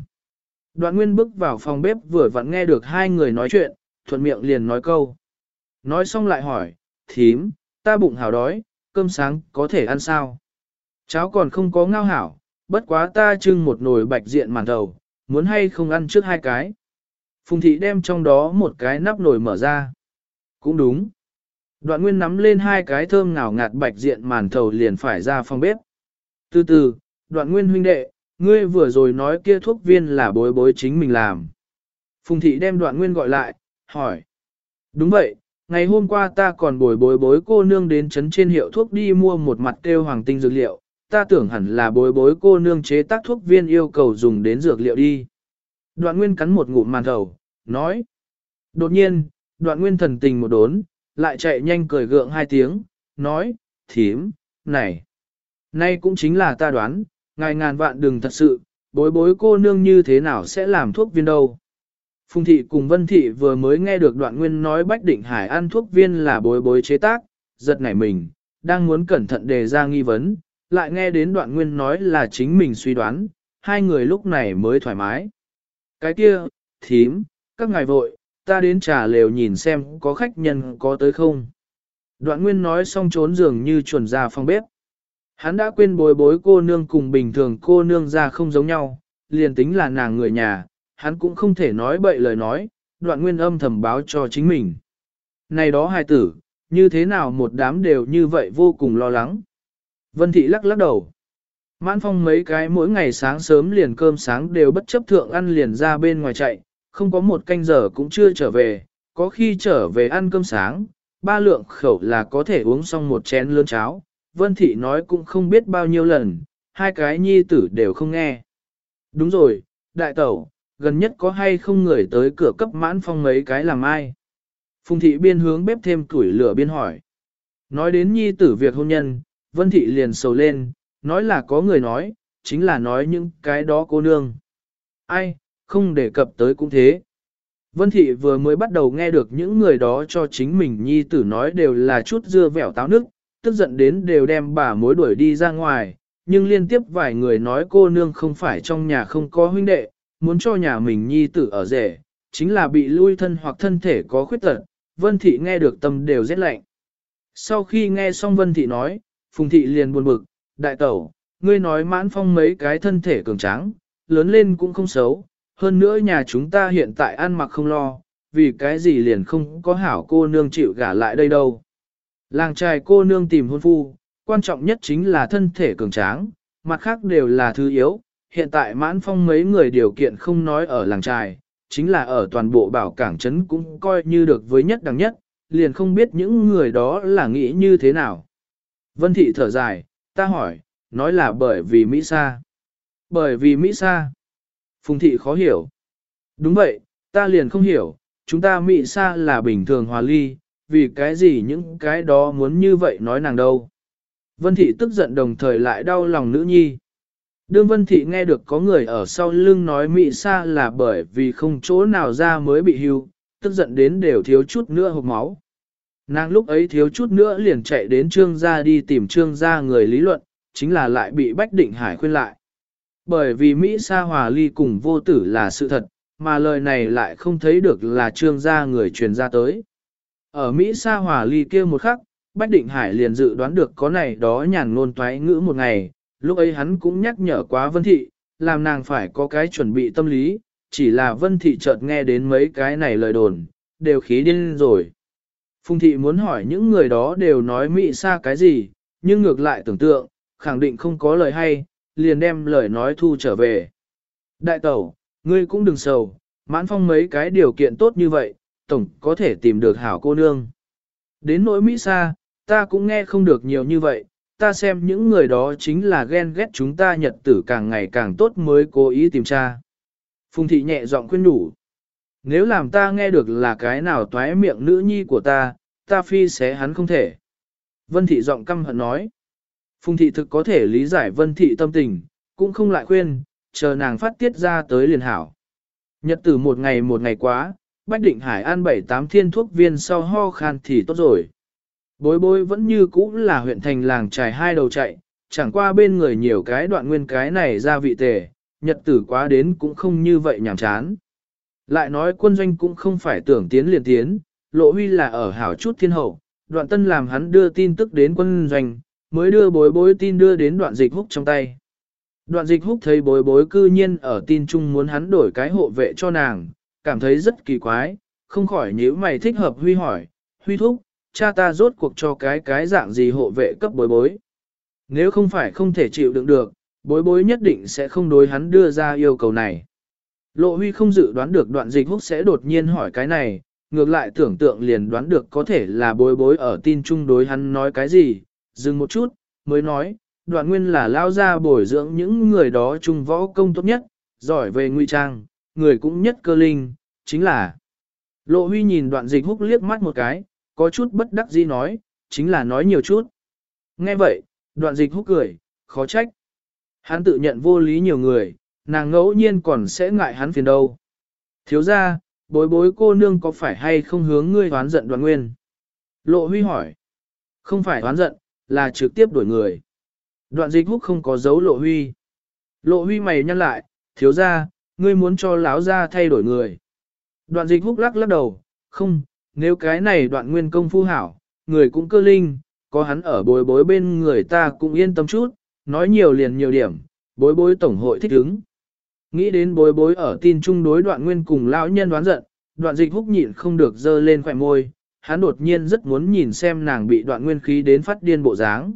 Đoạn nguyên bước vào phòng bếp vừa vặn nghe được hai người nói chuyện, thuận miệng liền nói câu. Nói xong lại hỏi, thím, ta bụng hào đói, cơm sáng có thể ăn sao? Cháu còn không có ngao hảo, bất quá ta trưng một nồi bạch diện màn đầu, muốn hay không ăn trước hai cái. Phùng thị đem trong đó một cái nắp nồi mở ra. Cũng đúng. Đoạn nguyên nắm lên hai cái thơm ngào ngạt bạch diện màn thầu liền phải ra phòng bếp. Từ từ, đoạn nguyên huynh đệ, ngươi vừa rồi nói kia thuốc viên là bối bối chính mình làm. Phùng thị đem đoạn nguyên gọi lại, hỏi. Đúng vậy, ngày hôm qua ta còn bồi bối bối cô nương đến chấn trên hiệu thuốc đi mua một mặt tiêu hoàng tinh dược liệu, ta tưởng hẳn là bối bối cô nương chế tác thuốc viên yêu cầu dùng đến dược liệu đi. Đoạn nguyên cắn một ngụm màn thầu, nói. Đột nhiên, đoạn nguyên thần tình một đốn, lại chạy nhanh cười gượng hai tiếng, nói, thím, này. Nay cũng chính là ta đoán, ngài ngàn vạn đừng thật sự, bối bối cô nương như thế nào sẽ làm thuốc viên đâu. Phùng thị cùng Vân thị vừa mới nghe được đoạn nguyên nói Bách Định Hải ăn thuốc viên là bối bối chế tác, giật nảy mình, đang muốn cẩn thận đề ra nghi vấn, lại nghe đến đoạn nguyên nói là chính mình suy đoán, hai người lúc này mới thoải mái. Cái kia, thím, các ngài vội, ta đến trà lều nhìn xem có khách nhân có tới không. Đoạn nguyên nói xong trốn giường như chuẩn ra phòng bếp. Hắn đã quên bối bối cô nương cùng bình thường cô nương ra không giống nhau, liền tính là nàng người nhà, hắn cũng không thể nói bậy lời nói, đoạn nguyên âm thầm báo cho chính mình. Này đó hài tử, như thế nào một đám đều như vậy vô cùng lo lắng. Vân thị lắc lắc đầu. Mãn phong mấy cái mỗi ngày sáng sớm liền cơm sáng đều bất chấp thượng ăn liền ra bên ngoài chạy, không có một canh giờ cũng chưa trở về, có khi trở về ăn cơm sáng, ba lượng khẩu là có thể uống xong một chén lớn cháo. Vân thị nói cũng không biết bao nhiêu lần, hai cái nhi tử đều không nghe. Đúng rồi, đại tẩu, gần nhất có hay không người tới cửa cấp mãn phong mấy cái làm ai? Phùng thị biên hướng bếp thêm củi lửa biên hỏi. Nói đến nhi tử việc hôn nhân, vân thị liền sầu lên, nói là có người nói, chính là nói những cái đó cô nương. Ai, không đề cập tới cũng thế. Vân thị vừa mới bắt đầu nghe được những người đó cho chính mình nhi tử nói đều là chút dưa vẻo táo nước, tức giận đến đều đem bà mối đuổi đi ra ngoài, nhưng liên tiếp vài người nói cô nương không phải trong nhà không có huynh đệ, muốn cho nhà mình nhi tử ở rể, chính là bị lui thân hoặc thân thể có khuyết tật, Vân Thị nghe được tâm đều rét lạnh. Sau khi nghe xong Vân Thị nói, Phùng Thị liền buồn bực, đại tẩu, ngươi nói mãn phong mấy cái thân thể cường tráng, lớn lên cũng không xấu, hơn nữa nhà chúng ta hiện tại ăn mặc không lo, vì cái gì liền không có hảo cô nương chịu gả lại đây đâu. Làng trai cô nương tìm hôn phu, quan trọng nhất chính là thân thể cường tráng, mặt khác đều là thứ yếu, hiện tại mãn phong mấy người điều kiện không nói ở làng trài, chính là ở toàn bộ bảo cảng trấn cũng coi như được với nhất đẳng nhất, liền không biết những người đó là nghĩ như thế nào. Vân thị thở dài, ta hỏi, nói là bởi vì Mỹ Sa. Bởi vì Mỹ Sa. Phùng thị khó hiểu. Đúng vậy, ta liền không hiểu, chúng ta Mỹ Sa là bình thường hòa ly, vì cái gì những cái đó muốn như vậy nói nàng đâu. Vân thị tức giận đồng thời lại đau lòng nữ nhi. Đương Vân Thị nghe được có người ở sau lưng nói Mỹ Sa là bởi vì không chỗ nào ra mới bị hưu, tức giận đến đều thiếu chút nữa hộp máu. Nàng lúc ấy thiếu chút nữa liền chạy đến trương gia đi tìm trương gia người lý luận, chính là lại bị Bách Định Hải khuyên lại. Bởi vì Mỹ Sa hòa ly cùng vô tử là sự thật, mà lời này lại không thấy được là trương gia người truyền ra tới. Ở Mỹ Sa hòa ly kia một khắc, Bách Định Hải liền dự đoán được có này đó nhàn ngôn toái ngữ một ngày, lúc ấy hắn cũng nhắc nhở quá Vân Thị, làm nàng phải có cái chuẩn bị tâm lý, chỉ là Vân Thị chợt nghe đến mấy cái này lời đồn, đều khí điên rồi. Phùng Thị muốn hỏi những người đó đều nói Mỹ xa cái gì, nhưng ngược lại tưởng tượng, khẳng định không có lời hay, liền đem lời nói thu trở về. Đại tẩu, ngươi cũng đừng sầu, mãn phong mấy cái điều kiện tốt như vậy, tổng có thể tìm được hảo cô nương. Đến nỗi Mỹ xa, ta cũng nghe không được nhiều như vậy, ta xem những người đó chính là ghen ghét chúng ta nhật tử càng ngày càng tốt mới cố ý tìm tra. Phùng thị nhẹ giọng khuyên đủ Nếu làm ta nghe được là cái nào toái miệng nữ nhi của ta, ta phi xé hắn không thể. Vân thị giọng căm hận nói. Phùng thị thực có thể lý giải vân thị tâm tình, cũng không lại khuyên, chờ nàng phát tiết ra tới liền hảo. Nhật tử một ngày một ngày quá, Bách Định Hải ăn bảy tám thiên thuốc viên sau ho khan thì tốt rồi. Bối bối vẫn như cũ là huyện thành làng trải hai đầu chạy, chẳng qua bên người nhiều cái đoạn nguyên cái này ra vị tề, nhật tử quá đến cũng không như vậy nhàm chán. Lại nói quân doanh cũng không phải tưởng tiến liền tiến, lộ huy là ở hảo chút thiên hậu, đoạn tân làm hắn đưa tin tức đến quân doanh, mới đưa bối bối tin đưa đến đoạn dịch húc trong tay. Đoạn dịch húc thấy bối bối cư nhiên ở tin chung muốn hắn đổi cái hộ vệ cho nàng, cảm thấy rất kỳ quái, không khỏi nhíu mày thích hợp huy hỏi, huy thúc, cha ta rốt cuộc cho cái cái dạng gì hộ vệ cấp bối bối. Nếu không phải không thể chịu đựng được, bối bối nhất định sẽ không đối hắn đưa ra yêu cầu này. Lộ huy không dự đoán được đoạn dịch húc sẽ đột nhiên hỏi cái này, ngược lại tưởng tượng liền đoán được có thể là bối bối ở tin chung đối hắn nói cái gì, dừng một chút, mới nói, đoạn nguyên là lao ra bồi dưỡng những người đó chung võ công tốt nhất, giỏi về nguy trang, người cũng nhất cơ linh, chính là. Lộ huy nhìn đoạn dịch húc liếc mắt một cái, có chút bất đắc dĩ nói, chính là nói nhiều chút. Nghe vậy, đoạn dịch hút cười, khó trách. Hắn tự nhận vô lý nhiều người, nàng ngẫu nhiên còn sẽ ngại hắn phiền đâu. Thiếu ra, bối bối cô nương có phải hay không hướng ngươi hoán giận đoạn nguyên? Lộ huy hỏi. Không phải hoán giận, là trực tiếp đổi người. Đoạn dịch hút không có dấu lộ huy. Lộ huy mày nhăn lại, thiếu ra, ngươi muốn cho lão ra thay đổi người. Đoạn dịch Húc lắc lắc đầu, không, nếu cái này đoạn nguyên công phu hảo, người cũng cơ linh, có hắn ở bối bối bên người ta cũng yên tâm chút, nói nhiều liền nhiều điểm, bối bối tổng hội thích ứng. Nghĩ đến bối bối ở tin chung đối đoạn nguyên cùng lão nhân đoán giận, đoạn dịch húc nhịn không được dơ lên khỏe môi, hắn đột nhiên rất muốn nhìn xem nàng bị đoạn nguyên khí đến phát điên bộ dáng.